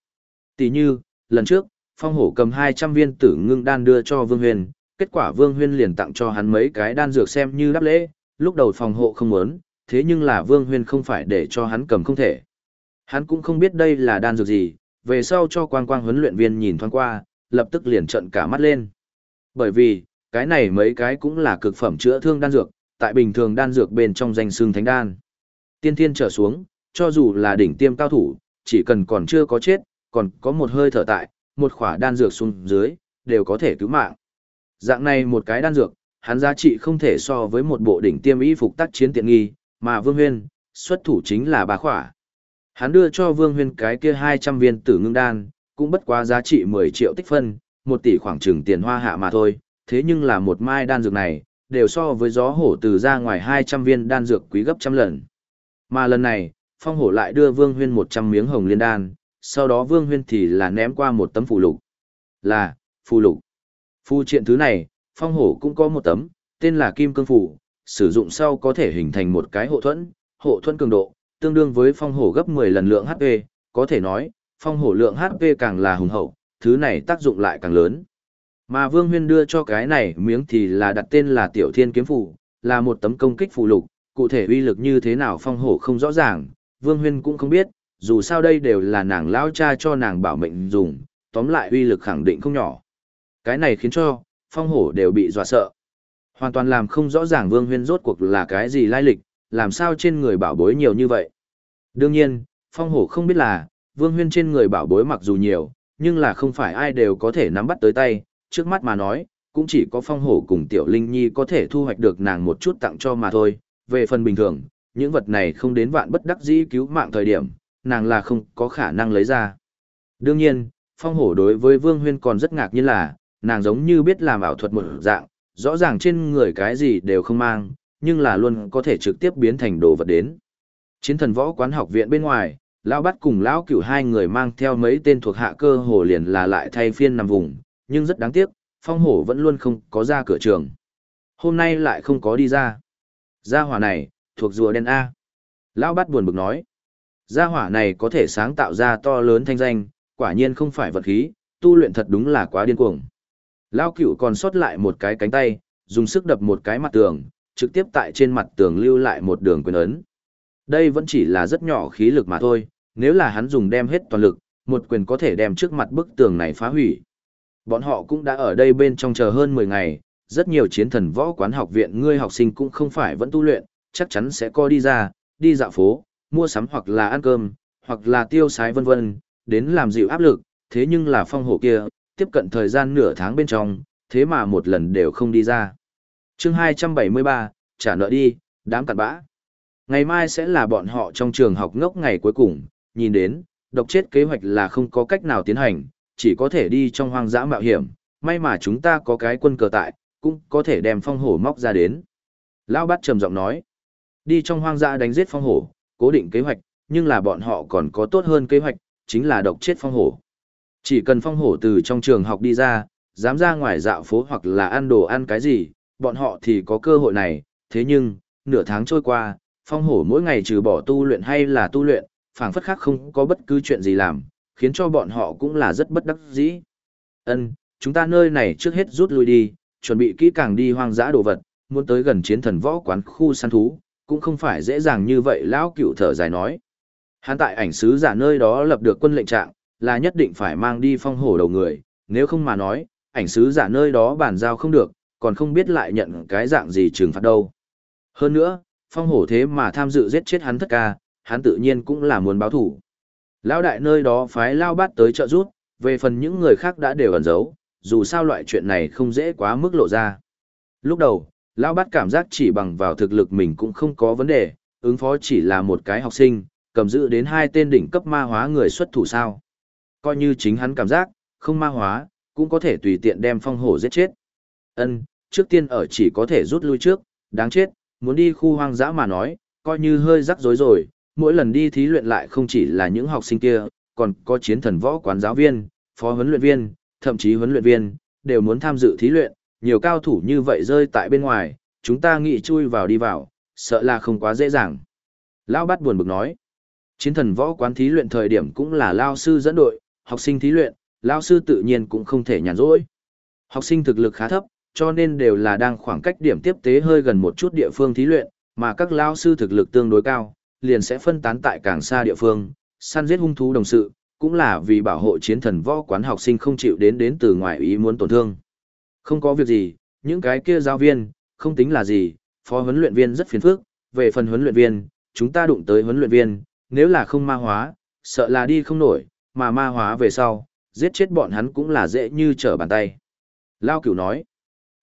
Tỷ như, lần trước, phong hổ cầm 200 viên tử ngưng đan đưa cho vương huyên, kết quả vương huyên liền tặng cho hắn mấy cái đan dược xem như đáp lễ, lúc đầu phòng hộ không muốn, thế nhưng là vương huyên không phải để cho hắn cầm không thể. Hắn cũng không biết đây là đan dược gì, về sau cho quang quang huấn luyện viên nhìn thoáng qua, lập tức liền trợn cả mắt lên. Bởi vì, cái này mấy cái cũng là cực phẩm chữa thương đan dược, tại bình thường đan dược bên trong danh xương thánh đan. Tiên thiên trở xuống, cho dù là đỉnh tiêm cao thủ, chỉ cần còn chưa có chết, còn có một hơi thở tại, một khỏa đan dược xuống dưới, đều có thể cứu mạng. Dạng này một cái đan dược, hắn giá trị không thể so với một bộ đỉnh tiêm y phục tác chiến tiện nghi, mà Vương Huyên, xuất thủ chính là bà khỏa. Hắn đưa cho Vương Huyên cái kia 200 viên tử ngưng đan, cũng bất quá giá trị 10 triệu tích phân, một tỷ khoảng chừng tiền hoa hạ mà thôi, thế nhưng là một mai đan dược này, đều so với gió hổ từ ra ngoài 200 viên đan dược quý gấp trăm lần. Mà lần này, phong hổ lại đưa Vương Huyên 100 miếng hồng liên đan, sau đó Vương Huyên thì là ném qua một tấm phù lục. Là, phù lục. Phù triện thứ này, phong hổ cũng có một tấm, tên là Kim Cương Phù, sử dụng sau có thể hình thành một cái hộ thuẫn, hộ thuẫn cường độ, tương đương với phong hổ gấp 10 lần lượng HP, có thể nói, phong hổ lượng HP càng là hùng hậu, thứ này tác dụng lại càng lớn. Mà Vương Huyên đưa cho cái này miếng thì là đặt tên là Tiểu Thiên Kiếm Phù, là một tấm công kích phù lục, cụ thể uy lực như thế nào phong hổ không rõ ràng, Vương Huyên cũng không biết, dù sao đây đều là nàng lão cha cho nàng bảo mệnh dùng, tóm lại uy lực khẳng định không nhỏ. Cái này khiến cho, phong hổ đều bị dọa sợ. Hoàn toàn làm không rõ ràng Vương Huyên rốt cuộc là cái gì lai lịch, làm sao trên người bảo bối nhiều như vậy. Đương nhiên, phong hổ không biết là, Vương Huyên trên người bảo bối mặc dù nhiều, nhưng là không phải ai đều có thể nắm bắt tới tay, trước mắt mà nói, cũng chỉ có phong hổ cùng tiểu linh nhi có thể thu hoạch được nàng một chút tặng cho mà thôi, về phần bình thường, những vật này không đến vạn bất đắc dĩ cứu mạng thời điểm, nàng là không có khả năng lấy ra. Đương nhiên, phong hổ đối với Vương Huyên còn rất ngạc nhiên là, nàng giống như biết làm ảo thuật một dạng, rõ ràng trên người cái gì đều không mang, nhưng là luôn có thể trực tiếp biến thành đồ vật đến. Chiến thần võ quán học viện bên ngoài, lão bắt cùng lão cửu hai người mang theo mấy tên thuộc hạ cơ hồ liền là lại thay phiên nằm vùng, nhưng rất đáng tiếc, phong hổ vẫn luôn không có ra cửa trường. Hôm nay lại không có đi ra. Ra hỏa này, thuộc rùa đen A. Lão bắt buồn bực nói. Gia hỏa này có thể sáng tạo ra to lớn thanh danh, quả nhiên không phải vật khí, tu luyện thật đúng là quá điên cuồng. Lão cửu còn sót lại một cái cánh tay, dùng sức đập một cái mặt tường, trực tiếp tại trên mặt tường lưu lại một đường quyền ấn. Đây vẫn chỉ là rất nhỏ khí lực mà thôi, nếu là hắn dùng đem hết toàn lực, một quyền có thể đem trước mặt bức tường này phá hủy. Bọn họ cũng đã ở đây bên trong chờ hơn 10 ngày, rất nhiều chiến thần võ quán học viện ngươi học sinh cũng không phải vẫn tu luyện, chắc chắn sẽ co đi ra, đi dạo phố, mua sắm hoặc là ăn cơm, hoặc là tiêu sái vân vân, đến làm dịu áp lực, thế nhưng là phong hổ kia, tiếp cận thời gian nửa tháng bên trong, thế mà một lần đều không đi ra. chương 273, trả nợ đi, đám cặn bã. Ngày mai sẽ là bọn họ trong trường học ngốc ngày cuối cùng, nhìn đến, độc chết kế hoạch là không có cách nào tiến hành, chỉ có thể đi trong hoang dã mạo hiểm, may mà chúng ta có cái quân cờ tại, cũng có thể đem phong hổ móc ra đến. Lão bát trầm giọng nói, đi trong hoang dã đánh giết phong hổ, cố định kế hoạch, nhưng là bọn họ còn có tốt hơn kế hoạch, chính là độc chết phong hổ. Chỉ cần phong hổ từ trong trường học đi ra, dám ra ngoài dạo phố hoặc là ăn đồ ăn cái gì, bọn họ thì có cơ hội này, thế nhưng, nửa tháng trôi qua, phong hổ mỗi ngày trừ bỏ tu luyện hay là tu luyện, phảng phất khác không có bất cứ chuyện gì làm, khiến cho bọn họ cũng là rất bất đắc dĩ. Ân, chúng ta nơi này trước hết rút lui đi, chuẩn bị kỹ càng đi hoang dã đồ vật, muốn tới gần chiến thần võ quán khu săn thú, cũng không phải dễ dàng như vậy lão cựu thở dài nói. Hắn tại ảnh sứ giả nơi đó lập được quân lệnh trạng, là nhất định phải mang đi phong hổ đầu người, nếu không mà nói, ảnh sứ giả nơi đó bàn giao không được, còn không biết lại nhận cái dạng gì trừng phạt đâu. Hơn nữa, phong hổ thế mà tham dự giết chết hắn thất ca, hắn tự nhiên cũng là muốn báo thủ. Lão đại nơi đó phái lao bát tới trợ giúp, về phần những người khác đã đều ẩn giấu, dù sao loại chuyện này không dễ quá mức lộ ra. Lúc đầu, lão bát cảm giác chỉ bằng vào thực lực mình cũng không có vấn đề, ứng phó chỉ là một cái học sinh, cầm giữ đến hai tên đỉnh cấp ma hóa người xuất thủ sao. Coi như chính hắn cảm giác, không ma hóa, cũng có thể tùy tiện đem phong hổ giết chết. Ân, trước tiên ở chỉ có thể rút lui trước, đáng chết, muốn đi khu hoang dã mà nói, coi như hơi rắc rối rồi, mỗi lần đi thí luyện lại không chỉ là những học sinh kia, còn có chiến thần võ quán giáo viên, phó huấn luyện viên, thậm chí huấn luyện viên, đều muốn tham dự thí luyện, nhiều cao thủ như vậy rơi tại bên ngoài, chúng ta nghĩ chui vào đi vào, sợ là không quá dễ dàng. Lão bắt buồn bực nói, chiến thần võ quán thí luyện thời điểm cũng là lao sư dẫn đội, học sinh thí luyện, lao sư tự nhiên cũng không thể nhàn rỗi. Học sinh thực lực khá thấp, cho nên đều là đang khoảng cách điểm tiếp tế hơi gần một chút địa phương thí luyện, mà các lao sư thực lực tương đối cao, liền sẽ phân tán tại càng xa địa phương, săn giết hung thú đồng sự, cũng là vì bảo hộ chiến thần võ quán học sinh không chịu đến đến từ ngoài ý muốn tổn thương. Không có việc gì, những cái kia giáo viên, không tính là gì, phó huấn luyện viên rất phiền phức, về phần huấn luyện viên, chúng ta đụng tới huấn luyện viên, nếu là không ma hóa, sợ là đi không nổi, mà ma hóa về sau, giết chết bọn hắn cũng là dễ như trở bàn tay. Lao cửu nói,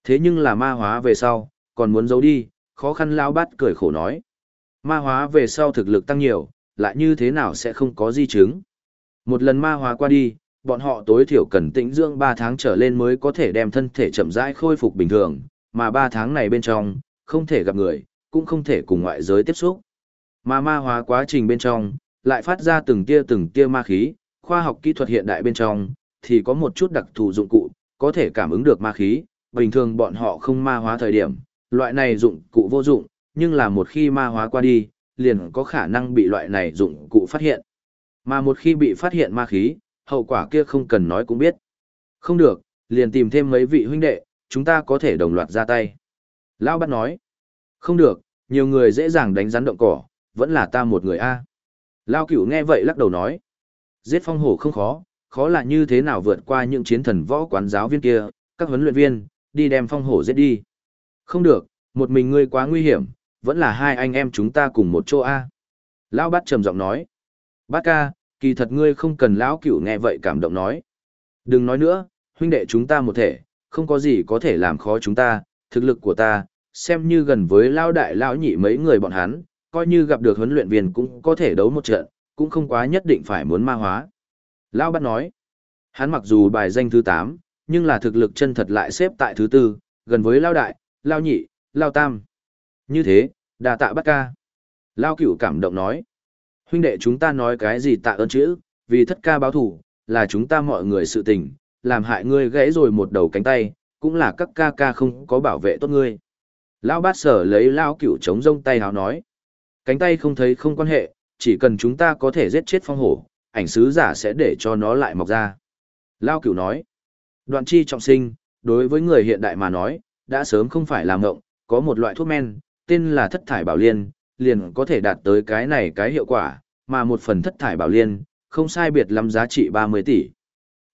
thế nhưng là ma hóa về sau, còn muốn giấu đi, khó khăn Lao bát cười khổ nói. Ma hóa về sau thực lực tăng nhiều, lại như thế nào sẽ không có di chứng. Một lần ma hóa qua đi, bọn họ tối thiểu cần tĩnh dưỡng 3 tháng trở lên mới có thể đem thân thể chậm rãi khôi phục bình thường, mà 3 tháng này bên trong, không thể gặp người, cũng không thể cùng ngoại giới tiếp xúc. Mà ma hóa quá trình bên trong, lại phát ra từng tia từng tia ma khí, khoa học kỹ thuật hiện đại bên trong, thì có một chút đặc thù dụng cụ, có thể cảm ứng được ma khí, bình thường bọn họ không ma hóa thời điểm, loại này dụng cụ vô dụng, nhưng là một khi ma hóa qua đi, liền có khả năng bị loại này dụng cụ phát hiện. Mà một khi bị phát hiện ma khí, hậu quả kia không cần nói cũng biết. Không được, liền tìm thêm mấy vị huynh đệ, chúng ta có thể đồng loạt ra tay. Lão bắt nói, không được, nhiều người dễ dàng đánh rắn động cỏ, vẫn là ta một người a. Lao cửu nghe vậy lắc đầu nói, giết phong hổ không khó, khó là như thế nào vượt qua những chiến thần võ quán giáo viên kia, các huấn luyện viên, đi đem phong hổ giết đi. Không được, một mình ngươi quá nguy hiểm, vẫn là hai anh em chúng ta cùng một chỗ a. Lão bát trầm giọng nói, bát ca, kỳ thật ngươi không cần lão cửu nghe vậy cảm động nói. Đừng nói nữa, huynh đệ chúng ta một thể, không có gì có thể làm khó chúng ta, thực lực của ta, xem như gần với lão đại lão nhị mấy người bọn hắn, coi như gặp được huấn luyện viên cũng có thể đấu một trận, cũng không quá nhất định phải muốn ma hóa. Lão bắt nói, hắn mặc dù bài danh thứ 8, nhưng là thực lực chân thật lại xếp tại thứ tư, gần với lão đại, lão nhị, lão tam. Như thế, đà tạ bắt ca. Lão cửu cảm động nói, huynh đệ chúng ta nói cái gì tạ ơn chữ, vì thất ca báo thủ, là chúng ta mọi người sự tình, làm hại ngươi gãy rồi một đầu cánh tay, cũng là các ca ca không có bảo vệ tốt ngươi. Lão bát sở lấy lão cửu chống rông tay hào nói, cánh tay không thấy không quan hệ, chỉ cần chúng ta có thể giết chết phong hổ, ảnh sứ giả sẽ để cho nó lại mọc ra. Lao cửu nói, đoạn chi trọng sinh, đối với người hiện đại mà nói, đã sớm không phải là ngộng, có một loại thuốc men, tên là thất thải bảo liên, liền có thể đạt tới cái này cái hiệu quả, mà một phần thất thải bảo liên, không sai biệt lắm giá trị 30 tỷ.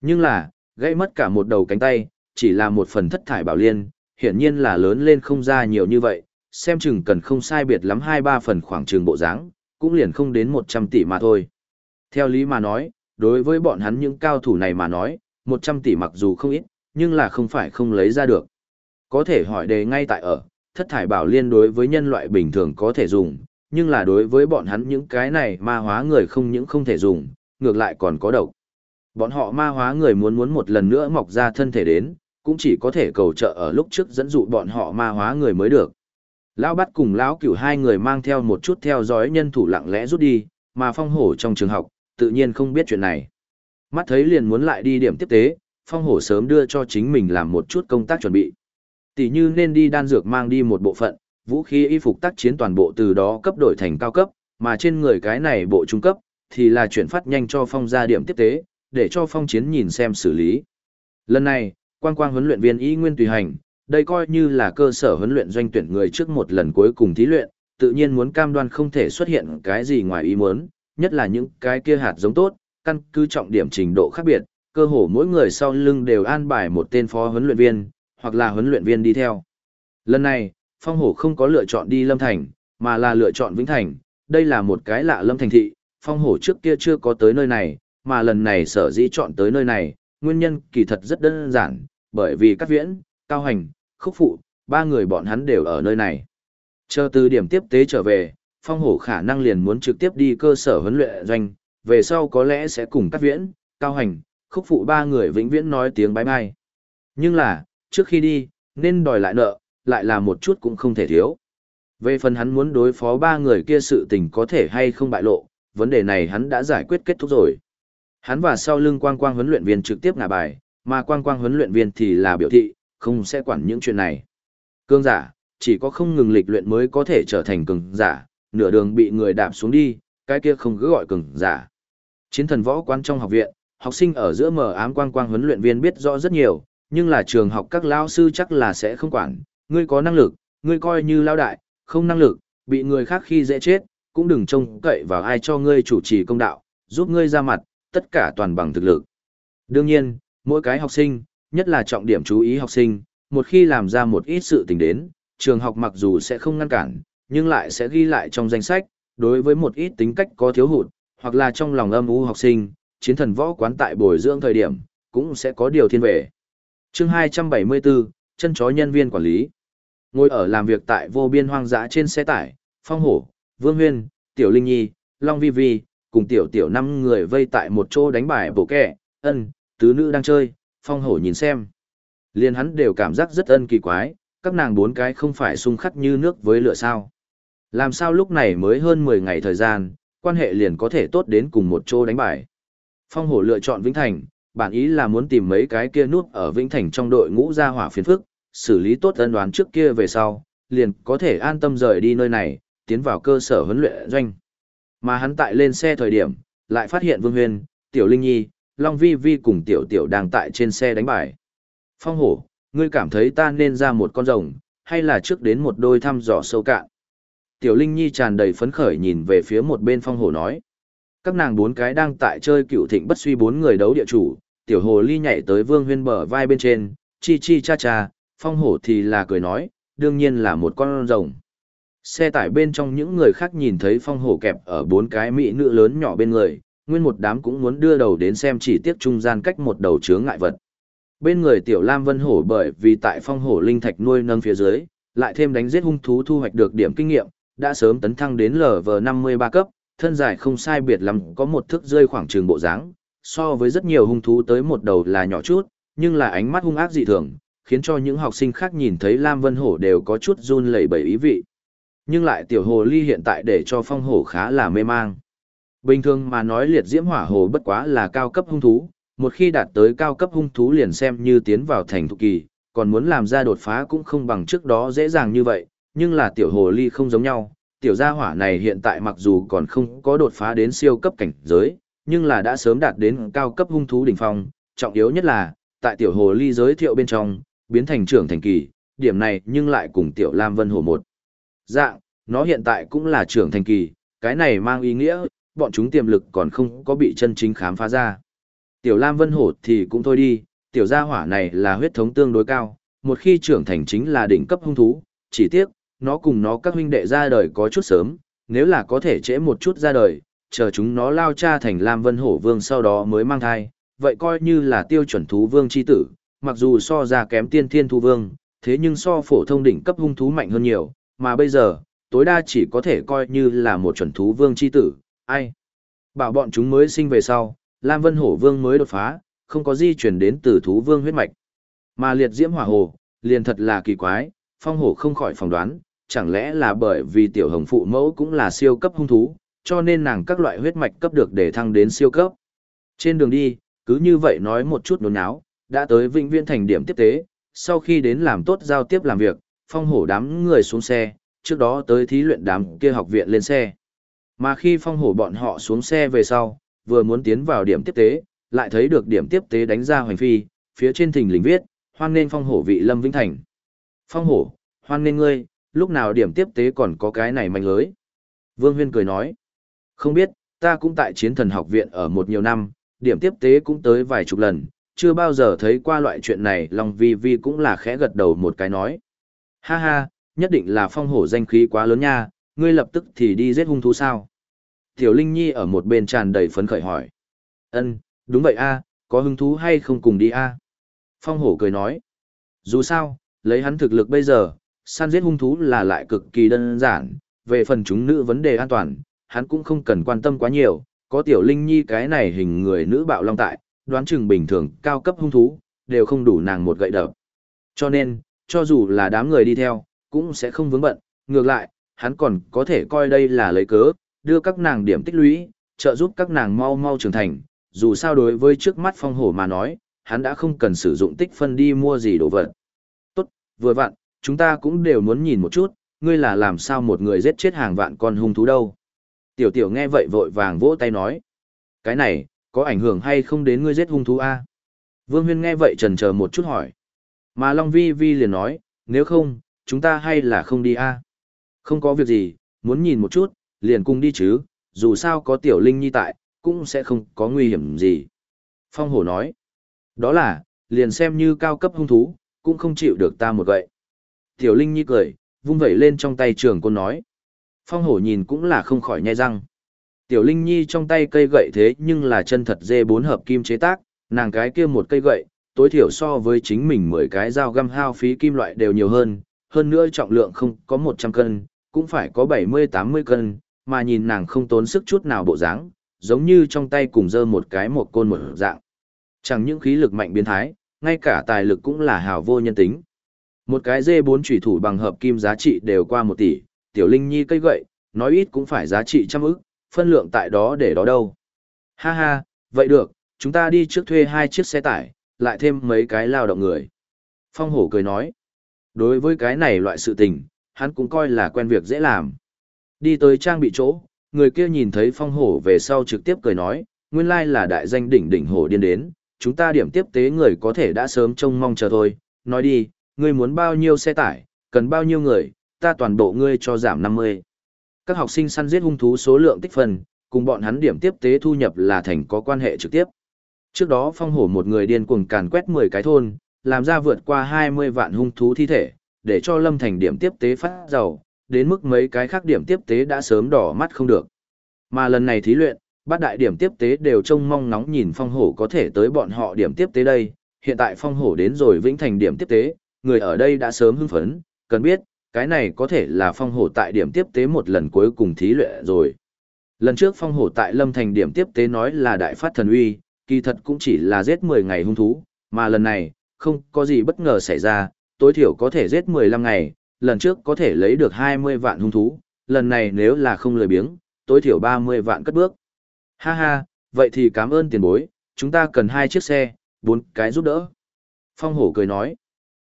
Nhưng là, gãy mất cả một đầu cánh tay, chỉ là một phần thất thải bảo liên, hiển nhiên là lớn lên không ra nhiều như vậy, xem chừng cần không sai biệt lắm 2-3 phần khoảng trường bộ dáng, cũng liền không đến 100 tỷ mà thôi. Theo lý mà nói, đối với bọn hắn những cao thủ này mà nói, 100 tỷ mặc dù không ít, nhưng là không phải không lấy ra được. Có thể hỏi đề ngay tại ở, thất thải bảo liên đối với nhân loại bình thường có thể dùng, nhưng là đối với bọn hắn những cái này ma hóa người không những không thể dùng, ngược lại còn có độc. Bọn họ ma hóa người muốn muốn một lần nữa mọc ra thân thể đến, cũng chỉ có thể cầu trợ ở lúc trước dẫn dụ bọn họ ma hóa người mới được. Lão bắt cùng lão cửu hai người mang theo một chút theo dõi nhân thủ lặng lẽ rút đi, mà phong hổ trong trường học, tự nhiên không biết chuyện này. Mắt thấy liền muốn lại đi điểm tiếp tế, phong hổ sớm đưa cho chính mình làm một chút công tác chuẩn bị. Tỷ như nên đi đan dược mang đi một bộ phận, vũ khí y phục tác chiến toàn bộ từ đó cấp đổi thành cao cấp, mà trên người cái này bộ trung cấp, thì là chuyển phát nhanh cho phong gia điểm tiếp tế, để cho phong chiến nhìn xem xử lý. Lần này, quan quang huấn luyện viên y nguyên tùy hành, đây coi như là cơ sở huấn luyện doanh tuyển người trước một lần cuối cùng thí luyện, tự nhiên muốn cam đoan không thể xuất hiện cái gì ngoài ý muốn, nhất là những cái kia hạt giống tốt, căn cứ trọng điểm trình độ khác biệt, cơ hồ mỗi người sau lưng đều an bài một tên phó huấn luyện viên, hoặc là huấn luyện viên đi theo. Lần này, Phong Hổ không có lựa chọn đi Lâm Thành, mà là lựa chọn Vĩnh Thành, đây là một cái lạ Lâm Thành thị, Phong Hổ trước kia chưa có tới nơi này, mà lần này sở dĩ chọn tới nơi này, nguyên nhân kỳ thật rất đơn giản, bởi vì các viễn, cao hành, khúc phụ, ba người bọn hắn đều ở nơi này. Chờ từ điểm tiếp tế trở về, Phong Hổ khả năng liền muốn trực tiếp đi cơ sở huấn luyện doanh, về sau có lẽ sẽ cùng các viễn, cao hành, khúc phụ ba người vĩnh viễn nói tiếng bái bai. Nhưng là, trước khi đi, nên đòi lại nợ, lại là một chút cũng không thể thiếu. Về phần hắn muốn đối phó ba người kia sự tình có thể hay không bại lộ, vấn đề này hắn đã giải quyết kết thúc rồi. Hắn và sau lưng quang quang huấn luyện viên trực tiếp ngả bài, mà quang quang huấn luyện viên thì là biểu thị, không sẽ quản những chuyện này. Cương giả, chỉ có không ngừng lịch luyện mới có thể trở thành cường giả, nửa đường bị người đạp xuống đi, cái kia không cứ gọi cường giả. Chiến thần võ quan trong học viện, học sinh ở giữa mờ ám quang quang huấn luyện viên biết rõ rất nhiều, nhưng là trường học các lao sư chắc là sẽ không quản, ngươi có năng lực, ngươi coi như lao đại, không năng lực, bị người khác khi dễ chết, cũng đừng trông cậy vào ai cho ngươi chủ trì công đạo, giúp ngươi ra mặt, tất cả toàn bằng thực lực. Đương nhiên, mỗi cái học sinh, nhất là trọng điểm chú ý học sinh, một khi làm ra một ít sự tình đến, trường học mặc dù sẽ không ngăn cản, nhưng lại sẽ ghi lại trong danh sách, đối với một ít tính cách có thiếu hụt, hoặc là trong lòng âm u học sinh, chiến thần võ quán tại bồi dưỡng thời điểm, cũng sẽ có điều thiên về chương 274, chân chó nhân viên quản lý. Ngồi ở làm việc tại vô biên hoang dã trên xe tải, Phong Hổ, Vương Huyên, Tiểu Linh Nhi, Long Vi Vi, cùng Tiểu Tiểu năm người vây tại một chỗ đánh bài bổ kẹ, ân, tứ nữ đang chơi, Phong Hổ nhìn xem. Liên hắn đều cảm giác rất ân kỳ quái, các nàng bốn cái không phải xung khắc như nước với lửa sao. Làm sao lúc này mới hơn 10 ngày thời gian, quan hệ liền có thể tốt đến cùng một chỗ đánh bài. Phong hổ lựa chọn Vĩnh Thành, bản ý là muốn tìm mấy cái kia nút ở Vĩnh Thành trong đội ngũ ra hỏa phiền phức, xử lý tốt ân đoán trước kia về sau, liền có thể an tâm rời đi nơi này, tiến vào cơ sở huấn luyện doanh. Mà hắn tại lên xe thời điểm, lại phát hiện Vương Huyền, Tiểu Linh Nhi, Long Vi Vi cùng Tiểu Tiểu đang tại trên xe đánh bài. Phong hổ, ngươi cảm thấy ta nên ra một con rồng, hay là trước đến một đôi thăm dò sâu cạn? Tiểu Linh Nhi tràn đầy phấn khởi nhìn về phía một bên phong hổ nói. Các nàng bốn cái đang tại chơi cựu thịnh bất suy bốn người đấu địa chủ, tiểu hồ ly nhảy tới vương huyên bờ vai bên trên, chi chi cha cha, phong hổ thì là cười nói, đương nhiên là một con rồng. Xe tải bên trong những người khác nhìn thấy phong hổ kẹp ở bốn cái mỹ nữ lớn nhỏ bên người, nguyên một đám cũng muốn đưa đầu đến xem chỉ tiếc trung gian cách một đầu chướng ngại vật. Bên người tiểu Lam Vân Hổ bởi vì tại phong hổ linh thạch nuôi nâng phía dưới, lại thêm đánh giết hung thú thu hoạch được điểm kinh nghiệm, đã sớm tấn thăng đến LV53 cấp, thân dài không sai biệt lắm có một thước rơi khoảng trường bộ dáng, so với rất nhiều hung thú tới một đầu là nhỏ chút, nhưng là ánh mắt hung ác dị thường, khiến cho những học sinh khác nhìn thấy Lam Vân Hổ đều có chút run lẩy bẩy ý vị. Nhưng lại tiểu hồ ly hiện tại để cho phong hổ khá là mê mang. Bình thường mà nói liệt diễm hỏa hồ bất quá là cao cấp hung thú, một khi đạt tới cao cấp hung thú liền xem như tiến vào thành thục kỳ, còn muốn làm ra đột phá cũng không bằng trước đó dễ dàng như vậy, nhưng là tiểu hồ ly không giống nhau, tiểu gia hỏa này hiện tại mặc dù còn không có đột phá đến siêu cấp cảnh giới, nhưng là đã sớm đạt đến cao cấp hung thú đỉnh phong, trọng yếu nhất là, tại tiểu hồ ly giới thiệu bên trong, biến thành trưởng thành kỳ, điểm này nhưng lại cùng tiểu Lam Vân Hồ một. Dạng, nó hiện tại cũng là trưởng thành kỳ, cái này mang ý nghĩa, bọn chúng tiềm lực còn không có bị chân chính khám phá ra. Tiểu Lam Vân Hổ thì cũng thôi đi, tiểu gia hỏa này là huyết thống tương đối cao, một khi trưởng thành chính là đỉnh cấp hung thú, chỉ tiếc, nó cùng nó các huynh đệ ra đời có chút sớm, nếu là có thể trễ một chút ra đời, chờ chúng nó lao cha thành Lam Vân Hổ Vương sau đó mới mang thai, vậy coi như là tiêu chuẩn thú vương chi tử, mặc dù so ra kém tiên thiên thú vương, thế nhưng so phổ thông đỉnh cấp hung thú mạnh hơn nhiều, mà bây giờ, tối đa chỉ có thể coi như là một chuẩn thú vương chi tử, ai? Bảo bọn chúng mới sinh về sau, Lam Vân Hổ Vương mới đột phá, không có di chuyển đến từ thú vương huyết mạch. Mà liệt diễm hỏa hồ, liền thật là kỳ quái, phong hổ không khỏi phỏng đoán, chẳng lẽ là bởi vì tiểu hồng phụ mẫu cũng là siêu cấp hung thú, cho nên nàng các loại huyết mạch cấp được để thăng đến siêu cấp. Trên đường đi, cứ như vậy nói một chút nôn áo, đã tới vĩnh viễn thành điểm tiếp tế, sau khi đến làm tốt giao tiếp làm việc, phong hổ đám người xuống xe, trước đó tới thí luyện đám kia học viện lên xe. Mà khi phong hổ bọn họ xuống xe về sau, vừa muốn tiến vào điểm tiếp tế, lại thấy được điểm tiếp tế đánh ra hoành phi, phía trên thình lình viết, hoan nên phong hổ vị Lâm Vĩnh Thành. Phong hổ, hoan nên ngươi, lúc nào điểm tiếp tế còn có cái này mạnh lưới. Vương Huyên cười nói, không biết, ta cũng tại chiến thần học viện ở một nhiều năm, điểm tiếp tế cũng tới vài chục lần, chưa bao giờ thấy qua loại chuyện này Long Vi Vi cũng là khẽ gật đầu một cái nói. Ha ha, nhất định là phong hổ danh khí quá lớn nha, ngươi lập tức thì đi giết hung thú sao? Tiểu Linh Nhi ở một bên tràn đầy phấn khởi hỏi. Ân, đúng vậy a, có hứng thú hay không cùng đi a? Phong hổ cười nói. Dù sao, lấy hắn thực lực bây giờ, săn giết hung thú là lại cực kỳ đơn giản, về phần chúng nữ vấn đề an toàn, hắn cũng không cần quan tâm quá nhiều, có tiểu linh nhi cái này hình người nữ bạo long tại, đoán chừng bình thường cao cấp hung thú, đều không đủ nàng một gậy đập. Cho nên, cho dù là đám người đi theo, cũng sẽ không vướng bận, ngược lại, hắn còn có thể coi đây là lấy cớ, đưa các nàng điểm tích lũy, trợ giúp các nàng mau mau trưởng thành, dù sao đối với trước mắt phong hổ mà nói, hắn đã không cần sử dụng tích phân đi mua gì đồ vật. Tốt, vừa vặn, chúng ta cũng đều muốn nhìn một chút, ngươi là làm sao một người giết chết hàng vạn con hung thú đâu. Tiểu tiểu nghe vậy vội vàng vỗ tay nói. Cái này, có ảnh hưởng hay không đến ngươi giết hung thú a? Vương Huyên nghe vậy trần chờ một chút hỏi. Mà Long Vi Vi liền nói, nếu không, chúng ta hay là không đi a? Không có việc gì, muốn nhìn một chút, liền cùng đi chứ, dù sao có tiểu linh nhi tại, cũng sẽ không có nguy hiểm gì. Phong hổ nói, đó là, liền xem như cao cấp hung thú, cũng không chịu được ta một gậy. Tiểu linh nhi cười, vung vẩy lên trong tay trường côn nói. Phong hổ nhìn cũng là không khỏi nhai răng. Tiểu linh nhi trong tay cây gậy thế nhưng là chân thật dê bốn hợp kim chế tác, nàng cái kia một cây gậy, tối thiểu so với chính mình 10 cái dao găm hao phí kim loại đều nhiều hơn, hơn nữa trọng lượng không có 100 cân, cũng phải có 70-80 cân, mà nhìn nàng không tốn sức chút nào bộ dáng, giống như trong tay cùng dơ một cái một côn một dạng. Chẳng những khí lực mạnh biến thái, ngay cả tài lực cũng là hào vô nhân tính. Một cái dê bốn chủy thủ bằng hợp kim giá trị đều qua một tỷ, tiểu linh nhi cây gậy, nói ít cũng phải giá trị trăm ức, phân lượng tại đó để đó đâu. Ha ha, vậy được, chúng ta đi trước thuê hai chiếc xe tải, lại thêm mấy cái lao động người. Phong hổ cười nói, đối với cái này loại sự tình, hắn cũng coi là quen việc dễ làm. Đi tới trang bị chỗ, người kia nhìn thấy phong hổ về sau trực tiếp cười nói, nguyên lai là đại danh đỉnh đỉnh hổ điên đến, chúng ta điểm tiếp tế người có thể đã sớm trông mong chờ thôi, nói đi, ngươi muốn bao nhiêu xe tải, cần bao nhiêu người, ta toàn bộ ngươi cho giảm 50. Các học sinh săn giết hung thú số lượng tích phần, cùng bọn hắn điểm tiếp tế thu nhập là thành có quan hệ trực tiếp. Trước đó phong hổ một người điên cuồng càn quét 10 cái thôn, làm ra vượt qua 20 vạn hung thú thi thể, để cho lâm thành điểm tiếp tế phát giàu, đến mức mấy cái khác điểm tiếp tế đã sớm đỏ mắt không được. Mà lần này thí luyện, bát đại điểm tiếp tế đều trông mong nóng nhìn phong hổ có thể tới bọn họ điểm tiếp tế đây, hiện tại phong hổ đến rồi vĩnh thành điểm tiếp tế, người ở đây đã sớm hưng phấn, cần biết, cái này có thể là phong hổ tại điểm tiếp tế một lần cuối cùng thí luyện rồi. Lần trước phong hổ tại lâm thành điểm tiếp tế nói là đại phát thần uy, kỳ thật cũng chỉ là giết 10 ngày hung thú, mà lần này, không có gì bất ngờ xảy ra, tối thiểu có thể giết 15 ngày, lần trước có thể lấy được 20 vạn hung thú, lần này nếu là không lười biếng, tối thiểu 30 vạn cất bước. Ha ha, vậy thì cảm ơn tiền bối, chúng ta cần hai chiếc xe, bốn cái giúp đỡ. Phong hổ cười nói,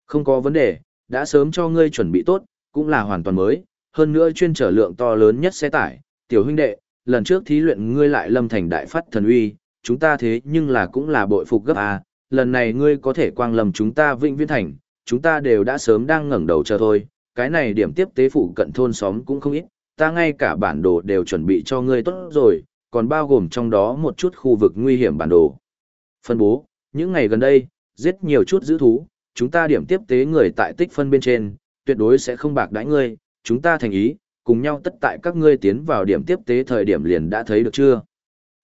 không có vấn đề, đã sớm cho ngươi chuẩn bị tốt, cũng là hoàn toàn mới, hơn nữa chuyên trở lượng to lớn nhất xe tải, tiểu huynh đệ, lần trước thí luyện ngươi lại lâm thành đại phát thần uy, chúng ta thế nhưng là cũng là bội phục gấp A, lần này ngươi có thể quang lầm chúng ta vĩnh viễn thành, chúng ta đều đã sớm đang ngẩng đầu chờ thôi, cái này điểm tiếp tế phụ cận thôn xóm cũng không ít, ta ngay cả bản đồ đều chuẩn bị cho ngươi tốt rồi, còn bao gồm trong đó một chút khu vực nguy hiểm bản đồ. Phân bố, những ngày gần đây, giết nhiều chút giữ thú, chúng ta điểm tiếp tế người tại tích phân bên trên, tuyệt đối sẽ không bạc đãi ngươi, chúng ta thành ý, cùng nhau tất tại các ngươi tiến vào điểm tiếp tế thời điểm liền đã thấy được chưa?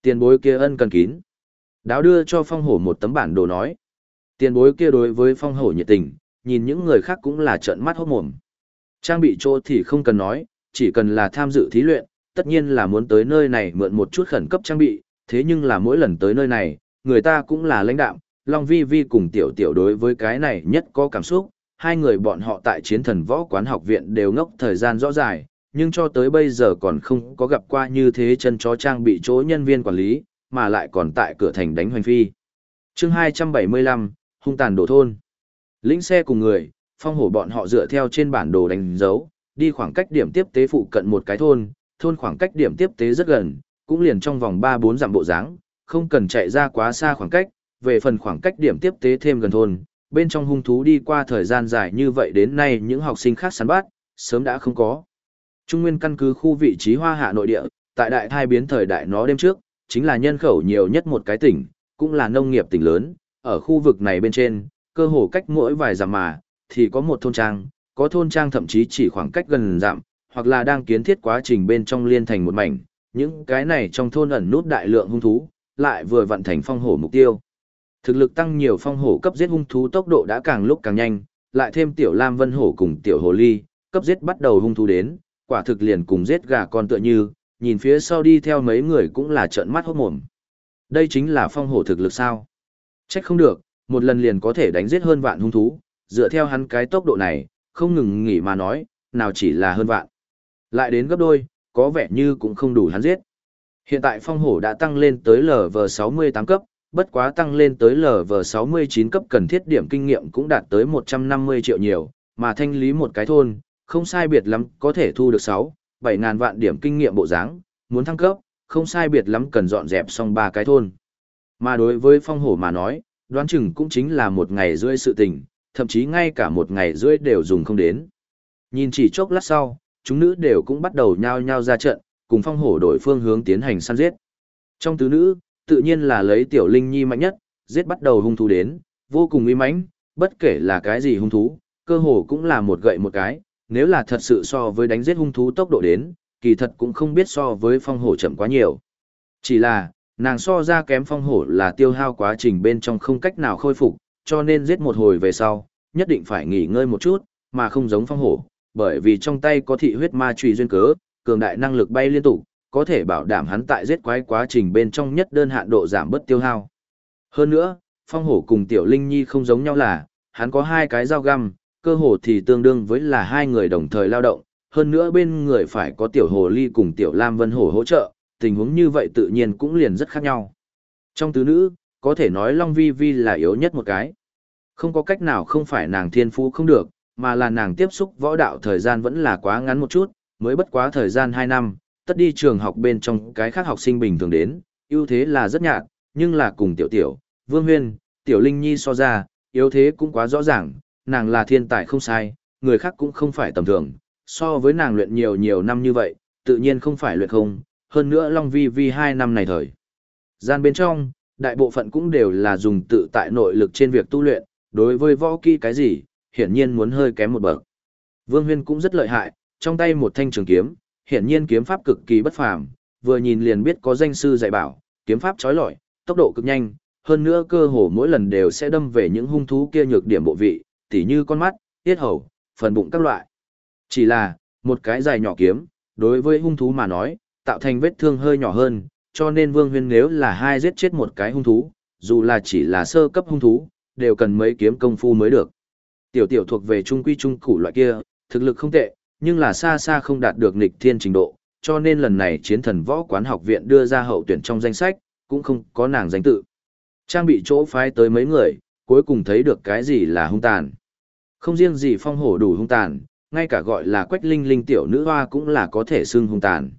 Tiền bối kia ân cần kín. Đáo đưa cho phong hổ một tấm bản đồ nói. Tiền bối kia đối với phong hổ nhiệt tình, nhìn những người khác cũng là trợn mắt hốt mồm. Trang bị chỗ thì không cần nói, chỉ cần là tham dự thí luyện, tất nhiên là muốn tới nơi này mượn một chút khẩn cấp trang bị, thế nhưng là mỗi lần tới nơi này, người ta cũng là lãnh đạo, Long Vi Vi cùng Tiểu Tiểu đối với cái này nhất có cảm xúc, hai người bọn họ tại chiến thần võ quán học viện đều ngốc thời gian rõ dài, nhưng cho tới bây giờ còn không có gặp qua như thế chân chó trang bị chỗ nhân viên quản lý, mà lại còn tại cửa thành đánh hoành phi. chương 275, hung tàn đổ thôn. Lĩnh xe cùng người, phong hổ bọn họ dựa theo trên bản đồ đánh dấu, đi khoảng cách điểm tiếp tế phụ cận một cái thôn, thôn khoảng cách điểm tiếp tế rất gần, cũng liền trong vòng 3-4 dặm bộ dáng, không cần chạy ra quá xa khoảng cách, về phần khoảng cách điểm tiếp tế thêm gần thôn, bên trong hung thú đi qua thời gian dài như vậy đến nay những học sinh khác săn bắt, sớm đã không có. Trung nguyên căn cứ khu vị trí hoa hạ nội địa, tại đại thai biến thời đại nó đêm trước, chính là nhân khẩu nhiều nhất một cái tỉnh, cũng là nông nghiệp tỉnh lớn, ở khu vực này bên trên, cơ hồ cách mỗi vài dặm mà, thì có một thôn trang, có thôn trang thậm chí chỉ khoảng cách gần dặm, hoặc là đang kiến thiết quá trình bên trong liên thành một mảnh, những cái này trong thôn ẩn nút đại lượng hung thú, lại vừa vận thành phong hổ mục tiêu. Thực lực tăng nhiều phong hổ cấp giết hung thú tốc độ đã càng lúc càng nhanh, lại thêm tiểu lam vân hổ cùng tiểu hồ ly, cấp giết bắt đầu hung thú đến, quả thực liền cùng giết gà con tựa như, nhìn phía sau đi theo mấy người cũng là trợn mắt hốt mồm. Đây chính là phong hổ thực lực sao? Trách không được, một lần liền có thể đánh giết hơn vạn hung thú, dựa theo hắn cái tốc độ này, không ngừng nghỉ mà nói, nào chỉ là hơn vạn. Lại đến gấp đôi, có vẻ như cũng không đủ hắn giết. Hiện tại phong hổ đã tăng lên tới LV68 cấp, bất quá tăng lên tới LV69 cấp cần thiết điểm kinh nghiệm cũng đạt tới 150 triệu nhiều, mà thanh lý một cái thôn, không sai biệt lắm có thể thu được 6, 7 ngàn vạn điểm kinh nghiệm bộ dáng, muốn thăng cấp, không sai biệt lắm cần dọn dẹp xong ba cái thôn. Mà đối với phong hổ mà nói, đoán chừng cũng chính là một ngày rưỡi sự tình, thậm chí ngay cả một ngày rưỡi đều dùng không đến. Nhìn chỉ chốc lát sau, chúng nữ đều cũng bắt đầu nhao nhao ra trận, cùng phong hổ đổi phương hướng tiến hành săn giết. Trong tứ nữ, tự nhiên là lấy tiểu linh nhi mạnh nhất, giết bắt đầu hung thú đến, vô cùng uy mãnh, bất kể là cái gì hung thú, cơ hồ cũng là một gậy một cái, nếu là thật sự so với đánh giết hung thú tốc độ đến, kỳ thật cũng không biết so với phong hổ chậm quá nhiều. Chỉ là, nàng so ra kém phong hổ là tiêu hao quá trình bên trong không cách nào khôi phục, cho nên giết một hồi về sau, nhất định phải nghỉ ngơi một chút, mà không giống phong hổ, bởi vì trong tay có thị huyết ma trùy duyên cớ, cường đại năng lực bay liên tục, có thể bảo đảm hắn tại giết quái quá trình bên trong nhất đơn hạn độ giảm bớt tiêu hao. Hơn nữa, phong hổ cùng tiểu linh nhi không giống nhau là, hắn có hai cái dao găm, cơ hồ thì tương đương với là hai người đồng thời lao động, hơn nữa bên người phải có tiểu hồ ly cùng tiểu lam vân hổ hỗ trợ, tình huống như vậy tự nhiên cũng liền rất khác nhau. Trong tứ nữ, có thể nói Long Vi Vi là yếu nhất một cái. Không có cách nào không phải nàng thiên phú không được, mà là nàng tiếp xúc võ đạo thời gian vẫn là quá ngắn một chút, mới bất quá thời gian 2 năm, tất đi trường học bên trong cái khác học sinh bình thường đến, ưu thế là rất nhạt, nhưng là cùng tiểu tiểu, vương huyên, tiểu linh nhi so ra, yếu thế cũng quá rõ ràng, nàng là thiên tài không sai, người khác cũng không phải tầm thường, so với nàng luyện nhiều nhiều năm như vậy, tự nhiên không phải luyện không, hơn nữa Long Vi Vi hai năm này thời. Gian bên trong, đại bộ phận cũng đều là dùng tự tại nội lực trên việc tu luyện, đối với võ kỹ cái gì, hiển nhiên muốn hơi kém một bậc. Vương Huyên cũng rất lợi hại, trong tay một thanh trường kiếm, hiển nhiên kiếm pháp cực kỳ bất phàm, vừa nhìn liền biết có danh sư dạy bảo, kiếm pháp chói lọi, tốc độ cực nhanh, hơn nữa cơ hồ mỗi lần đều sẽ đâm về những hung thú kia nhược điểm bộ vị, tỉ như con mắt, tiết hầu, phần bụng các loại. Chỉ là, một cái dài nhỏ kiếm, đối với hung thú mà nói, tạo thành vết thương hơi nhỏ hơn, cho nên Vương Huyên nếu là hai giết chết một cái hung thú, dù là chỉ là sơ cấp hung thú, đều cần mấy kiếm công phu mới được. Tiểu tiểu thuộc về trung quy trung củ loại kia, thực lực không tệ, nhưng là xa xa không đạt được nghịch thiên trình độ, cho nên lần này chiến thần võ quán học viện đưa ra hậu tuyển trong danh sách, cũng không có nàng danh tự. Trang bị chỗ phái tới mấy người, cuối cùng thấy được cái gì là hung tàn. Không riêng gì phong hổ đủ hung tàn, ngay cả gọi là quách linh linh tiểu nữ hoa cũng là có thể xưng hung tàn.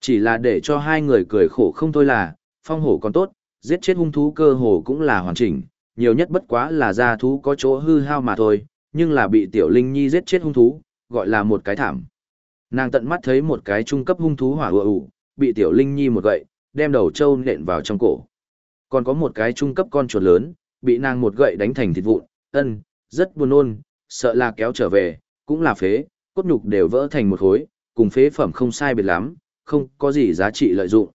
Chỉ là để cho hai người cười khổ không thôi là, phong hổ còn tốt, giết chết hung thú cơ hồ cũng là hoàn chỉnh, nhiều nhất bất quá là gia thú có chỗ hư hao mà thôi, nhưng là bị tiểu linh nhi giết chết hung thú, gọi là một cái thảm. Nàng tận mắt thấy một cái trung cấp hung thú hỏa ùa ủ, bị tiểu linh nhi một gậy, đem đầu trâu nện vào trong cổ. Còn có một cái trung cấp con chuột lớn, bị nàng một gậy đánh thành thịt vụn, ân, rất buồn nôn, sợ là kéo trở về, cũng là phế, cốt nhục đều vỡ thành một khối, cùng phế phẩm không sai biệt lắm, không có gì giá trị lợi dụng.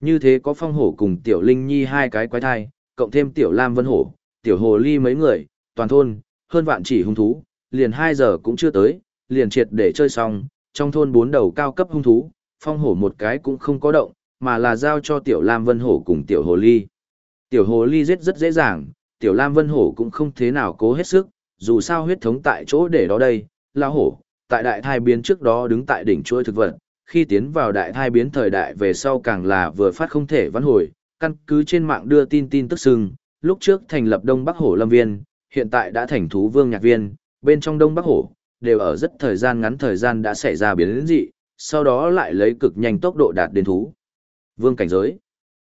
Như thế có phong hổ cùng tiểu linh nhi hai cái quái thai, cộng thêm tiểu lam vân hổ, tiểu hồ ly mấy người, toàn thôn, hơn vạn chỉ hung thú, liền 2 giờ cũng chưa tới, liền triệt để chơi xong, trong thôn bốn đầu cao cấp hung thú, phong hổ một cái cũng không có động, mà là giao cho tiểu lam vân hổ cùng tiểu hồ ly. Tiểu hồ ly giết rất dễ dàng, tiểu lam vân hổ cũng không thế nào cố hết sức, dù sao huyết thống tại chỗ để đó đây, lao hổ, tại đại thai biến trước đó đứng tại đỉnh chuỗi thực vật, khi tiến vào đại thai biến thời đại về sau càng là vừa phát không thể vãn hồi, căn cứ trên mạng đưa tin tin tức sưng, lúc trước thành lập Đông Bắc Hổ Lâm Viên, hiện tại đã thành thú vương nhạc viên, bên trong Đông Bắc Hổ, đều ở rất thời gian ngắn thời gian đã xảy ra biến dị, sau đó lại lấy cực nhanh tốc độ đạt đến thú. Vương cảnh giới.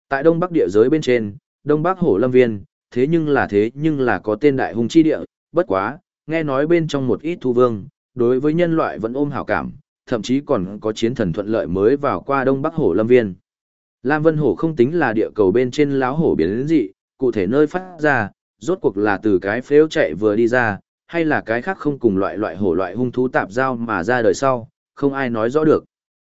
Tại Đông Bắc địa giới bên trên, Đông Bắc Hổ Lâm Viên, thế nhưng là thế nhưng là có tên đại hùng chi địa, bất quá, nghe nói bên trong một ít thu vương, đối với nhân loại vẫn ôm hảo cảm, thậm chí còn có chiến thần thuận lợi mới vào qua Đông Bắc Hổ Lâm Viên. Lam Vân Hổ không tính là địa cầu bên trên láo hổ biến dị, cụ thể nơi phát ra, rốt cuộc là từ cái phếu chạy vừa đi ra, hay là cái khác không cùng loại loại hổ loại hung thú tạp giao mà ra đời sau, không ai nói rõ được.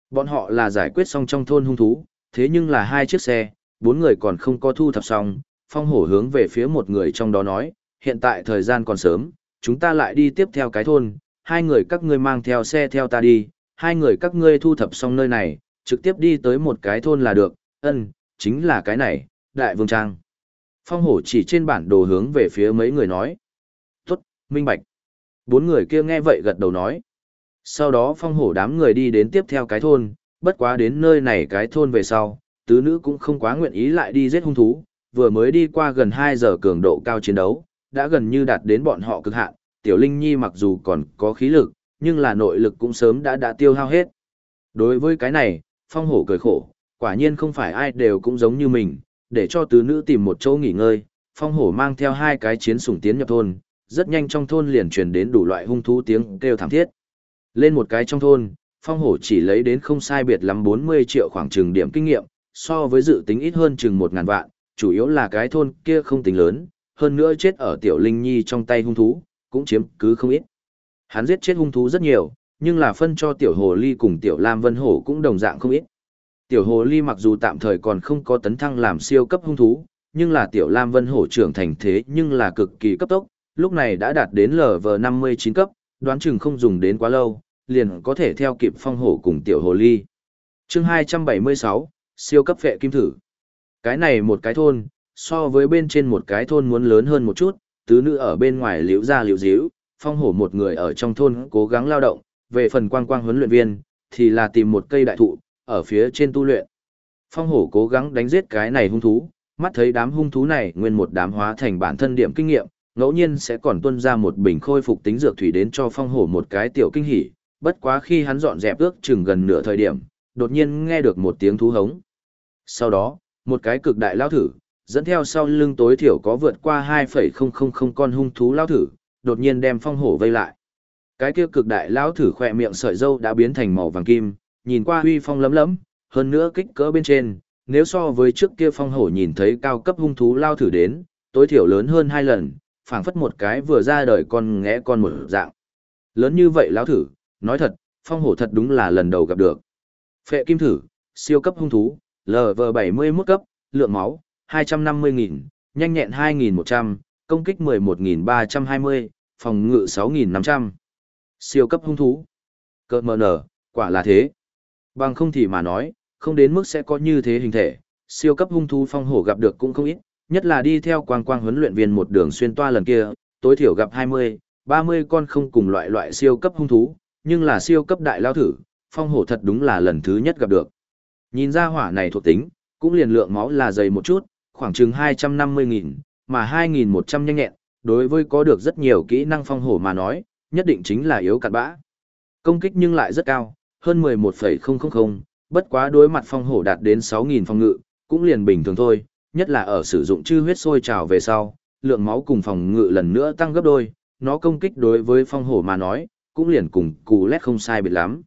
Bọn họ là giải quyết xong trong thôn hung thú, thế nhưng là hai chiếc xe, bốn người còn không có thu thập xong, phong hổ hướng về phía một người trong đó nói, hiện tại thời gian còn sớm, chúng ta lại đi tiếp theo cái thôn, hai người các ngươi mang theo xe theo ta đi, hai người các ngươi thu thập xong nơi này, trực tiếp đi tới một cái thôn là được, ân, chính là cái này, Đại Vương Trang. Phong hổ chỉ trên bản đồ hướng về phía mấy người nói. Minh bạch. Bốn người kia nghe vậy gật đầu nói. Sau đó phong hổ đám người đi đến tiếp theo cái thôn, bất quá đến nơi này cái thôn về sau, tứ nữ cũng không quá nguyện ý lại đi giết hung thú, vừa mới đi qua gần 2 giờ cường độ cao chiến đấu, đã gần như đạt đến bọn họ cực hạn, tiểu linh nhi mặc dù còn có khí lực, nhưng là nội lực cũng sớm đã đã tiêu hao hết. Đối với cái này, phong hổ cười khổ, quả nhiên không phải ai đều cũng giống như mình, để cho tứ nữ tìm một chỗ nghỉ ngơi, phong hổ mang theo hai cái chiến sủng tiến nhập thôn, rất nhanh trong thôn liền truyền đến đủ loại hung thú tiếng kêu thảm thiết. Lên một cái trong thôn, phong hổ chỉ lấy đến không sai biệt lắm 40 triệu khoảng trừng điểm kinh nghiệm, so với dự tính ít hơn chừng 1.000 vạn, chủ yếu là cái thôn kia không tính lớn, hơn nữa chết ở tiểu linh nhi trong tay hung thú, cũng chiếm cứ không ít. Hắn giết chết hung thú rất nhiều, nhưng là phân cho tiểu hồ ly cùng tiểu lam vân hổ cũng đồng dạng không ít. Tiểu hồ ly mặc dù tạm thời còn không có tấn thăng làm siêu cấp hung thú, nhưng là tiểu lam vân hổ trưởng thành thế nhưng là cực kỳ cấp tốc, lúc này đã đạt đến LV59 cấp, đoán chừng không dùng đến quá lâu, liền có thể theo kịp phong hổ cùng tiểu hồ ly. chương 276, siêu cấp vệ kim thử. Cái này một cái thôn, so với bên trên một cái thôn muốn lớn hơn một chút, tứ nữ ở bên ngoài liễu ra liễu díu, phong hổ một người ở trong thôn cố gắng lao động, về phần quang quang huấn luyện viên, thì là tìm một cây đại thụ, ở phía trên tu luyện. Phong hổ cố gắng đánh giết cái này hung thú, mắt thấy đám hung thú này nguyên một đám hóa thành bản thân điểm kinh nghiệm, ngẫu nhiên sẽ còn tuân ra một bình khôi phục tính dược thủy đến cho phong hổ một cái tiểu kinh hỉ, bất quá khi hắn dọn dẹp ước chừng gần nửa thời điểm, đột nhiên nghe được một tiếng thú hống. Sau đó, một cái cực đại lao thử, dẫn theo sau lưng tối thiểu có vượt qua 2,000 con hung thú lao thử, đột nhiên đem phong hổ vây lại. Cái kia cực đại lao thử khỏe miệng sợi dâu đã biến thành màu vàng kim, nhìn qua huy phong lấm lấm, hơn nữa kích cỡ bên trên, nếu so với trước kia phong hổ nhìn thấy cao cấp hung thú lao thử đến, tối thiểu lớn hơn hai lần, phảng phất một cái vừa ra đời con ngẽ con một dạng. Lớn như vậy lão thử, nói thật, phong hổ thật đúng là lần đầu gặp được. Phệ kim thử, siêu cấp hung thú, LV71 cấp, lượng máu, 250.000, nhanh nhẹn 2.100, công kích 11.320, phòng ngự 6.500. Siêu cấp hung thú. Cơ mờ nở, quả là thế. Bằng không thì mà nói, không đến mức sẽ có như thế hình thể, siêu cấp hung thú phong hổ gặp được cũng không ít, nhất là đi theo quang quang huấn luyện viên một đường xuyên toa lần kia, tối thiểu gặp 20, 30 con không cùng loại loại siêu cấp hung thú, nhưng là siêu cấp đại lao thử, phong hổ thật đúng là lần thứ nhất gặp được. Nhìn ra hỏa này thuộc tính, cũng liền lượng máu là dày một chút, khoảng chừng 250.000, mà 2.100 nhanh nhẹn, đối với có được rất nhiều kỹ năng phong hổ mà nói, nhất định chính là yếu cạn bã. Công kích nhưng lại rất cao, hơn 11,000, bất quá đối mặt phong hổ đạt đến 6.000 phòng ngự, cũng liền bình thường thôi, nhất là ở sử dụng chư huyết sôi trào về sau, lượng máu cùng phòng ngự lần nữa tăng gấp đôi, nó công kích đối với phong hổ mà nói, cũng liền cùng cù lét không sai biệt lắm.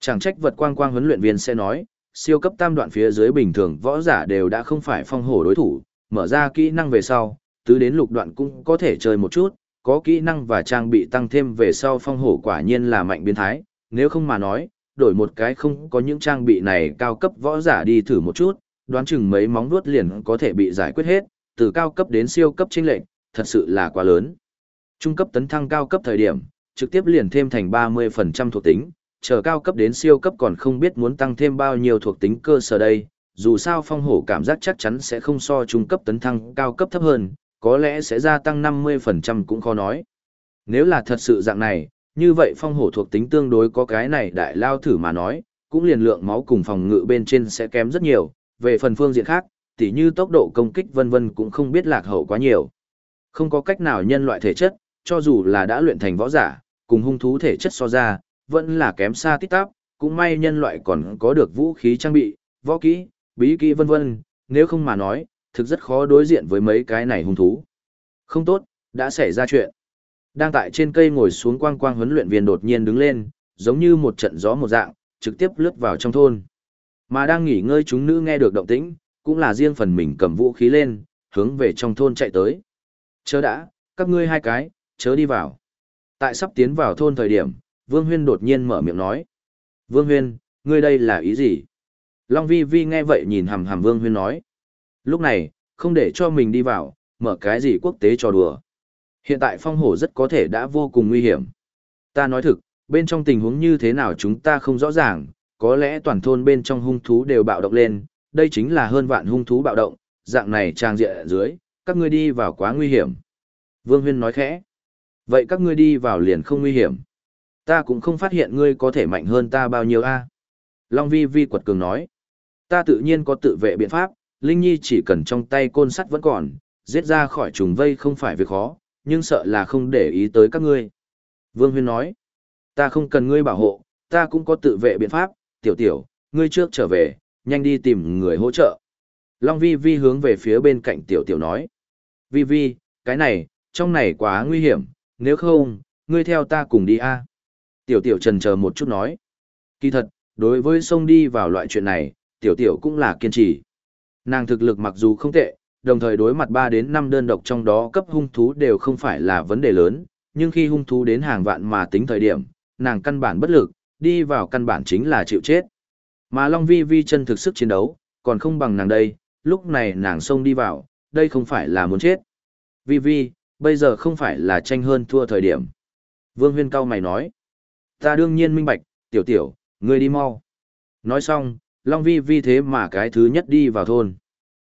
Chẳng trách vật quang quang huấn luyện viên sẽ nói, siêu cấp tam đoạn phía dưới bình thường võ giả đều đã không phải phong hổ đối thủ, mở ra kỹ năng về sau, tứ đến lục đoạn cũng có thể chơi một chút, có kỹ năng và trang bị tăng thêm về sau phong hổ quả nhiên là mạnh biến thái, nếu không mà nói, đổi một cái không có những trang bị này cao cấp võ giả đi thử một chút, đoán chừng mấy móng vuốt liền có thể bị giải quyết hết, từ cao cấp đến siêu cấp chênh lệnh, thật sự là quá lớn. Trung cấp tấn thăng cao cấp thời điểm, trực tiếp liền thêm thành 30% thuộc tính, chờ cao cấp đến siêu cấp còn không biết muốn tăng thêm bao nhiêu thuộc tính cơ sở đây, dù sao phong hổ cảm giác chắc chắn sẽ không so trung cấp tấn thăng cao cấp thấp hơn, có lẽ sẽ gia tăng 50% cũng khó nói. Nếu là thật sự dạng này, như vậy phong hổ thuộc tính tương đối có cái này đại lao thử mà nói, cũng liền lượng máu cùng phòng ngự bên trên sẽ kém rất nhiều, về phần phương diện khác, tỉ như tốc độ công kích vân vân cũng không biết lạc hậu quá nhiều. Không có cách nào nhân loại thể chất, cho dù là đã luyện thành võ giả, cùng hung thú thể chất so ra, vẫn là kém xa tít tắp, cũng may nhân loại còn có được vũ khí trang bị, võ kỹ, bí kỹ vân vân, nếu không mà nói, thực rất khó đối diện với mấy cái này hung thú. Không tốt, đã xảy ra chuyện. Đang tại trên cây ngồi xuống quang quang huấn luyện viên đột nhiên đứng lên, giống như một trận gió một dạng, trực tiếp lướt vào trong thôn. Mà đang nghỉ ngơi chúng nữ nghe được động tĩnh, cũng là riêng phần mình cầm vũ khí lên, hướng về trong thôn chạy tới. Chớ đã, các ngươi hai cái, chớ đi vào. Tại sắp tiến vào thôn thời điểm, Vương Huyên đột nhiên mở miệng nói. Vương Huyên, ngươi đây là ý gì? Long Vi Vi nghe vậy nhìn hàm hàm Vương Huyên nói. Lúc này, không để cho mình đi vào, mở cái gì quốc tế trò đùa. Hiện tại phong hổ rất có thể đã vô cùng nguy hiểm. Ta nói thực, bên trong tình huống như thế nào chúng ta không rõ ràng, có lẽ toàn thôn bên trong hung thú đều bạo động lên, đây chính là hơn vạn hung thú bạo động, dạng này trang diện ở dưới, các ngươi đi vào quá nguy hiểm. Vương Huyên nói khẽ. Vậy các ngươi đi vào liền không nguy hiểm. Ta cũng không phát hiện ngươi có thể mạnh hơn ta bao nhiêu a. Long Vi Vi quật cường nói. Ta tự nhiên có tự vệ biện pháp, Linh Nhi chỉ cần trong tay côn sắt vẫn còn, giết ra khỏi trùng vây không phải việc khó, nhưng sợ là không để ý tới các ngươi. Vương Huyên nói. Ta không cần ngươi bảo hộ, ta cũng có tự vệ biện pháp, tiểu tiểu, ngươi trước trở về, nhanh đi tìm người hỗ trợ. Long Vi Vi hướng về phía bên cạnh tiểu tiểu nói. Vi Vi, cái này, trong này quá nguy hiểm, nếu không, ngươi theo ta cùng đi a. Tiểu tiểu trần chờ một chút nói. Kỳ thật, đối với sông đi vào loại chuyện này, tiểu tiểu cũng là kiên trì. Nàng thực lực mặc dù không tệ, đồng thời đối mặt 3 đến 5 đơn độc trong đó cấp hung thú đều không phải là vấn đề lớn, nhưng khi hung thú đến hàng vạn mà tính thời điểm, nàng căn bản bất lực, đi vào căn bản chính là chịu chết. Mà Long Vi Vi chân thực sức chiến đấu, còn không bằng nàng đây, lúc này nàng xông đi vào, đây không phải là muốn chết. Vi Vi, bây giờ không phải là tranh hơn thua thời điểm. Vương Huyên cao mày nói. Ta đương nhiên minh bạch, tiểu tiểu, ngươi đi mau. Nói xong, Long Vi Vi thế mà cái thứ nhất đi vào thôn.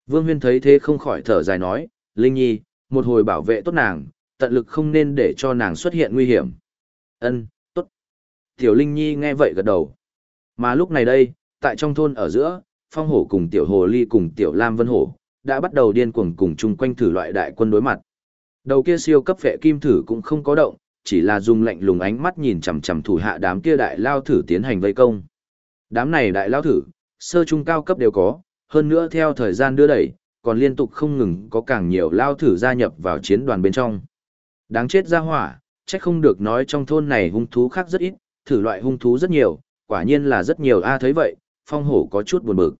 Vương Huyên thấy thế không khỏi thở dài nói, Linh Nhi, một hồi bảo vệ tốt nàng, tận lực không nên để cho nàng xuất hiện nguy hiểm. Ân. Tiểu Linh Nhi nghe vậy gật đầu. Mà lúc này đây, tại trong thôn ở giữa, Phong Hổ cùng Tiểu Hồ Ly cùng Tiểu Lam Vân Hổ, đã bắt đầu điên cuồng cùng chung quanh thử loại đại quân đối mặt. Đầu kia siêu cấp phệ kim thử cũng không có động, chỉ là dùng lạnh lùng ánh mắt nhìn chằm chằm thủ hạ đám kia đại lao thử tiến hành vây công. Đám này đại lao thử, sơ trung cao cấp đều có, hơn nữa theo thời gian đưa đẩy, còn liên tục không ngừng có càng nhiều lao thử gia nhập vào chiến đoàn bên trong. Đáng chết ra hỏa, chắc không được nói trong thôn này hung thú khác rất ít, thử loại hung thú rất nhiều, quả nhiên là rất nhiều a thấy vậy, phong hổ có chút buồn bực.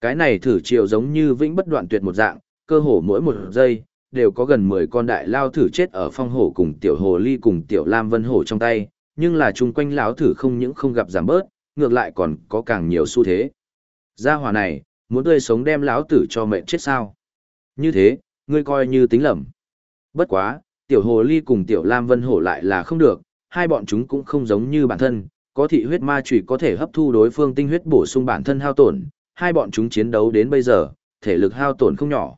Cái này thử chiều giống như vĩnh bất đoạn tuyệt một dạng, cơ hồ mỗi một giây, đều có gần 10 con đại lao thử chết ở phong hổ cùng tiểu hồ ly cùng tiểu lam vân hổ trong tay, nhưng là chung quanh lão thử không những không gặp giảm bớt, ngược lại còn có càng nhiều xu thế. Gia hỏa này, muốn tươi sống đem lão tử cho mệnh chết sao? Như thế, ngươi coi như tính lầm. Bất quá, tiểu hồ ly cùng tiểu lam vân hổ lại là không được, hai bọn chúng cũng không giống như bản thân, có thị huyết ma chủy có thể hấp thu đối phương tinh huyết bổ sung bản thân hao tổn, hai bọn chúng chiến đấu đến bây giờ, thể lực hao tổn không nhỏ.